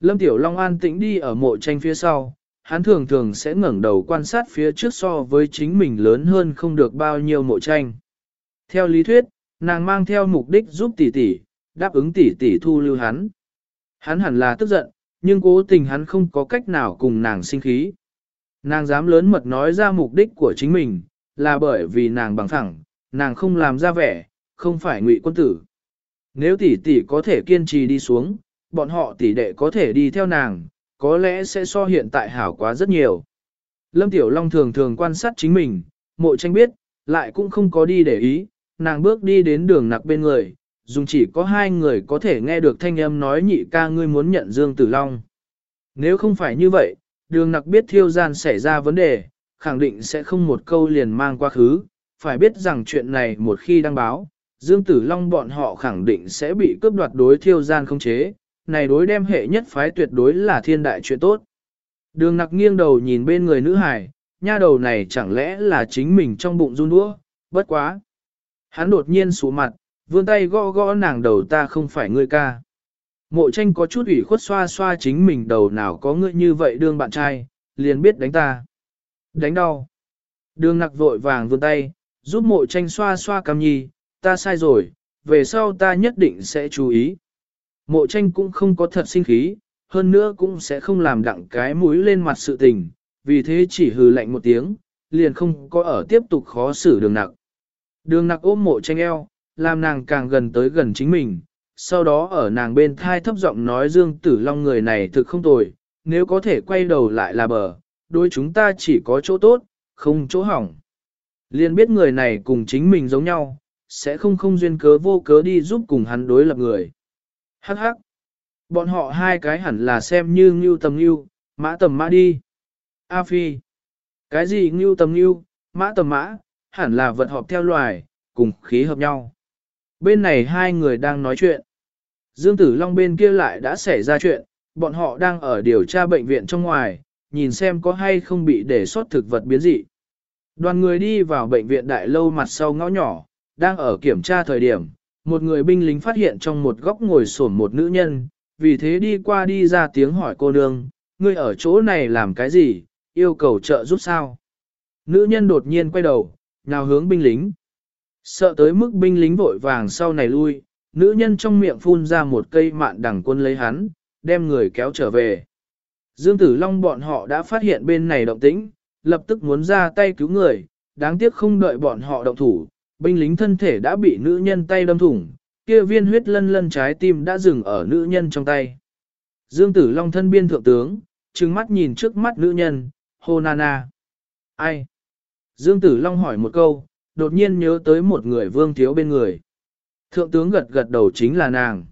Lâm Tiểu Long an tĩnh đi ở mộ tranh phía sau, hắn thường thường sẽ ngẩng đầu quan sát phía trước so với chính mình lớn hơn không được bao nhiêu mộ tranh. Theo lý thuyết, nàng mang theo mục đích giúp tỷ tỷ, đáp ứng tỷ tỷ thu lưu hắn. Hắn hẳn là tức giận, nhưng cố tình hắn không có cách nào cùng nàng sinh khí. Nàng dám lớn mật nói ra mục đích của chính mình, là bởi vì nàng bằng phẳng, nàng không làm ra vẻ, không phải ngụy quân tử. Nếu tỷ tỷ có thể kiên trì đi xuống, bọn họ tỷ đệ có thể đi theo nàng, có lẽ sẽ so hiện tại hảo quá rất nhiều. Lâm Tiểu Long thường thường quan sát chính mình, mộ tranh biết, lại cũng không có đi để ý, nàng bước đi đến đường nặc bên người, dùng chỉ có hai người có thể nghe được thanh âm nói nhị ca ngươi muốn nhận Dương Tử Long. Nếu không phải như vậy, đường nặc biết thiêu gian xảy ra vấn đề, khẳng định sẽ không một câu liền mang qua khứ, phải biết rằng chuyện này một khi đăng báo, Dương Tử Long bọn họ khẳng định sẽ bị cướp đoạt đối thiêu gian không chế, này đối đem hệ nhất phái tuyệt đối là thiên đại chuyện tốt. Đường nặc nghiêng đầu nhìn bên người nữ hải, nha đầu này chẳng lẽ là chính mình trong bụng run đũa, bất quá. Hắn đột nhiên xuống mặt, vươn tay gõ gõ nàng đầu ta không phải ngươi ca. Mộ tranh có chút ủy khuất xoa xoa chính mình đầu nào có ngươi như vậy đương bạn trai, liền biết đánh ta. Đánh đau. Đường nặc vội vàng vươn tay, giúp mộ tranh xoa xoa cam nhi, ta sai rồi, về sau ta nhất định sẽ chú ý. Mộ tranh cũng không có thật sinh khí, hơn nữa cũng sẽ không làm đặng cái mũi lên mặt sự tình, vì thế chỉ hừ lạnh một tiếng, liền không có ở tiếp tục khó xử đường nặc. Đường nặc ôm mộ tranh eo, làm nàng càng gần tới gần chính mình, sau đó ở nàng bên thai thấp giọng nói Dương Tử Long người này thực không tồi, nếu có thể quay đầu lại là bờ, đối chúng ta chỉ có chỗ tốt, không chỗ hỏng. Liên biết người này cùng chính mình giống nhau, sẽ không không duyên cớ vô cớ đi giúp cùng hắn đối lập người. Hắc hắc. Bọn họ hai cái hẳn là xem như ngưu tầm ngưu, mã tầm mã đi. A phi. Cái gì ngưu tầm ngưu, mã tầm mã, hẳn là vật họp theo loài, cùng khí hợp nhau. Bên này hai người đang nói chuyện. Dương Tử Long bên kia lại đã xảy ra chuyện, bọn họ đang ở điều tra bệnh viện trong ngoài, nhìn xem có hay không bị để sót thực vật biến dị. Đoàn người đi vào bệnh viện đại lâu mặt sau ngõ nhỏ, đang ở kiểm tra thời điểm, một người binh lính phát hiện trong một góc ngồi sổn một nữ nhân, vì thế đi qua đi ra tiếng hỏi cô nương, ngươi ở chỗ này làm cái gì, yêu cầu trợ giúp sao. Nữ nhân đột nhiên quay đầu, nào hướng binh lính. Sợ tới mức binh lính vội vàng sau này lui, nữ nhân trong miệng phun ra một cây mạn đằng quân lấy hắn, đem người kéo trở về. Dương Tử Long bọn họ đã phát hiện bên này động tĩnh, lập tức muốn ra tay cứu người, đáng tiếc không đợi bọn họ động thủ, binh lính thân thể đã bị nữ nhân tay đâm thủng, kia viên huyết lân lân trái tim đã dừng ở nữ nhân trong tay. Dương Tử Long thân biên thượng tướng, trừng mắt nhìn trước mắt nữ nhân, hô nana. Ai? Dương Tử Long hỏi một câu, đột nhiên nhớ tới một người vương thiếu bên người. Thượng tướng gật gật đầu chính là nàng.